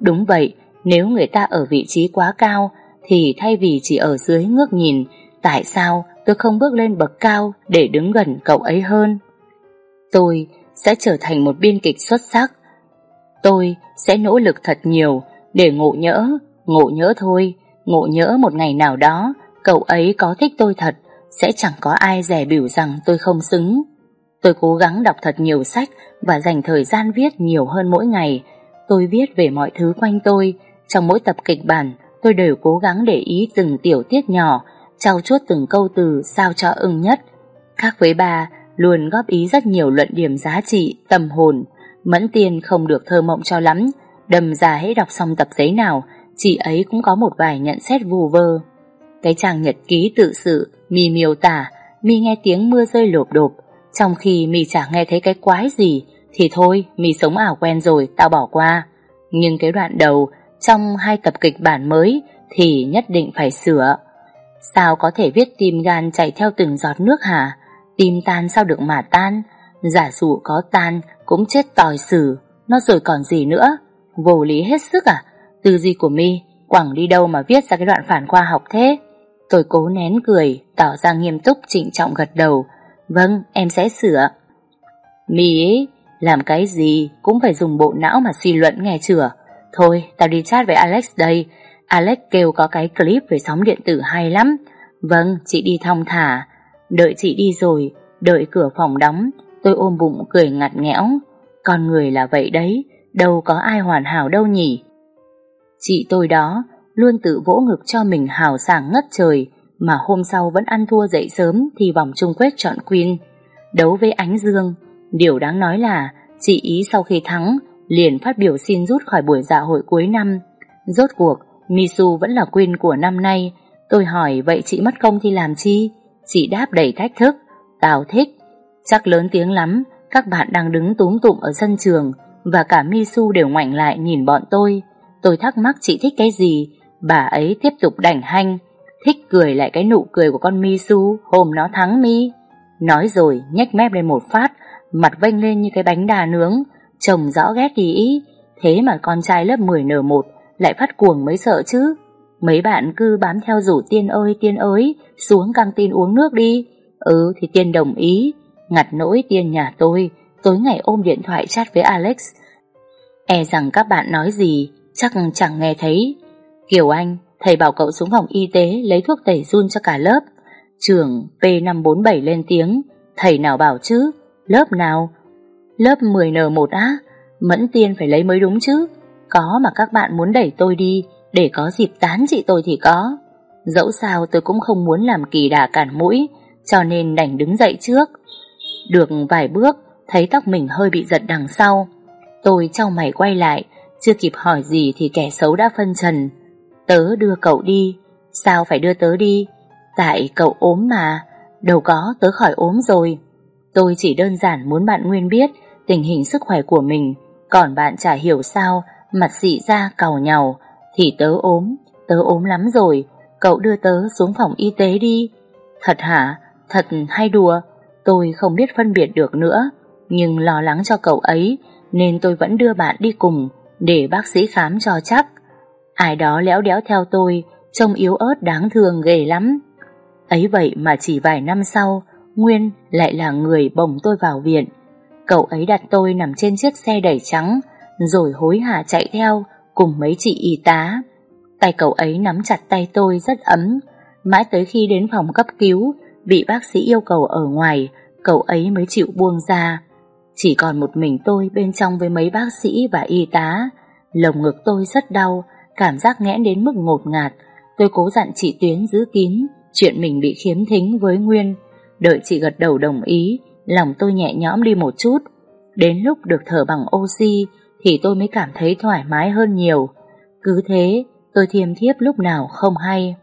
Đúng vậy, nếu người ta ở vị trí quá cao, thì thay vì chỉ ở dưới ngước nhìn, tại sao tôi không bước lên bậc cao để đứng gần cậu ấy hơn? Tôi sẽ trở thành một biên kịch xuất sắc. Tôi sẽ nỗ lực thật nhiều để ngộ nhỡ, ngộ nhỡ thôi, ngộ nhỡ một ngày nào đó cậu ấy có thích tôi thật, sẽ chẳng có ai rẻ biểu rằng tôi không xứng. Tôi cố gắng đọc thật nhiều sách và dành thời gian viết nhiều hơn mỗi ngày. Tôi viết về mọi thứ quanh tôi. Trong mỗi tập kịch bản, tôi đều cố gắng để ý từng tiểu tiết nhỏ, trao chuốt từng câu từ sao cho ưng nhất. Khác với bà, luôn góp ý rất nhiều luận điểm giá trị, tâm hồn. Mẫn Tiên không được thơ mộng cho lắm, đầm ra hễ đọc xong tập giấy nào, chị ấy cũng có một vài nhận xét vù vơ. Cái chàng nhật ký tự sự, mi miêu tả, mi nghe tiếng mưa rơi lộp đột, trong khi mi chả nghe thấy cái quái gì, thì thôi, mi sống ảo quen rồi, tao bỏ qua. Nhưng cái đoạn đầu, trong hai tập kịch bản mới, thì nhất định phải sửa. Sao có thể viết tim gan chảy theo từng giọt nước hả? Tim tan sao được mà tan? Giả dụ có tan, cũng chết tòi xử, nó rồi còn gì nữa? Vô lý hết sức à? Tư duy của mi quẳng đi đâu mà viết ra cái đoạn phản khoa học thế? Tôi cố nén cười, tỏ ra nghiêm túc trịnh trọng gật đầu. Vâng, em sẽ sửa. Mi ấy, làm cái gì cũng phải dùng bộ não mà suy luận nghe chưa? Thôi, tao đi chat với Alex đây. Alex kêu có cái clip về sóng điện tử hay lắm. Vâng, chị đi thong thả. Đợi chị đi rồi, đợi cửa phòng đóng, tôi ôm bụng cười ngặt nghẽo. Con người là vậy đấy, đâu có ai hoàn hảo đâu nhỉ. Chị tôi đó luôn tự vỗ ngực cho mình hào sảng ngất trời, mà hôm sau vẫn ăn thua dậy sớm thì vòng chung kết chọn Queen. Đấu với Ánh Dương, điều đáng nói là chị ý sau khi thắng liền phát biểu xin rút khỏi buổi dạ hội cuối năm. Rốt cuộc, Misu vẫn là Queen của năm nay. Tôi hỏi vậy chị mất công thì làm chi? Chị đáp đầy thách thức. Tao thích. Chắc lớn tiếng lắm, các bạn đang đứng túm tụm ở sân trường và cả Misu đều ngoảnh lại nhìn bọn tôi. Tôi thắc mắc chị thích cái gì, bà ấy tiếp tục đảnh hanh, thích cười lại cái nụ cười của con Misu hôm nó thắng mi. Nói rồi nhếch mép lên một phát, mặt vênh lên như cái bánh đà nướng, chồng rõ ghét đi ý, thế mà con trai lớp 10 nở một lại phát cuồng mới sợ chứ. Mấy bạn cứ bám theo rủ tiên ơi tiên ơi, xuống căng tin uống nước đi. Ừ thì tiên đồng ý, ngặt nỗi tiên nhà tôi, tối ngày ôm điện thoại chat với Alex. E rằng các bạn nói gì, chắc chẳng nghe thấy. Kiều Anh, thầy bảo cậu xuống phòng y tế lấy thuốc tẩy run cho cả lớp. Trường P547 lên tiếng, thầy nào bảo chứ, lớp nào? Lớp 10N1 á, Mẫn Tiên phải lấy mới đúng chứ. Có mà các bạn muốn đẩy tôi đi, để có dịp tán chị tôi thì có. Dẫu sao tôi cũng không muốn làm kỳ đà cản mũi, cho nên đành đứng dậy trước. Được vài bước, thấy tóc mình hơi bị giật đằng sau. Tôi trong mày quay lại, chưa kịp hỏi gì thì kẻ xấu đã phân trần. Tớ đưa cậu đi, sao phải đưa tớ đi? Tại cậu ốm mà, đâu có tớ khỏi ốm rồi. Tôi chỉ đơn giản muốn bạn Nguyên biết tình hình sức khỏe của mình, còn bạn chả hiểu sao, mặt dị ra cào nhàu, thì tớ ốm, tớ ốm lắm rồi, cậu đưa tớ xuống phòng y tế đi. Thật hả? Thật hay đùa? Tôi không biết phân biệt được nữa, nhưng lo lắng cho cậu ấy, nên tôi vẫn đưa bạn đi cùng, để bác sĩ khám cho chắc. Ai đó léo đéo theo tôi, trông yếu ớt đáng thương ghê lắm. Ấy vậy mà chỉ vài năm sau, Nguyên lại là người bồng tôi vào viện. Cậu ấy đặt tôi nằm trên chiếc xe đẩy trắng, rồi hối hả chạy theo cùng mấy chị y tá. Tay cậu ấy nắm chặt tay tôi rất ấm, mãi tới khi đến phòng cấp cứu, bị bác sĩ yêu cầu ở ngoài, cậu ấy mới chịu buông ra. Chỉ còn một mình tôi bên trong với mấy bác sĩ và y tá. Lồng ngực tôi rất đau, cảm giác nghẽn đến mức ngột ngạt. Tôi cố dặn chị Tuyến giữ kín chuyện mình bị khiếm thính với Nguyên. Đợi chị gật đầu đồng ý, lòng tôi nhẹ nhõm đi một chút. Đến lúc được thở bằng oxy thì tôi mới cảm thấy thoải mái hơn nhiều. Cứ thế, tôi thiêm thiếp lúc nào không hay.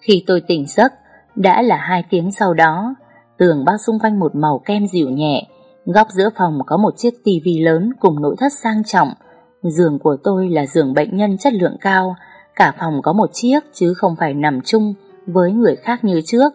Khi tôi tỉnh giấc, đã là hai tiếng sau đó, tường bao xung quanh một màu kem dịu nhẹ, Góc giữa phòng có một chiếc tivi lớn cùng nội thất sang trọng. Giường của tôi là giường bệnh nhân chất lượng cao. Cả phòng có một chiếc chứ không phải nằm chung với người khác như trước.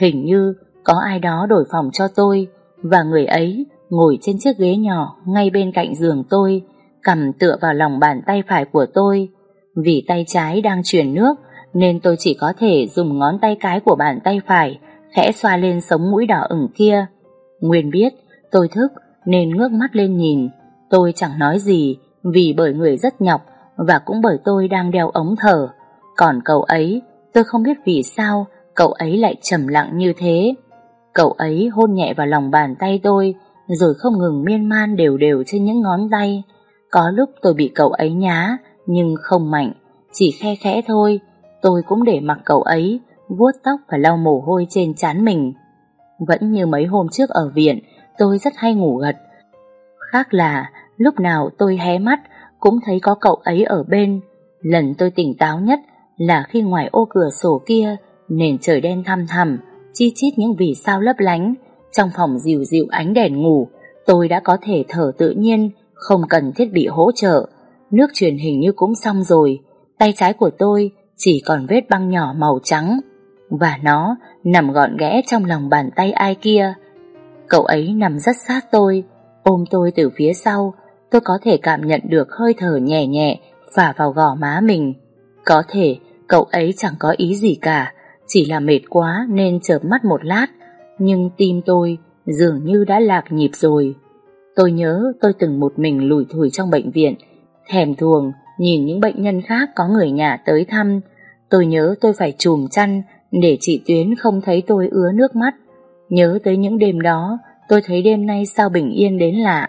Hình như có ai đó đổi phòng cho tôi và người ấy ngồi trên chiếc ghế nhỏ ngay bên cạnh giường tôi, cầm tựa vào lòng bàn tay phải của tôi. Vì tay trái đang chuyển nước nên tôi chỉ có thể dùng ngón tay cái của bàn tay phải khẽ xoa lên sống mũi đỏ ửng kia. Nguyên biết Tôi thức nên ngước mắt lên nhìn. Tôi chẳng nói gì vì bởi người rất nhọc và cũng bởi tôi đang đeo ống thở. Còn cậu ấy, tôi không biết vì sao cậu ấy lại trầm lặng như thế. Cậu ấy hôn nhẹ vào lòng bàn tay tôi rồi không ngừng miên man đều đều trên những ngón tay. Có lúc tôi bị cậu ấy nhá nhưng không mạnh, chỉ khe khẽ thôi. Tôi cũng để mặc cậu ấy vuốt tóc và lau mồ hôi trên trán mình. Vẫn như mấy hôm trước ở viện, tôi rất hay ngủ gật. Khác là, lúc nào tôi hé mắt, cũng thấy có cậu ấy ở bên. Lần tôi tỉnh táo nhất là khi ngoài ô cửa sổ kia, nền trời đen thăm thẳm, chi chít những vì sao lấp lánh. Trong phòng dịu dịu ánh đèn ngủ, tôi đã có thể thở tự nhiên, không cần thiết bị hỗ trợ. Nước truyền hình như cũng xong rồi, tay trái của tôi chỉ còn vết băng nhỏ màu trắng. Và nó nằm gọn ghẽ trong lòng bàn tay ai kia. Cậu ấy nằm rất sát tôi, ôm tôi từ phía sau, tôi có thể cảm nhận được hơi thở nhẹ nhẹ phả vào gò má mình. Có thể cậu ấy chẳng có ý gì cả, chỉ là mệt quá nên chợp mắt một lát, nhưng tim tôi dường như đã lạc nhịp rồi. Tôi nhớ tôi từng một mình lủi thủi trong bệnh viện, thèm thuồng nhìn những bệnh nhân khác có người nhà tới thăm. Tôi nhớ tôi phải chùm chăn để chị Tuyến không thấy tôi ứa nước mắt. Nhớ tới những đêm đó, tôi thấy đêm nay sao bình yên đến lạ.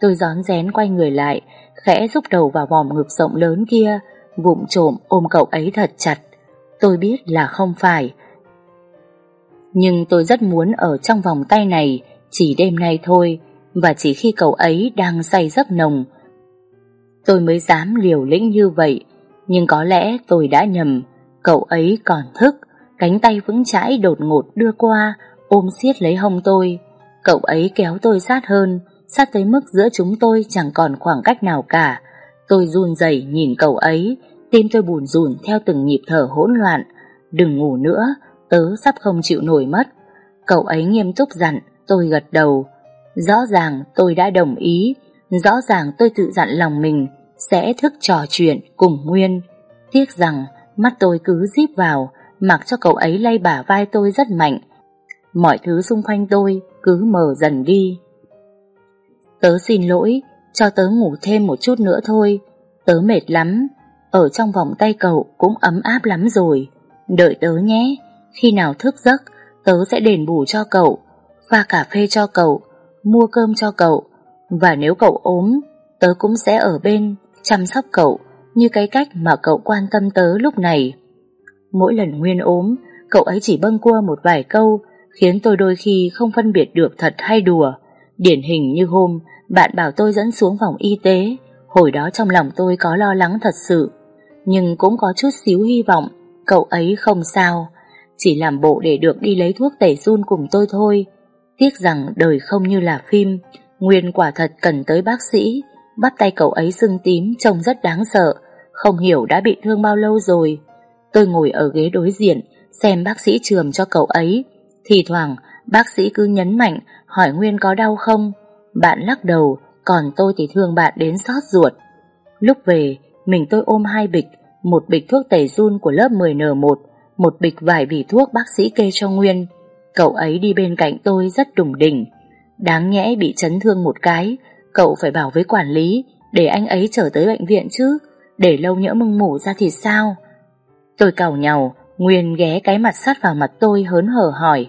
Tôi gión rén quay người lại, khẽ rúc đầu vào vòng ngực rộng lớn kia, vụng trộm ôm cậu ấy thật chặt. Tôi biết là không phải. Nhưng tôi rất muốn ở trong vòng tay này, chỉ đêm nay thôi, và chỉ khi cậu ấy đang say giấc nồng, tôi mới dám liều lĩnh như vậy. Nhưng có lẽ tôi đã nhầm, cậu ấy còn thức, cánh tay vững chãi đột ngột đưa qua, ôm siết lấy hông tôi. Cậu ấy kéo tôi sát hơn, sát tới mức giữa chúng tôi chẳng còn khoảng cách nào cả. Tôi run rẩy nhìn cậu ấy, tim tôi buồn rùn theo từng nhịp thở hỗn loạn. Đừng ngủ nữa, tớ sắp không chịu nổi mất. Cậu ấy nghiêm túc dặn, tôi gật đầu. Rõ ràng tôi đã đồng ý, rõ ràng tôi tự dặn lòng mình sẽ thức trò chuyện cùng Nguyên. Tiếc rằng mắt tôi cứ díp vào, mặc cho cậu ấy lay bả vai tôi rất mạnh. Mọi thứ xung quanh tôi cứ mờ dần đi. Tớ xin lỗi, cho tớ ngủ thêm một chút nữa thôi. Tớ mệt lắm, ở trong vòng tay cậu cũng ấm áp lắm rồi. Đợi tớ nhé, khi nào thức giấc, tớ sẽ đền bù cho cậu, pha cà phê cho cậu, mua cơm cho cậu. Và nếu cậu ốm, tớ cũng sẽ ở bên, chăm sóc cậu, như cái cách mà cậu quan tâm tớ lúc này. Mỗi lần Nguyên ốm, cậu ấy chỉ bâng cua một vài câu, khiến tôi đôi khi không phân biệt được thật hay đùa. Điển hình như hôm, bạn bảo tôi dẫn xuống phòng y tế, hồi đó trong lòng tôi có lo lắng thật sự, nhưng cũng có chút xíu hy vọng, cậu ấy không sao, chỉ làm bộ để được đi lấy thuốc tẩy run cùng tôi thôi. Tiếc rằng đời không như là phim, Nguyên quả thật cần tới bác sĩ, bắt tay cậu ấy sưng tím trông rất đáng sợ, không hiểu đã bị thương bao lâu rồi. Tôi ngồi ở ghế đối diện, xem bác sĩ trường cho cậu ấy, thì thoảng bác sĩ cứ nhấn mạnh hỏi Nguyên có đau không. Bạn lắc đầu, còn tôi thì thương bạn đến xót ruột. Lúc về, mình tôi ôm hai bịch, một bịch thuốc tẩy run của lớp 10N1, một bịch vài vỉ thuốc bác sĩ kê cho Nguyên. Cậu ấy đi bên cạnh tôi rất đủng đỉnh. Đáng nhẽ bị chấn thương một cái, cậu phải bảo với quản lý để anh ấy trở tới bệnh viện chứ, để lâu nhỡ mưng mủ ra thì sao? Tôi cào nhào Nguyên ghé cái mặt sát vào mặt tôi hớn hở hỏi,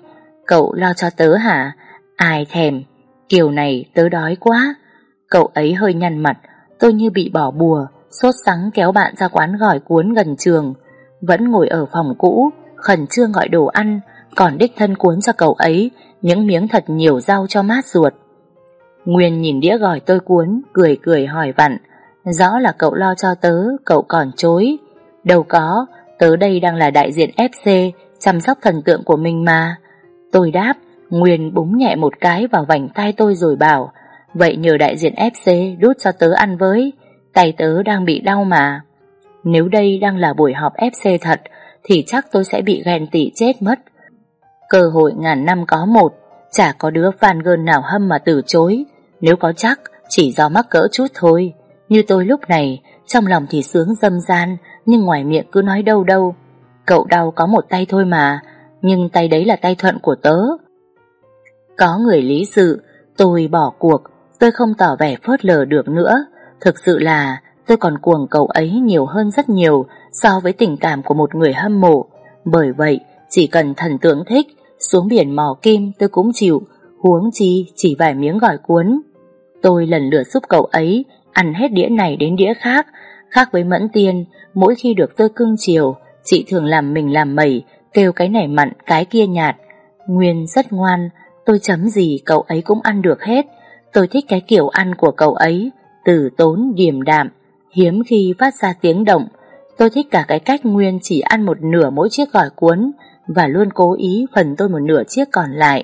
cậu lo cho tớ hả? Ai thèm, kiểu này tớ đói quá. Cậu ấy hơi nhăn mặt, tôi như bị bỏ bùa, sốt sắng kéo bạn ra quán gỏi cuốn gần trường. Vẫn ngồi ở phòng cũ, khẩn trương gọi đồ ăn, còn đích thân cuốn cho cậu ấy những miếng thật nhiều rau cho mát ruột. Nguyên nhìn đĩa gỏi tôi cuốn, cười cười hỏi vặn, rõ là cậu lo cho tớ, cậu còn chối. Đâu có, tớ đây đang là đại diện FC, chăm sóc thần tượng của mình mà. Tôi đáp, Nguyên búng nhẹ một cái vào vành tay tôi rồi bảo, vậy nhờ đại diện FC đút cho tớ ăn với, tay tớ đang bị đau mà. Nếu đây đang là buổi họp FC thật, thì chắc tôi sẽ bị ghen tị chết mất. Cơ hội ngàn năm có một, chả có đứa fan girl nào hâm mà từ chối, nếu có chắc chỉ do mắc cỡ chút thôi. Như tôi lúc này, trong lòng thì sướng dâm gian, nhưng ngoài miệng cứ nói đâu đâu. Cậu đau có một tay thôi mà, nhưng tay đấy là tay thuận của tớ. Có người lý sự, tôi bỏ cuộc, tôi không tỏ vẻ phớt lờ được nữa. Thực sự là tôi còn cuồng cậu ấy nhiều hơn rất nhiều so với tình cảm của một người hâm mộ. Bởi vậy, chỉ cần thần tượng thích, xuống biển mò kim tôi cũng chịu, huống chi chỉ vài miếng gỏi cuốn. Tôi lần lượt giúp cậu ấy ăn hết đĩa này đến đĩa khác, khác với Mẫn Tiên, mỗi khi được tôi cưng chiều, chị thường làm mình làm mẩy, kêu cái này mặn, cái kia nhạt. Nguyên rất ngoan, tôi chấm gì cậu ấy cũng ăn được hết. Tôi thích cái kiểu ăn của cậu ấy, từ tốn điềm đạm, hiếm khi phát ra tiếng động. Tôi thích cả cái cách Nguyên chỉ ăn một nửa mỗi chiếc gỏi cuốn và luôn cố ý phần tôi một nửa chiếc còn lại.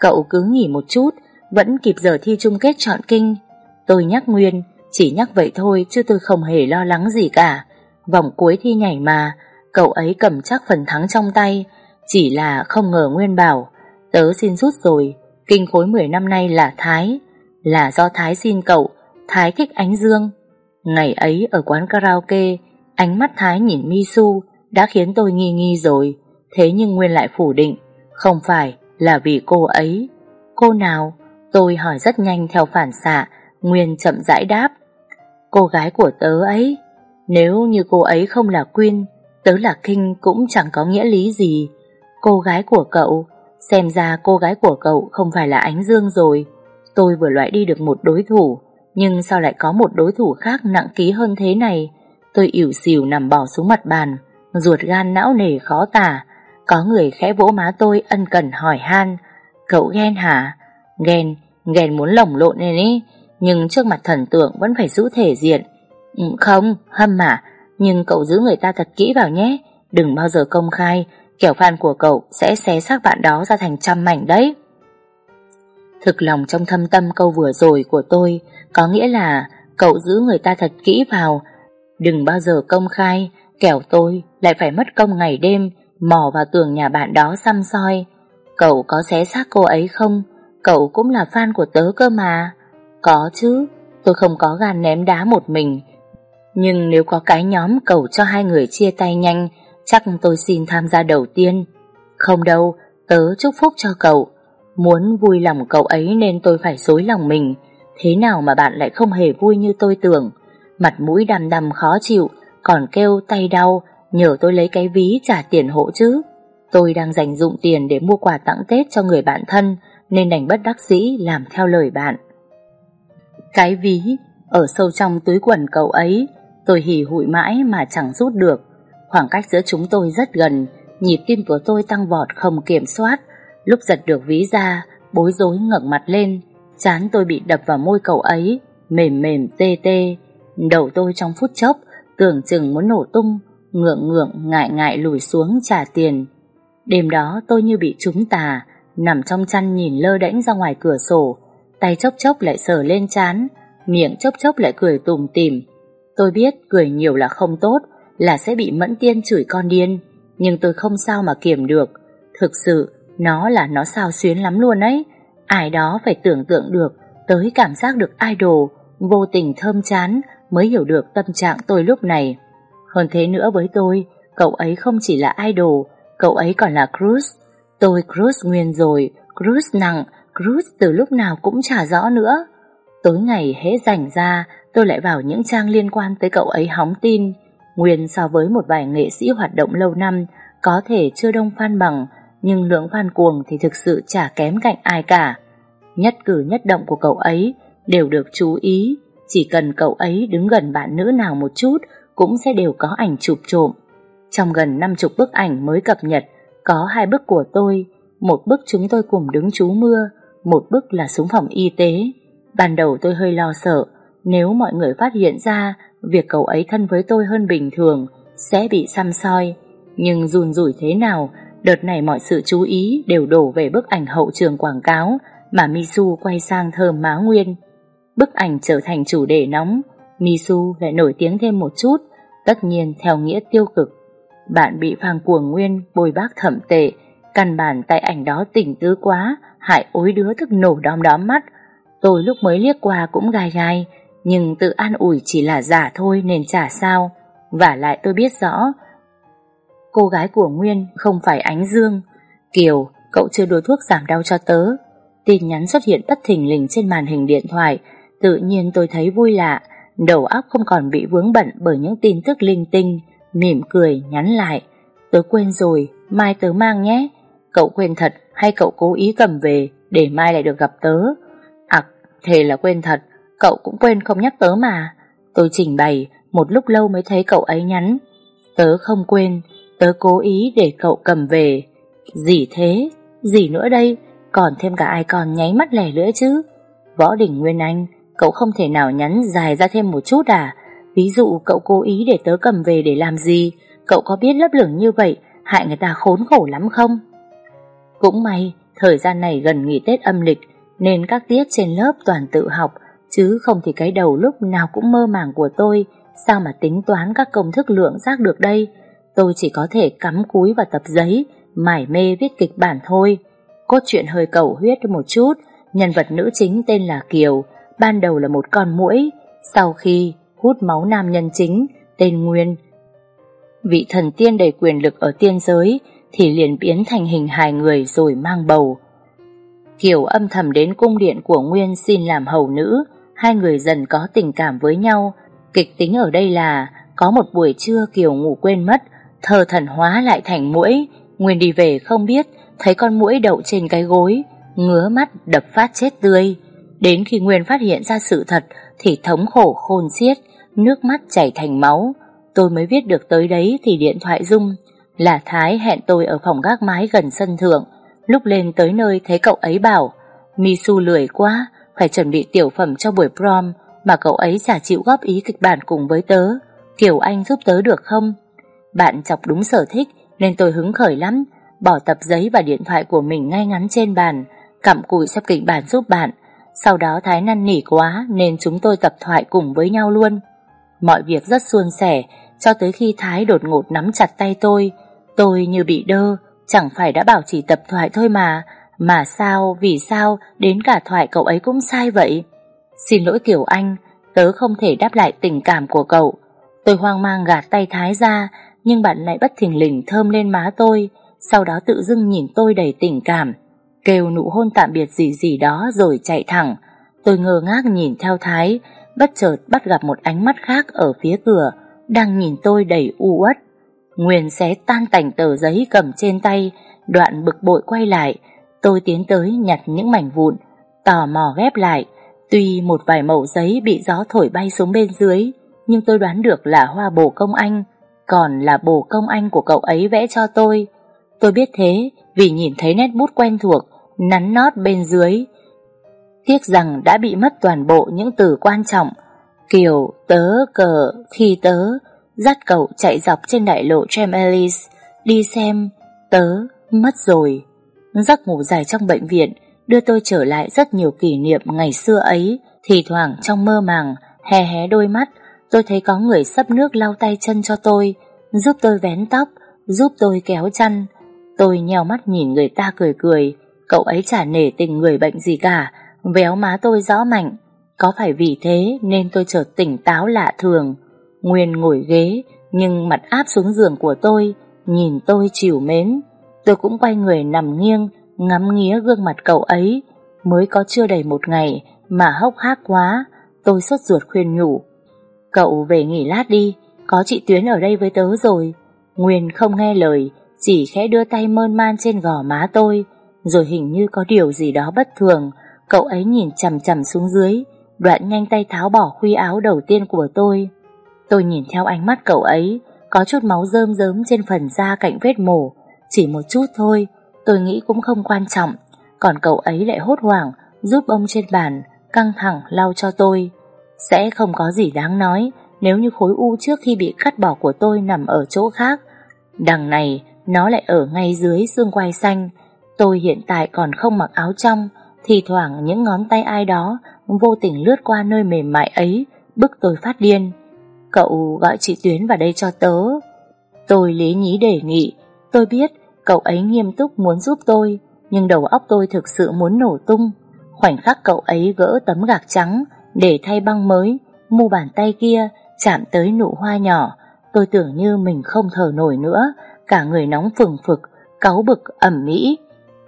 Cậu cứ nghỉ một chút, vẫn kịp giờ thi chung kết chọn kinh. Tôi nhắc Nguyên, chỉ nhắc vậy thôi chứ tôi không hề lo lắng gì cả. Vòng cuối thi nhảy mà, cậu ấy cầm chắc phần thắng trong tay, chỉ là không ngờ Nguyên bảo, tớ xin rút rồi, kinh khối 10 năm nay là Thái, là do Thái xin cậu, Thái thích ánh dương. Ngày ấy ở quán karaoke, ánh mắt Thái nhìn Misu đã khiến tôi nghi nghi rồi, thế nhưng Nguyên lại phủ định, không phải là vì cô ấy. Cô nào? Tôi hỏi rất nhanh theo phản xạ, Nguyên chậm rãi đáp. Cô gái của tớ ấy, nếu như cô ấy không là Quyên, tớ là Kinh cũng chẳng có nghĩa lý gì. Cô gái của cậu, xem ra cô gái của cậu không phải là Ánh Dương rồi. Tôi vừa loại đi được một đối thủ, nhưng sao lại có một đối thủ khác nặng ký hơn thế này? Tôi ỉu xìu nằm bỏ xuống mặt bàn, ruột gan não nề khó tả. Có người khẽ vỗ má tôi ân cần hỏi han, cậu ghen hả? Ghen, ghen muốn lồng lộn lên ý, nhưng trước mặt thần tượng vẫn phải giữ thể diện. Ừ, không, hâm mà, nhưng cậu giữ người ta thật kỹ vào nhé, đừng bao giờ công khai, kẻo fan của cậu sẽ xé xác bạn đó ra thành trăm mảnh đấy. Thực lòng trong thâm tâm câu vừa rồi của tôi có nghĩa là cậu giữ người ta thật kỹ vào, đừng bao giờ công khai, kẻo tôi lại phải mất công ngày đêm mò vào tường nhà bạn đó xăm soi. Cậu có xé xác cô ấy không? Cậu cũng là fan của tớ cơ mà. Có chứ, tôi không có gan ném đá một mình. Nhưng nếu có cái nhóm cầu cho hai người chia tay nhanh, chắc tôi xin tham gia đầu tiên. Không đâu, tớ chúc phúc cho cậu. Muốn vui lòng cậu ấy nên tôi phải dối lòng mình. Thế nào mà bạn lại không hề vui như tôi tưởng? Mặt mũi đầm đầm khó chịu, còn kêu tay đau, nhờ tôi lấy cái ví trả tiền hộ chứ. Tôi đang dành dụng tiền để mua quà tặng Tết cho người bạn thân, nên đành bất đắc dĩ làm theo lời bạn. Cái ví ở sâu trong túi quần cậu ấy, tôi hỉ hụi mãi mà chẳng rút được. Khoảng cách giữa chúng tôi rất gần, nhịp tim của tôi tăng vọt không kiểm soát. Lúc giật được ví ra, bối rối ngẩng mặt lên, chán tôi bị đập vào môi cậu ấy, mềm mềm tê tê. Đầu tôi trong phút chốc, tưởng chừng muốn nổ tung, ngượng ngượng ngại ngại lùi xuống trả tiền. Đêm đó tôi như bị trúng tà, nằm trong chăn nhìn lơ đễnh ra ngoài cửa sổ, tay chốc chốc lại sờ lên chán, miệng chốc chốc lại cười tùm tìm. Tôi biết cười nhiều là không tốt, là sẽ bị mẫn tiên chửi con điên, nhưng tôi không sao mà kiềm được. Thực sự, nó là nó sao xuyến lắm luôn ấy. Ai đó phải tưởng tượng được, tới cảm giác được idol, vô tình thơm chán mới hiểu được tâm trạng tôi lúc này. Hơn thế nữa với tôi, cậu ấy không chỉ là idol, cậu ấy còn là Cruz. Tôi Cruz nguyên rồi, Cruz nặng, Cruz từ lúc nào cũng chả rõ nữa. Tối ngày hễ rảnh ra, tôi lại vào những trang liên quan tới cậu ấy hóng tin. Nguyên so với một vài nghệ sĩ hoạt động lâu năm, có thể chưa đông fan bằng, nhưng lượng fan cuồng thì thực sự chả kém cạnh ai cả. Nhất cử nhất động của cậu ấy đều được chú ý, chỉ cần cậu ấy đứng gần bạn nữ nào một chút cũng sẽ đều có ảnh chụp trộm. Trong gần 50 bức ảnh mới cập nhật, có hai bức của tôi, một bức chúng tôi cùng đứng trú mưa, một bức là xuống phòng y tế. Ban đầu tôi hơi lo sợ, nếu mọi người phát hiện ra việc cậu ấy thân với tôi hơn bình thường, sẽ bị xăm soi. Nhưng rùn rủi thế nào, đợt này mọi sự chú ý đều đổ về bức ảnh hậu trường quảng cáo mà Misu quay sang thơm má nguyên. Bức ảnh trở thành chủ đề nóng, Misu lại nổi tiếng thêm một chút, tất nhiên theo nghĩa tiêu cực. Bạn bị phang cuồng nguyên bồi bác thẩm tệ, căn bản tại ảnh đó tỉnh tứ quá, hại ối đứa thức nổ đom đóm mắt. Tôi lúc mới liếc qua cũng gai gai, nhưng tự an ủi chỉ là giả thôi nên chả sao. Và lại tôi biết rõ, cô gái của Nguyên không phải Ánh Dương. Kiều, cậu chưa đưa thuốc giảm đau cho tớ. Tin nhắn xuất hiện bất thình lình trên màn hình điện thoại, tự nhiên tôi thấy vui lạ, đầu óc không còn bị vướng bận bởi những tin tức linh tinh, mỉm cười nhắn lại. Tớ quên rồi, mai tớ mang nhé. Cậu quên thật hay cậu cố ý cầm về để mai lại được gặp tớ? À, thề là quên thật, cậu cũng quên không nhắc tớ mà. Tôi trình bày, một lúc lâu mới thấy cậu ấy nhắn. Tớ không quên, tớ cố ý để cậu cầm về. Gì thế? Gì nữa đây Còn thêm cả ai còn nháy mắt lẻ lưỡi chứ Võ Đình Nguyên Anh Cậu không thể nào nhắn dài ra thêm một chút à Ví dụ cậu cố ý để tớ cầm về để làm gì Cậu có biết lấp lửng như vậy Hại người ta khốn khổ lắm không Cũng may Thời gian này gần nghỉ Tết âm lịch Nên các tiết trên lớp toàn tự học Chứ không thì cái đầu lúc nào cũng mơ màng của tôi, Sao mà tính toán các công thức lượng giác được đây? Tôi chỉ có thể cắm cúi vào tập giấy, Mải mê viết kịch bản thôi. Cốt truyện hơi cầu huyết một chút, Nhân vật nữ chính tên là Kiều, Ban đầu là một con muỗi, Sau khi hút máu nam nhân chính, Tên Nguyên. Vị thần tiên đầy quyền lực ở tiên giới Thì liền biến thành hình hài người rồi mang bầu. Kiều âm thầm đến cung điện của Nguyên xin làm hầu nữ Hai người dần có tình cảm với nhau. Kịch tính ở đây là, Có một buổi trưa Kiều ngủ quên mất, Thờ thần hóa lại thành muỗi. Nguyên đi về không biết, Thấy con muỗi đậu trên cái gối, Ngứa mắt đập phát chết tươi. Đến khi Nguyên phát hiện ra sự thật Thì thống khổ khôn xiết, Nước mắt chảy thành máu. Tôi mới viết được tới đấy thì điện thoại rung. Là Thái hẹn tôi ở phòng gác mái gần sân thượng. Lúc lên tới nơi thấy cậu ấy bảo Misu lười quá phải chuẩn bị tiểu phẩm cho buổi prom Mà cậu ấy chả chịu góp ý kịch bản cùng với tớ. Kiểu anh giúp tớ được không? Bạn chọc đúng sở thích Nên tôi hứng khởi lắm. Bỏ tập giấy và điện thoại của mình ngay ngắn trên bàn, Cặm cùi sắp kịch bản giúp bạn. Sau đó Thái năn nỉ quá Nên chúng tôi tập thoại cùng với nhau luôn. Mọi việc rất suôn sẻ, Cho tới khi Thái đột ngột nắm chặt tay tôi. Tôi như bị đơ, Chẳng phải đã bảo chỉ tập thoại thôi mà. Mà sao, vì sao Đến cả thoại cậu ấy cũng sai vậy? Xin lỗi Kiều Anh Tớ không thể đáp lại tình cảm của cậu. Tôi hoang mang gạt tay Thái ra Nhưng bạn lại bất thình lình thơm lên má tôi Sau đó tự dưng nhìn tôi đầy tình cảm. Kêu nụ hôn tạm biệt gì gì đó Rồi chạy thẳng. Tôi ngơ ngác nhìn theo Thái Bất chợt bắt gặp một ánh mắt khác ở phía cửa Đang nhìn tôi đầy u uất. Nguyên xé tan tành tờ giấy cầm trên tay Đoạn bực bội quay lại Tôi tiến tới nhặt những mảnh vụn, Tò mò ghép lại. Tuy một vài mẩu giấy bị gió thổi bay xuống bên dưới, Nhưng tôi đoán được là hoa bồ công anh, Còn là bồ công anh của cậu ấy vẽ cho tôi. Tôi biết thế Vì nhìn thấy nét bút quen thuộc, Nắn nót bên dưới. Tiếc rằng đã bị mất toàn bộ những từ quan trọng, Kiểu tớ, cờ, khi tớ, Dắt cậu chạy dọc trên đại lộ Tremelis Đi xem Tớ mất rồi. Giấc ngủ dài trong bệnh viện Đưa tôi trở lại rất nhiều kỷ niệm ngày xưa ấy Thì thoảng trong mơ màng, Hé hé đôi mắt, Tôi thấy có người sắp nước lau tay chân cho tôi, Giúp tôi vén tóc, Giúp tôi kéo chăn. Tôi nhèo mắt nhìn người ta cười cười, Cậu ấy chả nể tình người bệnh gì cả, Véo má tôi rõ mạnh. Có phải vì thế nên tôi chợt tỉnh táo lạ thường. Nguyên ngồi ghế, Nhưng mặt áp xuống giường của tôi, Nhìn tôi chiều mến. Tôi cũng quay người nằm nghiêng, Ngắm nghía gương mặt cậu ấy. Mới có chưa đầy một ngày Mà hốc hác quá, Tôi sốt ruột khuyên nhủ. Cậu về nghỉ lát đi, Có chị Tuyến ở đây với tớ rồi. Nguyên không nghe lời, Chỉ khẽ đưa tay mơn man trên gò má tôi. Rồi hình như có điều gì đó bất thường, Cậu ấy nhìn chằm chằm xuống dưới, Đoạn nhanh tay tháo bỏ khuy áo đầu tiên của tôi. Tôi nhìn theo ánh mắt cậu ấy, Có chút máu rơm rớm trên phần da cạnh vết mổ. Chỉ một chút thôi Tôi nghĩ cũng không quan trọng Còn cậu ấy lại hốt hoảng Giúp ông trên bàn Căng thẳng lau cho tôi Sẽ không có gì đáng nói Nếu như khối u trước khi bị cắt bỏ của tôi Nằm ở chỗ khác Đằng này nó lại ở ngay dưới xương quai xanh Tôi hiện tại còn không mặc áo trong thì thoảng những ngón tay ai đó vô tình lướt qua nơi mềm mại ấy, bức tôi phát điên. Cậu gọi chị Tuyến vào đây cho tớ. Tôi lý nhí đề nghị, tôi biết cậu ấy nghiêm túc muốn giúp tôi, nhưng đầu óc tôi thực sự muốn nổ tung. Khoảnh khắc cậu ấy gỡ tấm gạc trắng để thay băng mới, mu bàn tay kia chạm tới nụ hoa nhỏ, tôi tưởng như mình không thở nổi nữa, cả người nóng phừng phực, cáu bực ẩm mỹ.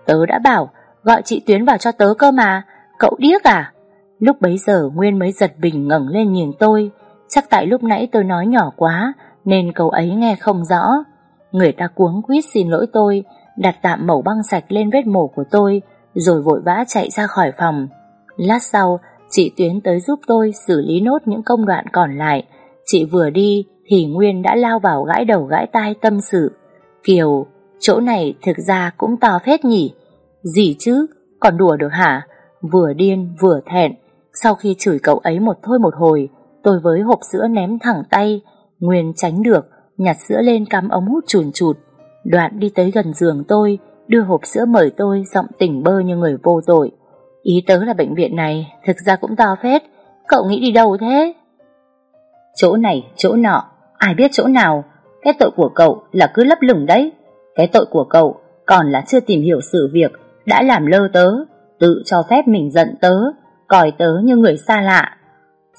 Tớ đã bảo Gọi chị Tuyến vào cho tớ cơ mà Cậu điếc à Lúc bấy giờ Nguyên mới giật bình ngẩng lên nhìn tôi Chắc tại lúc nãy tôi nói nhỏ quá Nên cậu ấy nghe không rõ Người ta cuống quýt xin lỗi tôi Đặt tạm mẩu băng sạch lên vết mổ của tôi Rồi vội vã chạy ra khỏi phòng Lát sau Chị Tuyến tới giúp tôi xử lý nốt những công đoạn còn lại Chị vừa đi Thì Nguyên đã lao vào gãi đầu gãi tai tâm sự Kiều Chỗ này thực ra cũng to phết nhỉ Gì chứ, còn đùa được hả? Vừa điên vừa thẹn. Sau khi chửi cậu ấy một thôi một hồi, tôi với hộp sữa ném thẳng tay. Nguyên tránh được, nhặt sữa lên cắm ống hút chùn chụt. Đoạn đi tới gần giường tôi, đưa hộp sữa mời tôi, giọng tỉnh bơ như người vô tội. Ý tớ là bệnh viện này, thực ra cũng to phết. Cậu nghĩ đi đâu thế? Chỗ này, chỗ nọ, ai biết chỗ nào. Cái tội của cậu là cứ lấp lửng đấy. Cái tội của cậu còn là chưa tìm hiểu sự việc, đã làm lơ tớ, tự cho phép mình giận tớ, coi tớ như người xa lạ.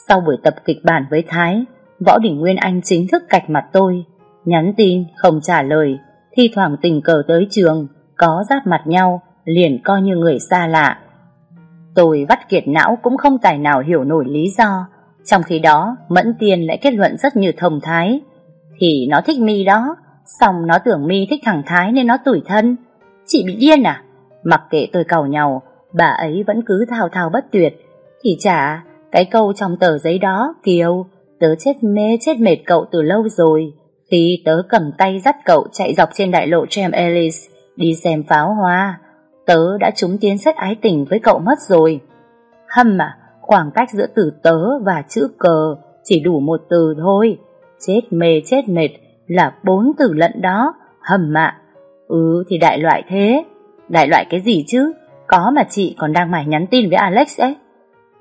Sau buổi tập kịch bản với Thái, Võ Đình Nguyên Anh chính thức cạch mặt tôi, nhắn tin không trả lời, thi thoảng tình cờ tới trường, có giáp mặt nhau, liền coi như người xa lạ. Tôi vắt kiệt não cũng không tài nào hiểu nổi lý do, trong khi đó Mẫn Tiên lại kết luận rất như thông thái. Thì nó thích mi đó, xong nó tưởng mi thích thằng Thái nên nó tủi thân. Chị bị điên à? Mặc kệ tôi cầu nhau, bà ấy vẫn cứ thao thao bất tuyệt. Thì chả, cái câu trong tờ giấy đó, Kiều, tớ chết mê chết mệt cậu từ lâu rồi. Khi tớ cầm tay dắt cậu chạy dọc trên đại lộ Tram Ellis đi xem pháo hoa, tớ đã trúng tiến xét ái tình với cậu mất rồi. Hâm à, khoảng cách giữa từ tớ và chữ cờ chỉ đủ một từ thôi. Chết mê chết mệt là bốn từ lận đó, hầm ạ. À, ừ thì đại loại thế. Đại loại cái gì chứ? Có mà chị còn đang mải nhắn tin với Alex ấy.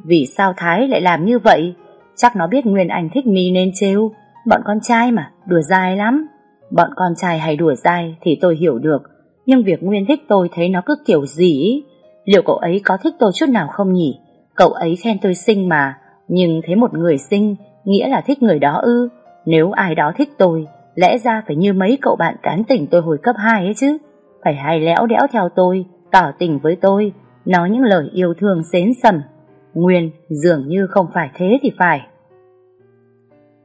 Vì sao Thái lại làm như vậy? Chắc nó biết Nguyên Anh thích mi nên trêu. Bọn con trai mà, đùa dai lắm. Bọn con trai hay đùa dai thì tôi hiểu được. Nhưng việc Nguyên thích tôi thấy nó cứ kiểu gì Liệu cậu ấy có thích tôi chút nào không nhỉ? Cậu ấy khen tôi xinh mà. Nhưng thấy một người xinh, nghĩa là thích người đó ư. Nếu ai đó thích tôi, lẽ ra phải như mấy cậu bạn tán tỉnh tôi hồi cấp 2 ấy chứ. Phải hay lẽo đẽo theo tôi, tỏ tình với tôi, nói những lời yêu thương xến sầm. Nguyên dường như không phải thế thì phải.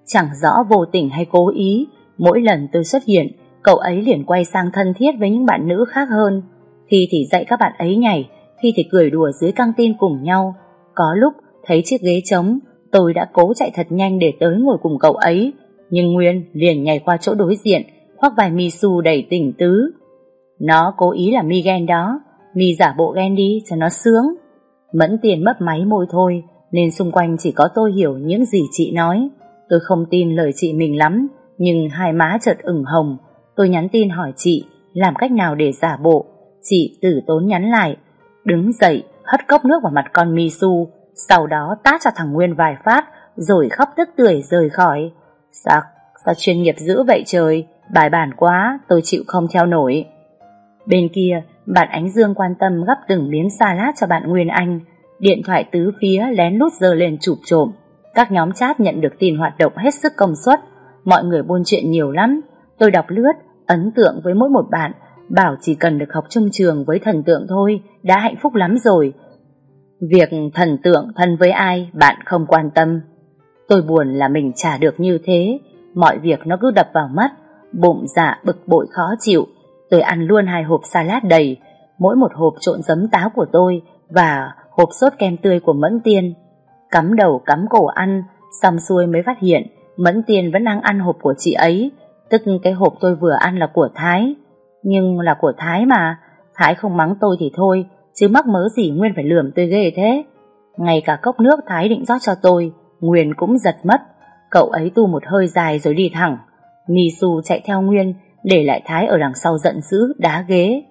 Chẳng rõ vô tình hay cố ý, mỗi lần tôi xuất hiện, cậu ấy liền quay sang thân thiết với những bạn nữ khác hơn. Khi thì dạy các bạn ấy nhảy, khi thì cười đùa dưới căng tin cùng nhau. Có lúc thấy chiếc ghế trống, tôi đã cố chạy thật nhanh để tới ngồi cùng cậu ấy, nhưng Nguyên liền nhảy qua chỗ đối diện, khoác vài mi su đầy tỉnh tứ. Nó cố ý là mi ghen đó, mi giả bộ ghen đi cho nó sướng. Mẫn tiền mất máy môi thôi, nên xung quanh chỉ có tôi hiểu những gì chị nói. Tôi không tin lời chị mình lắm, nhưng hai má chợt ửng hồng. Tôi nhắn tin hỏi chị, làm cách nào để giả bộ. Chị tử tốn nhắn lại, đứng dậy, hất cốc nước vào mặt con mi su, sau đó tát cho thằng Nguyên vài phát, rồi khóc tức tưởi rời khỏi. Sao, sao chuyên nghiệp dữ vậy trời, bài bản quá, tôi chịu không theo nổi. Bên kia, bạn Ánh Dương quan tâm gấp từng miếng salad cho bạn Nguyên Anh, điện thoại tứ phía lén lút dơ lên chụp trộm. Các nhóm chat nhận được tin hoạt động hết sức công suất, mọi người buôn chuyện nhiều lắm. Tôi đọc lướt, ấn tượng với mỗi một bạn, bảo chỉ cần được học chung trường với thần tượng thôi, đã hạnh phúc lắm rồi. Việc thần tượng thân với ai, bạn không quan tâm. Tôi buồn là mình trả được như thế, mọi việc nó cứ đập vào mắt, bụng dạ bực bội khó chịu. Tôi ăn luôn hai hộp salad đầy, mỗi một hộp trộn giấm táo của tôi và hộp sốt kem tươi của Mẫn Tiên. Cắm đầu cắm cổ ăn, xong xuôi mới phát hiện Mẫn Tiên vẫn đang ăn hộp của chị ấy, tức cái hộp tôi vừa ăn là của Thái. Nhưng là của Thái mà, Thái không mắng tôi thì thôi, chứ mắc mớ gì Nguyên phải lườm tôi ghê thế. Ngay cả cốc nước Thái định rót cho tôi, Nguyên cũng giật mất. Cậu ấy tu một hơi dài rồi đi thẳng. Misu chạy theo Nguyên, để lại Thái ở đằng sau giận dữ, đá ghế.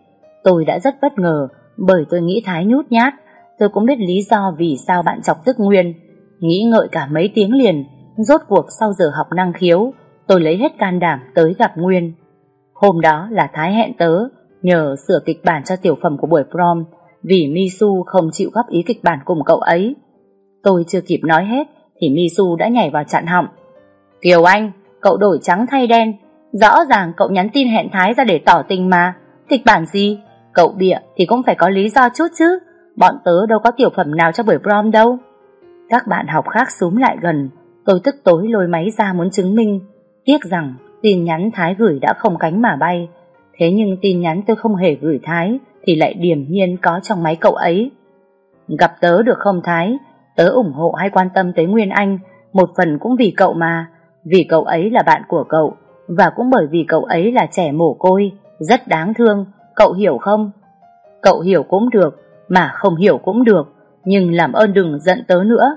Tôi đã rất bất ngờ, bởi tôi nghĩ Thái nhút nhát. Tôi cũng biết lý do vì sao bạn chọc tức Nguyên. Nghĩ ngợi cả mấy tiếng liền, rốt cuộc sau giờ học năng khiếu, tôi lấy hết can đảm tới gặp Nguyên. Hôm đó là Thái hẹn tớ, nhờ sửa kịch bản cho tiểu phẩm của buổi prom, vì Misu không chịu góp ý kịch bản cùng cậu ấy. Tôi chưa kịp nói hết, thì Misu đã nhảy vào chặn họng. Kiều Anh, cậu đổi trắng thay đen, rõ ràng cậu nhắn tin hẹn Thái ra để tỏ tình mà. Kịch bản gì? Cậu bịa thì cũng phải có lý do chút chứ. Bọn tớ đâu có tiểu phẩm nào cho buổi prom đâu. Các bạn học khác xúm lại gần, tôi tức tối lôi máy ra muốn chứng minh. Tiếc rằng tin nhắn Thái gửi đã không cánh mà bay. Thế nhưng tin nhắn tôi không hề gửi Thái thì lại điềm nhiên có trong máy cậu ấy. Gặp tớ được không Thái? Tớ ủng hộ hay quan tâm tới Nguyên Anh, một phần cũng vì cậu mà, vì cậu ấy là bạn của cậu, và cũng bởi vì cậu ấy là trẻ mồ côi, rất đáng thương, cậu hiểu không? Cậu hiểu cũng được, mà không hiểu cũng được, nhưng làm ơn đừng giận tớ nữa.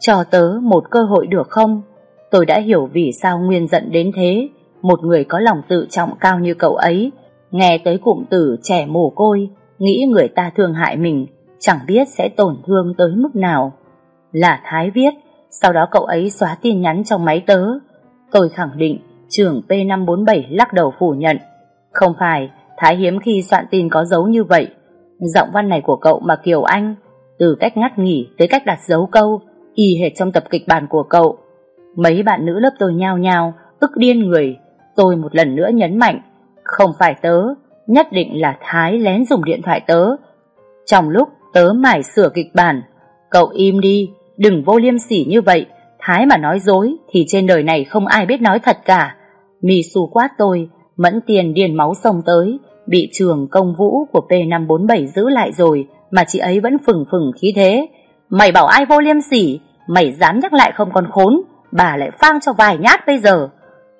Cho tớ một cơ hội được không? Tôi đã hiểu vì sao Nguyên giận đến thế. Một người có lòng tự trọng cao như cậu ấy, nghe tới cụm từ trẻ mồ côi, nghĩ người ta thương hại mình, chẳng biết sẽ tổn thương tới mức nào. Là Thái viết, sau đó cậu ấy xóa tin nhắn trong máy tớ. Tôi khẳng định, trưởng P547 lắc đầu phủ nhận. Không phải, Thái hiếm khi soạn tin có dấu như vậy. Giọng văn này của cậu mà Kiều Anh, từ cách ngắt nghỉ tới cách đặt dấu câu, y hệt trong tập kịch bản của cậu. Mấy bạn nữ lớp tôi nhao nhao, ức điên người. Tôi một lần nữa nhấn mạnh, không phải tớ, nhất định là Thái lén dùng điện thoại tớ. Trong lúc tớ mải sửa kịch bản, cậu im đi, đừng vô liêm sỉ như vậy. Thái mà nói dối thì trên đời này không ai biết nói thật cả. Mì xù quát tôi, mẫn tiền điền máu sông tới, bị trường công vũ của P547 giữ lại rồi mà chị ấy vẫn phừng phừng khí thế. Mày bảo ai vô liêm sỉ, mày dám nhắc lại không còn khốn, bà lại phang cho vài nhát bây giờ.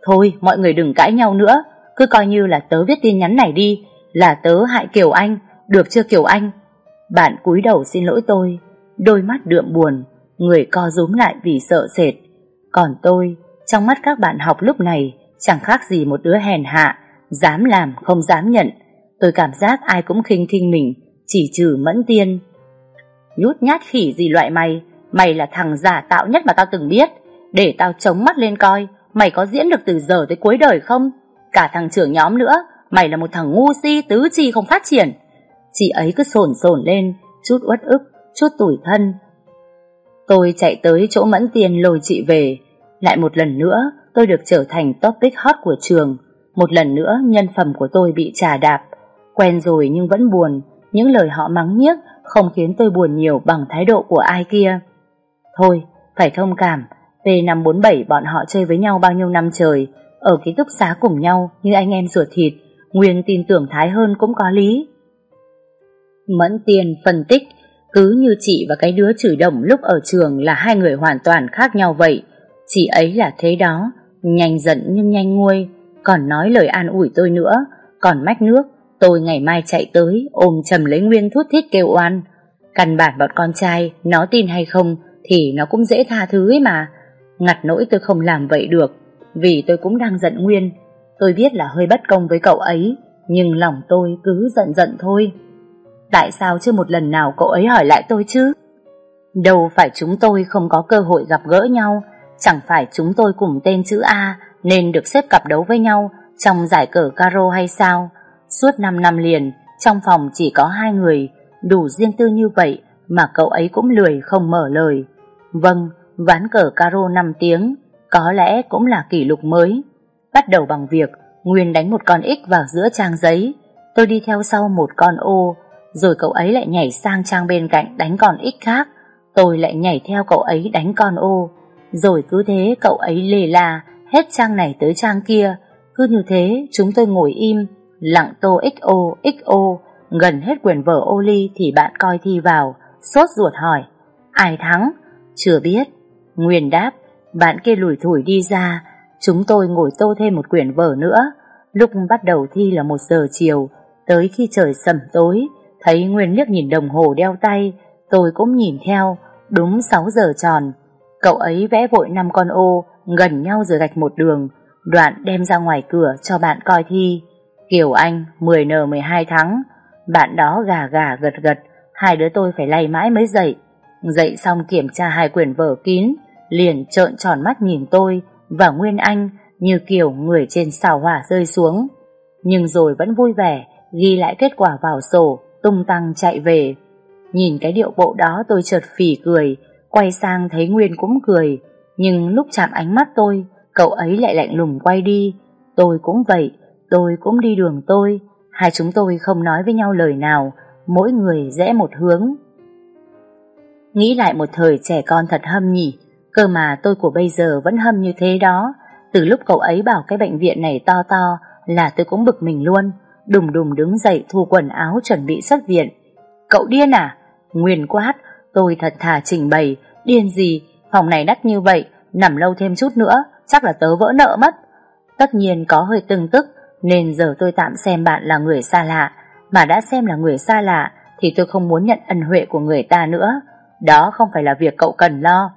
Thôi, mọi người đừng cãi nhau nữa, cứ coi như là tớ viết tin nhắn này đi, là tớ hại Kiều Anh, được chưa Kiều Anh? Bạn cúi đầu xin lỗi tôi, đôi mắt đượm buồn, người co rúm lại vì sợ sệt. Còn tôi, trong mắt các bạn học lúc này, chẳng khác gì một đứa hèn hạ, dám làm không dám nhận. Tôi cảm giác ai cũng khinh khinh mình, chỉ trừ mẫn tiên. Nhút nhát khỉ gì loại mày, mày là thằng giả tạo nhất mà tao từng biết. Để tao chống mắt lên coi, mày có diễn được từ giờ tới cuối đời không? Cả thằng trưởng nhóm nữa, mày là một thằng ngu si tứ chi không phát triển. Chị ấy cứ sồn sồn lên, chút uất ức, chút tủi thân. Tôi chạy tới chỗ mẫn tiền lôi chị về. Lại một lần nữa, tôi được trở thành topic hot của trường. Một lần nữa, nhân phẩm của tôi bị trà đạp. Quen rồi nhưng vẫn buồn, những lời họ mắng nhiếc không khiến tôi buồn nhiều bằng thái độ của ai kia. Thôi, phải thông cảm, P547 bọn họ chơi với nhau bao nhiêu năm trời, ở ký túc xá cùng nhau như anh em ruột thịt, Nguyên tin tưởng Thái hơn cũng có lý. Mẫn Tiền phân tích, cứ như chị và cái đứa chửi đồng lúc ở trường là hai người hoàn toàn khác nhau vậy. Chị ấy là thế đó, nhanh giận nhưng nhanh nguôi, còn nói lời an ủi tôi nữa, còn mách nước, tôi ngày mai chạy tới ôm chầm lấy Nguyên thút thít kêu oan. Căn bản bọn con trai, nó tin hay không thì nó cũng dễ tha thứ ấy mà. Ngặt nỗi tôi không làm vậy được, vì tôi cũng đang giận Nguyên. Tôi biết là hơi bất công với cậu ấy, nhưng lòng tôi cứ giận giận thôi. Tại sao chưa một lần nào cậu ấy hỏi lại tôi chứ? Đâu phải chúng tôi không có cơ hội gặp gỡ nhau, chẳng phải chúng tôi cùng tên chữ A nên được xếp cặp đấu với nhau trong giải cờ caro hay sao? Suốt 5 năm liền, trong phòng chỉ có hai người, đủ riêng tư như vậy mà cậu ấy cũng lười không mở lời. Vâng, ván cờ caro 5 tiếng, có lẽ cũng là kỷ lục mới. Bắt đầu bằng việc Nguyên đánh một con x vào giữa trang giấy, tôi đi theo sau một con ô, rồi cậu ấy lại nhảy sang trang bên cạnh đánh con x khác, tôi lại nhảy theo cậu ấy đánh con ô, rồi cứ thế cậu ấy lề là hết trang này tới trang kia, cứ như thế chúng tôi ngồi im, lặng tô xo xo, gần hết quyển vở ô ly thì bạn coi thi vào, sốt ruột hỏi, ai thắng? Chưa biết. Nguyên đáp, bạn kia lủi thủi đi ra, chúng tôi ngồi tô thêm một quyển vở nữa. Lúc bắt đầu thi là một giờ chiều, tới khi trời sầm tối, thấy Nguyên liếc nhìn đồng hồ đeo tay, tôi cũng nhìn theo, đúng 6 giờ tròn. Cậu ấy vẽ vội năm con ô, gần nhau rồi gạch một đường, đoạn đem ra ngoài cửa cho bạn coi thi. Kiều Anh, 10N12 thắng, bạn đó gà gà gật gật, hai đứa tôi phải lay mãi mới dậy. Dậy xong kiểm tra hai quyển vở kín, liền trợn tròn mắt nhìn tôi và Nguyên Anh như kiểu người trên xào hỏa rơi xuống. Nhưng rồi vẫn vui vẻ, ghi lại kết quả vào sổ, tung tăng chạy về. Nhìn cái điệu bộ đó tôi chợt phỉ cười, quay sang thấy Nguyên cũng cười, nhưng lúc chạm ánh mắt tôi, cậu ấy lại lạnh lùng quay đi. Tôi cũng vậy, tôi cũng đi đường tôi, hai chúng tôi không nói với nhau lời nào, mỗi người rẽ một hướng. Nghĩ lại một thời trẻ con thật hâm nhỉ, cơ mà tôi của bây giờ vẫn hâm như thế đó. Từ lúc cậu ấy bảo cái bệnh viện này to to là tôi cũng bực mình luôn, đùng đùng đứng dậy thu quần áo chuẩn bị xuất viện. Cậu điên à? Nguyên quát, tôi thật thà trình bày, điên gì, phòng này đắt như vậy, nằm lâu thêm chút nữa, chắc là tớ vỡ nợ mất. Tất nhiên có hơi từng tức, nên giờ tôi tạm xem bạn là người xa lạ, Mà đã xem là người xa lạ thì tôi không muốn nhận ân huệ của người ta nữa. Đó không phải là việc cậu cần lo.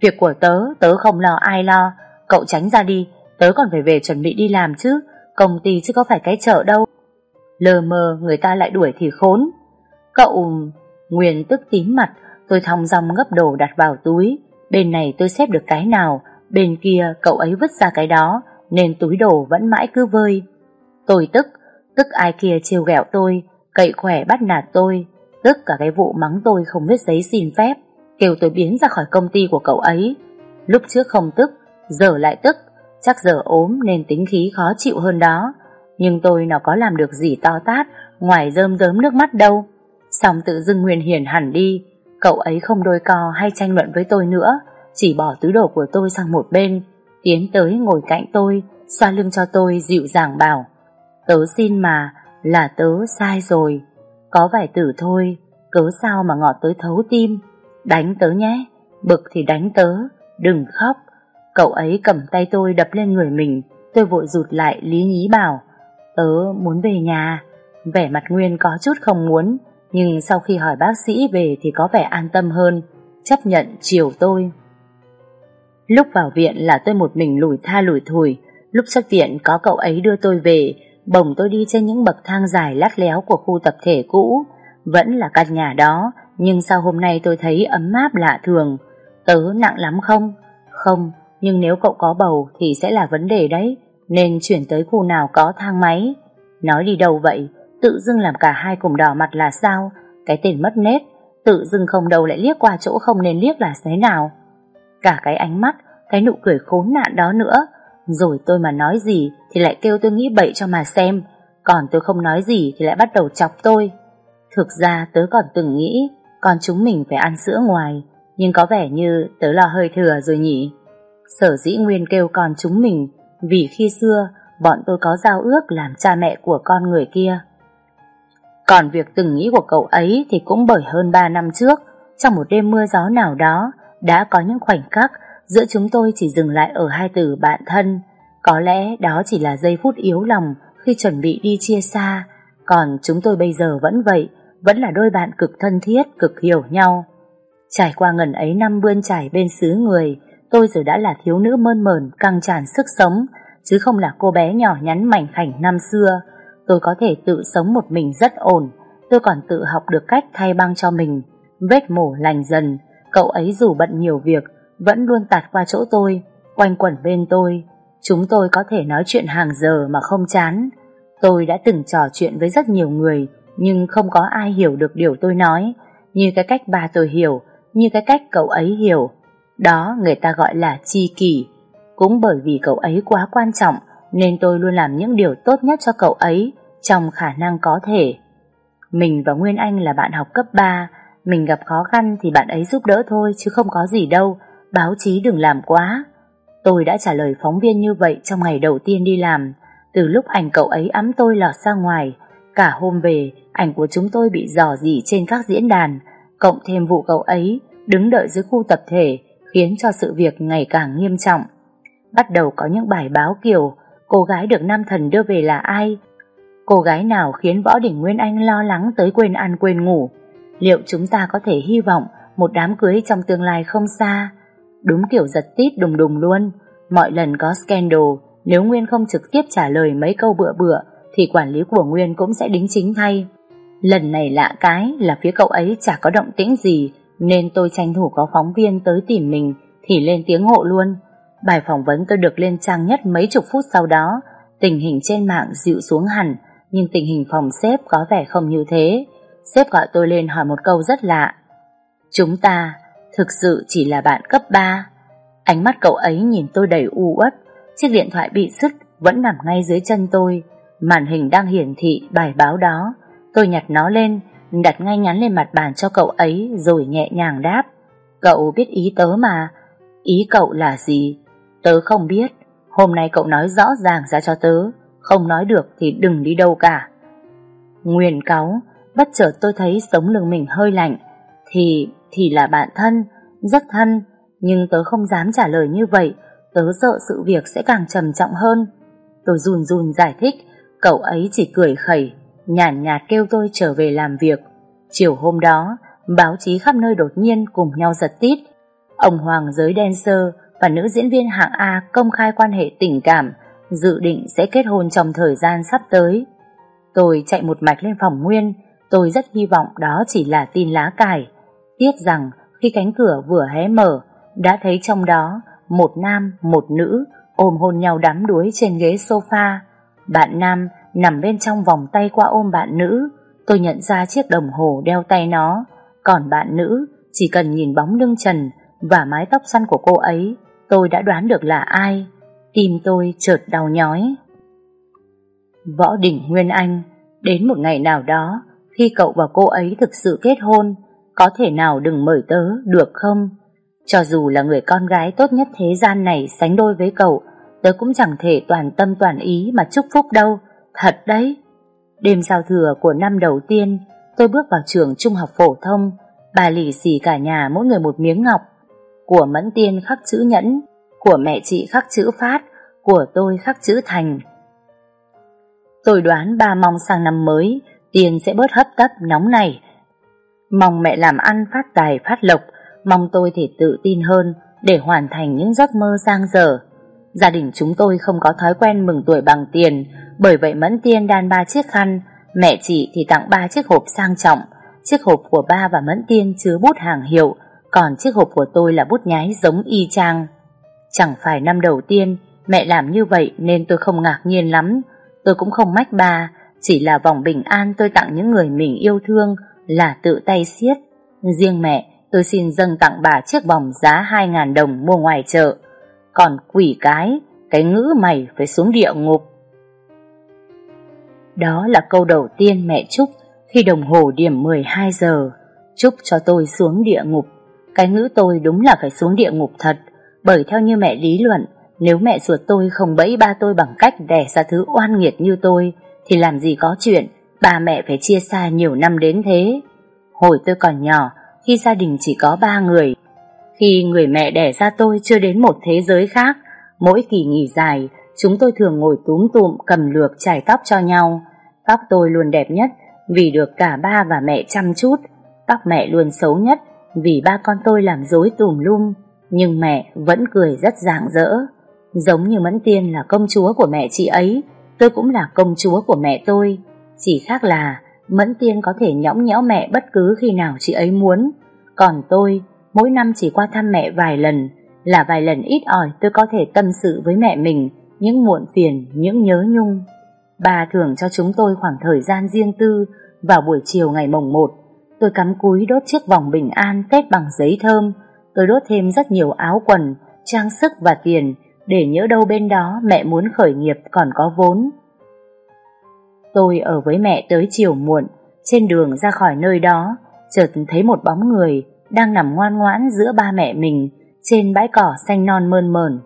Việc của tớ, tớ không lo ai lo. Cậu tránh ra đi, tớ còn phải về chuẩn bị đi làm chứ. Công ty chứ có phải cái chợ đâu. Lờ mờ người ta lại đuổi thì khốn. Cậu... Nguyên tức tím mặt, tôi thong dong gấp đồ đặt vào túi. Bên này tôi xếp được cái nào, bên kia cậu ấy vứt ra cái đó, nên túi đồ vẫn mãi cứ vơi. Tôi tức, tức ai kia trêu ghẹo tôi, cậy khỏe bắt nạt tôi, tức cả cái vụ mắng tôi không biết giấy xin phép, kêu tôi biến ra khỏi công ty của cậu ấy. Lúc trước không tức, giờ lại tức, chắc giờ ốm nên tính khí khó chịu hơn đó. Nhưng tôi nào có làm được gì to tát, ngoài rơm rớm nước mắt đâu. Xong tự dưng Nguyên Hiền hẳn đi, cậu ấy không đôi co hay tranh luận với tôi nữa, chỉ bỏ túi đồ của tôi sang một bên, tiến tới ngồi cạnh tôi, xoa lưng cho tôi dịu dàng bảo. Tớ xin mà, là tớ sai rồi. Có vài từ thôi, cớ sao mà ngọt tới thấu tim. Đánh tớ nhé, bực thì đánh tớ, đừng khóc. Cậu ấy cầm tay tôi đập lên người mình, tôi vội rụt lại lý nhí bảo. Tớ muốn về nhà. Vẻ mặt Nguyên có chút không muốn, nhưng sau khi hỏi bác sĩ về thì có vẻ an tâm hơn, chấp nhận chiều tôi. Lúc vào viện là tôi một mình lủi tha lủi thủi, lúc xuất viện có cậu ấy đưa tôi về, bồng tôi đi trên những bậc thang dài lát léo của khu tập thể cũ. Vẫn là căn nhà đó, nhưng sao hôm nay tôi thấy ấm áp lạ thường. Tớ nặng lắm không? Không, nhưng nếu cậu có bầu thì sẽ là vấn đề đấy, nên chuyển tới khu nào có thang máy. Nói đi đâu vậy, tự dưng làm cả hai cùng đỏ mặt là sao? Cái tên mất nết, tự dưng không đâu lại liếc qua chỗ không nên liếc là thế nào? Cả cái ánh mắt, cái nụ cười khốn nạn đó nữa, rồi tôi mà nói gì thì lại kêu tôi nghĩ bậy cho mà xem, còn tôi không nói gì thì lại bắt đầu chọc tôi. Thực ra tớ còn từng nghĩ con chúng mình phải ăn sữa ngoài, nhưng có vẻ như tớ lo hơi thừa rồi nhỉ. Sở dĩ Nguyên kêu con chúng mình vì khi xưa bọn tôi có giao ước làm cha mẹ của con người kia. Còn việc từng nghĩ của cậu ấy thì cũng bởi hơn 3 năm trước, trong một đêm mưa gió nào đó, đã có những khoảnh khắc giữa chúng tôi chỉ dừng lại ở hai từ bạn thân. Có lẽ đó chỉ là giây phút yếu lòng khi chuẩn bị đi chia xa, còn chúng tôi bây giờ vẫn vậy, vẫn là đôi bạn cực thân thiết, cực hiểu nhau. Trải qua ngần ấy năm bươn trải bên xứ người, tôi giờ đã là thiếu nữ mơn mờn, căng tràn sức sống, chứ không là cô bé nhỏ nhắn mảnh khảnh năm xưa. Tôi có thể tự sống một mình rất ổn, tôi còn tự học được cách thay băng cho mình. Vết mổ lành dần, cậu ấy dù bận nhiều việc, vẫn luôn tạt qua chỗ tôi, quanh quẩn bên tôi. Chúng tôi có thể nói chuyện hàng giờ mà không chán. Tôi đã từng trò chuyện với rất nhiều người, nhưng không có ai hiểu được điều tôi nói, như cái cách bà tôi hiểu, như cái cách cậu ấy hiểu. Đó người ta gọi là chi kỷ. Cũng bởi vì cậu ấy quá quan trọng, nên tôi luôn làm những điều tốt nhất cho cậu ấy, trong khả năng có thể. Mình và Nguyên Anh là bạn học cấp 3, mình gặp khó khăn thì bạn ấy giúp đỡ thôi chứ không có gì đâu, báo chí đừng làm quá. Tôi đã trả lời phóng viên như vậy trong ngày đầu tiên đi làm, từ lúc ảnh cậu ấy ấm tôi lọt ra ngoài, cả hôm về, ảnh của chúng tôi bị dò dỉ trên các diễn đàn, cộng thêm vụ cậu ấy đứng đợi dưới khu tập thể, khiến cho sự việc ngày càng nghiêm trọng. Bắt đầu có những bài báo kiểu cô gái được nam thần đưa về là ai, cô gái nào khiến Võ Đỉnh Nguyên Anh lo lắng tới quên ăn quên ngủ, liệu chúng ta có thể hy vọng một đám cưới trong tương lai không xa, Đúng kiểu giật tít đùng đùng luôn. Mọi lần có scandal, nếu Nguyên không trực tiếp trả lời mấy câu bựa bựa, thì quản lý của Nguyên cũng sẽ đính chính thay. Lần này lạ cái là phía cậu ấy chả có động tĩnh gì, nên tôi tranh thủ có phóng viên tới tìm mình, thì lên tiếng hộ luôn. Bài phỏng vấn tôi được lên trang nhất mấy chục phút sau đó, tình hình trên mạng dịu xuống hẳn, nhưng tình hình phòng sếp có vẻ không như thế. Sếp gọi tôi lên hỏi một câu rất lạ. Chúng ta thực sự chỉ là bạn cấp 3. Ánh mắt cậu ấy nhìn tôi đầy u uất, chiếc điện thoại bị sứt vẫn nằm ngay dưới chân tôi, màn hình đang hiển thị bài báo đó. Tôi nhặt nó lên, đặt ngay ngắn lên mặt bàn cho cậu ấy rồi nhẹ nhàng đáp. Cậu biết ý tớ mà. Ý cậu là gì? Tớ không biết. Hôm nay cậu nói rõ ràng ra cho tớ. Không nói được thì đừng đi đâu cả. Nguyên cáu, bất chợt tôi thấy sống lưng mình hơi lạnh. Thì thì là bạn thân, rất thân, nhưng tớ không dám trả lời như vậy, tớ sợ sự việc sẽ càng trầm trọng hơn. Tôi run run giải thích, cậu ấy chỉ cười khẩy, nhàn nhạt, nhạt kêu tôi trở về làm việc. Chiều hôm đó, báo chí khắp nơi đột nhiên cùng nhau giật tít. Ông Hoàng giới dancer và nữ diễn viên hạng A công khai quan hệ tình cảm, dự định sẽ kết hôn trong thời gian sắp tới. Tôi chạy một mạch lên phòng Nguyên, tôi rất hy vọng đó chỉ là tin lá cải. Tiếc rằng khi cánh cửa vừa hé mở, đã thấy trong đó một nam, một nữ ôm hôn nhau đắm đuối trên ghế sofa. Bạn nam nằm bên trong vòng tay qua ôm bạn nữ. Tôi nhận ra chiếc đồng hồ đeo tay nó. Còn bạn nữ chỉ cần nhìn bóng lưng trần và mái tóc xoăn của cô ấy, tôi đã đoán được là ai. Tim tôi chợt đau nhói. Võ đình Nguyên Anh, đến một ngày nào đó, khi cậu và cô ấy thực sự kết hôn, có thể nào đừng mời tớ được không? Cho dù là người con gái tốt nhất thế gian này sánh đôi với cậu, tớ cũng chẳng thể toàn tâm toàn ý mà chúc phúc đâu, thật đấy. Đêm giao thừa của năm đầu tiên, tôi bước vào trường trung học phổ thông, bà lì xì cả nhà mỗi người một miếng ngọc. Của Mẫn Tiên khắc chữ nhẫn, của mẹ chị khắc chữ phát, của tôi khắc chữ thành. Tôi đoán ba mong sang năm mới, tiền sẽ bớt hấp tấp nóng này. Mong mẹ làm ăn phát tài phát lộc, mong tôi thể tự tin hơn để hoàn thành những giấc mơ giang dở. Gia đình chúng tôi không có thói quen mừng tuổi bằng tiền, bởi vậy Mẫn Tiên đan ba chiếc khăn, mẹ chị thì tặng ba chiếc hộp sang trọng. Chiếc hộp của ba và Mẫn Tiên chứa bút hàng hiệu, còn chiếc hộp của tôi là bút nhái giống y chang. Chẳng phải năm đầu tiên mẹ làm như vậy nên tôi không ngạc nhiên lắm, tôi cũng không mách ba, chỉ là vòng bình an tôi tặng những người mình yêu thương là tự tay siết. Riêng mẹ, tôi xin dâng tặng bà chiếc vòng giá 2.000 đồng mua ngoài chợ. Còn quỷ cái, cái ngữ mày phải xuống địa ngục. Đó là câu đầu tiên mẹ chúc khi đồng hồ điểm 12 giờ. Chúc cho tôi xuống địa ngục. Cái ngữ tôi đúng là phải xuống địa ngục thật, bởi theo như mẹ lý luận, nếu mẹ ruột tôi không bẫy ba tôi bằng cách đẻ ra thứ oan nghiệt như tôi, thì làm gì có chuyện ba mẹ phải chia xa nhiều năm đến thế. Hồi tôi còn nhỏ, khi gia đình chỉ có ba người, khi người mẹ đẻ ra tôi chưa đến một thế giới khác, mỗi kỳ nghỉ dài, chúng tôi thường ngồi túm tụm cầm lược chải tóc cho nhau. Tóc tôi luôn đẹp nhất vì được cả ba và mẹ chăm chút. Tóc mẹ luôn xấu nhất vì ba con tôi làm dối tùm lum. Nhưng mẹ vẫn cười rất rạng rỡ. Giống như Mẫn Tiên là công chúa của mẹ chị ấy, tôi cũng là công chúa của mẹ tôi. Chỉ khác là Mẫn Tiên có thể nhõng nhẽo mẹ bất cứ khi nào chị ấy muốn. Còn tôi, mỗi năm chỉ qua thăm mẹ vài lần, là vài lần ít ỏi tôi có thể tâm sự với mẹ mình những muộn phiền, những nhớ nhung. Bà thường cho chúng tôi khoảng thời gian riêng tư vào buổi chiều ngày mồng 1. Tôi cắm cúi đốt chiếc vòng bình an tết bằng giấy thơm. Tôi đốt thêm rất nhiều áo quần, trang sức và tiền để nhớ đâu bên đó mẹ muốn khởi nghiệp còn có vốn. Tôi ở với mẹ tới chiều muộn, trên đường ra khỏi nơi đó, chợt thấy một bóng người đang nằm ngoan ngoãn giữa ba mẹ mình trên bãi cỏ xanh non mơn mởn.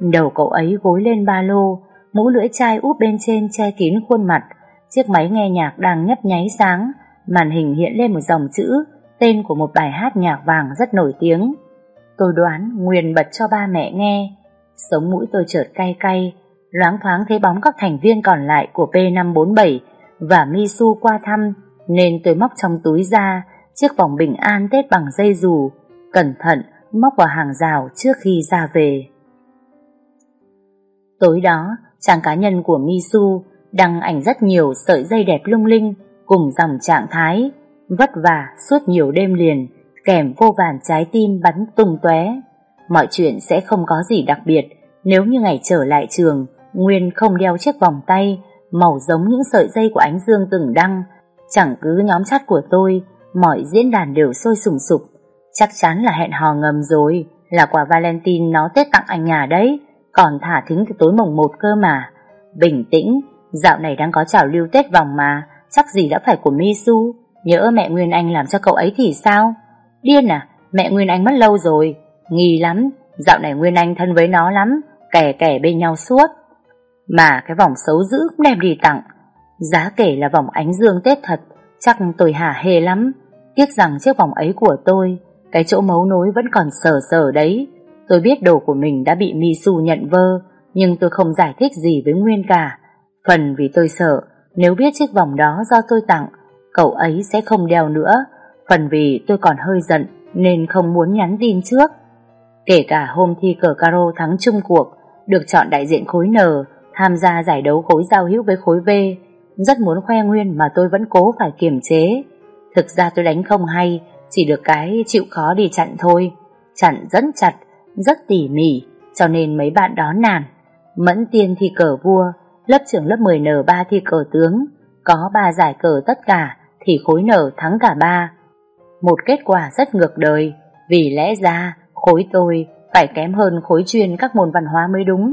Đầu cậu ấy gối lên ba lô, mũ lưỡi chai úp bên trên che kín khuôn mặt, chiếc máy nghe nhạc đang nhấp nháy sáng, màn hình hiện lên một dòng chữ, tên của một bài hát nhạc vàng rất nổi tiếng. Tôi đoán Nguyên bật cho ba mẹ nghe, sống mũi tôi chợt cay cay, loáng thoáng thấy bóng các thành viên còn lại của P547 và Misu qua thăm, nên tôi móc trong túi ra chiếc vòng bình an Tết bằng dây dù, cẩn thận móc vào hàng rào trước khi ra về. Tối đó, trang cá nhân của Misu đăng ảnh rất nhiều sợi dây đẹp lung linh cùng dòng trạng thái vất vả suốt nhiều đêm liền kèm vô vàn trái tim bắn tung tóe. Mọi chuyện sẽ không có gì đặc biệt nếu như ngày trở lại trường Nguyên không đeo chiếc vòng tay màu giống những sợi dây của ánh dương từng đăng. Chẳng cứ nhóm chat của tôi, mọi diễn đàn đều sôi sùng sục. Chắc chắn là hẹn hò ngầm rồi, là quà Valentine nó Tết tặng anh nhà đấy, còn thả thính từ tối mồng một cơ mà. Bình tĩnh, dạo này đang có trào lưu Tết vòng mà, chắc gì đã phải của Misu. Nhớ mẹ Nguyên Anh làm cho cậu ấy thì sao? Điên à, mẹ Nguyên Anh mất lâu rồi, nghi lắm, dạo này Nguyên Anh thân với nó lắm, kẻ kẻ bên nhau suốt. Mà cái vòng xấu dữ cũng đem đi tặng. Giá kể là vòng ánh dương Tết thật. Chắc tôi hả hề lắm. Tiếc rằng chiếc vòng ấy của tôi Cái chỗ mấu nối vẫn còn sờ sờ đấy. Tôi biết đồ của mình đã bị Misu nhận vơ Nhưng tôi không giải thích gì với Nguyên cả. Phần vì tôi sợ Nếu biết chiếc vòng đó do tôi tặng, cậu ấy sẽ không đeo nữa, phần vì tôi còn hơi giận nên không muốn nhắn tin trước. Kể cả hôm thi cờ caro thắng chung cuộc, được chọn đại diện khối N, tham gia giải đấu khối giao hữu với khối V, rất muốn khoe nguyên mà tôi vẫn cố phải kiềm chế. Thực ra tôi đánh không hay, chỉ được cái chịu khó đi chặn thôi. Chặn rất chặt, rất tỉ mỉ, cho nên mấy bạn đó nản. Mẫn tiên thi cờ vua, lớp trưởng lớp 10N3 thi cờ tướng, có 3 giải cờ tất cả thì khối N thắng cả ba. Một kết quả rất ngược đời, vì lẽ ra khối tôi phải kém hơn khối chuyên các môn văn hóa mới đúng.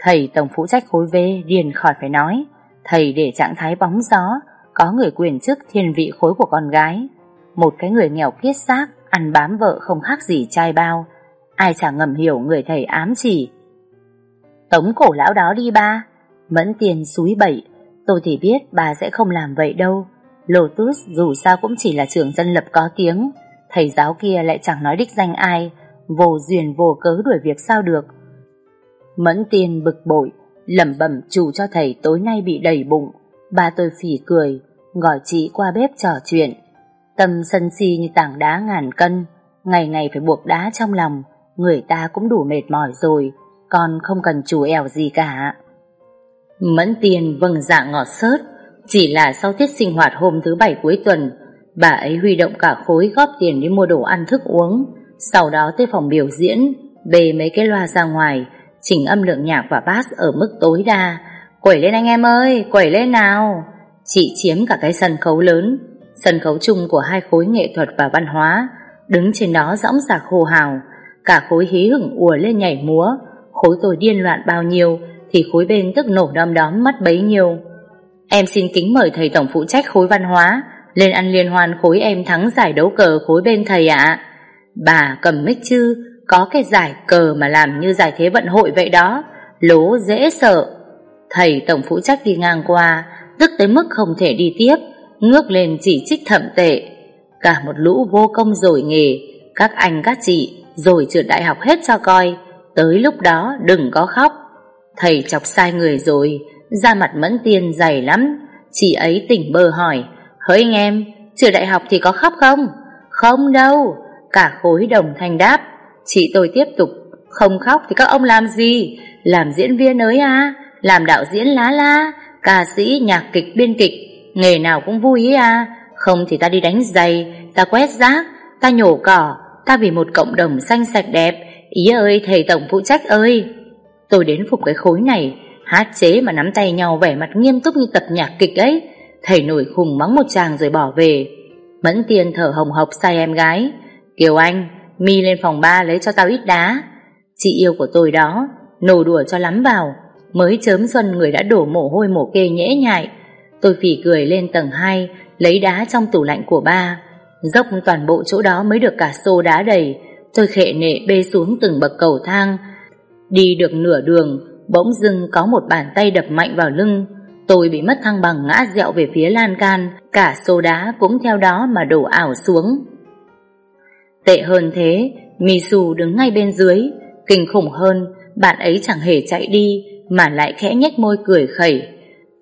Thầy tổng phụ trách khối V điền khỏi phải nói, thầy để trạng thái bóng gió, có người quyền chức thiên vị khối của con gái. Một cái người nghèo kiết xác, ăn bám vợ không khác gì trai bao, ai chẳng ngầm hiểu người thầy ám chỉ. Tống cổ lão đó đi ba, mẫn tiền suối bậy, tôi thì biết bà sẽ không làm vậy đâu. Lotus dù sao cũng chỉ là trường dân lập có tiếng, thầy giáo kia lại chẳng nói đích danh ai, vô duyên vô cớ đuổi việc sao được. Mẫn tiền bực bội, lẩm bẩm chủ cho thầy tối nay bị đầy bụng, ba tôi phỉ cười, gọi chị qua bếp trò chuyện. Tâm sân si như tảng đá ngàn cân, ngày ngày phải buộc đá trong lòng, người ta cũng đủ mệt mỏi rồi, còn không cần chủ ẻo gì cả. Mẫn tiền vâng dạ ngọt sớt, chỉ là sau tiết sinh hoạt hôm thứ bảy cuối tuần, bà ấy huy động cả khối góp tiền đi mua đồ ăn thức uống, sau đó tới phòng biểu diễn, bê mấy cái loa ra ngoài, chỉnh âm lượng nhạc và bass ở mức tối đa. Quẩy lên anh em ơi, quẩy lên nào! Chị chiếm cả cái sân khấu lớn, sân khấu chung của hai khối nghệ thuật và văn hóa, đứng trên đó dõng dạc hô hào, cả khối hí hửng ùa lên nhảy múa, khối tôi điên loạn bao nhiêu, thì khối bên tức nổ đom đóm mắt bấy nhiêu. Em xin kính mời thầy tổng phụ trách khối văn hóa, lên ăn liên hoan khối em thắng giải đấu cờ khối bên thầy ạ. Bà cầm mic chứ, có cái giải cờ mà làm như giải thế vận hội vậy đó, lố dễ sợ. Thầy tổng phụ trách đi ngang qua, tức tới mức không thể đi tiếp, ngước lên chỉ trích thậm tệ. Cả một lũ vô công rồi nghề, các anh các chị rồi trượt đại học hết cho coi, tới lúc đó đừng có khóc. Thầy chọc sai người rồi, da mặt mẫn tiên dày lắm, chị ấy tỉnh bơ hỏi, hỡi anh em, trường đại học thì có khóc không? Không đâu, cả khối đồng thanh đáp. Chị tôi tiếp tục, không khóc thì các ông làm gì? Làm diễn viên ới à? Làm đạo diễn lá la? Ca sĩ, nhạc kịch, biên kịch? Nghề nào cũng vui ấy à? Không thì ta đi đánh giày, ta quét rác, ta nhổ cỏ, ta vì một cộng đồng xanh sạch đẹp. Ý ơi, thầy tổng phụ trách ơi! Tôi đến phục cái khối này, hát chế mà nắm tay nhau vẻ mặt nghiêm túc như tập nhạc kịch ấy. Thầy nổi khùng mắng một chàng rồi bỏ về. Mẫn tiền thở hồng hộc sai em gái. Kiều Anh, mi lên phòng ba lấy cho tao ít đá. Chị yêu của tôi đó, nổ đùa cho lắm vào. Mới chớm xuân người đã đổ mồ hôi mồ kê nhễ nhại. Tôi phỉ cười lên tầng 2, lấy đá trong tủ lạnh của ba. Dốc toàn bộ chỗ đó mới được cả xô đá đầy. Tôi khệ nệ bê xuống từng bậc cầu thang. Đi được nửa đường, bỗng dưng có một bàn tay đập mạnh vào lưng. Tôi bị mất thăng bằng ngã dẹo về phía lan can, cả xô đá cũng theo đó mà đổ ảo xuống. Tệ hơn thế, Misu đứng ngay bên dưới, kinh khủng hơn, bạn ấy chẳng hề chạy đi, mà lại khẽ nhếch môi cười khẩy.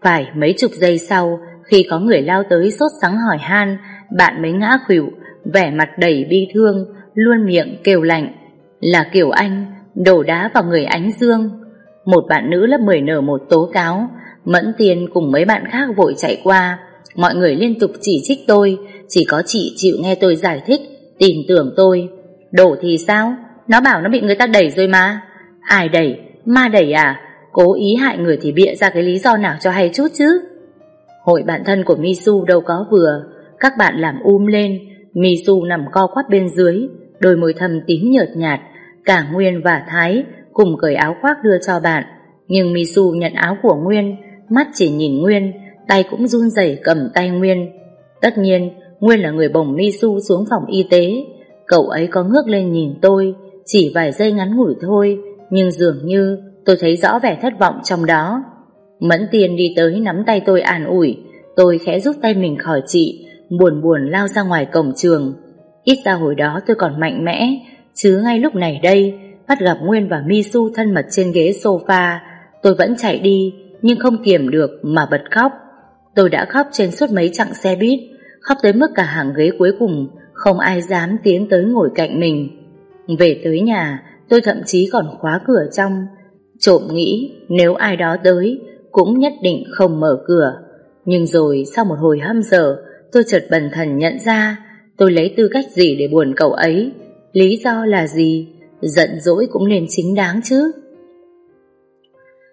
Phải mấy chục giây sau, khi có người lao tới sốt sắng hỏi han, bạn mới ngã khuỵu, vẻ mặt đầy bi thương, luôn miệng kêu lạnh. Là kiểu anh, đổ đá vào người ánh dương. Một bạn nữ lớp 10 nở một tố cáo, Mẫn Tiên cùng mấy bạn khác vội chạy qua. Mọi người liên tục chỉ trích tôi, chỉ có chị chịu nghe tôi giải thích, tin tưởng tôi. Đổ thì sao? Nó bảo nó bị người ta đẩy rồi mà. Ai đẩy? Ma đẩy à? Cố ý hại người thì bịa ra cái lý do nào cho hay chút chứ? Hội bạn thân của Misu đâu có vừa, các bạn làm um lên, Misu nằm co quắp bên dưới, đôi môi thầm tím nhợt nhạt, cả Nguyên và Thái cùng cởi áo khoác đưa cho bạn. Nhưng Misu nhận áo của Nguyên, mắt chỉ nhìn Nguyên, tay cũng run rẩy cầm tay Nguyên. Tất nhiên, Nguyên là người bồng Misu xuống phòng y tế. Cậu ấy có ngước lên nhìn tôi, chỉ vài giây ngắn ngủi thôi, nhưng dường như tôi thấy rõ vẻ thất vọng trong đó. Mẫn tiền đi tới nắm tay tôi an ủi, tôi khẽ rút tay mình khỏi chị, buồn buồn lao ra ngoài cổng trường. Ít ra hồi đó tôi còn mạnh mẽ, chứ ngay lúc này đây, bắt gặp Nguyên và Misu thân mật trên ghế sofa, tôi vẫn chạy đi, nhưng không kiềm được mà bật khóc. Tôi đã khóc trên suốt mấy chặng xe buýt, khóc tới mức cả hàng ghế cuối cùng không ai dám tiến tới ngồi cạnh mình. Về tới nhà, tôi thậm chí còn khóa cửa trong, trộm nghĩ nếu ai đó tới cũng nhất định không mở cửa. Nhưng rồi sau một hồi hâm giờ, tôi chợt bần thần nhận ra tôi lấy tư cách gì để buồn cậu ấy, lý do là gì, giận dỗi cũng nên chính đáng chứ.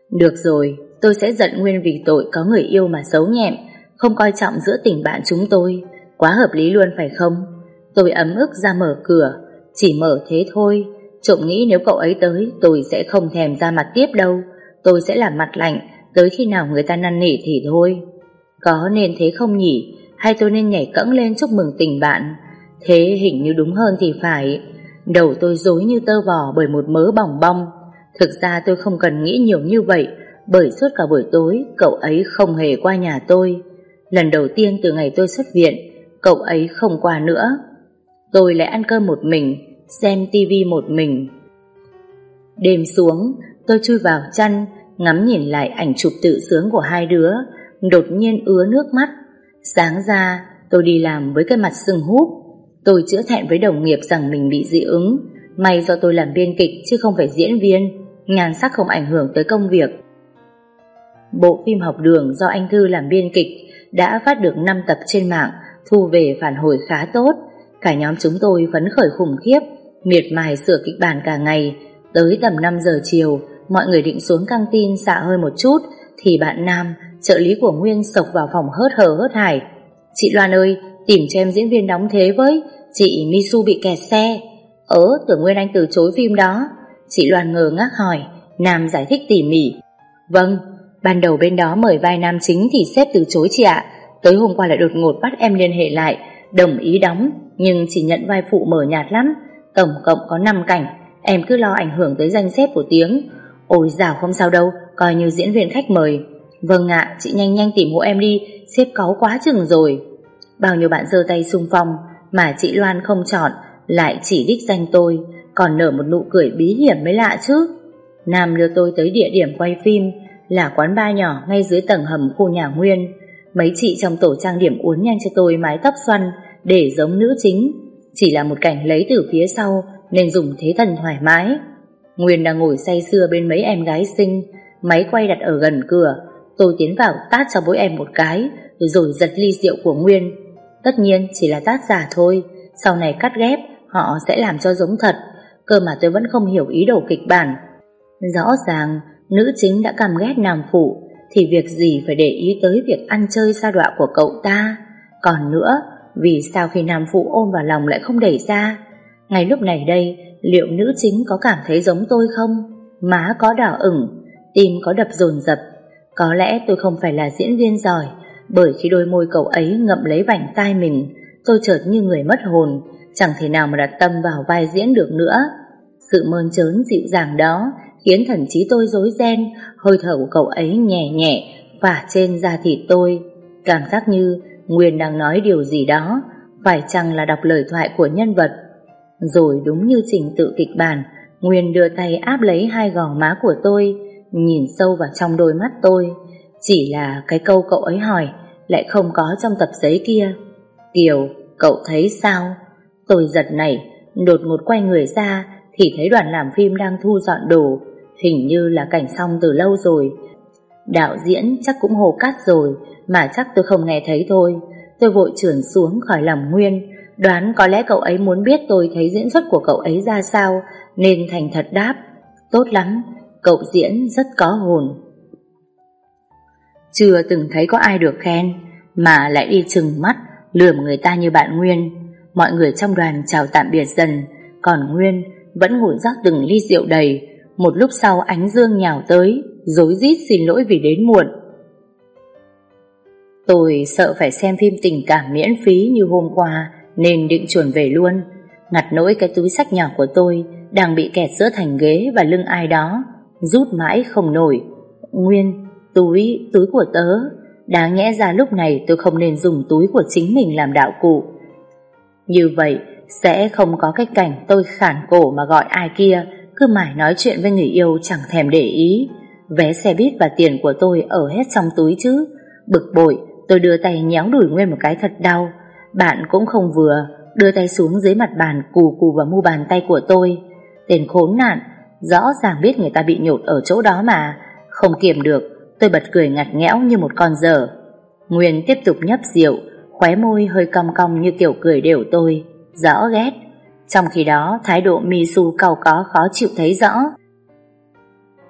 Được rồi, tôi sẽ giận Nguyên vì tội có người yêu mà xấu nhẹm, không coi trọng giữa tình bạn chúng tôi. Quá hợp lý luôn phải không? Tôi ấm ức ra mở cửa, chỉ mở thế thôi. Trộm nghĩ nếu cậu ấy tới, tôi sẽ không thèm ra mặt tiếp đâu. Tôi sẽ làm mặt lạnh, tới khi nào người ta năn nỉ thì thôi. Có nên thế không nhỉ? Hay tôi nên nhảy cẫng lên chúc mừng tình bạn? Thế hình như đúng hơn thì phải. Đầu tôi dối như tơ vò bởi một mớ bỏng bong. Thực ra tôi không cần nghĩ nhiều như vậy, bởi suốt cả buổi tối cậu ấy không hề qua nhà tôi. Lần đầu tiên từ ngày tôi xuất viện, cậu ấy không qua nữa. Tôi lại ăn cơm một mình, xem tivi một mình. Đêm xuống, tôi chui vào chăn, ngắm nhìn lại ảnh chụp tự sướng của hai đứa, đột nhiên ứa nước mắt. Sáng ra, tôi đi làm với cái mặt sưng húp. Tôi chữa thẹn với đồng nghiệp rằng mình bị dị ứng. May do tôi làm biên kịch chứ không phải diễn viên, nhan sắc không ảnh hưởng tới công việc. Bộ phim học đường do anh Thư làm biên kịch đã phát được 5 tập trên mạng, thu về phản hồi khá tốt. Cả nhóm chúng tôi phấn khởi khủng khiếp, miệt mài sửa kịch bản cả ngày. Tới tầm 5 giờ chiều, mọi người định xuống căng tin xạ hơi một chút, thì bạn Nam, trợ lý của Nguyên sộc vào phòng hớt hờ hớt hải. Chị Loan ơi, tìm cho em diễn viên đóng thế với, chị Misu bị kẹt xe. Ớ, tưởng Nguyên Anh từ chối phim đó. Chị Loan ngờ ngác hỏi, Nam giải thích tỉ mỉ. Vâng, ban đầu bên đó mời vai nam chính thì sếp từ chối chị ạ. Tới hôm qua lại đột ngột bắt em liên hệ lại, đồng ý đóng, nhưng chỉ nhận vai phụ mở nhạt lắm. Tổng cộng có 5 cảnh, em cứ lo ảnh hưởng tới danh xếp của tiếng. Ôi dào không sao đâu, coi như diễn viên khách mời. Vâng ạ, chị nhanh nhanh tìm hộ em đi, xếp cáu quá chừng rồi. Bao nhiêu bạn giơ tay xung phong, mà chị Loan không chọn, lại chỉ đích danh tôi, còn nở một nụ cười bí hiểm mới lạ chứ. Nam đưa tôi tới địa điểm quay phim, là quán bar nhỏ ngay dưới tầng hầm khu nhà Nguyên. Mấy chị trong tổ trang điểm uốn nhanh cho tôi mái tóc xoăn để giống nữ chính. Chỉ là một cảnh lấy từ phía sau nên dùng thế thần thoải mái. Nguyên đang ngồi say sưa bên mấy em gái xinh, máy quay đặt ở gần cửa. Tôi tiến vào tát cho mỗi em một cái, rồi giật ly rượu của Nguyên. Tất nhiên chỉ là tác giả thôi, sau này cắt ghép họ sẽ làm cho giống thật. Cơ mà tôi vẫn không hiểu ý đồ kịch bản. Rõ ràng nữ chính đã căm ghét nam phụ, thì việc gì phải để ý tới việc ăn chơi xa đọa của cậu ta. Còn nữa, vì sao khi nam phụ ôm vào lòng lại không đẩy ra? Ngay lúc này đây, liệu nữ chính có cảm thấy giống tôi không? Má có đỏ ửng, tim có đập dồn dập. Có lẽ tôi không phải là diễn viên giỏi, bởi khi đôi môi cậu ấy ngậm lấy vành tai mình, tôi chợt như người mất hồn, chẳng thể nào mà đặt tâm vào vai diễn được nữa. Sự mơn trớn dịu dàng đó khiến thần trí tôi rối ren, hơi thở của cậu ấy nhẹ nhẹ phả trên da thịt tôi. Cảm giác như Nguyên đang nói điều gì đó, phải chăng là đọc lời thoại của nhân vật. Rồi đúng như trình tự kịch bản, Nguyên đưa tay áp lấy hai gò má của tôi, nhìn sâu vào trong đôi mắt tôi. Chỉ là cái câu cậu ấy hỏi lại không có trong tập giấy kia. Kiều, cậu thấy sao? Tôi giật nảy, đột ngột quay người ra thì thấy đoàn làm phim đang thu dọn đồ, hình như là cảnh xong từ lâu rồi. Đạo diễn chắc cũng hồ cát rồi, mà chắc tôi không nghe thấy thôi. Tôi vội trườn xuống khỏi lòng Nguyên, đoán có lẽ cậu ấy muốn biết tôi thấy diễn xuất của cậu ấy ra sao, nên thành thật đáp. Tốt lắm, cậu diễn rất có hồn. Chưa từng thấy có ai được khen, mà lại đi chừng mắt, lườm người ta như bạn Nguyên. Mọi người trong đoàn chào tạm biệt dần, còn Nguyên vẫn ngồi rót từng ly rượu đầy. Một lúc sau ánh dương nhào tới, dối rít xin lỗi vì đến muộn. Tôi sợ phải xem phim tình cảm miễn phí như hôm qua nên định chuẩn về luôn. Ngặt nỗi cái túi sách nhỏ của tôi đang bị kẹt giữa thành ghế và lưng ai đó, rút mãi không nổi. Nguyên, túi, túi của tớ. Đáng nhẽ ra lúc này tôi không nên dùng túi của chính mình làm đạo cụ. Như vậy, sẽ không có cái cảnh tôi khản cổ mà gọi ai kia cứ mãi nói chuyện với người yêu chẳng thèm để ý. Vé xe buýt và tiền của tôi ở hết trong túi chứ. Bực bội, tôi Tôi đưa tay nhéo đuổi Nguyên một cái thật đau. Bạn cũng không vừa, đưa tay xuống dưới mặt bàn cù cù vào mu bàn tay của tôi. Tên khốn nạn, rõ ràng biết người ta bị nhột ở chỗ đó mà. Không kiềm được, tôi bật cười ngặt nghẽo như một con dở. Nguyên tiếp tục nhấp rượu, khóe môi hơi cong cong như kiểu cười đều tôi, rõ ghét. Trong khi đó, thái độ Misu cầu có khó chịu thấy rõ.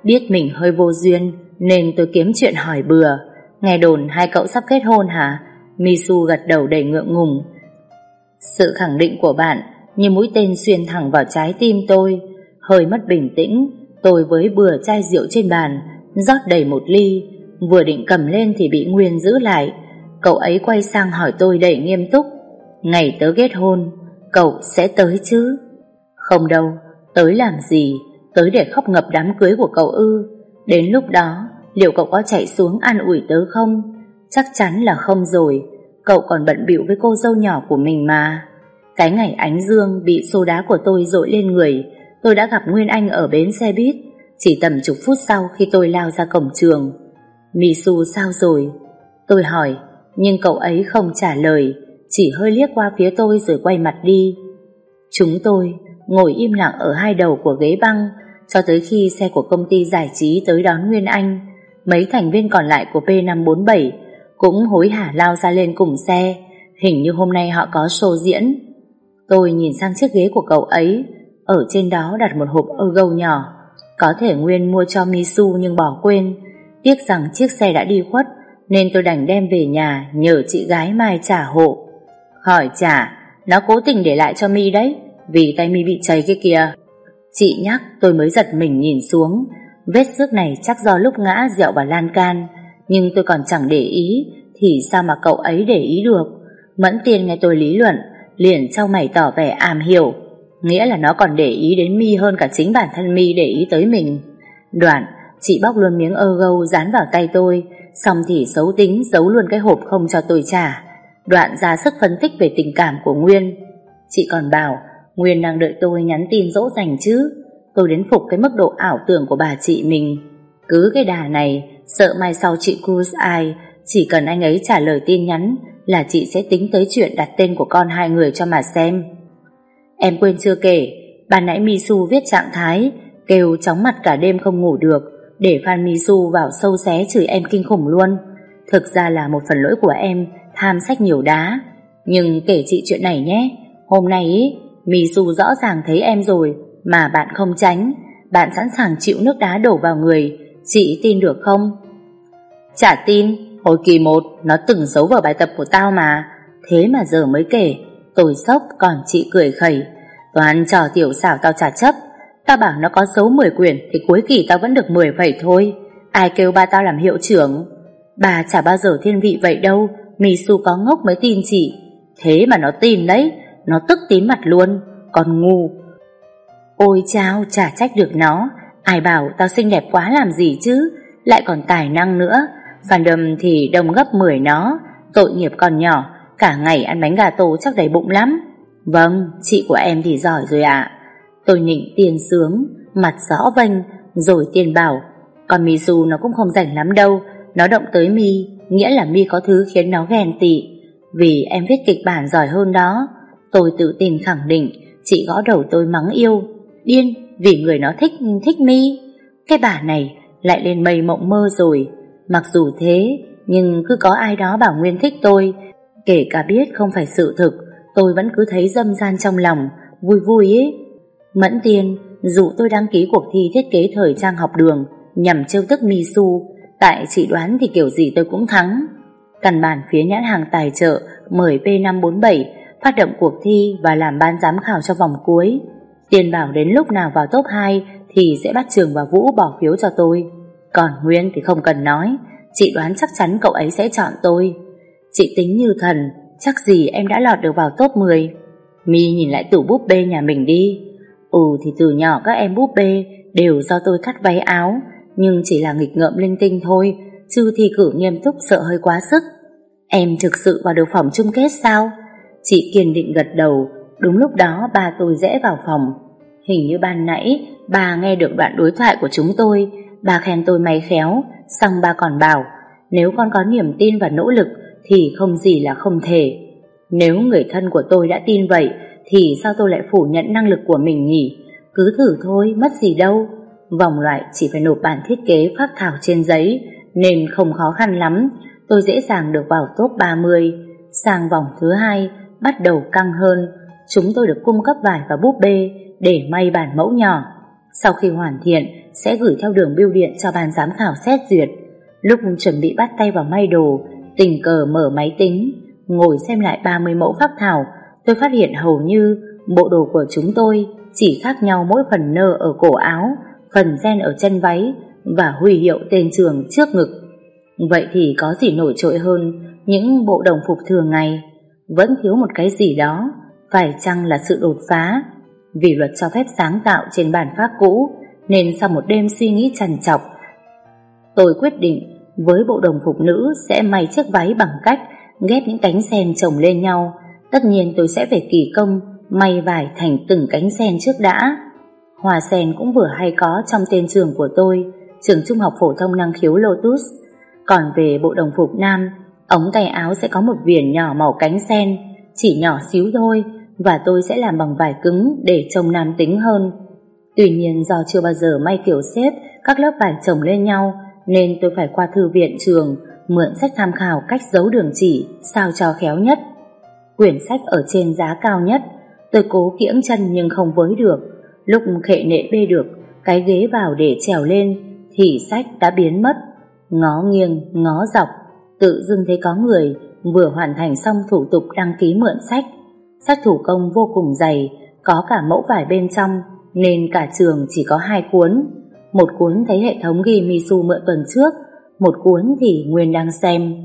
Biết mình hơi vô duyên, nên tôi kiếm chuyện hỏi bừa. Nghe đồn hai cậu sắp kết hôn hả? Misu gật đầu đầy ngượng ngùng. Sự khẳng định của bạn như mũi tên xuyên thẳng vào trái tim tôi. Hơi mất bình tĩnh, tôi với bừa chai rượu trên bàn, rót đầy một ly, vừa định cầm lên thì bị Nguyên giữ lại. Cậu ấy quay sang hỏi tôi đầy nghiêm túc. Ngày tớ kết hôn, cậu sẽ tới chứ? Không đâu, tới làm gì? Tới để khóc ngập đám cưới của cậu ư? Đến lúc đó, liệu cậu có chạy xuống an ủi tớ không? Chắc chắn là không rồi. Cậu còn bận bịu với cô dâu nhỏ của mình mà. Cái ngày ánh dương bị xô đá của tôi dội lên người, tôi đã gặp Nguyên Anh ở bến xe buýt. Chỉ tầm chục phút sau khi tôi lao ra cổng trường. Misu sao rồi? Tôi hỏi, nhưng cậu ấy không trả lời, chỉ hơi liếc qua phía tôi rồi quay mặt đi. Chúng tôi ngồi im lặng ở hai đầu của ghế băng cho tới khi xe của công ty giải trí tới đón Nguyên Anh. Mấy thành viên còn lại của P547 cũng hối hả lao ra lên cùng xe, hình như hôm nay họ có show diễn. Tôi nhìn sang chiếc ghế của cậu ấy, ở trên đó đặt một hộp ơ nhỏ. Có thể Nguyên mua cho Misu nhưng bỏ quên, tiếc rằng chiếc xe đã đi khuất, nên tôi đành đem về nhà nhờ chị gái Mai trả hộ. Hỏi trả, nó cố tình để lại cho mi đấy, vì tay mi bị cháy cái kìa. Chị nhắc tôi mới giật mình nhìn xuống, vết xước này chắc do lúc ngã dẹo vào lan can, nhưng tôi còn chẳng để ý, thì sao mà cậu ấy để ý được. Mẫn tiên nghe tôi lý luận, liền trao mày tỏ vẻ am hiểu, nghĩa là nó còn để ý đến mi hơn cả chính bản thân mi để ý tới mình. Đoạn, chị bóc luôn miếng ơ gâu dán vào tay tôi, xong thì xấu tính giấu luôn cái hộp không cho tôi trả. Đoạn ra sức phân tích về tình cảm của Nguyên. Chị còn bảo, Nguyên đang đợi tôi nhắn tin dỗ dành chứ. Tôi đến phục cái mức độ ảo tưởng của bà chị mình. Cứ cái đà này, sợ mai sau chị Cruz ai, chỉ cần anh ấy trả lời tin nhắn là chị sẽ tính tới chuyện đặt tên của con hai người cho mà xem. Em quên chưa kể, ban nãy Misu viết trạng thái, kêu chóng mặt cả đêm không ngủ được, để Phan Misu vào sâu xé chửi em kinh khủng luôn. Thực ra là một phần lỗi của em tham sách nhiều đá. Nhưng kể chị chuyện này nhé, hôm nay ý, Misu rõ ràng thấy em rồi mà bạn không tránh, bạn sẵn sàng chịu nước đá đổ vào người, chị tin được không? Chả tin, hồi kỳ một nó từng giấu vào bài tập của tao mà, thế mà giờ mới kể, tôi sốc còn chị cười khẩy. Toàn trò tiểu xảo tao trả chấp, tao bảo nó có dấu 10 quyển thì cuối kỳ tao vẫn được 10 vậy thôi. Ai kêu ba tao làm hiệu trưởng? Bà chả bao giờ thiên vị vậy đâu, Misu có ngốc mới tin chị. Thế mà nó tin đấy, nó tức tím mặt luôn, còn ngu. Ôi chao, chả trách được nó, ai bảo tao xinh đẹp quá làm gì chứ, lại còn tài năng nữa. Phản đầm thì đông gấp 10 nó, tội nghiệp còn nhỏ, cả ngày ăn bánh gà tổ chắc đầy bụng lắm. Vâng, chị của em thì giỏi rồi ạ. Tôi nịnh tiền sướng, mặt rõ vênh, rồi tiền bảo, còn Misu nó cũng không rảnh lắm đâu, nó động tới mi, nghĩa là mi có thứ khiến nó ghen tị. Vì em viết kịch bản giỏi hơn đó. Tôi tự tin khẳng định, chị gõ đầu tôi mắng yêu. Điên, vì người nó thích, thích mi. Cái bà này lại lên mây mộng mơ rồi. Mặc dù thế, nhưng cứ có ai đó bảo Nguyên thích tôi, kể cả biết không phải sự thực, tôi vẫn cứ thấy dâm gian trong lòng, vui vui ấy. Mẫn tiên, dù tôi đăng ký cuộc thi thiết kế thời trang học đường nhằm trêu tức Misu, tại chị đoán thì kiểu gì tôi cũng thắng. Căn bản phía nhãn hàng tài trợ mời P547 phát động cuộc thi và làm ban giám khảo cho vòng cuối. Tiền bảo đến lúc nào vào top 2 thì sẽ bắt Trường và Vũ bỏ phiếu cho tôi. Còn Nguyên thì không cần nói, chị đoán chắc chắn cậu ấy sẽ chọn tôi. Chị tính như thần, chắc gì em đã lọt được vào top 10. Mi nhìn lại tủ búp bê nhà mình đi. Ừ thì từ nhỏ các em búp bê đều do tôi cắt váy áo, nhưng chỉ là nghịch ngợm linh tinh thôi, chứ thi cử nghiêm túc sợ hơi quá sức. Em thực sự vào được phòng chung kết sao? Chị kiên định gật đầu, đúng lúc đó ba tôi rẽ vào phòng. Hình như ban nãy bà nghe được đoạn đối thoại của chúng tôi, bà khen tôi may khéo, xong bà còn bảo nếu con có niềm tin và nỗ lực thì không gì là không thể. Nếu người thân của tôi đã tin vậy thì sao tôi lại phủ nhận năng lực của mình nhỉ? Cứ thử thôi, mất gì đâu. Vòng loại chỉ phải nộp bản thiết kế phác thảo trên giấy nên không khó khăn lắm. Tôi dễ dàng được vào top 30. Sang vòng thứ hai bắt đầu căng hơn. Chúng tôi được cung cấp vải và búp bê để may bản mẫu nhỏ. Sau khi hoàn thiện sẽ gửi theo đường bưu điện cho ban giám khảo xét duyệt. Lúc chuẩn bị bắt tay vào may đồ, tình cờ mở máy tính, ngồi xem lại 30 mẫu phác thảo, tôi phát hiện hầu như bộ đồ của chúng tôi chỉ khác nhau mỗi phần nơ ở cổ áo, phần gen ở chân váy và huy hiệu tên trường trước ngực. Vậy thì có gì nổi trội hơn những bộ đồng phục thường ngày? Vẫn thiếu một cái gì đó, phải chăng là sự đột phá? Vì luật cho phép sáng tạo trên bản pháp cũ, nên sau một đêm suy nghĩ trằn trọc, tôi quyết định với bộ đồng phục nữ sẽ may chiếc váy bằng cách ghép những cánh sen chồng lên nhau. Tất nhiên tôi sẽ phải kỳ công may vải thành từng cánh sen trước đã. hòa sen cũng vừa hay có trong tên trường của tôi, trường trung học phổ thông năng khiếu Lotus. Còn về bộ đồng phục nam, ống tay áo sẽ có một viền nhỏ màu cánh sen, chỉ nhỏ xíu thôi, và tôi sẽ làm bằng vải cứng để trông nam tính hơn. Tuy nhiên do chưa bao giờ may kiểu xếp các lớp vải chồng lên nhau, nên tôi phải qua thư viện trường mượn sách tham khảo cách giấu đường chỉ sao cho khéo nhất. Quyển sách ở trên giá cao nhất, tôi cố kiễng chân nhưng không với được. Lúc khệ nệ bê được cái ghế vào để trèo lên thì sách đã biến mất. Ngó nghiêng, ngó dọc, tự dưng thấy có người vừa hoàn thành xong thủ tục đăng ký mượn sách. Sách thủ công vô cùng dày, có cả mẫu vải bên trong, nên cả trường chỉ có hai cuốn. Một cuốn thấy hệ thống ghi Misu mượn tuần trước, một cuốn thì Nguyên đang xem.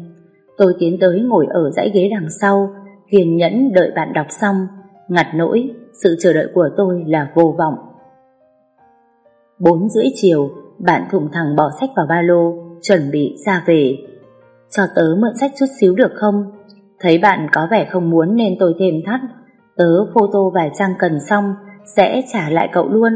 Tôi tiến tới ngồi ở dãy ghế đằng sau, kiên nhẫn đợi bạn đọc xong, ngặt nỗi, sự chờ đợi của tôi là vô vọng. Bốn rưỡi chiều, bạn thủng thẳng bỏ sách vào ba lô, chuẩn bị ra về. Cho tớ mượn sách chút xíu được không? Thấy bạn có vẻ không muốn nên tôi thêm thắt, tớ photo vài trang cần xong, sẽ trả lại cậu luôn.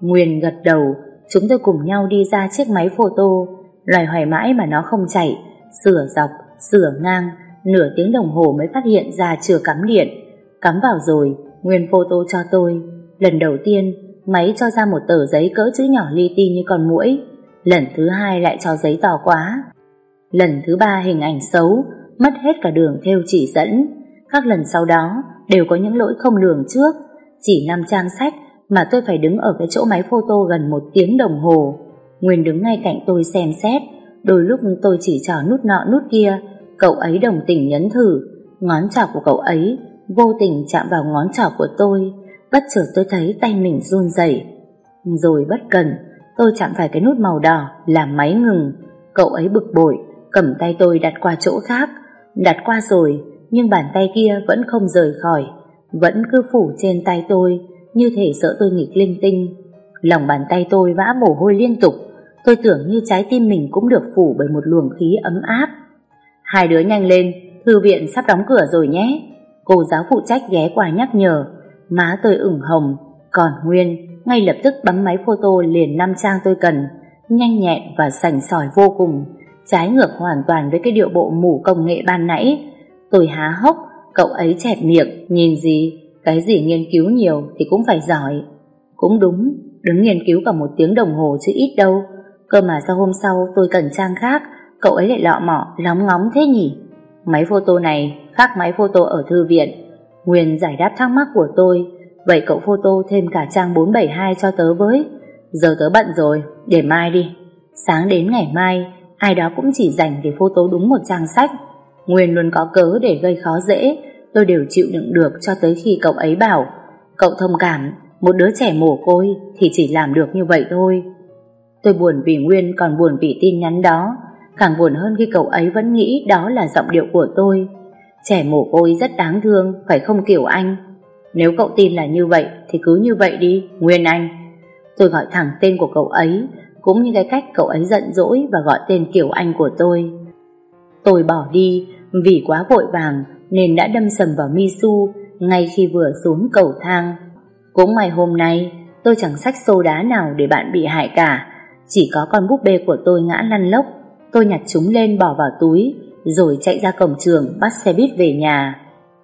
Nguyên gật đầu, chúng tôi cùng nhau đi ra chiếc máy photo, loài hoài mãi mà nó không chạy, sửa dọc, sửa ngang, nửa tiếng đồng hồ mới phát hiện ra chưa cắm điện. Cắm vào rồi, Nguyên photo cho tôi. Lần đầu tiên, máy cho ra một tờ giấy cỡ chữ nhỏ li ti như con muỗi. Lần thứ hai lại cho giấy to quá. Lần thứ ba hình ảnh xấu, mất hết cả đường theo chỉ dẫn. Các lần sau đó đều có những lỗi không lường trước. Chỉ năm trang sách mà tôi phải đứng ở cái chỗ máy photo gần một tiếng đồng hồ. Nguyên đứng ngay cạnh tôi xem xét, đôi lúc tôi chỉ trỏ nút nọ nút kia, cậu ấy đồng tình nhấn thử, ngón trỏ của cậu ấy vô tình chạm vào ngón trỏ của tôi, bất chợt tôi thấy tay mình run rẩy. Rồi bất cần, tôi chạm phải cái nút màu đỏ làm máy ngừng, cậu ấy bực bội, cầm tay tôi đặt qua chỗ khác, đặt qua rồi, nhưng bàn tay kia vẫn không rời khỏi, vẫn cứ phủ trên tay tôi, như thể sợ tôi nghịch linh tinh. Lòng bàn tay tôi vã mồ hôi liên tục, tôi tưởng như trái tim mình cũng được phủ bởi một luồng khí ấm áp. Hai đứa nhanh lên, thư viện sắp đóng cửa rồi nhé. Cô giáo phụ trách ghé qua nhắc nhở, má tôi ửng hồng, còn Nguyên ngay lập tức bấm máy photo liền năm trang tôi cần, nhanh nhẹn và sành sỏi vô cùng, trái ngược hoàn toàn với cái điệu bộ mù công nghệ ban nãy. Tôi há hốc, cậu ấy chẹp miệng, nhìn gì, cái gì nghiên cứu nhiều thì cũng phải giỏi. Cũng đúng, đứng nghiên cứu cả một tiếng đồng hồ chứ ít đâu, cơ mà sao hôm sau tôi cần trang khác, cậu ấy lại lọ mọ, lóng ngóng thế nhỉ? Máy photo này khác máy photo ở thư viện. Nguyên giải đáp thắc mắc của tôi, vậy cậu photo thêm cả trang 472 cho tớ với. Giờ tớ bận rồi, để mai đi. Sáng đến ngày mai, ai đó cũng chỉ dành để photo đúng một trang sách. Nguyên luôn có cớ để gây khó dễ, tôi đều chịu đựng được cho tới khi cậu ấy bảo cậu thông cảm, một đứa trẻ mồ côi thì chỉ làm được như vậy thôi. Tôi buồn vì Nguyên còn buồn vì tin nhắn đó, càng buồn hơn khi cậu ấy vẫn nghĩ đó là giọng điệu của tôi. Trẻ mồ côi rất đáng thương, phải không kiểu anh? Nếu cậu tin là như vậy thì cứ như vậy đi, Nguyên Anh. Tôi gọi thẳng tên của cậu ấy, cũng như cái cách cậu ấy giận dỗi và gọi tên kiểu anh của tôi. Tôi bỏ đi vì quá vội vàng nên đã đâm sầm vào Misu ngay khi vừa xuống cầu thang. Cũng may hôm nay tôi chẳng xách xô đá nào để bạn bị hại cả, chỉ có con búp bê của tôi ngã lăn lóc. Tôi nhặt chúng lên bỏ vào túi, rồi chạy ra cổng trường bắt xe buýt về nhà.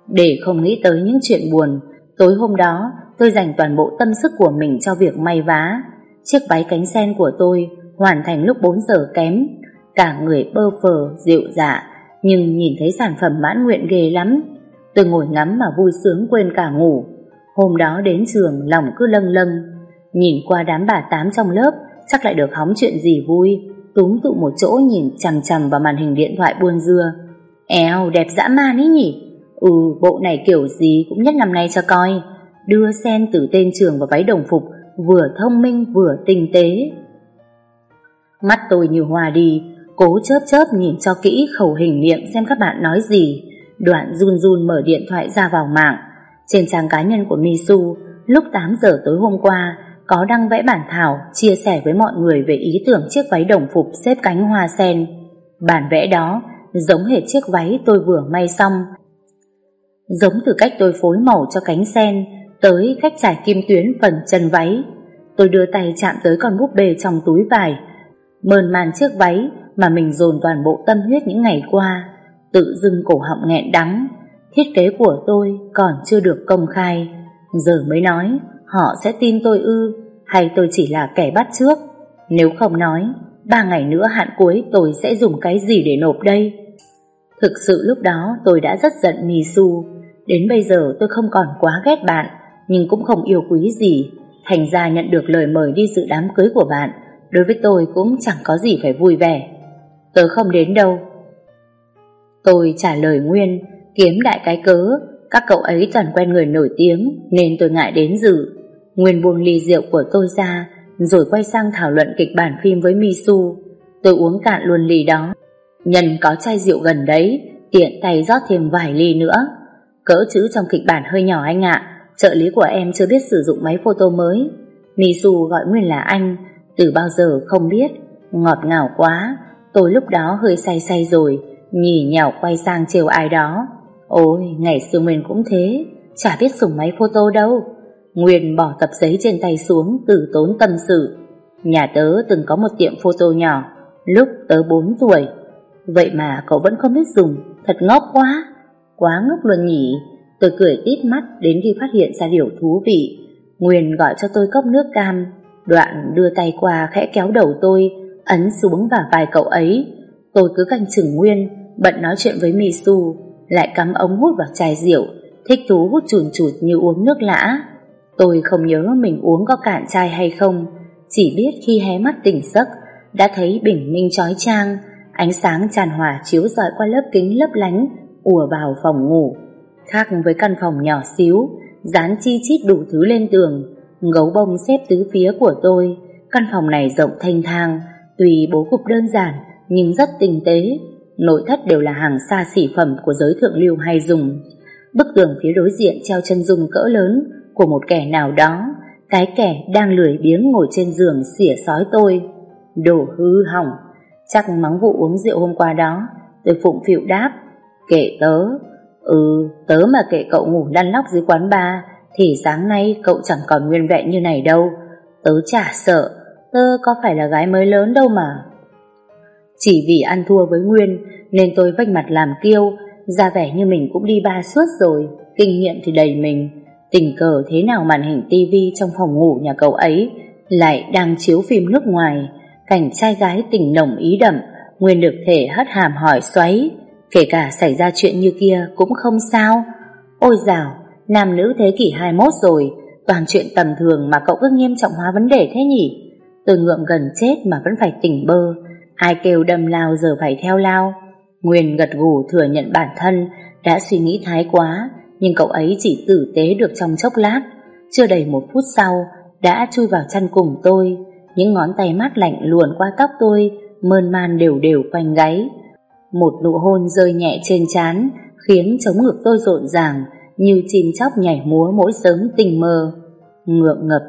Để không nghĩ tới những chuyện buồn, tối hôm đó tôi dành toàn bộ tâm sức của mình cho việc may vá. Chiếc váy cánh sen của tôi hoàn thành lúc 4 giờ kém, cả người bơ phờ, dịu dạ, nhưng nhìn thấy sản phẩm mãn nguyện ghê lắm. Tôi ngồi ngắm mà vui sướng quên cả ngủ. Hôm đó đến trường lòng cứ lâng lâng, nhìn qua đám bà tám trong lớp chắc lại được hóng chuyện gì vui, túm tụ một chỗ nhìn chằm chằm vào màn hình điện thoại buôn dưa. Eo, đẹp dã man ý nhỉ? Ừ, bộ này kiểu gì cũng nhất năm nay cho coi. Đưa sen từ tên trường vào váy đồng phục, vừa thông minh vừa tinh tế. Mắt tôi như hòa đi, cố chớp chớp nhìn cho kỹ khẩu hình miệng xem các bạn nói gì. Đoạn run run mở điện thoại ra vào mạng. Trên trang cá nhân của Misu, lúc 8 giờ tối hôm qua, có đăng vẽ bản thảo chia sẻ với mọi người về ý tưởng chiếc váy đồng phục xếp cánh hoa sen. Bản vẽ đó giống hệt chiếc váy tôi vừa may xong. Giống từ cách tôi phối màu cho cánh sen tới cách trải kim tuyến phần chân váy. Tôi đưa tay chạm tới con búp bê trong túi vải, mờn màn chiếc váy mà mình dồn toàn bộ tâm huyết những ngày qua, tự dưng cổ họng nghẹn đắng. Thiết kế của tôi còn chưa được công khai, giờ mới nói họ sẽ tin tôi ư hay tôi chỉ là kẻ bắt trước. Nếu không nói, ba ngày nữa hạn cuối tôi sẽ dùng cái gì để nộp đây? Thực sự lúc đó tôi đã rất giận Misu, đến bây giờ tôi không còn quá ghét bạn, nhưng cũng không yêu quý gì. Thành ra nhận được lời mời đi dự đám cưới của bạn, đối với tôi cũng chẳng có gì phải vui vẻ. Tớ không đến đâu. Tôi trả lời Nguyên, kiếm đại cái cớ, các cậu ấy toàn quen người nổi tiếng nên tôi ngại đến dự. Nguyên buông ly rượu của tôi ra, rồi quay sang thảo luận kịch bản phim với Misu. Tôi uống cạn luôn ly đó. Nhân có chai rượu gần đấy, tiện tay rót thêm vài ly nữa. Cỡ chữ trong kịch bản hơi nhỏ anh ạ, trợ lý của em chưa biết sử dụng máy photo mới. Misu gọi Nguyên là anh, từ bao giờ không biết, ngọt ngào quá. Tôi lúc đó hơi say say rồi, nhì nhào quay sang trêu ai đó. Ôi, ngày xưa Nguyên cũng thế, chả biết dùng máy photo đâu. Nguyên bỏ tập giấy trên tay xuống từ tốn tâm sự. Nhà tớ từng có một tiệm photo nhỏ, lúc tớ 4 tuổi. Vậy mà cậu vẫn không biết dùng, thật ngốc quá. Quá ngốc luôn nhỉ. Tôi cười tít mắt đến khi phát hiện ra điều thú vị. Nguyên gọi cho tôi cốc nước cam, đoạn đưa tay qua khẽ kéo đầu tôi, ấn xuống vào vai cậu ấy. Tôi cứ canh chừng Nguyên, bận nói chuyện với Misu, lại cắm ống hút vào chai rượu, thích thú hút chùn chụt như uống nước lã. Tôi không nhớ mình uống có cạn chai hay không, chỉ biết khi hé mắt tỉnh giấc, đã thấy bình minh chói chang, ánh sáng tràn hòa chiếu rọi qua lớp kính lấp lánh, ùa vào phòng ngủ. Khác với căn phòng nhỏ xíu, dán chi chít đủ thứ lên tường, gấu bông xếp tứ phía của tôi, căn phòng này rộng thanh thang, tùy bố cục đơn giản nhưng rất tinh tế, nội thất đều là hàng xa xỉ phẩm của giới thượng lưu hay dùng. Bức tường phía đối diện treo chân dung cỡ lớn, của một kẻ nào đó, cái kẻ đang lười biếng ngồi trên giường xỉa sói tôi. Đồ hư hỏng, chắc mắng vụ uống rượu hôm qua đó, tôi phụng phịu đáp, kệ tớ, ừ, tớ mà kệ cậu ngủ lăn lóc dưới quán bar, thì sáng nay cậu chẳng còn nguyên vẹn như này đâu, tớ chả sợ, tớ có phải là gái mới lớn đâu mà. Chỉ vì ăn thua với Nguyên nên tôi vách mặt làm kiêu, ra vẻ như mình cũng đi ba suốt rồi, kinh nghiệm thì đầy mình, Tình cờ thế nào màn hình tivi trong phòng ngủ nhà cậu ấy lại đang chiếu phim nước ngoài, cảnh trai gái tình nồng ý đậm, Nguyên được thể hất hàm hỏi xoáy, kể cả xảy ra chuyện như kia cũng không sao. Ôi dào, nam nữ thế kỷ 21 rồi, toàn chuyện tầm thường mà cậu cứ nghiêm trọng hóa vấn đề thế nhỉ? Tôi ngượng gần chết mà vẫn phải tỉnh bơ, ai kêu đâm lao giờ phải theo lao. Nguyên gật gù thừa nhận bản thân đã suy nghĩ thái quá, nhưng cậu ấy chỉ tử tế được trong chốc lát, chưa đầy một phút sau đã chui vào chăn cùng tôi, những ngón tay mát lạnh luồn qua tóc tôi, mơn man đều đều quanh gáy. Một nụ hôn rơi nhẹ trên trán khiến chống ngực tôi rộn ràng như chim chóc nhảy múa mỗi sớm tình mơ. Ngượng ngập,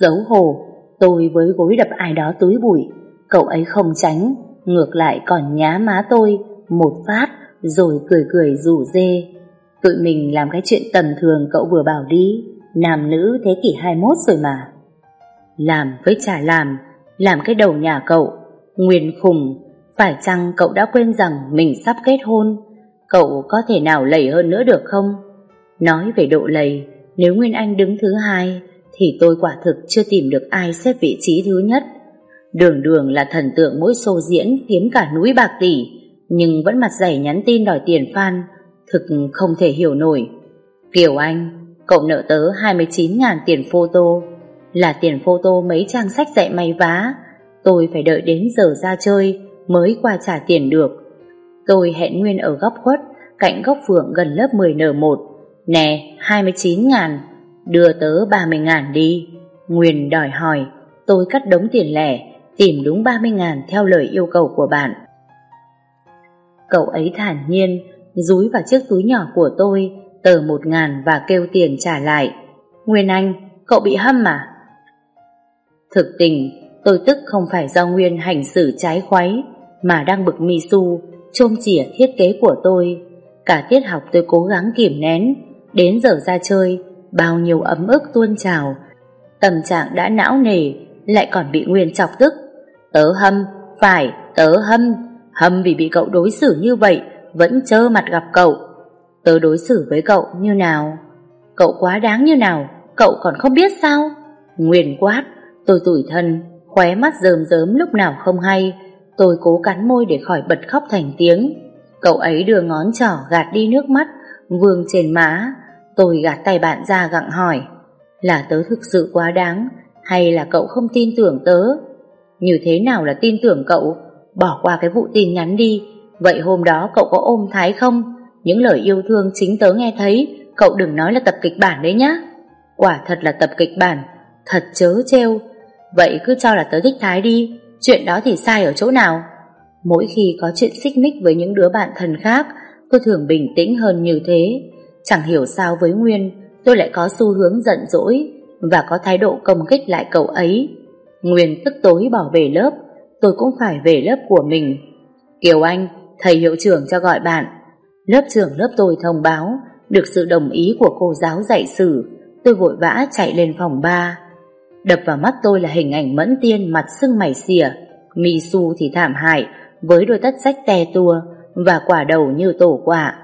xấu hổ, tôi với gối đập ai đó túi bụi, cậu ấy không tránh, ngược lại còn nhá má tôi một phát rồi cười cười rủ dê. Tụi mình làm cái chuyện tầm thường cậu vừa bảo đi Nam nữ thế kỷ 21 rồi mà Làm với chả làm Làm cái đầu nhà cậu Nguyên khùng Phải chăng cậu đã quên rằng mình sắp kết hôn? Cậu có thể nào lầy hơn nữa được không? Nói về độ lầy, nếu Nguyên Anh đứng thứ hai, thì tôi quả thực chưa tìm được ai xếp vị trí thứ nhất. Đường đường là thần tượng mỗi show diễn kiếm cả núi bạc tỷ, nhưng vẫn mặt dày nhắn tin đòi tiền fan, thực không thể hiểu nổi. Kiều Anh, cậu nợ tớ 29.000 tiền photo, là tiền photo mấy trang sách dạy may vá, tôi phải đợi đến giờ ra chơi mới qua trả tiền được. Tôi hẹn Nguyên ở góc khuất, cạnh góc phượng gần lớp 10N1. Nè, 29 ngàn, đưa tớ 30 ngàn đi. Nguyên đòi hỏi, tôi cắt đống tiền lẻ, tìm đúng 30 ngàn theo lời yêu cầu của bạn. Cậu ấy thản nhiên, rúi vào chiếc túi nhỏ của tôi, tờ một ngàn và kêu tiền trả lại. Nguyên Anh, cậu bị hâm à? Thực tình, tôi tức không phải do Nguyên hành xử trái khoáy, mà đang bực Misu, trôm chỉa thiết kế của tôi. Cả tiết học tôi cố gắng kìm nén, đến giờ ra chơi, bao nhiêu ấm ức tuôn trào. Tâm trạng đã não nề, lại còn bị Nguyên chọc tức. Tớ hâm, phải, tớ hâm, hâm vì bị cậu đối xử như vậy, vẫn trơ mặt gặp cậu. Tớ đối xử với cậu như nào? Cậu quá đáng như nào, cậu còn không biết sao? Nguyên quát, tôi tủi thân, khóe mắt rơm rớm lúc nào không hay, Tôi cố cắn môi để khỏi bật khóc thành tiếng. Cậu ấy đưa ngón trỏ gạt đi nước mắt, vương trên má. Tôi gạt tay bạn ra gặng hỏi, là tớ thực sự quá đáng, hay là cậu không tin tưởng tớ? Như thế nào là tin tưởng cậu? Bỏ qua cái vụ tin nhắn đi. Vậy hôm đó cậu có ôm Thái không? Những lời yêu thương chính tớ nghe thấy, cậu đừng nói là tập kịch bản đấy nhá. Quả thật là tập kịch bản, thật chớ trêu. Vậy cứ cho là tớ thích Thái đi, Chuyện đó thì sai ở chỗ nào? Mỗi khi có chuyện xích mích với những đứa bạn thân khác, tôi thường bình tĩnh hơn như thế. Chẳng hiểu sao với Nguyên, tôi lại có xu hướng giận dỗi và có thái độ công kích lại cậu ấy. Nguyên tức tối bỏ về lớp, tôi cũng phải về lớp của mình. Kiều Anh, thầy hiệu trưởng cho gọi bạn. Lớp trưởng lớp tôi thông báo, được sự đồng ý của cô giáo dạy sử, tôi vội vã chạy lên phòng 3. Đập vào mắt tôi là hình ảnh mẫn tiên mặt sưng mày xỉa, mi su thì thảm hại, với đôi tất rách te tua và quả đầu như tổ quả.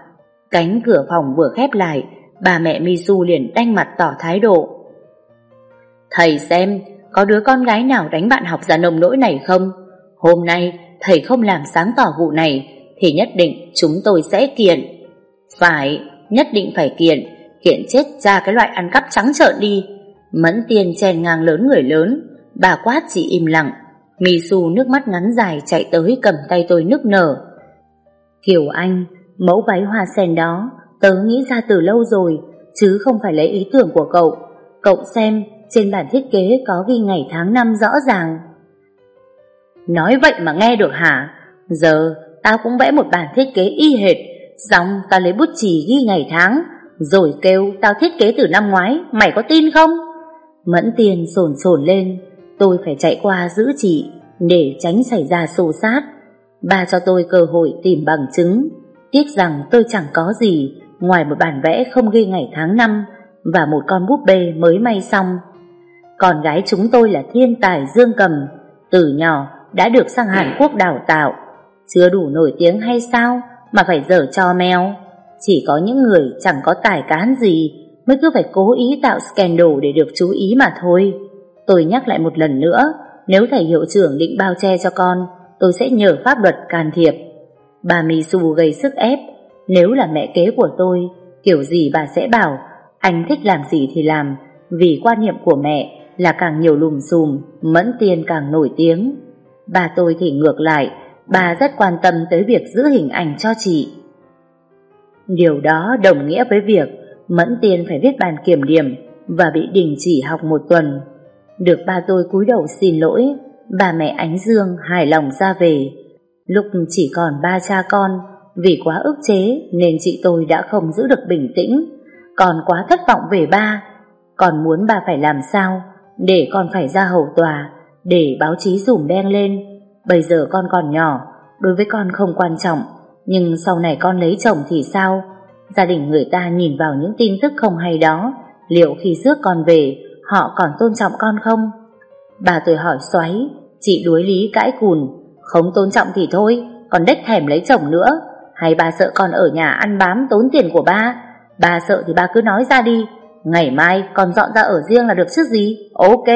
Cánh cửa phòng vừa khép lại, bà mẹ mi su liền đanh mặt tỏ thái độ. Thầy xem, có đứa con gái nào đánh bạn học ra nồng nỗi này không? Hôm nay, thầy không làm sáng tỏ vụ này, thì nhất định chúng tôi sẽ kiện. Phải, nhất định phải kiện, kiện chết ra cái loại ăn cắp trắng trợn đi. Mẫn tiền chèn ngang lớn người lớn, bà quát chỉ im lặng. Misu nước mắt ngắn dài chạy tới cầm tay tôi nức nở. Kiều Anh, mẫu váy hoa sen đó, tớ nghĩ ra từ lâu rồi, chứ không phải lấy ý tưởng của cậu. Cậu xem, trên bản thiết kế có ghi ngày tháng năm rõ ràng. Nói vậy mà nghe được hả? Giờ, tao cũng vẽ một bản thiết kế y hệt, xong tao lấy bút chì ghi ngày tháng, rồi kêu tao thiết kế từ năm ngoái, mày có tin không? Mẫn tiền sồn sồn lên, tôi phải chạy qua giữ chị để tránh xảy ra xô sát. bà cho tôi cơ hội tìm bằng chứng, tiếc rằng tôi chẳng có gì ngoài một bản vẽ không ghi ngày tháng năm và một con búp bê mới may xong. Con gái chúng tôi là thiên tài dương cầm, từ nhỏ đã được sang Hàn Quốc đào tạo, chưa đủ nổi tiếng hay sao mà phải dở cho mèo. Chỉ có những người chẳng có tài cán gì mới cứ phải cố ý tạo scandal để được chú ý mà thôi. Tôi nhắc lại một lần nữa, nếu thầy hiệu trưởng định bao che cho con, tôi sẽ nhờ pháp luật can thiệp. Bà Misu gây sức ép, nếu là mẹ kế của tôi, kiểu gì bà sẽ bảo, anh thích làm gì thì làm, vì quan niệm của mẹ là càng nhiều lùm xùm, mẫn tiền càng nổi tiếng. Bà tôi thì ngược lại, bà rất quan tâm tới việc giữ hình ảnh cho chị. Điều đó đồng nghĩa với việc Mẫn tiền phải viết bàn kiểm điểm và bị đình chỉ học một tuần. Được ba tôi cúi đầu xin lỗi, bà mẹ Ánh Dương hài lòng ra về. Lúc chỉ còn ba cha con, vì quá ức chế nên chị tôi đã không giữ được bình tĩnh, còn quá thất vọng về ba. Còn muốn bà phải làm sao để con phải ra hầu tòa, để báo chí rủm đen lên. Bây giờ con còn nhỏ, đối với con không quan trọng, nhưng sau này con lấy chồng thì sao? Gia đình người ta nhìn vào những tin tức không hay đó, liệu khi rước con về, họ còn tôn trọng con không? Bà tôi hỏi xoáy, chị đuối lý cãi cùn, không tôn trọng thì thôi, Còn đếch thèm lấy chồng nữa. Hay bà sợ con ở nhà ăn bám tốn tiền của ba? Bà sợ thì bà cứ nói ra đi. Ngày mai con dọn ra ở riêng là được chứ gì? Ok.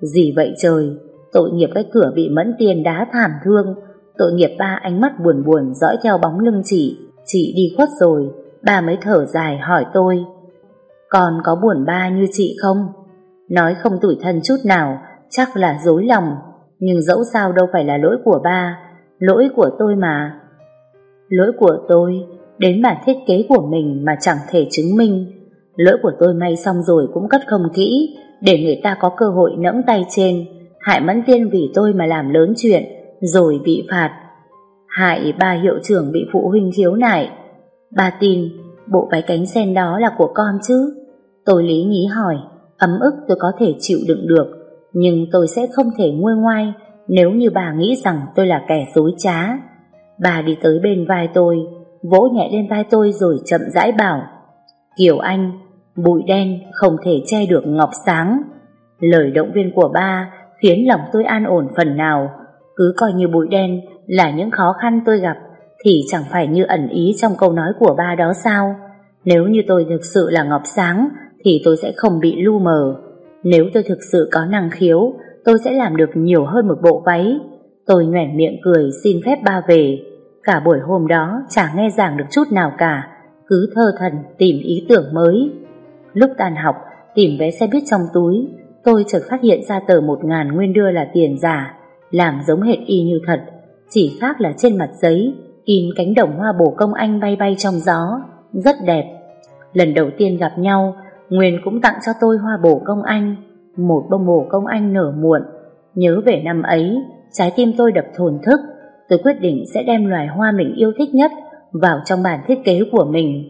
Gì vậy trời? Tội nghiệp cái cửa bị mẫn tiền đá thảm thương. Tội nghiệp ba ánh mắt buồn buồn dõi theo bóng lưng chị. Chị đi khuất rồi, Ba mới thở dài hỏi tôi. Con có buồn ba như chị không? Nói không tủi thân chút nào, Chắc là dối lòng. Nhưng dẫu sao đâu phải là lỗi của ba, Lỗi của tôi mà. Lỗi của tôi Đến bản thiết kế của mình mà chẳng thể chứng minh. Lỗi của tôi may xong rồi cũng cất không kỹ, Để người ta có cơ hội nẫm tay trên, Hại mẫn tiên vì tôi mà làm lớn chuyện, Rồi bị phạt. Hại ba hiệu trưởng bị phụ huynh khiếu nại. Ba tin, Bộ váy cánh sen đó là của con chứ? Tôi lý nhí hỏi, Ấm ức tôi có thể chịu đựng được. Nhưng tôi sẽ không thể nguôi ngoai Nếu như bà nghĩ rằng tôi là kẻ dối trá. Bà đi tới bên vai tôi, Vỗ nhẹ lên vai tôi rồi chậm rãi bảo, Kiều Anh, Bụi đen không thể che được ngọc sáng. Lời động viên của ba Khiến lòng tôi an ổn phần nào. Cứ coi như bụi đen Là những khó khăn tôi gặp Thì chẳng phải như ẩn ý trong câu nói của ba đó sao? Nếu như tôi thực sự là ngọc sáng Thì tôi sẽ không bị lu mờ. Nếu tôi thực sự có năng khiếu, Tôi sẽ làm được nhiều hơn một bộ váy. Tôi nhoẻn miệng cười xin phép ba về. Cả buổi hôm đó, chả nghe giảng được chút nào cả, Cứ thơ thần tìm ý tưởng mới. Lúc tan học, Tìm vé xe buýt trong túi, Tôi chợt phát hiện ra tờ một ngàn nguyên đưa là tiền giả, Làm giống hệt y như thật, Chỉ khác là trên mặt giấy, In cánh đồng hoa bổ công anh bay bay trong gió, Rất đẹp. Lần đầu tiên gặp nhau Nguyên cũng tặng cho tôi hoa bổ công anh Một bông bổ công anh nở muộn Nhớ về năm ấy Trái tim tôi đập thồn thức tôi quyết định sẽ đem loài hoa mình yêu thích nhất vào trong bản thiết kế của mình.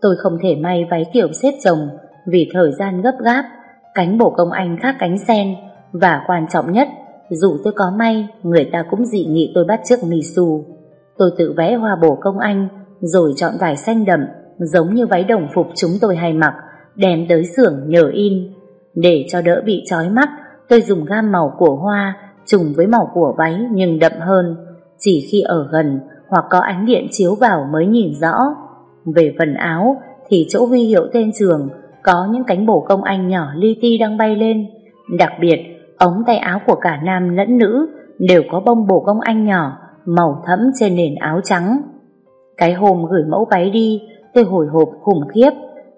Tôi không thể may váy kiểu xếp chồng vì thời gian gấp gáp, cánh bổ công anh khác cánh sen và quan trọng nhất, dù tôi có may, người ta cũng dị nghị tôi bắt chước Misu. Tôi tự vẽ hoa bổ công anh rồi chọn vải xanh đậm giống như váy đồng phục chúng tôi hay mặc đem tới xưởng nhờ in. Để cho đỡ bị chói mắt, tôi dùng gam màu của hoa trùng với màu của váy nhưng đậm hơn chỉ khi ở gần hoặc có ánh điện chiếu vào mới nhìn rõ. Về phần áo thì chỗ huy hiệu tên trường có những cánh bổ công anh nhỏ li ti đang bay lên. Đặc biệt, ống tay áo của cả nam lẫn nữ đều có bông bổ công anh nhỏ màu thẫm trên nền áo trắng. Cái hôm gửi mẫu váy đi, tôi hồi hộp khủng khiếp.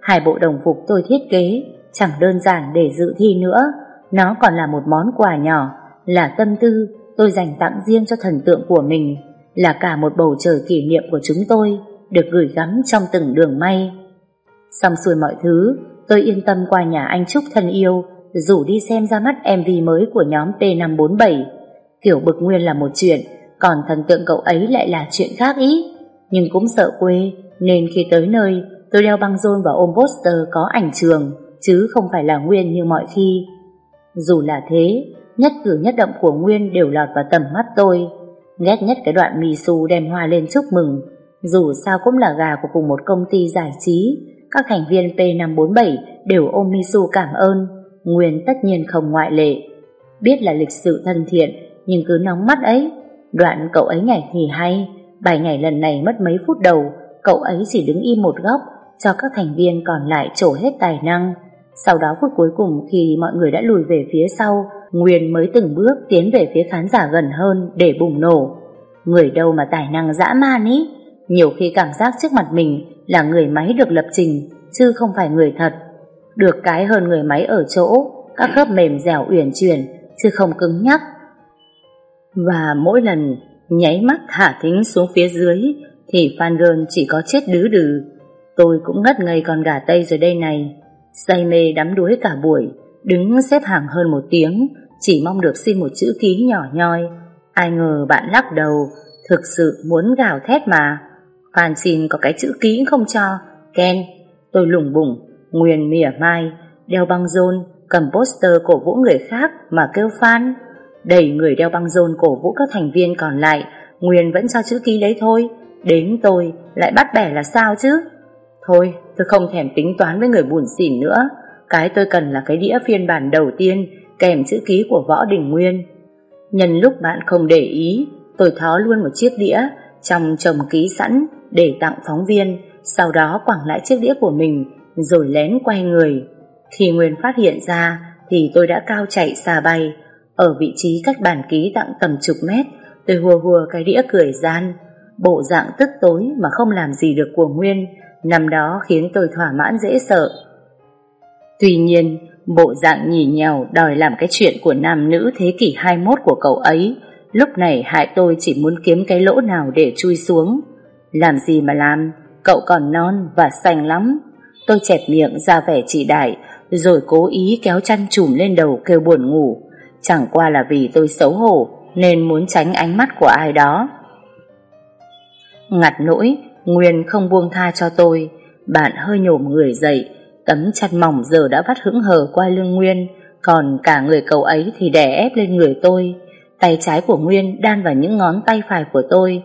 Hai bộ đồng phục tôi thiết kế chẳng đơn giản để dự thi nữa, nó còn là một món quà nhỏ, là tâm tư tôi dành tặng riêng cho thần tượng của mình là cả một bầu trời kỷ niệm của chúng tôi được gửi gắm trong từng đường may. Xong xuôi mọi thứ, tôi yên tâm qua nhà anh Trúc thân yêu rủ đi xem ra mắt MV mới của nhóm P547. Kiểu bực nguyên là một chuyện, còn thần tượng cậu ấy lại là chuyện khác ý. Nhưng cũng sợ quê, nên khi tới nơi, tôi đeo băng rôn và ôm poster có ảnh trường, chứ không phải là nguyên như mọi khi. Dù là thế, nhất cử nhất động của Nguyên đều lọt vào tầm mắt tôi. Ghét nhất cái đoạn mì xù đem hoa lên chúc mừng. Dù sao cũng là gà của cùng một công ty giải trí, các thành viên P547 đều ôm Misu cảm ơn. Nguyên tất nhiên không ngoại lệ. Biết là lịch sự thân thiện, nhưng cứ nóng mắt ấy. Đoạn cậu ấy nhảy thì hay, bài nhảy lần này mất mấy phút đầu, cậu ấy chỉ đứng im một góc, cho các thành viên còn lại trổ hết tài năng. Sau đó phút cuối cùng khi mọi người đã lùi về phía sau, Nguyên mới từng bước tiến về phía khán giả gần hơn để bùng nổ. Người đâu mà tài năng dã man ý, nhiều khi cảm giác trước mặt mình là người máy được lập trình, chứ không phải người thật. Được cái hơn người máy ở chỗ, các khớp mềm dẻo uyển chuyển, chứ không cứng nhắc. Và mỗi lần nháy mắt thả thính xuống phía dưới, thì Phan Gơn chỉ có chết đứ đừ. Tôi cũng ngất ngây con gà Tây rồi đây này, say mê đắm đuối cả buổi, đứng xếp hàng hơn một tiếng, chỉ mong được xin một chữ ký nhỏ nhoi. Ai ngờ bạn lắc đầu, thực sự muốn gào thét mà. Phan xin có cái chữ ký không cho. Ken, tôi lủng bủng, nguyền mỉa mai, đeo băng rôn, cầm poster cổ vũ người khác mà kêu Phan. Đẩy người đeo băng rôn cổ vũ các thành viên còn lại, Nguyên vẫn cho chữ ký đấy thôi. Đến tôi lại bắt bẻ là sao chứ? Thôi, tôi không thèm tính toán với người buồn xỉn nữa. Cái tôi cần là cái đĩa phiên bản đầu tiên kèm chữ ký của Võ Đình Nguyên. Nhân lúc bạn không để ý, tôi thó luôn một chiếc đĩa trong chồng ký sẵn để tặng phóng viên, sau đó quẳng lại chiếc đĩa của mình rồi lén quay người. Khi Nguyên phát hiện ra thì tôi đã cao chạy xa bay, ở vị trí cách bàn ký tặng tầm chục mét, tôi hùa hùa cái đĩa cười gian, bộ dạng tức tối mà không làm gì được của Nguyên, năm đó khiến tôi thỏa mãn dễ sợ. Tuy nhiên, bộ dạng nhì nhèo đòi làm cái chuyện của nam nữ thế kỷ 21 của cậu ấy, lúc này hại tôi chỉ muốn kiếm cái lỗ nào để chui xuống. Làm gì mà làm, cậu còn non và xanh lắm. Tôi chẹp miệng ra vẻ chỉ đại, rồi cố ý kéo chăn trùm lên đầu kêu buồn ngủ. Chẳng qua là vì tôi xấu hổ, nên muốn tránh ánh mắt của ai đó. Ngặt nỗi, Nguyên không buông tha cho tôi, bạn hơi nhổm người dậy, tấm chặt mỏng giờ đã vắt hững hờ qua lưng Nguyên, còn cả người cậu ấy thì đè ép lên người tôi. Tay trái của Nguyên đan vào những ngón tay phải của tôi.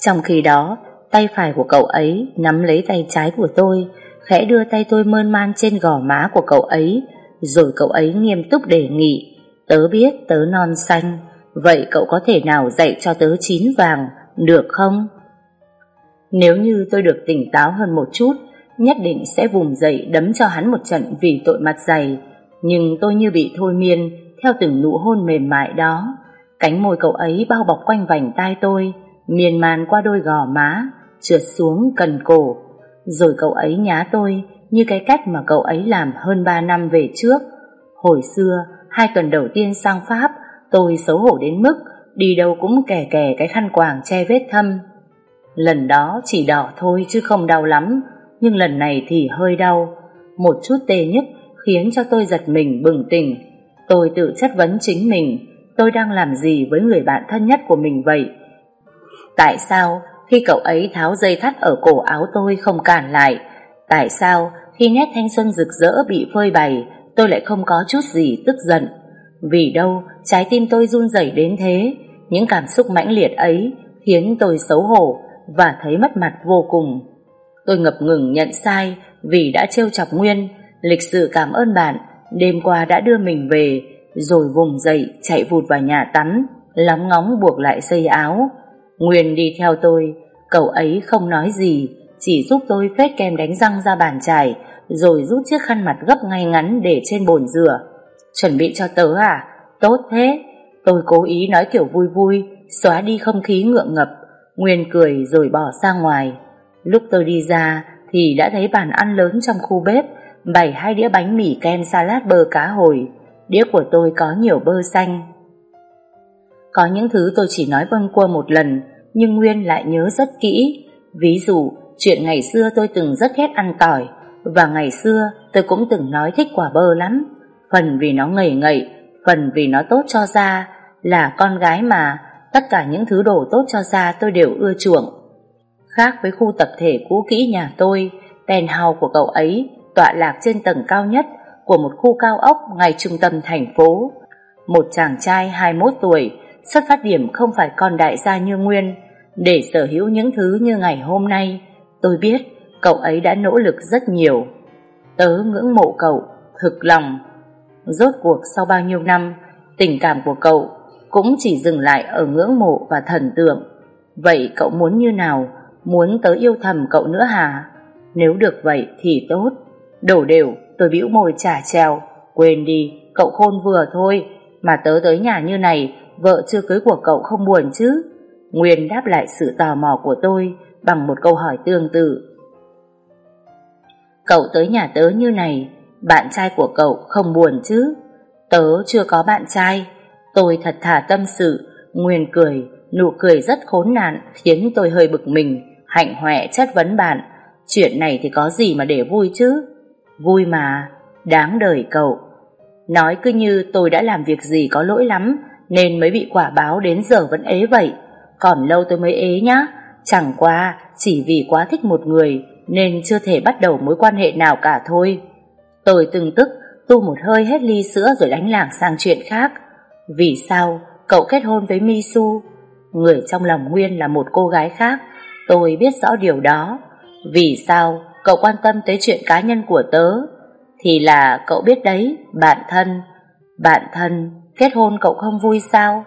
Trong khi đó, tay phải của cậu ấy nắm lấy tay trái của tôi, khẽ đưa tay tôi mơn man trên gò má của cậu ấy, rồi cậu ấy nghiêm túc đề nghị, tớ biết tớ non xanh, vậy cậu có thể nào dạy cho tớ chín vàng, được không? Nếu như tôi được tỉnh táo hơn một chút, nhất định sẽ vùng dậy đấm cho hắn một trận vì tội mặt dày, nhưng tôi như bị thôi miên theo từng nụ hôn mềm mại đó. Cánh môi cậu ấy bao bọc quanh vành tai tôi, miên man qua đôi gò má, trượt xuống cần cổ. Rồi cậu ấy nhá tôi như cái cách mà cậu ấy làm hơn 3 năm về trước. Hồi xưa, hai tuần đầu tiên sang Pháp, tôi xấu hổ đến mức đi đâu cũng kè kè cái khăn quàng che vết thâm. Lần đó chỉ đỏ thôi chứ không đau lắm, nhưng lần này thì hơi đau. Một chút tê nhức khiến cho tôi giật mình bừng tỉnh. Tôi tự chất vấn chính mình, tôi đang làm gì với người bạn thân nhất của mình vậy? Tại sao khi cậu ấy tháo dây thắt ở cổ áo tôi không cản lại? Tại sao khi nét thanh xuân rực rỡ bị phơi bày, tôi lại không có chút gì tức giận? Vì đâu trái tim tôi run rẩy đến thế? Những cảm xúc mãnh liệt ấy khiến tôi xấu hổ và thấy mất mặt vô cùng. Tôi ngập ngừng nhận sai vì đã trêu chọc Nguyên, lịch sự cảm ơn bạn, đêm qua đã đưa mình về, rồi vùng dậy chạy vụt vào nhà tắm, lóng ngóng buộc lại dây áo. Nguyên đi theo tôi, cậu ấy không nói gì, chỉ giúp tôi phết kem đánh răng ra bàn chải, rồi rút chiếc khăn mặt gấp ngay ngắn để trên bồn rửa. Chuẩn bị cho tớ à? Tốt thế. Tôi cố ý nói kiểu vui vui, xóa đi không khí ngượng ngập. Nguyên cười rồi bỏ ra ngoài. Lúc tôi đi ra thì đã thấy bàn ăn lớn trong khu bếp, bày hai đĩa bánh mì kem salad bơ cá hồi. Đĩa của tôi có nhiều bơ xanh. Có những thứ tôi chỉ nói vâng qua một lần, nhưng Nguyên lại nhớ rất kỹ. Ví dụ, chuyện ngày xưa tôi từng rất ghét ăn tỏi, và ngày xưa tôi cũng từng nói thích quả bơ lắm. Phần vì nó ngậy ngậy, phần vì nó tốt cho da, là con gái mà, tất cả những thứ đồ tốt cho da tôi đều ưa chuộng. Khác với khu tập thể cũ kỹ nhà tôi, penthouse của cậu ấy tọa lạc trên tầng cao nhất của một khu cao ốc ngay trung tâm thành phố. Một chàng trai 21 tuổi, xuất phát điểm không phải con đại gia như Nguyên, để sở hữu những thứ như ngày hôm nay. Tôi biết cậu ấy đã nỗ lực rất nhiều. Tớ ngưỡng mộ cậu, thực lòng. Rốt cuộc sau bao nhiêu năm, tình cảm của cậu cũng chỉ dừng lại ở ngưỡng mộ và thần tượng. Vậy cậu muốn như nào? Muốn tớ yêu thầm cậu nữa hả? Nếu được vậy thì tốt. Đổ đều, tôi bĩu môi trả treo. Quên đi, cậu khôn vừa thôi. Mà tớ tới nhà như này, vợ chưa cưới của cậu không buồn chứ? Nguyên đáp lại sự tò mò của tôi bằng một câu hỏi tương tự. Cậu tới nhà tớ như này, bạn trai của cậu không buồn chứ? Tớ chưa có bạn trai. Tôi thật thà tâm sự, Nguyên cười, nụ cười rất khốn nạn khiến tôi hơi bực mình, hạnh hoẹ chất vấn bạn. Chuyện này thì có gì mà để vui chứ? Vui mà, đáng đời cậu. Nói cứ như tôi đã làm việc gì có lỗi lắm, nên mới bị quả báo đến giờ vẫn ế vậy. Còn lâu tôi mới ế nhá, chẳng qua chỉ vì quá thích một người nên chưa thể bắt đầu mối quan hệ nào cả thôi. Tôi từng tức tu một hơi hết ly sữa rồi đánh lảng sang chuyện khác. Vì sao cậu kết hôn với Misu? Người trong lòng Nguyên là một cô gái khác, tôi biết rõ điều đó. Vì sao cậu quan tâm tới chuyện cá nhân của tớ? Thì là cậu biết đấy, bạn thân. Bạn thân, kết hôn cậu không vui sao?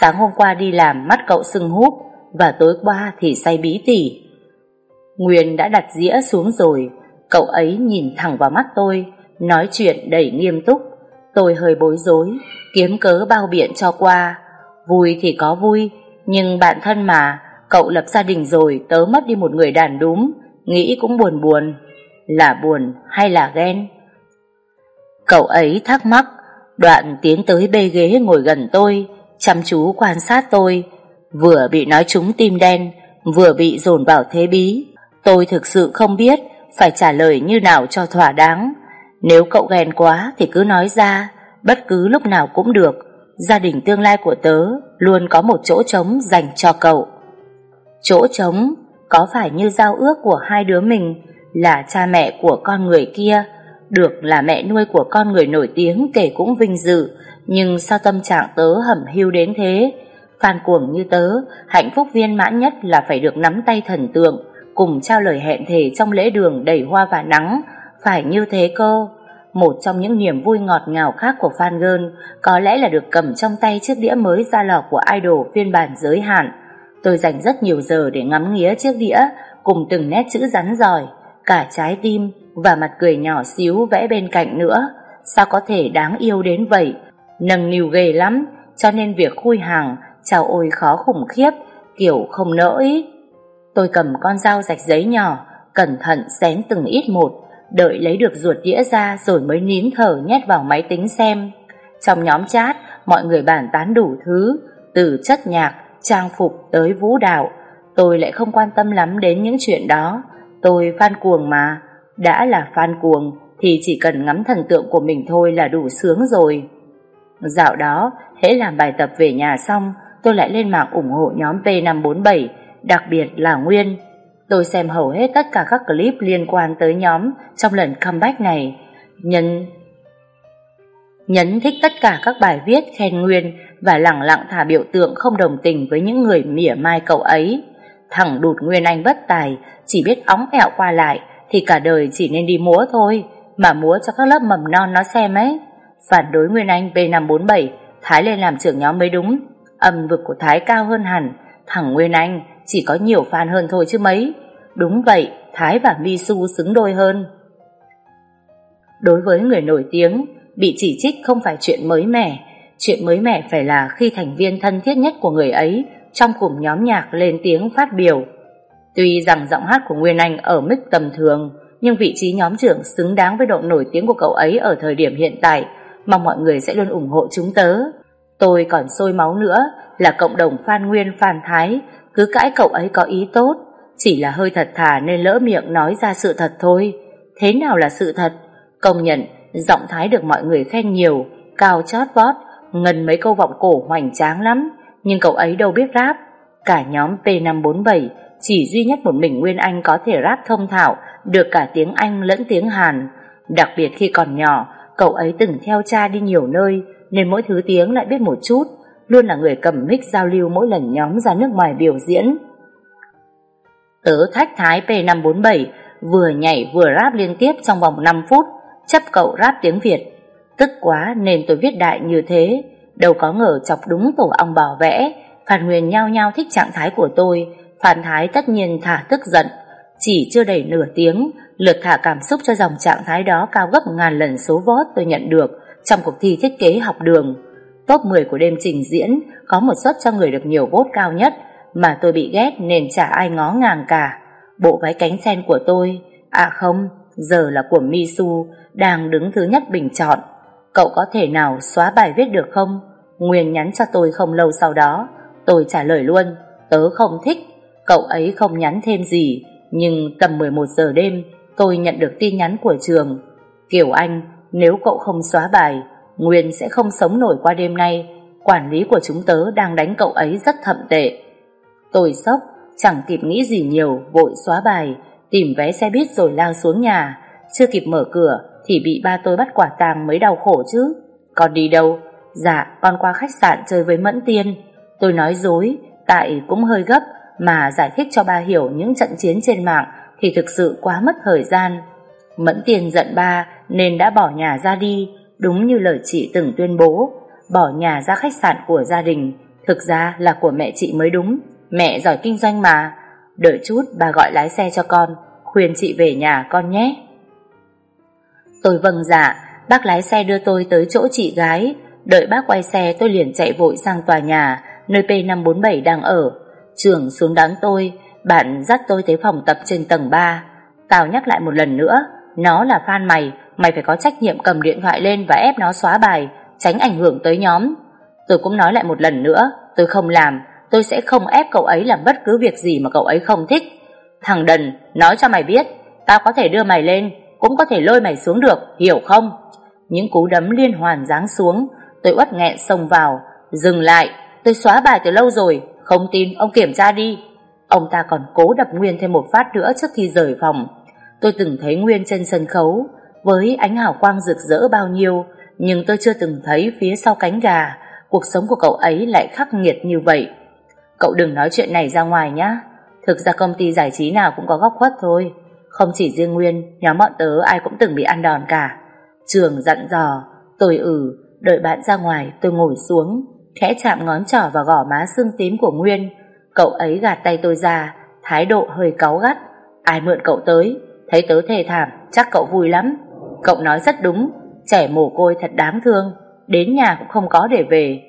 Sáng hôm qua đi làm mắt cậu sưng húp và tối qua thì say bí tỉ. Nguyên đã đặt dĩa xuống rồi, cậu ấy nhìn thẳng vào mắt tôi, nói chuyện đầy nghiêm túc. Tôi hơi bối rối, kiếm cớ bao biện cho qua. Vui thì có vui, nhưng bạn thân mà, cậu lập gia đình rồi tớ mất đi một người đàn đúng, nghĩ cũng buồn buồn. Là buồn hay là ghen? Cậu ấy thắc mắc, đoạn tiến tới bê ghế ngồi gần tôi, chăm chú quan sát tôi, vừa bị nói trúng tim đen, vừa bị dồn vào thế bí. Tôi thực sự không biết phải trả lời như nào cho thỏa đáng. Nếu cậu ghen quá thì cứ nói ra, bất cứ lúc nào cũng được. Gia đình tương lai của tớ luôn có một chỗ trống dành cho cậu. Chỗ trống có phải như giao ước của hai đứa mình là cha mẹ của con người kia, được là mẹ nuôi của con người nổi tiếng kể cũng vinh dự, nhưng sao tâm trạng tớ hẩm hiu đến thế? Phan cuồng như tớ, hạnh phúc viên mãn nhất là phải được nắm tay thần tượng, cùng trao lời hẹn thề trong lễ đường đầy hoa và nắng, phải như thế cô Một trong những niềm vui ngọt ngào khác của fan girl có lẽ là được cầm trong tay chiếc đĩa mới ra lò của idol phiên bản giới hạn. Tôi dành rất nhiều giờ để ngắm nghía chiếc đĩa cùng từng nét chữ rắn giỏi, cả trái tim và mặt cười nhỏ xíu vẽ bên cạnh nữa. Sao có thể đáng yêu đến vậy? Nâng niu ghê lắm, cho nên việc khui hàng, chào ôi khó khủng khiếp, kiểu không nỡ ý. Tôi cầm con dao rạch giấy nhỏ, cẩn thận xén từng ít một, đợi lấy được ruột đĩa ra rồi mới nín thở nhét vào máy tính xem. Trong nhóm chat, mọi người bàn tán đủ thứ, từ chất nhạc, trang phục tới vũ đạo. Tôi lại không quan tâm lắm đến những chuyện đó. Tôi fan cuồng mà. Đã là fan cuồng thì chỉ cần ngắm thần tượng của mình thôi là đủ sướng rồi. Dạo đó, hễ làm bài tập về nhà xong, tôi lại lên mạng ủng hộ nhóm P547, đặc biệt là Nguyên. Tôi xem hầu hết tất cả các clip liên quan tới nhóm trong lần comeback này. Nhân nhấn thích tất cả các bài viết khen Nguyên và lẳng lặng thả biểu tượng không đồng tình với những người mỉa mai cậu ấy. Thằng đụt Nguyên Anh bất tài, chỉ biết óng ẹo qua lại, thì cả đời chỉ nên đi múa thôi, mà múa cho các lớp mầm non nó xem ấy. Phản đối Nguyên Anh B547, Thái lên làm trưởng nhóm mới đúng. Âm vực của Thái cao hơn hẳn, thằng Nguyên Anh chỉ có nhiều fan hơn thôi chứ mấy. Đúng vậy, Thái và Misu xứng đôi hơn. Đối với người nổi tiếng, bị chỉ trích không phải chuyện mới mẻ. Chuyện mới mẻ phải là khi thành viên thân thiết nhất của người ấy trong cùng nhóm nhạc lên tiếng phát biểu. Tuy rằng giọng hát của Nguyên Anh ở mức tầm thường, nhưng vị trí nhóm trưởng xứng đáng với độ nổi tiếng của cậu ấy ở thời điểm hiện tại, mong mọi người sẽ luôn ủng hộ chúng tớ. Tôi còn sôi máu nữa là cộng đồng fan Nguyên Phan Thái, cứ cãi cậu ấy có ý tốt, chỉ là hơi thật thà nên lỡ miệng nói ra sự thật thôi. Thế nào là sự thật? Công nhận, giọng Thái được mọi người khen nhiều, cao chót vót, ngần mấy câu vọng cổ hoành tráng lắm, nhưng cậu ấy đâu biết rap. Cả nhóm P547 chỉ duy nhất một mình Nguyên Anh có thể rap thông thạo, được cả tiếng Anh lẫn tiếng Hàn. Đặc biệt khi còn nhỏ, cậu ấy từng theo cha đi nhiều nơi, nên mỗi thứ tiếng lại biết một chút, luôn là người cầm mic giao lưu mỗi lần nhóm ra nước ngoài biểu diễn. Tớ thách thái P547 vừa nhảy vừa rap liên tiếp trong vòng 5 phút, chấp cậu rap tiếng Việt. Tức quá nên tôi viết đại như thế, đâu có ngờ chọc đúng tổ ong bảo vẽ, Phan Nguyên nhao nhao thích trạng thái của tôi, Phan Thái tất nhiên thả tức giận. Chỉ chưa đầy nửa tiếng, lượt thả cảm xúc cho dòng trạng thái đó cao gấp ngàn lần số vote tôi nhận được trong cuộc thi thiết kế học đường. Top 10 của đêm trình diễn có một suất cho người được nhiều vốt cao nhất, mà tôi bị ghét nên chả ai ngó ngàng cả. Bộ váy cánh sen của tôi, à không, giờ là của Misu, đang đứng thứ nhất bình chọn. Cậu có thể nào xóa bài viết được không? Nguyên nhắn cho tôi không lâu sau đó. Tôi trả lời luôn, tớ không thích. Cậu ấy không nhắn thêm gì, nhưng tầm 11 giờ đêm tôi nhận được tin nhắn của trường. Kiểu anh, nếu cậu không xóa bài, Nguyên sẽ không sống nổi qua đêm nay. Quản lý của chúng tớ đang đánh cậu ấy rất thậm tệ. Tôi sốc, chẳng kịp nghĩ gì nhiều, vội xóa bài, tìm vé xe buýt rồi lao xuống nhà. Chưa kịp mở cửa thì bị ba tôi bắt quả tàng mới đau khổ chứ. Còn đi đâu? Dạ, con qua khách sạn chơi với Mẫn Tiên. Tôi nói dối, tại cũng hơi gấp, mà giải thích cho ba hiểu những trận chiến trên mạng thì thực sự quá mất thời gian. Mẫn Tiên giận ba nên đã bỏ nhà ra đi, đúng như lời chị từng tuyên bố, bỏ nhà ra khách sạn của gia đình Thực ra là của mẹ chị mới đúng. Mẹ giỏi kinh doanh mà. Đợi chút bà gọi lái xe cho con Khuyên chị về nhà con nhé. Tôi vâng dạ Bác lái xe đưa tôi tới chỗ chị gái. Đợi bác quay xe tôi liền chạy vội sang tòa nhà Nơi P547 đang ở. Trường xuống đón tôi Bạn dắt tôi tới phòng tập trên tầng 3 Tao nhắc lại một lần nữa Nó là fan mày Mày phải có trách nhiệm cầm điện thoại lên và ép nó xóa bài, Tránh ảnh hưởng tới nhóm. Tôi cũng nói lại một lần nữa, Tôi không làm, Tôi sẽ không ép cậu ấy làm bất cứ việc gì mà cậu ấy không thích. Thằng đần, Nói cho mày biết, Tao có thể đưa mày lên, Cũng có thể lôi mày xuống được, Hiểu không? Những cú đấm liên hoàn giáng xuống, Tôi uất nghẹn xông vào. Dừng lại, Tôi xóa bài từ lâu rồi, Không tin, ông kiểm tra đi. Ông ta còn cố đập Nguyên thêm một phát nữa trước khi rời phòng. Tôi từng thấy Nguyên trên sân khấu với ánh hào quang rực rỡ bao nhiêu, Nhưng tôi chưa từng thấy phía sau cánh gà, Cuộc sống của cậu ấy lại khắc nghiệt như vậy. Cậu đừng nói chuyện này ra ngoài nhá. Thực ra công ty giải trí nào cũng có góc khuất thôi. Không chỉ riêng Nguyên, Nhóm bọn tớ ai cũng từng bị ăn đòn cả. Trường dặn dò, Tôi ừ Đợi bạn ra ngoài tôi ngồi xuống, Khẽ chạm ngón trỏ vào gò má xương tím của Nguyên. Cậu ấy gạt tay tôi ra, Thái độ hơi cáu gắt. Ai mượn cậu tới, Thấy tớ thề thảm, chắc cậu vui lắm. Cậu nói rất đúng, Trẻ mồ côi thật đáng thương, Đến nhà cũng không có để về.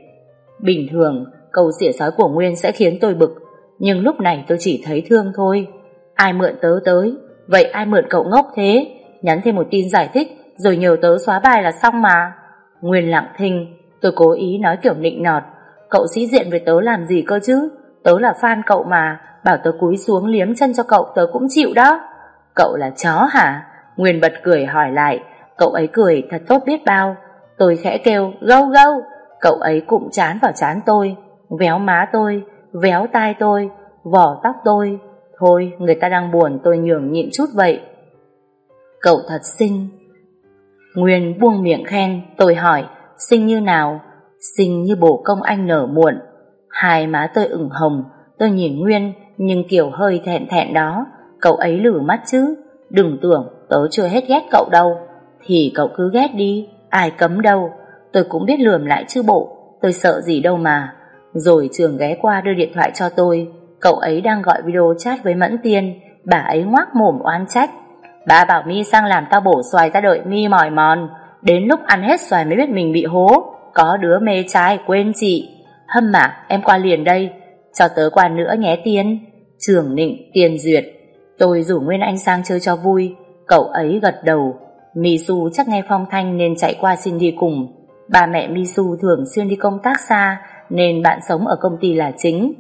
Bình thường, câu xỉa sói của Nguyên sẽ khiến tôi bực, Nhưng lúc này tôi chỉ thấy thương thôi. Ai mượn tớ tới, Vậy ai mượn cậu ngốc thế? Nhắn thêm một tin giải thích, Rồi nhờ tớ xóa bài là xong mà. Nguyên lặng thinh, Tôi cố ý nói kiểu nịnh nọt, Cậu sĩ diện với tớ làm gì cơ chứ? Tớ là fan cậu mà, Bảo tớ cúi xuống liếm chân cho cậu tớ cũng chịu đó. Cậu là chó hả? Nguyên bật cười hỏi lại, Cậu ấy cười thật tốt biết bao. Tôi khẽ kêu, gâu gâu. Cậu ấy cũng chán vào chán tôi. Véo má tôi, Véo tai tôi, Vỏ tóc tôi. Thôi, người ta đang buồn tôi nhường nhịn chút vậy. Cậu thật xinh. Nguyên buông miệng khen, Tôi hỏi, Xinh như nào? Xinh như bổ công anh nở muộn. Hai má tôi ửng hồng, Tôi nhìn Nguyên, Nhưng kiểu hơi thẹn thẹn đó. Cậu ấy lử mắt chứ? Đừng tưởng tớ chưa hết ghét cậu đâu. Thì cậu cứ ghét đi, Ai cấm đâu. Tôi cũng biết lườm lại chứ bộ, Tôi sợ gì đâu mà. Rồi trường ghé qua đưa điện thoại cho tôi. Cậu ấy đang gọi video chat với Mẫn Tiên. Bà ấy ngoác mồm oan trách. Bà bảo mi sang làm tao bổ xoài ra đợi mi mỏi mòn. Đến lúc ăn hết xoài mới biết mình bị hố. Có đứa mê trai, quên chị. Hâm mà em qua liền đây. Cho tớ qua nữa nhé Tiên. Trường nịnh, tiền duyệt. Tôi rủ Nguyên Anh sang chơi cho vui. Cậu ấy gật đầu. Misu chắc nghe phong thanh nên chạy qua xin đi cùng. Ba mẹ Misu thường xuyên đi công tác xa, Nên bạn sống ở công ty là chính.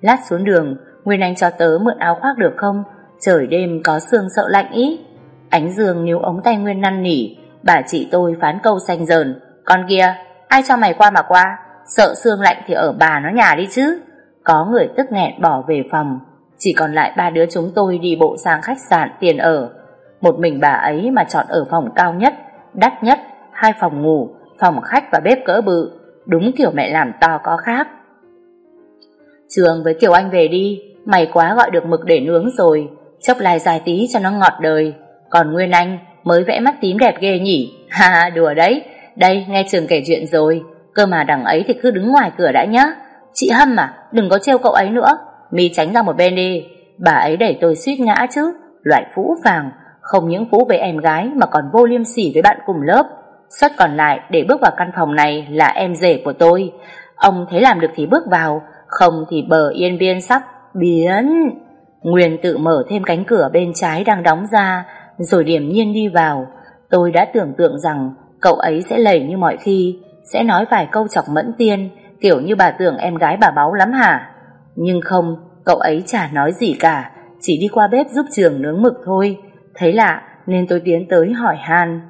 Lát xuống đường, Nguyên Anh cho tớ mượn áo khoác được không? Trời đêm có sương sợ lạnh ý. Ánh dương níu ống tay Nguyên năn nỉ. Bà chị tôi phán câu xanh dờn. Con kia, ai cho mày qua mà qua? Sợ sương lạnh thì ở bà nó nhà đi chứ. Có người tức nghẹn bỏ về phòng. Chỉ còn lại ba đứa chúng tôi đi bộ sang khách sạn tiền ở. Một mình bà ấy mà chọn ở phòng cao nhất, Đắt nhất, Hai phòng ngủ, Phòng khách và bếp cỡ bự, Đúng kiểu mẹ làm to có khác. Trường với Kiều Anh về đi Mày quá gọi được mực để nướng rồi, Chốc lại dài tí cho nó ngọt đời. Còn Nguyên Anh mới vẽ mắt tím đẹp ghê nhỉ. Ha, đùa đấy. Đây, nghe Trường kể chuyện rồi. Cơ mà đằng ấy thì cứ đứng ngoài cửa đã nhá. Chị Hâm à đừng có trêu cậu ấy nữa. Mi tránh ra một bên đi. Bà ấy đẩy tôi suýt ngã chứ. Loại phũ phàng. Không những phũ với em gái Mà còn vô liêm sỉ với bạn cùng lớp. Suất còn lại để bước vào căn phòng này Là em rể của tôi. Ông thấy làm được thì bước vào, Không thì bờ yên biên sắp biến. Nguyên tự mở thêm cánh cửa bên trái đang đóng ra, Rồi điểm nhiên đi vào. Tôi đã tưởng tượng rằng Cậu ấy sẽ lầy như mọi khi, Sẽ nói vài câu chọc mẫn tiên, Kiểu như bà tưởng em gái bà báu lắm hả? Nhưng không, Cậu ấy chả nói gì cả, Chỉ đi qua bếp giúp trường nướng mực thôi. Thấy lạ, nên tôi tiến tới hỏi han.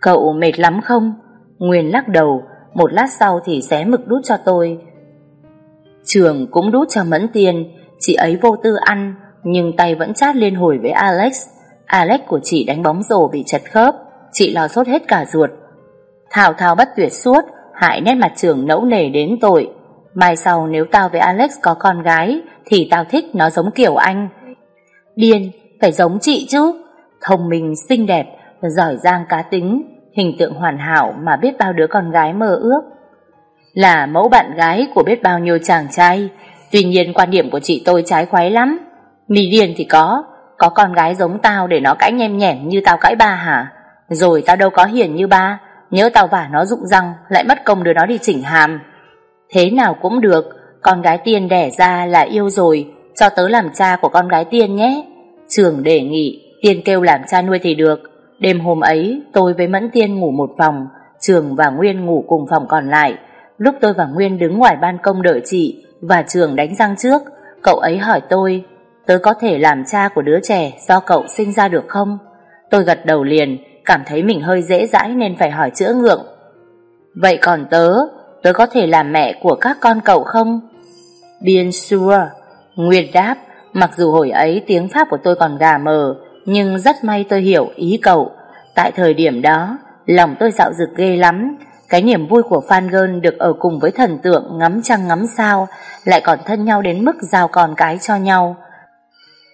Cậu mệt lắm không? Nguyên lắc đầu, Một lát sau thì xé mực đút cho tôi. Trường cũng đút cho Mẫn Tiên, Chị ấy vô tư ăn, Nhưng tay vẫn chát liên hồi với Alex. Alex của chị đánh bóng rổ bị chật khớp, Chị lo sốt hết cả ruột. Thao thao bất tuyệt suốt, Hại nét mặt trường nẫu nề đến tội. Mai sau nếu tao với Alex có con gái, Thì tao thích nó giống kiểu anh. Điên phải giống chị chứ. Thông minh, xinh đẹp Giỏi giang cá tính Hình tượng hoàn hảo mà biết bao đứa con gái mơ ước. Là mẫu bạn gái của biết bao nhiêu chàng trai. Tuy nhiên quan điểm của chị tôi trái khoái lắm. Mì điền thì có Có con gái giống tao để nó cãi nhem nhẻm như tao cãi ba hả? Rồi tao đâu có hiền như ba Nhớ tao vả nó rụng răng Lại mất công đưa nó đi chỉnh hàm. Thế nào cũng được Con gái tiên đẻ ra là yêu rồi Cho tớ làm cha của con gái tiên nhé. Trường đề nghị Tiên kêu làm cha nuôi thì được. Đêm hôm ấy, tôi với Mẫn Tiên ngủ một phòng, Trường và Nguyên ngủ cùng phòng còn lại. Lúc tôi và Nguyên đứng ngoài ban công đợi chị Và Trường đánh răng trước, Cậu ấy hỏi tôi, Tớ có thể làm cha của đứa trẻ Do cậu sinh ra được không? Tôi gật đầu liền, Cảm thấy mình hơi dễ dãi nên phải hỏi chữa ngượng. Vậy còn tớ Tớ có thể làm mẹ của các con cậu không? Bien sure Nguyên đáp. Mặc dù hồi ấy tiếng Pháp của tôi còn gà mờ, Nhưng rất may tôi hiểu ý cậu. Tại thời điểm đó, Lòng tôi dạo dực ghê lắm. Cái niềm vui của fan girl được ở cùng với thần tượng Ngắm trăng ngắm sao Lại còn thân nhau đến mức giao con cái cho nhau.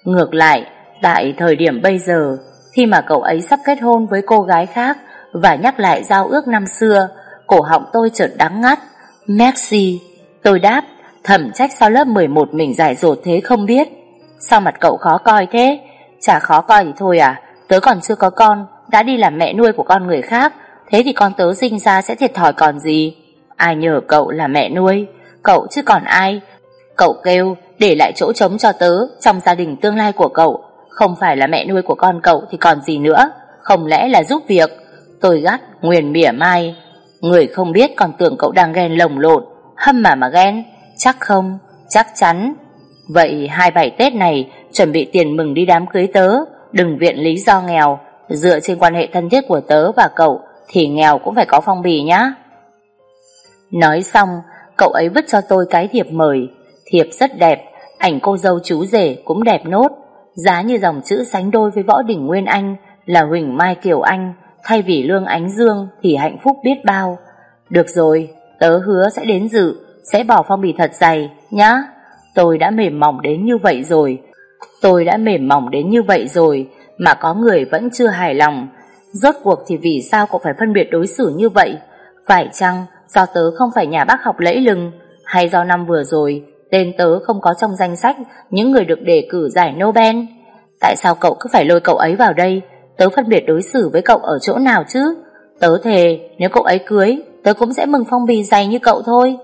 Ngược lại, Tại thời điểm bây giờ, Khi mà cậu ấy sắp kết hôn với cô gái khác Và nhắc lại giao ước năm xưa, Cổ họng tôi chợt đắng ngắt. Merci. Tôi đáp Thẩm trách sao lớp 11 mình giải dột thế không biết. Sao mặt cậu khó coi thế? Chả khó coi thì thôi à Tớ còn chưa có con Đã đi làm mẹ nuôi của con người khác Thế thì con tớ sinh ra sẽ thiệt thòi còn gì? Ai nhờ cậu là mẹ nuôi? Cậu chứ còn ai? Cậu kêu để lại chỗ trống cho tớ Trong gia đình tương lai của cậu. Không phải là mẹ nuôi của con cậu thì còn gì nữa. Không lẽ là giúp việc? Tôi gắt nguyền mỉa mai. Người không biết còn tưởng cậu đang ghen lồng lộn. Hâm mà mà ghen. Chắc không, chắc chắn. Vậy hai bảy Tết này Chuẩn bị tiền mừng đi đám cưới tớ. Đừng viện lý do nghèo. Dựa trên quan hệ thân thiết của tớ và cậu Thì nghèo cũng phải có phong bì nhá. Nói xong Cậu ấy vứt cho tôi cái thiệp mời. Thiệp rất đẹp Ảnh cô dâu chú rể cũng đẹp nốt. Giá như dòng chữ sánh đôi với võ đỉnh Nguyên Anh Là Huỳnh Mai Kiều Anh. Thay vì Lương Ánh Dương Thì hạnh phúc biết bao. Được rồi, tớ hứa sẽ đến dự Sẽ bỏ phong bì thật dày, nhá. Tôi đã mềm mỏng đến như vậy rồi. Tôi đã mềm mỏng đến như vậy rồi, Mà có người vẫn chưa hài lòng. Rốt cuộc thì vì sao cậu phải phân biệt đối xử như vậy? Phải chăng do tớ không phải nhà bác học lẫy lừng? Hay do năm vừa rồi, Tên tớ không có trong danh sách Những người được đề cử giải Nobel? Tại sao cậu cứ phải lôi cậu ấy vào đây? Tớ phân biệt đối xử với cậu ở chỗ nào chứ? Tớ thề, Nếu cậu ấy cưới, Tớ cũng sẽ mừng phong bì dày như cậu thôi.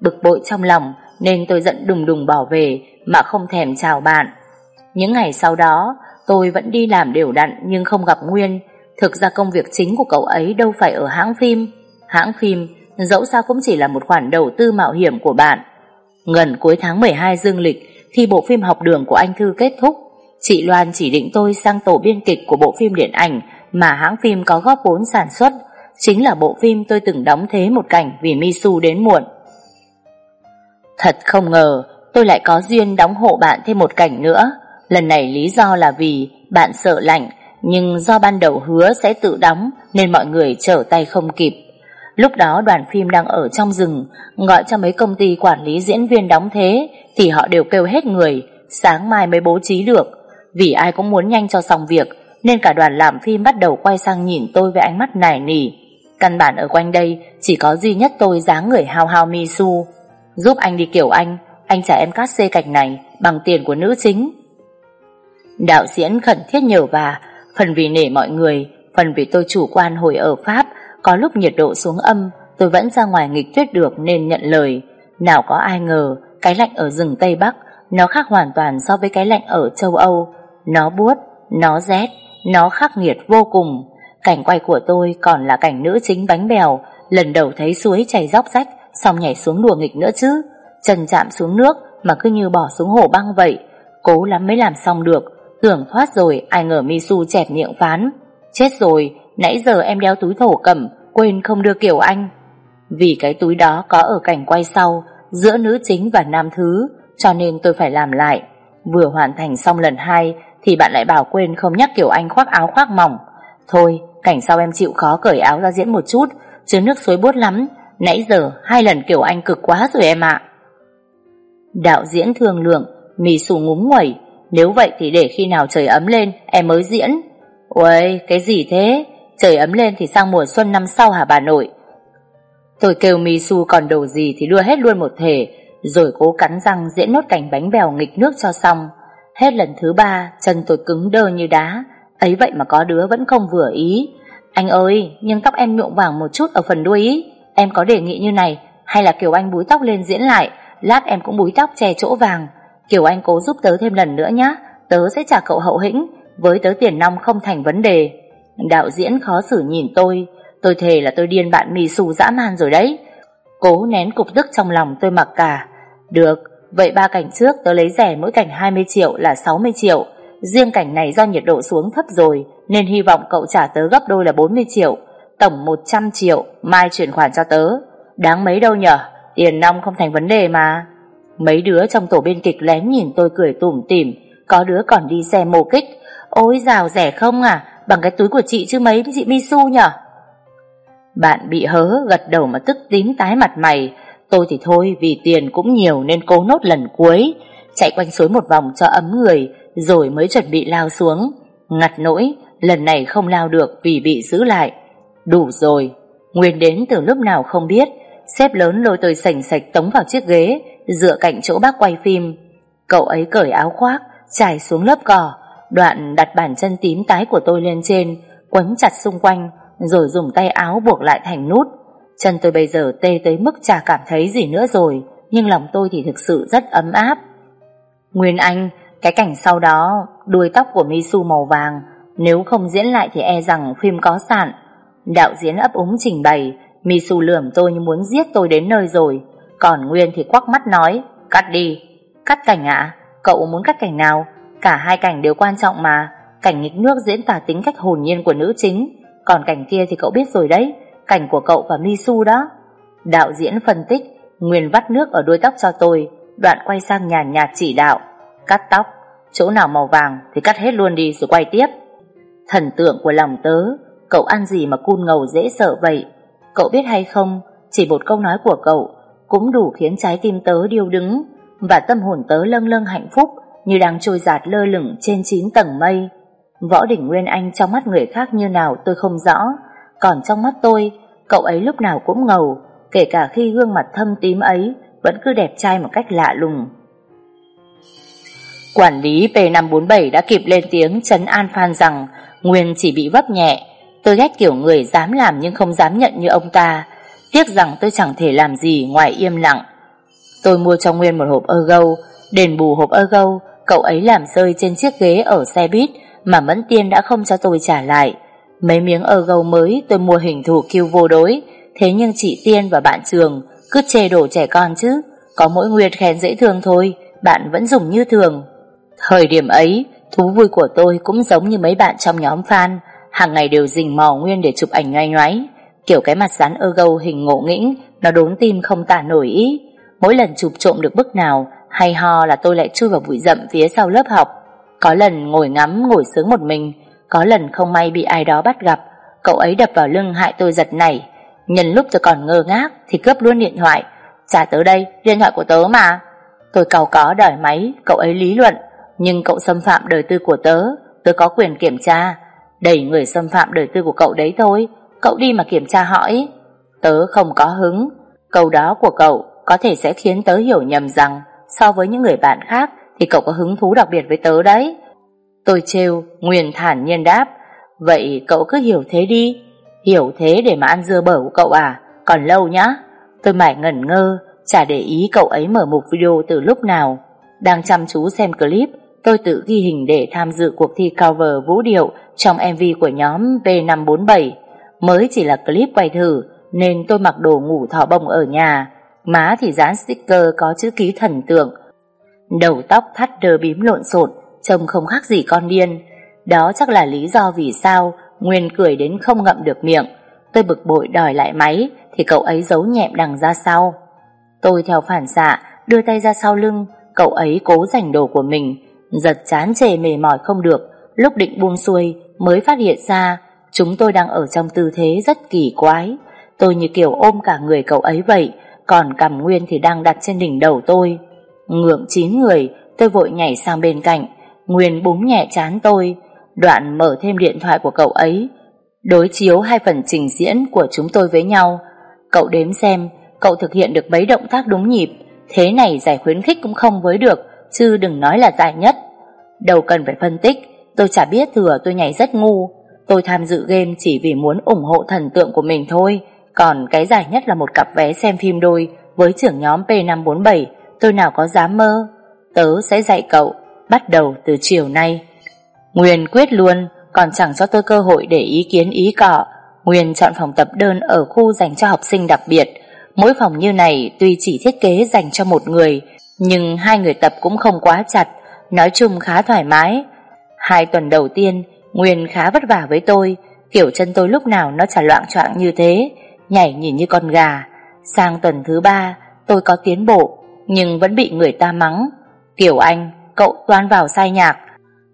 Bực bội trong lòng nên tôi giận đùng đùng bỏ về Mà không thèm chào bạn. Những ngày sau đó Tôi vẫn đi làm đều đặn nhưng không gặp Nguyên. Thực ra công việc chính của cậu ấy đâu phải ở hãng phim. Hãng phim dẫu sao cũng chỉ là một khoản đầu tư mạo hiểm của bạn. Gần cuối tháng 12 dương lịch Khi bộ phim học đường của anh Thư kết thúc Chị Loan chỉ định tôi sang tổ biên kịch của bộ phim điện ảnh mà hãng phim có góp vốn sản xuất, chính là bộ phim tôi từng đóng thế một cảnh vì Misu đến muộn. Thật không ngờ, tôi lại có duyên đóng hộ bạn thêm một cảnh nữa. Lần này lý do là vì bạn sợ lạnh, nhưng do ban đầu hứa sẽ tự đóng nên mọi người trở tay không kịp. Lúc đó đoàn phim đang ở trong rừng, gọi cho mấy công ty quản lý diễn viên đóng thế thì họ đều kêu hết người, sáng mai mới bố trí được. Vì ai cũng muốn nhanh cho xong việc Nên cả đoàn làm phim bắt đầu quay sang nhìn tôi với ánh mắt nài nỉ Căn bản ở quanh đây Chỉ có duy nhất tôi dáng người hao hao mi su Giúp anh đi kiểu anh Anh trả em cát xê cạch này Bằng tiền của nữ chính. Đạo diễn khẩn thiết nhờ và Phần vì nể mọi người Phần vì tôi chủ quan hồi ở Pháp Có lúc nhiệt độ xuống âm Tôi vẫn ra ngoài nghịch tuyết được nên nhận lời. Nào có ai ngờ Cái lạnh ở rừng Tây Bắc Nó khác hoàn toàn so với cái lạnh ở châu Âu. Nó buốt, nó rét, nó khắc nghiệt vô cùng. Cảnh quay của tôi còn là cảnh nữ chính bánh bèo, lần đầu thấy suối chảy róc rách, xong nhảy xuống đùa nghịch nữa chứ. Chân chạm xuống nước mà cứ như bỏ xuống hồ băng vậy. Cố lắm mới làm xong được, tưởng thoát rồi ai ngờ Misu chẹp miệng phán. Chết rồi, nãy giờ em đeo túi thổ cẩm, quên không đưa kiểu anh. Vì cái túi đó có ở cảnh quay sau, giữa nữ chính và nam thứ, cho nên tôi phải làm lại. Vừa hoàn thành xong lần hai thì bạn lại bảo quên không nhắc kiểu Anh khoác áo khoác mỏng. Thôi, cảnh sau em chịu khó cởi áo ra diễn một chút, chứ nước suối bốt lắm. Nãy giờ hai lần kiểu Anh cực quá rồi em ạ. Đạo diễn thương lượng, mì sù ngúng nguẩy. Nếu vậy thì để khi nào trời ấm lên, em mới diễn. Uầy, cái gì thế? Trời ấm lên thì sang mùa xuân năm sau hả bà nội? Tôi kêu mì xù còn đồ gì thì đưa hết luôn một thể, rồi cố cắn răng diễn nốt cảnh bánh bèo nghịch nước cho xong. Hết lần thứ ba, chân tôi cứng đơ như đá, ấy vậy mà có đứa vẫn không vừa ý. Anh ơi, nhưng tóc em nhuộm vàng một chút ở phần đuôi ý. Em có đề nghị như này, hay là kiểu anh búi tóc lên diễn lại, lát em cũng búi tóc che chỗ vàng. Kiểu anh cố giúp tớ thêm lần nữa nhá, tớ sẽ trả cậu hậu hĩnh, với tớ tiền nong không thành vấn đề. Đạo diễn khó xử nhìn tôi, tôi thề là tôi điên bạn mì xù dã man rồi đấy. Cố nén cục tức trong lòng tôi mặc cả. Được, vậy ba cảnh trước tớ lấy rẻ mỗi cảnh 20 triệu là 60 triệu. Riêng cảnh này do nhiệt độ xuống thấp rồi, nên hy vọng cậu trả tớ gấp đôi là 40 triệu. Tổng 100 triệu, mai chuyển khoản cho tớ. Đáng mấy đâu nhở, tiền nong không thành vấn đề mà. Mấy đứa trong tổ biên kịch lén nhìn tôi cười tủm tỉm, có đứa còn đi xe mô kích. Ôi rào rẻ không à, bằng cái túi của chị chứ mấy chị Misu nhở? Bạn bị hớ gật đầu mà tức tím tái mặt mày. Tôi thì thôi vì tiền cũng nhiều nên cố nốt lần cuối. Chạy quanh suối một vòng cho ấm người rồi mới chuẩn bị lao xuống. Ngặt nỗi, lần này không lao được vì bị giữ lại. Đủ rồi, Nguyên đến từ lúc nào không biết. Xếp lớn lôi tôi sành sạch tống vào chiếc ghế dựa cạnh chỗ bác quay phim. Cậu ấy cởi áo khoác, trải xuống lớp cỏ, đoạn đặt bàn chân tím tái của tôi lên trên, quấn chặt xung quanh, rồi dùng tay áo buộc lại thành nút. Chân tôi bây giờ tê tới mức chả cảm thấy gì nữa rồi, nhưng lòng tôi thì thực sự rất ấm áp. Nguyên Anh, cái cảnh sau đó, đuôi tóc của Misu màu vàng, nếu không diễn lại thì e rằng phim có sạn. Đạo diễn ấp úng trình bày, Misu lườm tôi như muốn giết tôi đến nơi rồi, còn Nguyên thì quắc mắt nói, cắt đi. Cắt cảnh ạ? Cậu muốn cắt cảnh nào? Cả hai cảnh đều quan trọng mà. Cảnh nghịch nước diễn tả tính cách hồn nhiên của nữ chính, còn cảnh kia thì cậu biết rồi đấy, cảnh của cậu và Misu đó. Đạo diễn phân tích, Nguyên vắt nước ở đuôi tóc cho tôi, đoạn quay sang nhàn nhạt chỉ đạo. Cắt tóc, chỗ nào màu vàng thì cắt hết luôn đi rồi quay tiếp. Thần tượng của lòng tớ, cậu ăn gì mà cun ngầu dễ sợ vậy? Cậu biết hay không, chỉ một câu nói của cậu cũng đủ khiến trái tim tớ điêu đứng và tâm hồn tớ lâng lâng hạnh phúc như đang trôi giạt lơ lửng trên chín tầng mây. Võ đỉnh Nguyên Anh trong mắt người khác như nào tôi không rõ, còn trong mắt tôi, cậu ấy lúc nào cũng ngầu, kể cả khi gương mặt thâm tím ấy vẫn cứ đẹp trai một cách lạ lùng. Quản lý P547 đã kịp lên tiếng chấn an Phan rằng Nguyên chỉ bị vấp nhẹ. Tôi ghét kiểu người dám làm nhưng không dám nhận như ông ta. Tiếc rằng tôi chẳng thể làm gì ngoài im lặng. Tôi mua cho Nguyên một hộp ơ gâu, đền bù hộp ơ gâu, cậu ấy làm rơi trên chiếc ghế ở xe buýt mà Mẫn Tiên đã không cho tôi trả lại. Mấy miếng ơ gâu mới tôi mua hình thủ kiêu vô đối, thế nhưng chị Tiên và bạn Trường cứ chê đổ trẻ con chứ. Có mỗi nguyệt khen dễ thương thôi, bạn vẫn dùng như thường. Thời điểm ấy, thú vui của tôi cũng giống như mấy bạn trong nhóm fan, hàng ngày đều rình mò Nguyên để chụp ảnh nhoay nhoáy. Kiểu cái mặt dán ơ gâu hình ngộ nghĩnh, nó đốn tim không tả nổi ý. Mỗi lần chụp trộm được bức nào, hay ho là tôi lại chui vào bụi rậm phía sau lớp học. Có lần ngồi ngắm, ngồi sướng một mình, có lần không may bị ai đó bắt gặp, cậu ấy đập vào lưng hại tôi giật nảy. Nhân lúc tôi còn ngơ ngác thì cướp luôn điện thoại. Trả tới đây, điện thoại của tớ mà. Tôi cầu có đòi máy, cậu ấy lý luận, nhưng cậu xâm phạm đời tư của tớ, tớ có quyền kiểm tra. Đẩy người xâm phạm đời tư của cậu đấy thôi, cậu đi mà kiểm tra hỏi. Tớ không có hứng, câu đó của cậu có thể sẽ khiến tớ hiểu nhầm rằng so với những người bạn khác thì cậu có hứng thú đặc biệt với tớ đấy. Tôi trêu, Nguyên thản nhiên đáp, vậy cậu cứ hiểu thế đi. Hiểu thế để mà ăn dưa bở của cậu à, còn lâu nhá. Tôi mải ngẩn ngơ, chả để ý cậu ấy mở mục video từ lúc nào. Đang chăm chú xem clip, tôi tự ghi hình để tham dự cuộc thi cover vũ điệu trong MV của nhóm B547. Mới chỉ là clip quay thử, nên tôi mặc đồ ngủ thỏ bông ở nhà. Má thì dán sticker có chữ ký thần tượng. Đầu tóc thắt đơ bím lộn xộn, trông không khác gì con điên. Đó chắc là lý do vì sao Nguyên cười đến không ngậm được miệng. Tôi bực bội đòi lại máy thì cậu ấy giấu nhẹm đằng ra sau. Tôi theo phản xạ đưa tay ra sau lưng, cậu ấy cố giành đồ của mình, giật chán chề mề mỏi không được, lúc định buông xuôi mới phát hiện ra chúng tôi đang ở trong tư thế rất kỳ quái. Tôi như kiểu ôm cả người cậu ấy vậy, còn cầm nguyên thì đang đặt trên đỉnh đầu tôi. Ngượng chín người, tôi vội nhảy sang bên cạnh, Nguyên búng nhẹ chán tôi, đoạn mở thêm điện thoại của cậu ấy, đối chiếu hai phần trình diễn của chúng tôi với nhau. Cậu đếm xem Cậu thực hiện được mấy động tác đúng nhịp Thế này giải khuyến khích cũng không với được Chứ đừng nói là giải nhất Đâu cần phải phân tích, Tôi chả biết thừa tôi nhảy rất ngu. Tôi tham dự game chỉ vì muốn ủng hộ thần tượng của mình thôi. Còn cái giải nhất là một cặp vé xem phim đôi. Với trưởng nhóm P547 Tôi nào có dám mơ? Tớ sẽ dạy cậu, Bắt đầu từ chiều nay. Nguyên quyết luôn, Còn chẳng cho tôi cơ hội để ý kiến ý cọ. Nguyên chọn phòng tập đơn ở khu dành cho học sinh đặc biệt. Mỗi phòng như này tuy chỉ thiết kế dành cho một người, Nhưng hai người tập cũng không quá chặt. Nói chung khá thoải mái. Hai tuần đầu tiên, Nguyên khá vất vả với tôi, Kiểu chân tôi lúc nào nó chả loạn choạng như thế, Nhảy nhìn như con gà. Sang tuần thứ ba, Tôi có tiến bộ, Nhưng vẫn bị người ta mắng. Kiểu anh, Cậu toan vào sai nhạc.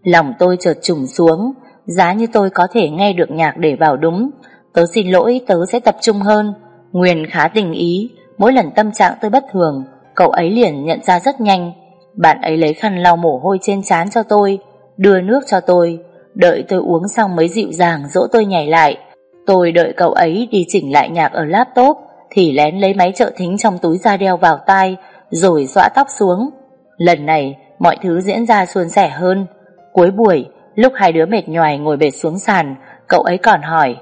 Lòng tôi chợt trùng xuống, Giá như tôi có thể nghe được nhạc để vào đúng. Tớ xin lỗi, tớ sẽ tập trung hơn. Nguyên khá tình ý, Mỗi lần tâm trạng tôi bất thường, Cậu ấy liền nhận ra rất nhanh. Bạn ấy lấy khăn lau mồ hôi trên trán cho tôi Đưa nước cho tôi. Đợi tôi uống xong mới dịu dàng dỗ tôi nhảy lại. Tôi đợi cậu ấy đi chỉnh lại nhạc ở laptop Thì lén lấy máy trợ thính trong túi da đeo vào tai Rồi xõa tóc xuống. Lần này mọi thứ diễn ra suôn sẻ hơn. Cuối buổi Lúc hai đứa mệt nhoài ngồi bệt xuống sàn Cậu ấy còn hỏi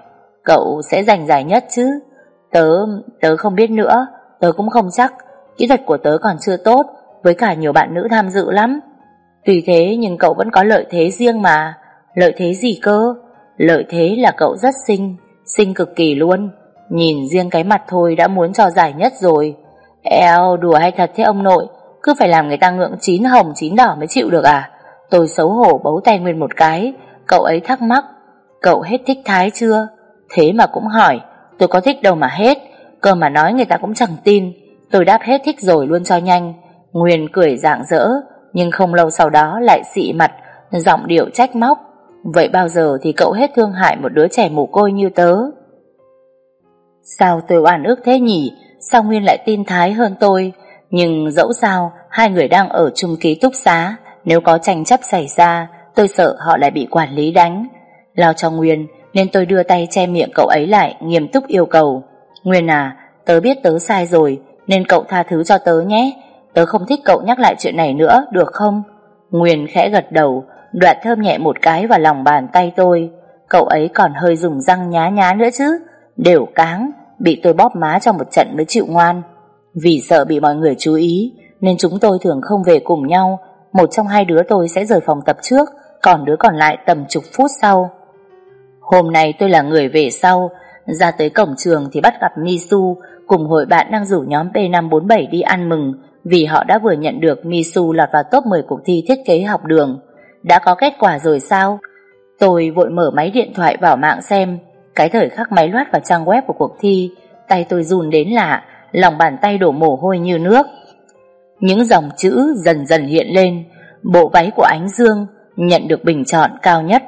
Cậu sẽ giành giải nhất chứ? Tớ, tớ không biết nữa Tớ cũng không chắc. Kỹ thuật của tớ còn chưa tốt với cả nhiều bạn nữ tham dự lắm. Tuy thế nhưng cậu vẫn có lợi thế riêng mà. Lợi thế gì cơ? Lợi thế là cậu rất xinh Xinh cực kỳ luôn. Nhìn riêng cái mặt thôi đã muốn cho giải nhất rồi. Eo, đùa hay thật thế ông nội? Cứ phải làm người ta ngượng chín hồng, chín đỏ mới chịu được à? Tôi xấu hổ bấu tay Nguyên một cái. Cậu ấy thắc mắc, Cậu hết thích Thái chưa? Thế mà cũng hỏi, Tôi có thích đâu mà hết. Cơ mà nói người ta cũng chẳng tin. Tôi đáp hết thích rồi luôn cho nhanh. Nguyên cười rạng rỡ, Nhưng không lâu sau đó lại xị mặt, Giọng điệu trách móc. Vậy bao giờ thì cậu hết thương hại một đứa trẻ mồ côi như tớ? Sao tôi oan ức thế nhỉ? Sao Nguyên lại tin Thái hơn tôi? Nhưng dẫu sao, Hai người đang ở chung ký túc xá, Nếu có tranh chấp xảy ra, Tôi sợ họ lại bị quản lý đánh. Lo cho Nguyên, Nên tôi đưa tay che miệng cậu ấy lại, Nghiêm túc yêu cầu. Nguyên à tớ biết tớ sai rồi, Nên cậu tha thứ cho tớ nhé. Tớ không thích cậu nhắc lại chuyện này nữa, Được không? Nguyên khẽ gật đầu đoạn thơm nhẹ một cái vào lòng bàn tay tôi. Cậu ấy còn hơi dùng răng nhá nhá nữa chứ? Đều cáng, Bị tôi bóp má trong một trận mới chịu ngoan. Vì sợ bị mọi người chú ý, Nên chúng tôi thường không về cùng nhau. Một trong hai đứa tôi sẽ rời phòng tập trước, Còn đứa còn lại tầm chục phút sau. Hôm nay tôi là người về sau, Ra tới cổng trường thì bắt gặp Misu Cùng hội bạn đang rủ nhóm P547 đi ăn mừng. Vì họ đã vừa nhận được Misu lọt vào top 10 cuộc thi thiết kế học đường. Đã có kết quả rồi sao? Tôi vội mở máy điện thoại vào mạng xem. Cái thời khắc máy loát vào trang web của cuộc thi, Tay tôi run đến lạ, Lòng bàn tay đổ mồ hôi như nước. Những dòng chữ dần dần hiện lên. Bộ váy của Ánh Dương Nhận được bình chọn cao nhất.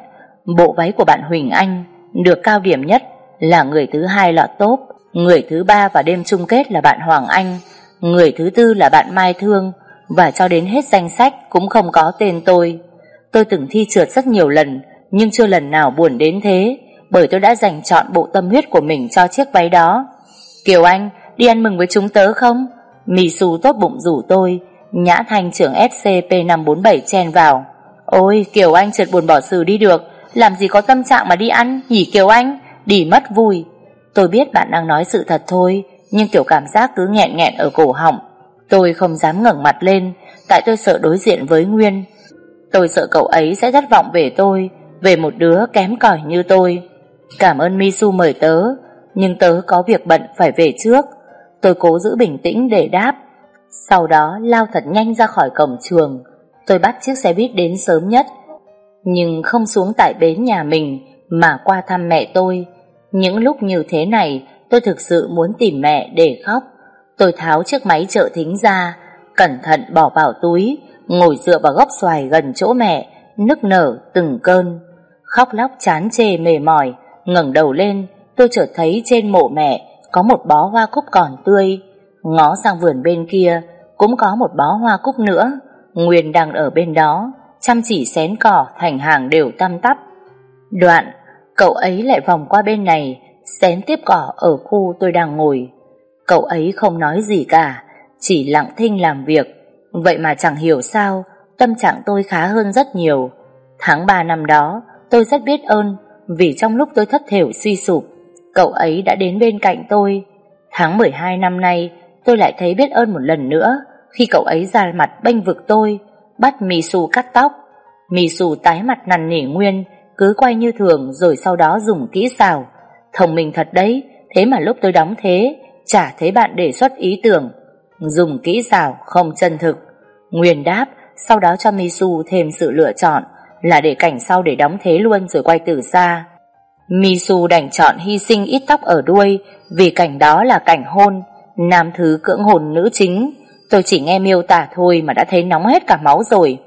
Bộ váy của bạn Huỳnh Anh Được cao điểm nhất, Là người thứ hai lọt top, Người thứ ba và đêm chung kết là bạn Hoàng Anh. Người thứ tư là bạn Mai Thương, Và cho đến hết danh sách Cũng không có tên tôi. Tôi từng thi trượt rất nhiều lần, Nhưng chưa lần nào buồn đến thế, Bởi tôi đã dành chọn bộ tâm huyết của mình cho chiếc váy đó. Kiều Anh, Đi ăn mừng với chúng tớ không? Mì xù tốt bụng rủ tôi, Nhã Thành trưởng SCP-547 chen vào. Ôi, Kiều Anh trượt buồn bỏ xử đi được, Làm gì có tâm trạng mà đi ăn, Nhỉ Kiều Anh? Đi mất vui. Tôi biết bạn đang nói sự thật thôi nhưng kiểu cảm giác cứ nghẹn nghẹn ở cổ họng, Tôi không dám ngẩng mặt lên, Tại tôi sợ đối diện với Nguyên. Tôi sợ cậu ấy sẽ thất vọng về tôi, Về một đứa kém cỏi như tôi. Cảm ơn Misu mời tớ, Nhưng tớ có việc bận phải về trước. Tôi cố giữ bình tĩnh để đáp. Sau đó, lao thật nhanh ra khỏi cổng trường. Tôi bắt chiếc xe buýt đến sớm nhất. Nhưng không xuống tại bến nhà mình, Mà qua thăm mẹ tôi. Những lúc như thế này Tôi thực sự muốn tìm mẹ để khóc Tôi tháo chiếc máy trợ thính ra Cẩn thận bỏ vào túi ngồi dựa vào góc xoài gần chỗ mẹ, nức nở từng cơn. Khóc lóc chán chê mề mỏi, ngẩng đầu lên, tôi chợt thấy trên mộ mẹ có một bó hoa cúc còn tươi. Ngó sang vườn bên kia, cũng có một bó hoa cúc nữa. Nguyên đang ở bên đó, chăm chỉ xén cỏ thành hàng đều tăm tắp. Đoạn, cậu ấy lại vòng qua bên này, xén tiếp cỏ ở khu tôi đang ngồi. Cậu ấy không nói gì cả, chỉ lặng thinh làm việc. Vậy mà chẳng hiểu sao, tâm trạng tôi khá hơn rất nhiều. Tháng 3 năm đó, tôi rất biết ơn vì trong lúc tôi thất thểu suy sụp, cậu ấy đã đến bên cạnh tôi. Tháng 12 năm nay, tôi lại thấy biết ơn một lần nữa khi cậu ấy ra mặt bênh vực tôi, bắt Misu cắt tóc. Misu tái mặt nằn nỉ nguyên, cứ quay như thường rồi sau đó dùng kỹ xào. Thông minh thật đấy, thế mà lúc tôi đóng thế, chả thấy bạn đề xuất ý tưởng. Dùng kỹ xảo không chân thực. Nguyên đáp, sau đó cho Misu thêm sự lựa chọn là để cảnh sau để đóng thế luôn rồi quay từ xa. Misu đành chọn hy sinh ít tóc ở đuôi vì cảnh đó là cảnh hôn, nam thứ cưỡng hồn nữ chính. Tôi chỉ nghe miêu tả thôi mà đã thấy nóng hết cả máu rồi.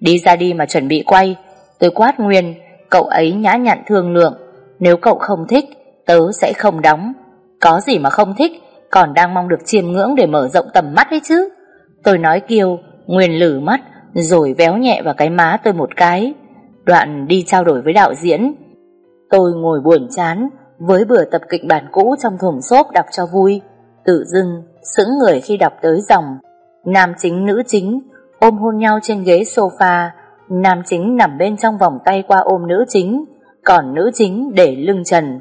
Đi ra đi mà chuẩn bị quay, tôi quát Nguyên, cậu ấy nhã nhặn thương lượng. Nếu cậu không thích, tớ sẽ không đóng. Có gì mà không thích, còn đang mong được chiêm ngưỡng để mở rộng tầm mắt ấy chứ. Tôi nói kiêu, Nguyên lử mắt, rồi véo nhẹ vào cái má tôi một cái. Đoạn đi trao đổi với đạo diễn. Tôi ngồi buồn chán, với bữa tập kịch bản cũ trong thùng xốp đọc cho vui. Tự dưng, sững người khi đọc tới dòng. Nam chính nữ chính, ôm hôn nhau trên ghế sofa. Nam chính nằm bên trong vòng tay qua ôm nữ chính, còn nữ chính để lưng trần.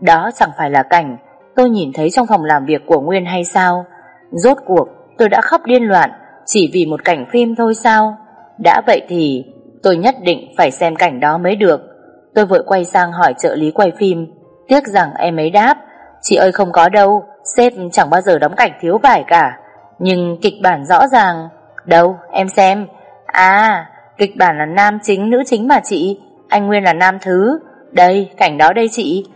Đó chẳng phải là cảnh tôi nhìn thấy trong phòng làm việc của Nguyên hay sao? Rốt cuộc, tôi đã khóc điên loạn chỉ vì một cảnh phim thôi sao? Đã vậy thì tôi nhất định phải xem cảnh đó mới được. Tôi vội quay sang hỏi trợ lý quay phim. Tiếc rằng em ấy đáp, chị ơi không có đâu, sếp chẳng bao giờ đóng cảnh thiếu vải cả. Nhưng kịch bản rõ ràng. Đâu, em xem. À, kịch bản là nam chính, nữ chính mà chị. Anh Nguyên là nam thứ. Đây, cảnh đó đây chị.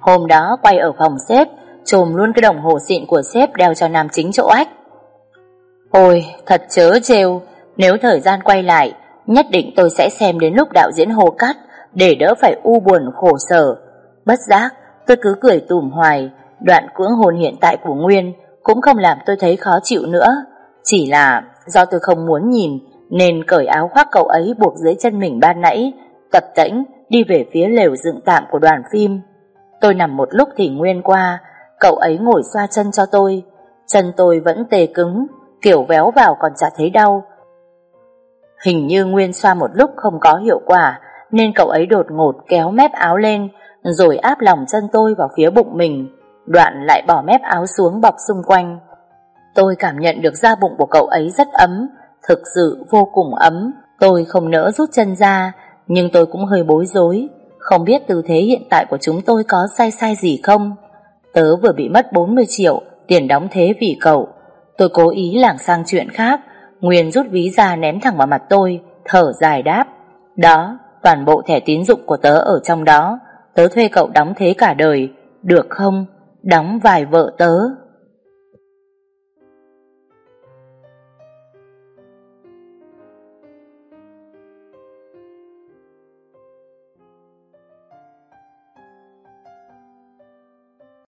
Hôm đó quay ở phòng sếp, trồm luôn cái đồng hồ xịn của sếp đeo cho nam chính chỗ ách. Ôi, thật chớ trêu, nếu thời gian quay lại, nhất định tôi sẽ xem đến lúc đạo diễn hồ cắt, để đỡ phải u buồn khổ sở. Bất giác, tôi cứ cười tủm hoài, đoạn cưỡng hồn hiện tại của Nguyên cũng không làm tôi thấy khó chịu nữa. Chỉ là do tôi không muốn nhìn, nên cởi áo khoác cậu ấy buộc dưới chân mình ban nãy, tập tễnh đi về phía lều dựng tạm của đoàn phim. Tôi nằm một lúc thì Nguyên qua, cậu ấy ngồi xoa chân cho tôi. Chân tôi vẫn tê cứng, kiểu véo vào còn chả thấy đau. Hình như Nguyên xoa một lúc không có hiệu quả, nên cậu ấy đột ngột kéo mép áo lên, rồi áp lòng chân tôi vào phía bụng mình, đoạn lại bỏ mép áo xuống bọc xung quanh. Tôi cảm nhận được da bụng của cậu ấy rất ấm, thực sự vô cùng ấm. Tôi không nỡ rút chân ra, nhưng tôi cũng hơi bối rối, không biết tư thế hiện tại của chúng tôi có sai sai gì không. Tớ vừa bị mất 40 triệu tiền đóng thế vì cậu. Tôi cố ý lảng sang chuyện khác, Nguyên rút ví ra ném thẳng vào mặt tôi, thở dài đáp. Đó, toàn bộ thẻ tín dụng của tớ ở trong đó, tớ thuê cậu đóng thế cả đời, được không? Đóng vài vợ tớ.